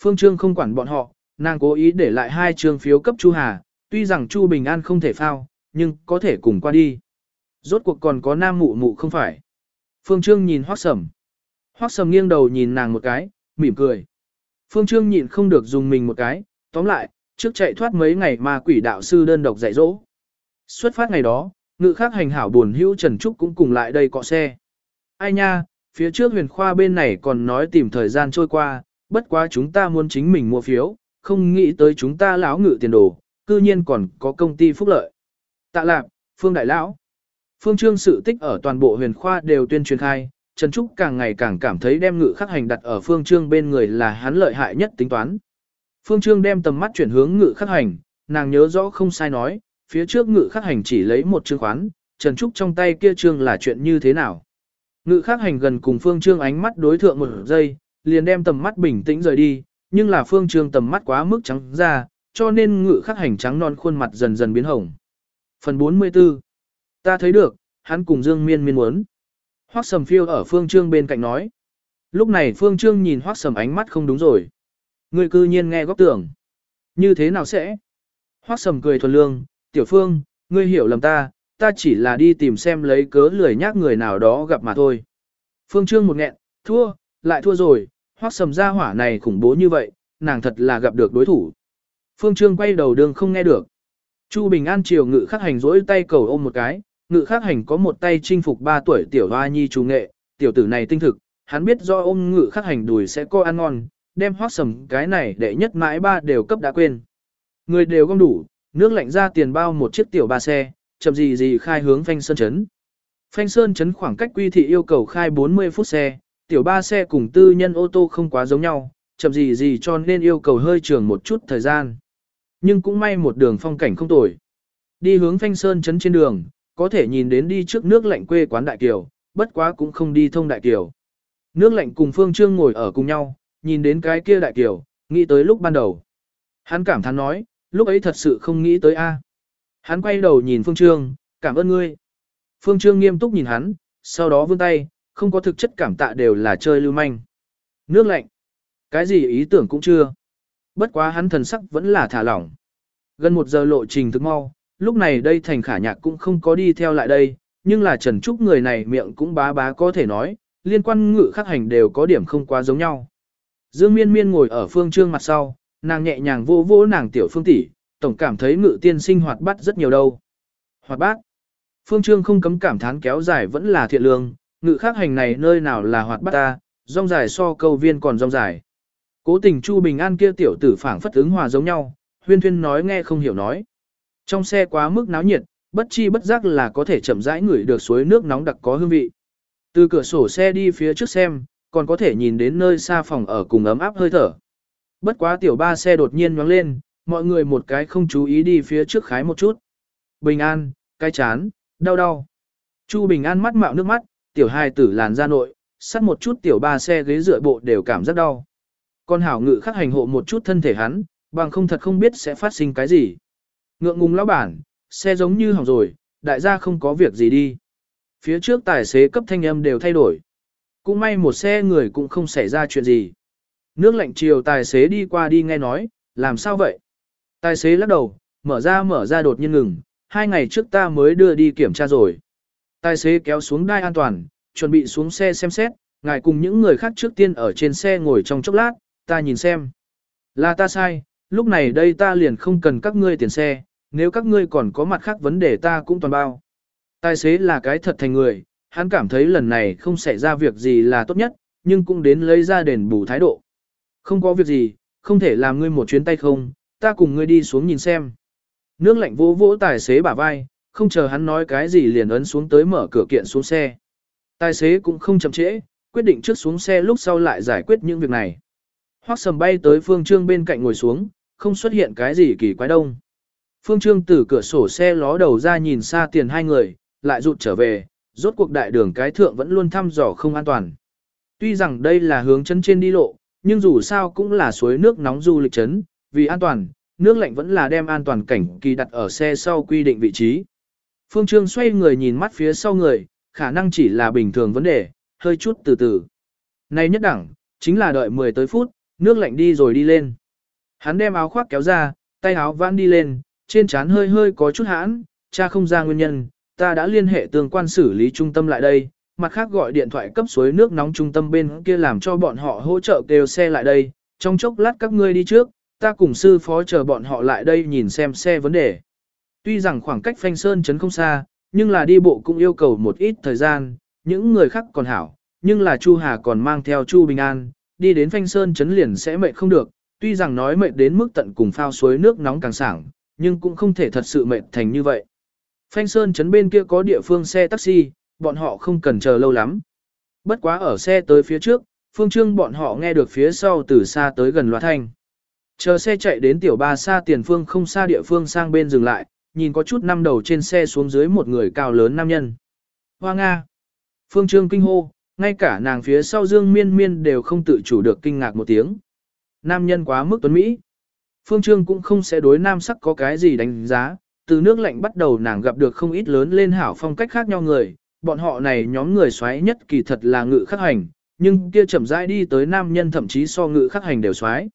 Phương Trương không quản bọn họ, nàng cố ý để lại hai trường phiếu cấp Chu Hà, tuy rằng Chu Bình An không thể phao, nhưng có thể cùng qua đi. Rốt cuộc còn có nam mụ mụ không phải. Phương Trương nhìn Hoắc Sầm. Hoắc Sầm nghiêng đầu nhìn nàng một cái, mỉm cười. Phương Trương nhịn không được dùng mình một cái, tóm lại, trước chạy thoát mấy ngày mà quỷ đạo sư đơn độc dạy dỗ. Xuất phát ngày đó, ngự khác hành hảo buồn hữu Trần Trúc cũng cùng lại đây cọ xe. Ai nha, phía trước huyền khoa bên này còn nói tìm thời gian trôi qua, bất quá chúng ta muốn chính mình mua phiếu, không nghĩ tới chúng ta lão ngự tiền đồ, cư nhiên còn có công ty phúc lợi. Tạ lạc, Phương Đại Lão. Phương Trương sự tích ở toàn bộ huyền khoa đều tuyên truyền khai, Trần Trúc càng ngày càng cảm thấy đem ngự khắc hành đặt ở Phương Trương bên người là hắn lợi hại nhất tính toán. Phương Trương đem tầm mắt chuyển hướng ngự khắc hành, nàng nhớ rõ không sai nói, phía trước ngự khắc hành chỉ lấy một chương khoán, Trần Trúc trong tay kia trương là chuyện như thế nào. Ngự khắc hành gần cùng Phương Trương ánh mắt đối thượng một giây, liền đem tầm mắt bình tĩnh rời đi, nhưng là Phương Trương tầm mắt quá mức trắng ra, cho nên ngự khắc hành trắng non khuôn mặt dần dần biến hồng. Phần 44 Ta thấy được, hắn cùng Dương Miên Miên muốn. Hoắc Sầm phiêu ở Phương Trương bên cạnh nói. Lúc này Phương Trương nhìn Hoắc Sầm ánh mắt không đúng rồi. Người cư nhiên nghe góp tưởng. Như thế nào sẽ? Hoắc Sầm cười thuần lương, Tiểu Phương, ngươi hiểu lầm ta, ta chỉ là đi tìm xem lấy cớ lười nhác người nào đó gặp mà thôi. Phương Trương một nghẹn, thua, lại thua rồi, Hoắc Sầm gia hỏa này khủng bố như vậy, nàng thật là gặp được đối thủ. Phương Trương quay đầu đường không nghe được. Chu Bình An chiều ngự khắc hành rỗi tay cầu ôm một cái, ngự khắc hành có một tay chinh phục 3 tuổi tiểu hoa nhi trù nghệ, tiểu tử này tinh thực, hắn biết do ôm ngự khắc hành đùi sẽ có ăn ngon, đem hoác sầm cái này để nhất mãi ba đều cấp đã quên. Người đều gom đủ, nước lạnh ra tiền bao một chiếc tiểu ba xe, chậm gì gì khai hướng phanh sơn chấn. Phanh sơn chấn khoảng cách quy thị yêu cầu khai 40 phút xe, tiểu ba xe cùng tư nhân ô tô không quá giống nhau, chậm gì gì cho nên yêu cầu hơi trường một chút thời gian. Nhưng cũng may một đường phong cảnh không tồi. Đi hướng phanh sơn chấn trên đường, có thể nhìn đến đi trước nước lạnh quê quán Đại Kiều, bất quá cũng không đi thông Đại Kiều. Nước lạnh cùng Phương Trương ngồi ở cùng nhau, nhìn đến cái kia Đại Kiều, nghĩ tới lúc ban đầu. Hắn cảm thán nói, lúc ấy thật sự không nghĩ tới a. Hắn quay đầu nhìn Phương Trương, cảm ơn ngươi. Phương Trương nghiêm túc nhìn hắn, sau đó vươn tay, không có thực chất cảm tạ đều là chơi lưu manh. Nước lạnh. Cái gì ý tưởng cũng chưa. Bất quá hắn thần sắc vẫn là thả lỏng. Gần một giờ lộ trình thức mau, lúc này đây thành khả nhạc cũng không có đi theo lại đây, nhưng là Trần Trúc người này miệng cũng bá bá có thể nói, liên quan ngự khắc hành đều có điểm không quá giống nhau. Dương miên miên ngồi ở phương trương mặt sau, nàng nhẹ nhàng vô vô nàng tiểu phương tỷ, tổng cảm thấy ngự tiên sinh hoạt bát rất nhiều đâu. Hoạt bát. Phương trương không cấm cảm thán kéo dài vẫn là thiện lương, ngự khắc hành này nơi nào là hoạt bát ta, rong dài so câu viên còn rong dài. Cố tình Chu Bình An kia tiểu tử phảng phất ứng hòa giống nhau, huyên thuyên nói nghe không hiểu nói. Trong xe quá mức náo nhiệt, bất chi bất giác là có thể chậm rãi ngửi được suối nước nóng đặc có hương vị. Từ cửa sổ xe đi phía trước xem, còn có thể nhìn đến nơi xa phòng ở cùng ấm áp hơi thở. Bất quá tiểu ba xe đột nhiên nhoáng lên, mọi người một cái không chú ý đi phía trước khái một chút. Bình an, cái chán, đau đau. Chu Bình An mắt mạo nước mắt, tiểu hai tử làn ra nội, sắt một chút tiểu ba xe ghế dựa bộ đều cảm rất đau. Con hảo ngự khắc hành hộ một chút thân thể hắn, bằng không thật không biết sẽ phát sinh cái gì. Ngượng ngùng lão bản, xe giống như hỏng rồi, đại gia không có việc gì đi. Phía trước tài xế cấp thanh âm đều thay đổi. Cũng may một xe người cũng không xảy ra chuyện gì. Nước lạnh chiều tài xế đi qua đi nghe nói, làm sao vậy? Tài xế lắc đầu, mở ra mở ra đột nhiên ngừng, hai ngày trước ta mới đưa đi kiểm tra rồi. Tài xế kéo xuống đai an toàn, chuẩn bị xuống xe xem xét, ngài cùng những người khác trước tiên ở trên xe ngồi trong chốc lát, ta nhìn xem. Là ta sai, lúc này đây ta liền không cần các ngươi tiền xe, nếu các ngươi còn có mặt khác vấn đề ta cũng toàn bao. Tài xế là cái thật thành người, hắn cảm thấy lần này không xảy ra việc gì là tốt nhất, nhưng cũng đến lấy ra đền bù thái độ. Không có việc gì, không thể làm ngươi một chuyến tay không, ta cùng ngươi đi xuống nhìn xem. Nước lạnh vỗ vỗ tài xế bả vai, không chờ hắn nói cái gì liền ấn xuống tới mở cửa kiện xuống xe. Tài xế cũng không chậm trễ, quyết định trước xuống xe lúc sau lại giải quyết những việc này. Hoắc sầm bay tới phương trương bên cạnh ngồi xuống, không xuất hiện cái gì kỳ quái đông. Phương Trương từ cửa sổ xe ló đầu ra nhìn xa tiền hai người, lại rụt trở về, rốt cuộc đại đường cái thượng vẫn luôn thăm dò không an toàn. Tuy rằng đây là hướng chân trên đi lộ, nhưng dù sao cũng là suối nước nóng du lịch chấn, vì an toàn, nước lạnh vẫn là đem an toàn cảnh kỳ đặt ở xe sau quy định vị trí. Phương Trương xoay người nhìn mắt phía sau người, khả năng chỉ là bình thường vấn đề, hơi chút từ từ. Này nhất đẳng, chính là đợi 10 tới phút, nước lạnh đi rồi đi lên. Hắn đem áo khoác kéo ra, tay áo vãn đi lên, trên trán hơi hơi có chút hãn, cha không ra nguyên nhân, ta đã liên hệ tương quan xử lý trung tâm lại đây, mặt khác gọi điện thoại cấp suối nước nóng trung tâm bên kia làm cho bọn họ hỗ trợ kêu xe lại đây, trong chốc lát các ngươi đi trước, ta cùng sư phó chờ bọn họ lại đây nhìn xem xe vấn đề. Tuy rằng khoảng cách phanh sơn chấn không xa, nhưng là đi bộ cũng yêu cầu một ít thời gian, những người khác còn hảo, nhưng là Chu Hà còn mang theo Chu Bình An, đi đến phanh sơn chấn liền sẽ mệt không được, tuy rằng nói mệt đến mức tận cùng phao suối nước nóng càng sảng, nhưng cũng không thể thật sự mệt thành như vậy. Phanh Sơn trấn bên kia có địa phương xe taxi, bọn họ không cần chờ lâu lắm. Bất quá ở xe tới phía trước, Phương Trương bọn họ nghe được phía sau từ xa tới gần loa thanh. Chờ xe chạy đến tiểu ba xa tiền phương không xa địa phương sang bên dừng lại, nhìn có chút năm đầu trên xe xuống dưới một người cao lớn nam nhân. Hoa Nga. Phương Trương kinh hô, ngay cả nàng phía sau Dương Miên Miên đều không tự chủ được kinh ngạc một tiếng. Nam nhân quá mức tuấn Mỹ. Phương Trương cũng không sẽ đối nam sắc có cái gì đánh giá, từ nước lạnh bắt đầu nàng gặp được không ít lớn lên hảo phong cách khác nhau người, bọn họ này nhóm người xoáy nhất kỳ thật là ngự khắc hành, nhưng kia chậm rãi đi tới nam nhân thậm chí so ngự khắc hành đều xoáy.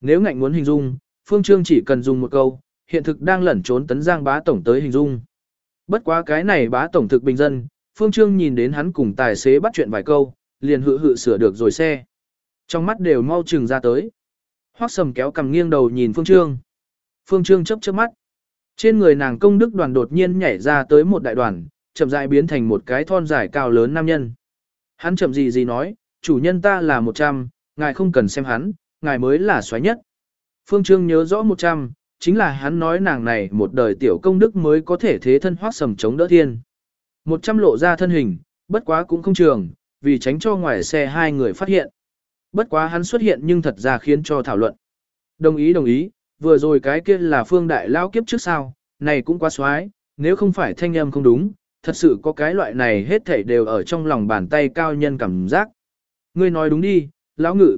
Nếu ngạnh muốn hình dung, Phương Trương chỉ cần dùng một câu, hiện thực đang lẩn trốn tấn giang bá tổng tới hình dung. Bất quá cái này bá tổng thực bình dân, Phương Trương nhìn đến hắn cùng tài xế bắt chuyện vài câu, liền hự hự sửa được rồi xe. Trong mắt đều mau chừng ra tới. Hoắc sầm kéo cầm nghiêng đầu nhìn Phương Trương. Phương Trương chấp chớp mắt. Trên người nàng công đức đoàn đột nhiên nhảy ra tới một đại đoàn, chậm rãi biến thành một cái thon dài cao lớn nam nhân. Hắn chậm gì gì nói, chủ nhân ta là 100, ngài không cần xem hắn, ngài mới là xoáy nhất. Phương Trương nhớ rõ 100, chính là hắn nói nàng này một đời tiểu công đức mới có thể thế thân hoác sầm chống đỡ thiên. 100 lộ ra thân hình, bất quá cũng không trường, vì tránh cho ngoài xe hai người phát hiện. Bất quá hắn xuất hiện nhưng thật ra khiến cho thảo luận. Đồng ý đồng ý, vừa rồi cái kia là phương đại lao kiếp trước sao, này cũng quá xoái, nếu không phải thanh âm không đúng, thật sự có cái loại này hết thảy đều ở trong lòng bàn tay cao nhân cảm giác. Ngươi nói đúng đi, lão ngự.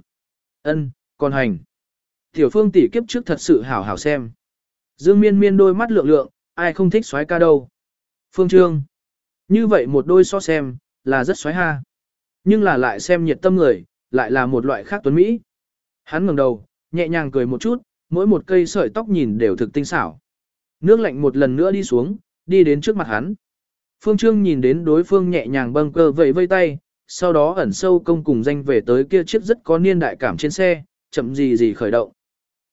Ân, còn hành. Tiểu phương tỷ kiếp trước thật sự hảo hảo xem. Dương miên miên đôi mắt lượng lượng, ai không thích xoái ca đâu. Phương Trương. Như vậy một đôi so xem, là rất xoái ha. Nhưng là lại xem nhiệt tâm người, lại là một loại khác tuấn Mỹ. Hắn ngẩng đầu, nhẹ nhàng cười một chút, mỗi một cây sợi tóc nhìn đều thực tinh xảo. Nước lạnh một lần nữa đi xuống, đi đến trước mặt hắn. Phương Trương nhìn đến đối phương nhẹ nhàng bâng cơ vẫy vây tay, sau đó ẩn sâu công cùng danh về tới kia chiếc rất có niên đại cảm trên xe, chậm gì gì khởi động.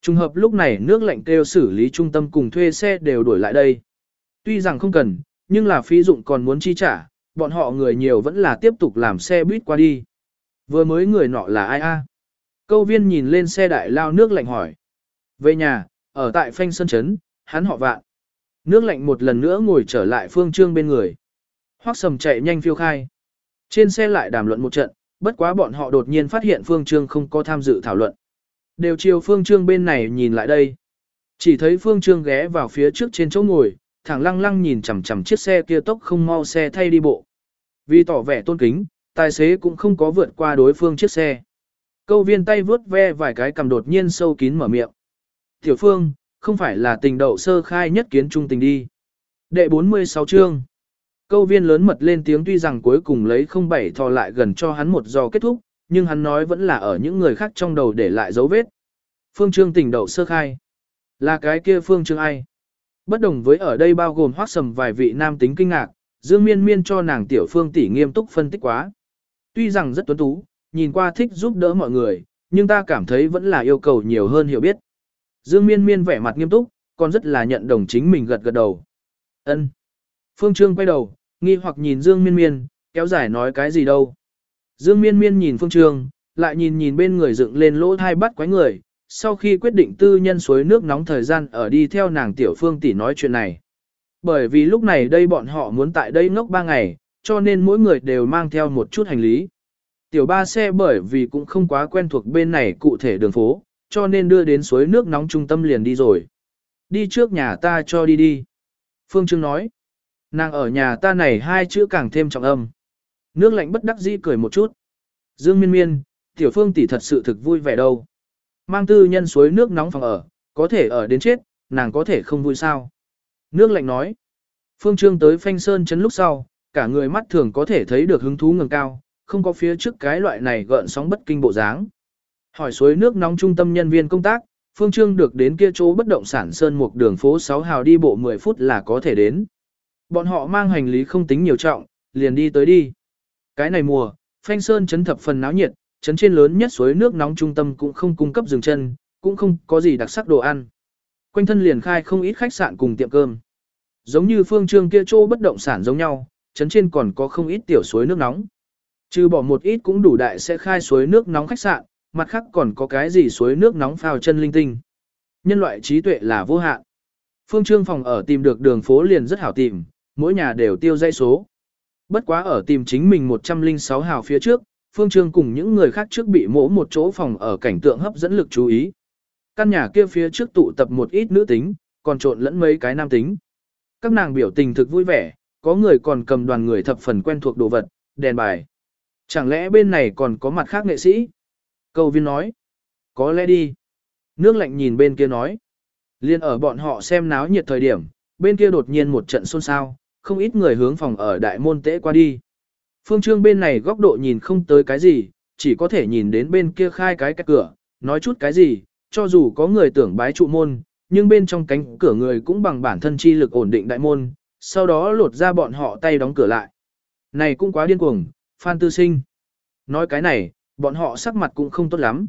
Trùng hợp lúc này nước lạnh kêu xử lý trung tâm cùng thuê xe đều đuổi lại đây. Tuy rằng không cần, nhưng là phí dụng còn muốn chi trả, bọn họ người nhiều vẫn là tiếp tục làm xe buýt qua đi. Vừa mới người nọ là ai a? Câu viên nhìn lên xe đại lao nước lạnh hỏi. Về nhà, ở tại phanh sân chấn, hắn họ vạn. Nước lạnh một lần nữa ngồi trở lại phương trương bên người. Hoác sầm chạy nhanh phiêu khai. Trên xe lại đàm luận một trận, bất quá bọn họ đột nhiên phát hiện phương trương không có tham dự thảo luận. Đều chiều phương trương bên này nhìn lại đây. Chỉ thấy phương trương ghé vào phía trước trên chỗ ngồi, thẳng lăng lăng nhìn chằm chằm chiếc xe kia tốc không mau xe thay đi bộ. Vì tỏ vẻ tôn kính, tài xế cũng không có vượt qua đối phương chiếc xe. Câu viên tay vướt ve vài cái cầm đột nhiên sâu kín mở miệng. Tiểu phương, không phải là tình đậu sơ khai nhất kiến trung tình đi. Đệ 46 chương. Câu viên lớn mật lên tiếng tuy rằng cuối cùng lấy không bảy thò lại gần cho hắn một giò kết thúc, nhưng hắn nói vẫn là ở những người khác trong đầu để lại dấu vết. Phương trương tình đậu sơ khai. Là cái kia phương trương ai? Bất đồng với ở đây bao gồm hoác sầm vài vị nam tính kinh ngạc, Dương Miên Miên cho nàng tiểu phương tỷ nghiêm túc phân tích quá. Tuy rằng rất tuấn tú, nhìn qua thích giúp đỡ mọi người, nhưng ta cảm thấy vẫn là yêu cầu nhiều hơn hiểu biết. Dương Miên Miên vẻ mặt nghiêm túc, còn rất là nhận đồng chính mình gật gật đầu. Ân. Phương Trương quay đầu, nghi hoặc nhìn Dương Miên Miên, kéo dài nói cái gì đâu. Dương Miên Miên nhìn Phương Trương, lại nhìn nhìn bên người dựng lên lỗ thai bắt quái người, sau khi quyết định tư nhân suối nước nóng thời gian ở đi theo nàng tiểu phương tỷ nói chuyện này. Bởi vì lúc này đây bọn họ muốn tại đây ngốc 3 ngày, cho nên mỗi người đều mang theo một chút hành lý. Tiểu ba xe bởi vì cũng không quá quen thuộc bên này cụ thể đường phố, cho nên đưa đến suối nước nóng trung tâm liền đi rồi. Đi trước nhà ta cho đi đi. Phương Trương nói. Nàng ở nhà ta này hai chữ càng thêm trọng âm. Nước lạnh bất đắc dĩ cười một chút. Dương miên miên, tiểu phương tỷ thật sự thực vui vẻ đâu. Mang tư nhân suối nước nóng phòng ở, có thể ở đến chết, nàng có thể không vui sao. Nước lạnh nói. Phương Trương tới phanh sơn chấn lúc sau, cả người mắt thường có thể thấy được hứng thú ngừng cao, không có phía trước cái loại này gợn sóng bất kinh bộ dáng. Hỏi suối nước nóng trung tâm nhân viên công tác, Phương Trương được đến kia chỗ bất động sản Sơn một đường phố 6 hào đi bộ 10 phút là có thể đến. Bọn họ mang hành lý không tính nhiều trọng, liền đi tới đi. Cái này mùa, Phanh Sơn chấn thập phần náo nhiệt, chấn trên lớn nhất suối nước nóng trung tâm cũng không cung cấp dừng chân, cũng không có gì đặc sắc đồ ăn. Quanh thân liền khai không ít khách sạn cùng tiệm cơm. Giống như phương trương kia chỗ bất động sản giống nhau, chấn trên còn có không ít tiểu suối nước nóng. Trừ bỏ một ít cũng đủ đại sẽ khai suối nước nóng khách sạn, mặt khác còn có cái gì suối nước nóng phao chân linh tinh. Nhân loại trí tuệ là vô hạn. Phương Trương phòng ở tìm được đường phố liền rất hảo tìm, mỗi nhà đều tiêu dây số. Bất quá ở tìm chính mình 106 hào phía trước, Phương Trương cùng những người khác trước bị mỗ một chỗ phòng ở cảnh tượng hấp dẫn lực chú ý. Căn nhà kia phía trước tụ tập một ít nữ tính, còn trộn lẫn mấy cái nam tính. Các nàng biểu tình thực vui vẻ, có người còn cầm đoàn người thập phần quen thuộc đồ vật, đèn bài. Chẳng lẽ bên này còn có mặt khác nghệ sĩ? cầu viên nói. Có lẽ đi. Nước lạnh nhìn bên kia nói. Liên ở bọn họ xem náo nhiệt thời điểm, bên kia đột nhiên một trận xôn xao, không ít người hướng phòng ở đại môn tễ qua đi. Phương Trương bên này góc độ nhìn không tới cái gì, chỉ có thể nhìn đến bên kia khai cái cách cửa, nói chút cái gì, cho dù có người tưởng bái trụ môn, nhưng bên trong cánh cửa người cũng bằng bản thân chi lực ổn định đại môn, sau đó lột ra bọn họ tay đóng cửa lại. Này cũng quá điên cuồng, Phan Tư Sinh. Nói cái này, bọn họ sắc mặt cũng không tốt lắm.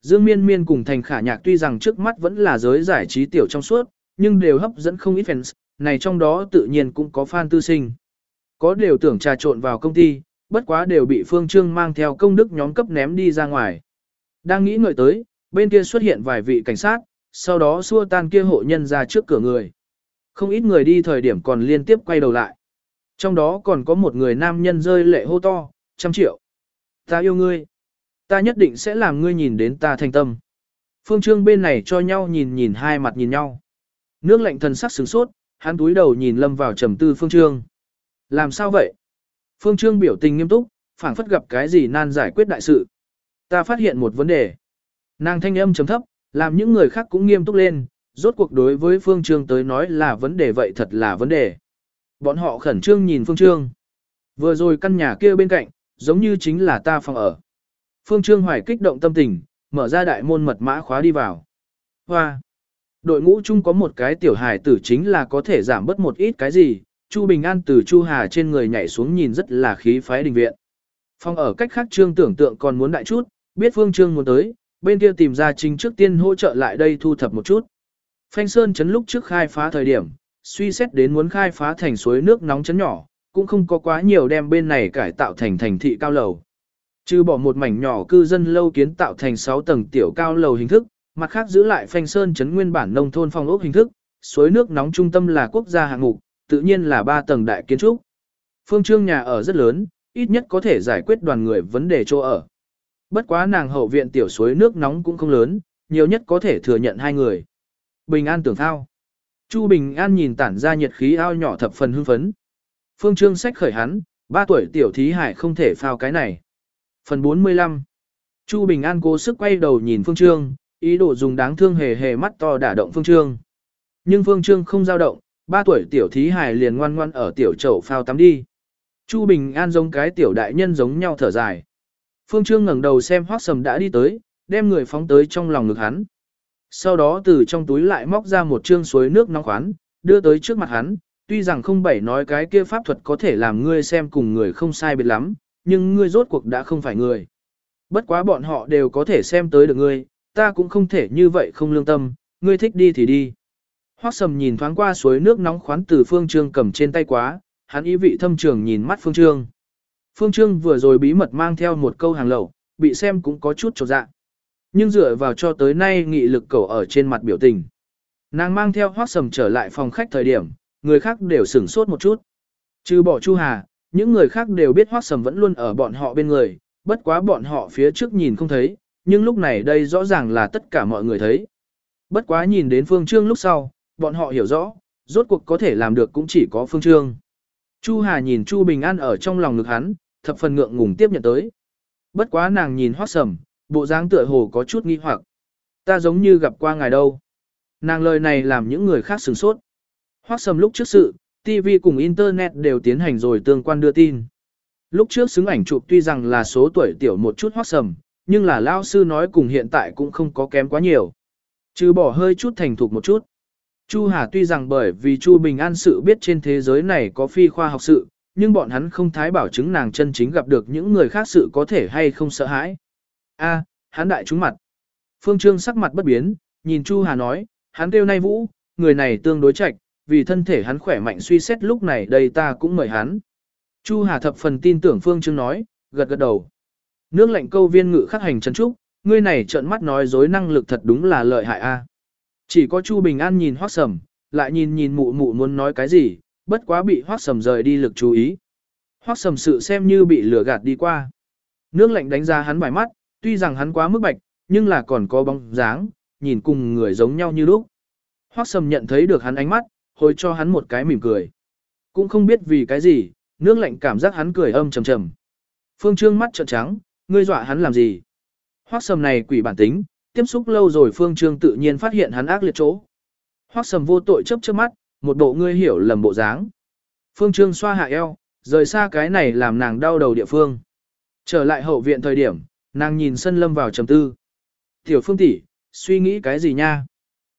Dương Miên Miên cùng Thành Khả Nhạc tuy rằng trước mắt vẫn là giới giải trí tiểu trong suốt, nhưng đều hấp dẫn không ít fans, này trong đó tự nhiên cũng có Phan Tư Sinh. Có đều tưởng trà trộn vào công ty, bất quá đều bị Phương Trương mang theo công đức nhóm cấp ném đi ra ngoài. Đang nghĩ ngợi tới, bên kia xuất hiện vài vị cảnh sát, sau đó xua tan kia hộ nhân ra trước cửa người. Không ít người đi thời điểm còn liên tiếp quay đầu lại. Trong đó còn có một người nam nhân rơi lệ hô to, trăm triệu. Ta yêu ngươi. Ta nhất định sẽ làm ngươi nhìn đến ta thành tâm. Phương Trương bên này cho nhau nhìn nhìn hai mặt nhìn nhau. Nước lạnh thần sắc sửng sốt, hắn túi đầu nhìn lâm vào trầm tư Phương Trương. Làm sao vậy? Phương Trương biểu tình nghiêm túc, phảng phất gặp cái gì nan giải quyết đại sự. Ta phát hiện một vấn đề. Nàng thanh âm trầm thấp, làm những người khác cũng nghiêm túc lên, rốt cuộc đối với Phương Trương tới nói là vấn đề vậy thật là vấn đề. Bọn họ khẩn trương nhìn Phương Trương. Vừa rồi căn nhà kia bên cạnh, giống như chính là ta phòng ở. Phương Trương hoài kích động tâm tình, mở ra đại môn mật mã khóa đi vào. Hoa! Đội ngũ chung có một cái tiểu hài tử chính là có thể giảm bớt một ít cái gì, Chu Bình An từ Chu Hà trên người nhảy xuống nhìn rất là khí phái đình viện. Phòng ở cách khác Trương tưởng tượng còn muốn đại chút, biết Phương Trương muốn tới, bên kia tìm ra chính trước tiên hỗ trợ lại đây thu thập một chút. Phanh Sơn chấn lúc trước khai phá thời điểm, suy xét đến muốn khai phá thành suối nước nóng chấn nhỏ, cũng không có quá nhiều đem bên này cải tạo thành thành thị cao lầu. Trừ bỏ một mảnh nhỏ cư dân lâu kiến tạo thành 6 tầng tiểu cao lầu hình thức, mặt khác giữ lại Phanh Sơn chấn nguyên bản nông thôn phong ốc hình thức, suối nước nóng trung tâm là quốc gia hạng mục, tự nhiên là 3 tầng đại kiến trúc. Phương trương nhà ở rất lớn, ít nhất có thể giải quyết đoàn người vấn đề chỗ ở. Bất quá nàng hậu viện tiểu suối nước nóng cũng không lớn, nhiều nhất có thể thừa nhận hai người. Bình An tưởng thao. Chu Bình An nhìn tản ra nhiệt khí ao nhỏ thập phần hưng phấn. Phương Trương sách khởi hắn, ba tuổi tiểu thí hải không thể phao cái này. Phần 45 Chu Bình An cố sức quay đầu nhìn Phương Trương, ý đồ dùng đáng thương hề hề mắt to đả động Phương Trương. Nhưng Phương Trương không dao động, ba tuổi tiểu thí hải liền ngoan ngoan ở tiểu chậu phao tắm đi. Chu Bình An giống cái tiểu đại nhân giống nhau thở dài. Phương Trương ngẩng đầu xem Hoắc Sầm đã đi tới, đem người phóng tới trong lòng ngực hắn. Sau đó từ trong túi lại móc ra một trương suối nước nóng khoán, đưa tới trước mặt hắn, tuy rằng không bảy nói cái kia pháp thuật có thể làm ngươi xem cùng người không sai biệt lắm, nhưng ngươi rốt cuộc đã không phải người. Bất quá bọn họ đều có thể xem tới được ngươi, ta cũng không thể như vậy không lương tâm, ngươi thích đi thì đi. Hoắc Sầm nhìn thoáng qua suối nước nóng khoán từ Phương Trương cầm trên tay quá, hắn ý vị thâm trường nhìn mắt Phương Trương. Phương Trương vừa rồi bí mật mang theo một câu hàng lậu, bị xem cũng có chút chột dạ. Nhưng dựa vào cho tới nay nghị lực cầu ở trên mặt biểu tình. Nàng mang theo hoác sầm trở lại phòng khách thời điểm, người khác đều sửng sốt một chút. Trừ bỏ Chu Hà, những người khác đều biết hoác sầm vẫn luôn ở bọn họ bên người, bất quá bọn họ phía trước nhìn không thấy, nhưng lúc này đây rõ ràng là tất cả mọi người thấy. Bất quá nhìn đến Phương Trương lúc sau, bọn họ hiểu rõ, rốt cuộc có thể làm được cũng chỉ có Phương Trương. Chu Hà nhìn Chu Bình An ở trong lòng ngực hắn, thập phần ngượng ngùng tiếp nhận tới. Bất quá nàng nhìn hoác sầm, bộ dáng tựa hồ có chút nghi hoặc. Ta giống như gặp qua ngài đâu. Nàng lời này làm những người khác sửng sốt. Hoác sầm lúc trước sự, TV cùng Internet đều tiến hành rồi tương quan đưa tin. Lúc trước xứng ảnh chụp tuy rằng là số tuổi tiểu một chút hoác sầm, nhưng là lao sư nói cùng hiện tại cũng không có kém quá nhiều. Trừ bỏ hơi chút thành thục một chút. Chu Hà tuy rằng bởi vì Chu Bình An sự biết trên thế giới này có phi khoa học sự, nhưng bọn hắn không thái bảo chứng nàng chân chính gặp được những người khác sự có thể hay không sợ hãi. A, hắn đại trúng mặt. Phương Trương sắc mặt bất biến, nhìn Chu Hà nói, hắn kêu nay vũ, người này tương đối chạch, vì thân thể hắn khỏe mạnh suy xét lúc này đây ta cũng mời hắn. Chu Hà thập phần tin tưởng Phương Trương nói, gật gật đầu. Nước lạnh câu viên ngự khắc hành trấn trúc, người này trợn mắt nói dối năng lực thật đúng là lợi hại a. Chỉ có Chu Bình An nhìn hoác sầm, lại nhìn nhìn mụ mụ muốn nói cái gì, bất quá bị hoác sầm rời đi lực chú ý. Hoác sầm sự xem như bị lửa gạt đi qua. Nước lạnh đánh ra hắn bài mắt, tuy rằng hắn quá mức bạch, nhưng là còn có bóng dáng, nhìn cùng người giống nhau như lúc. Hoắc sầm nhận thấy được hắn ánh mắt, hồi cho hắn một cái mỉm cười. Cũng không biết vì cái gì, nước lạnh cảm giác hắn cười âm trầm trầm. Phương Trương mắt trợn trắng, ngươi dọa hắn làm gì? Hoắc sầm này quỷ bản tính, tiếp xúc lâu rồi Phương Trương tự nhiên phát hiện hắn ác liệt chỗ. Hoắc sầm vô tội chớp chớp mắt, một bộ ngươi hiểu lầm bộ dáng. Phương Trương xoa hạ eo, rời xa cái này làm nàng đau đầu địa phương. Trở lại hậu viện thời điểm, nàng nhìn sân lâm vào trầm tư. Tiểu Phương tỷ, suy nghĩ cái gì nha?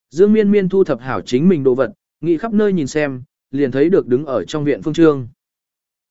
Dương Miên Miên thu thập hảo chính mình đồ vật, nghĩ khắp nơi nhìn xem, liền thấy được đứng ở trong viện Phương Trương.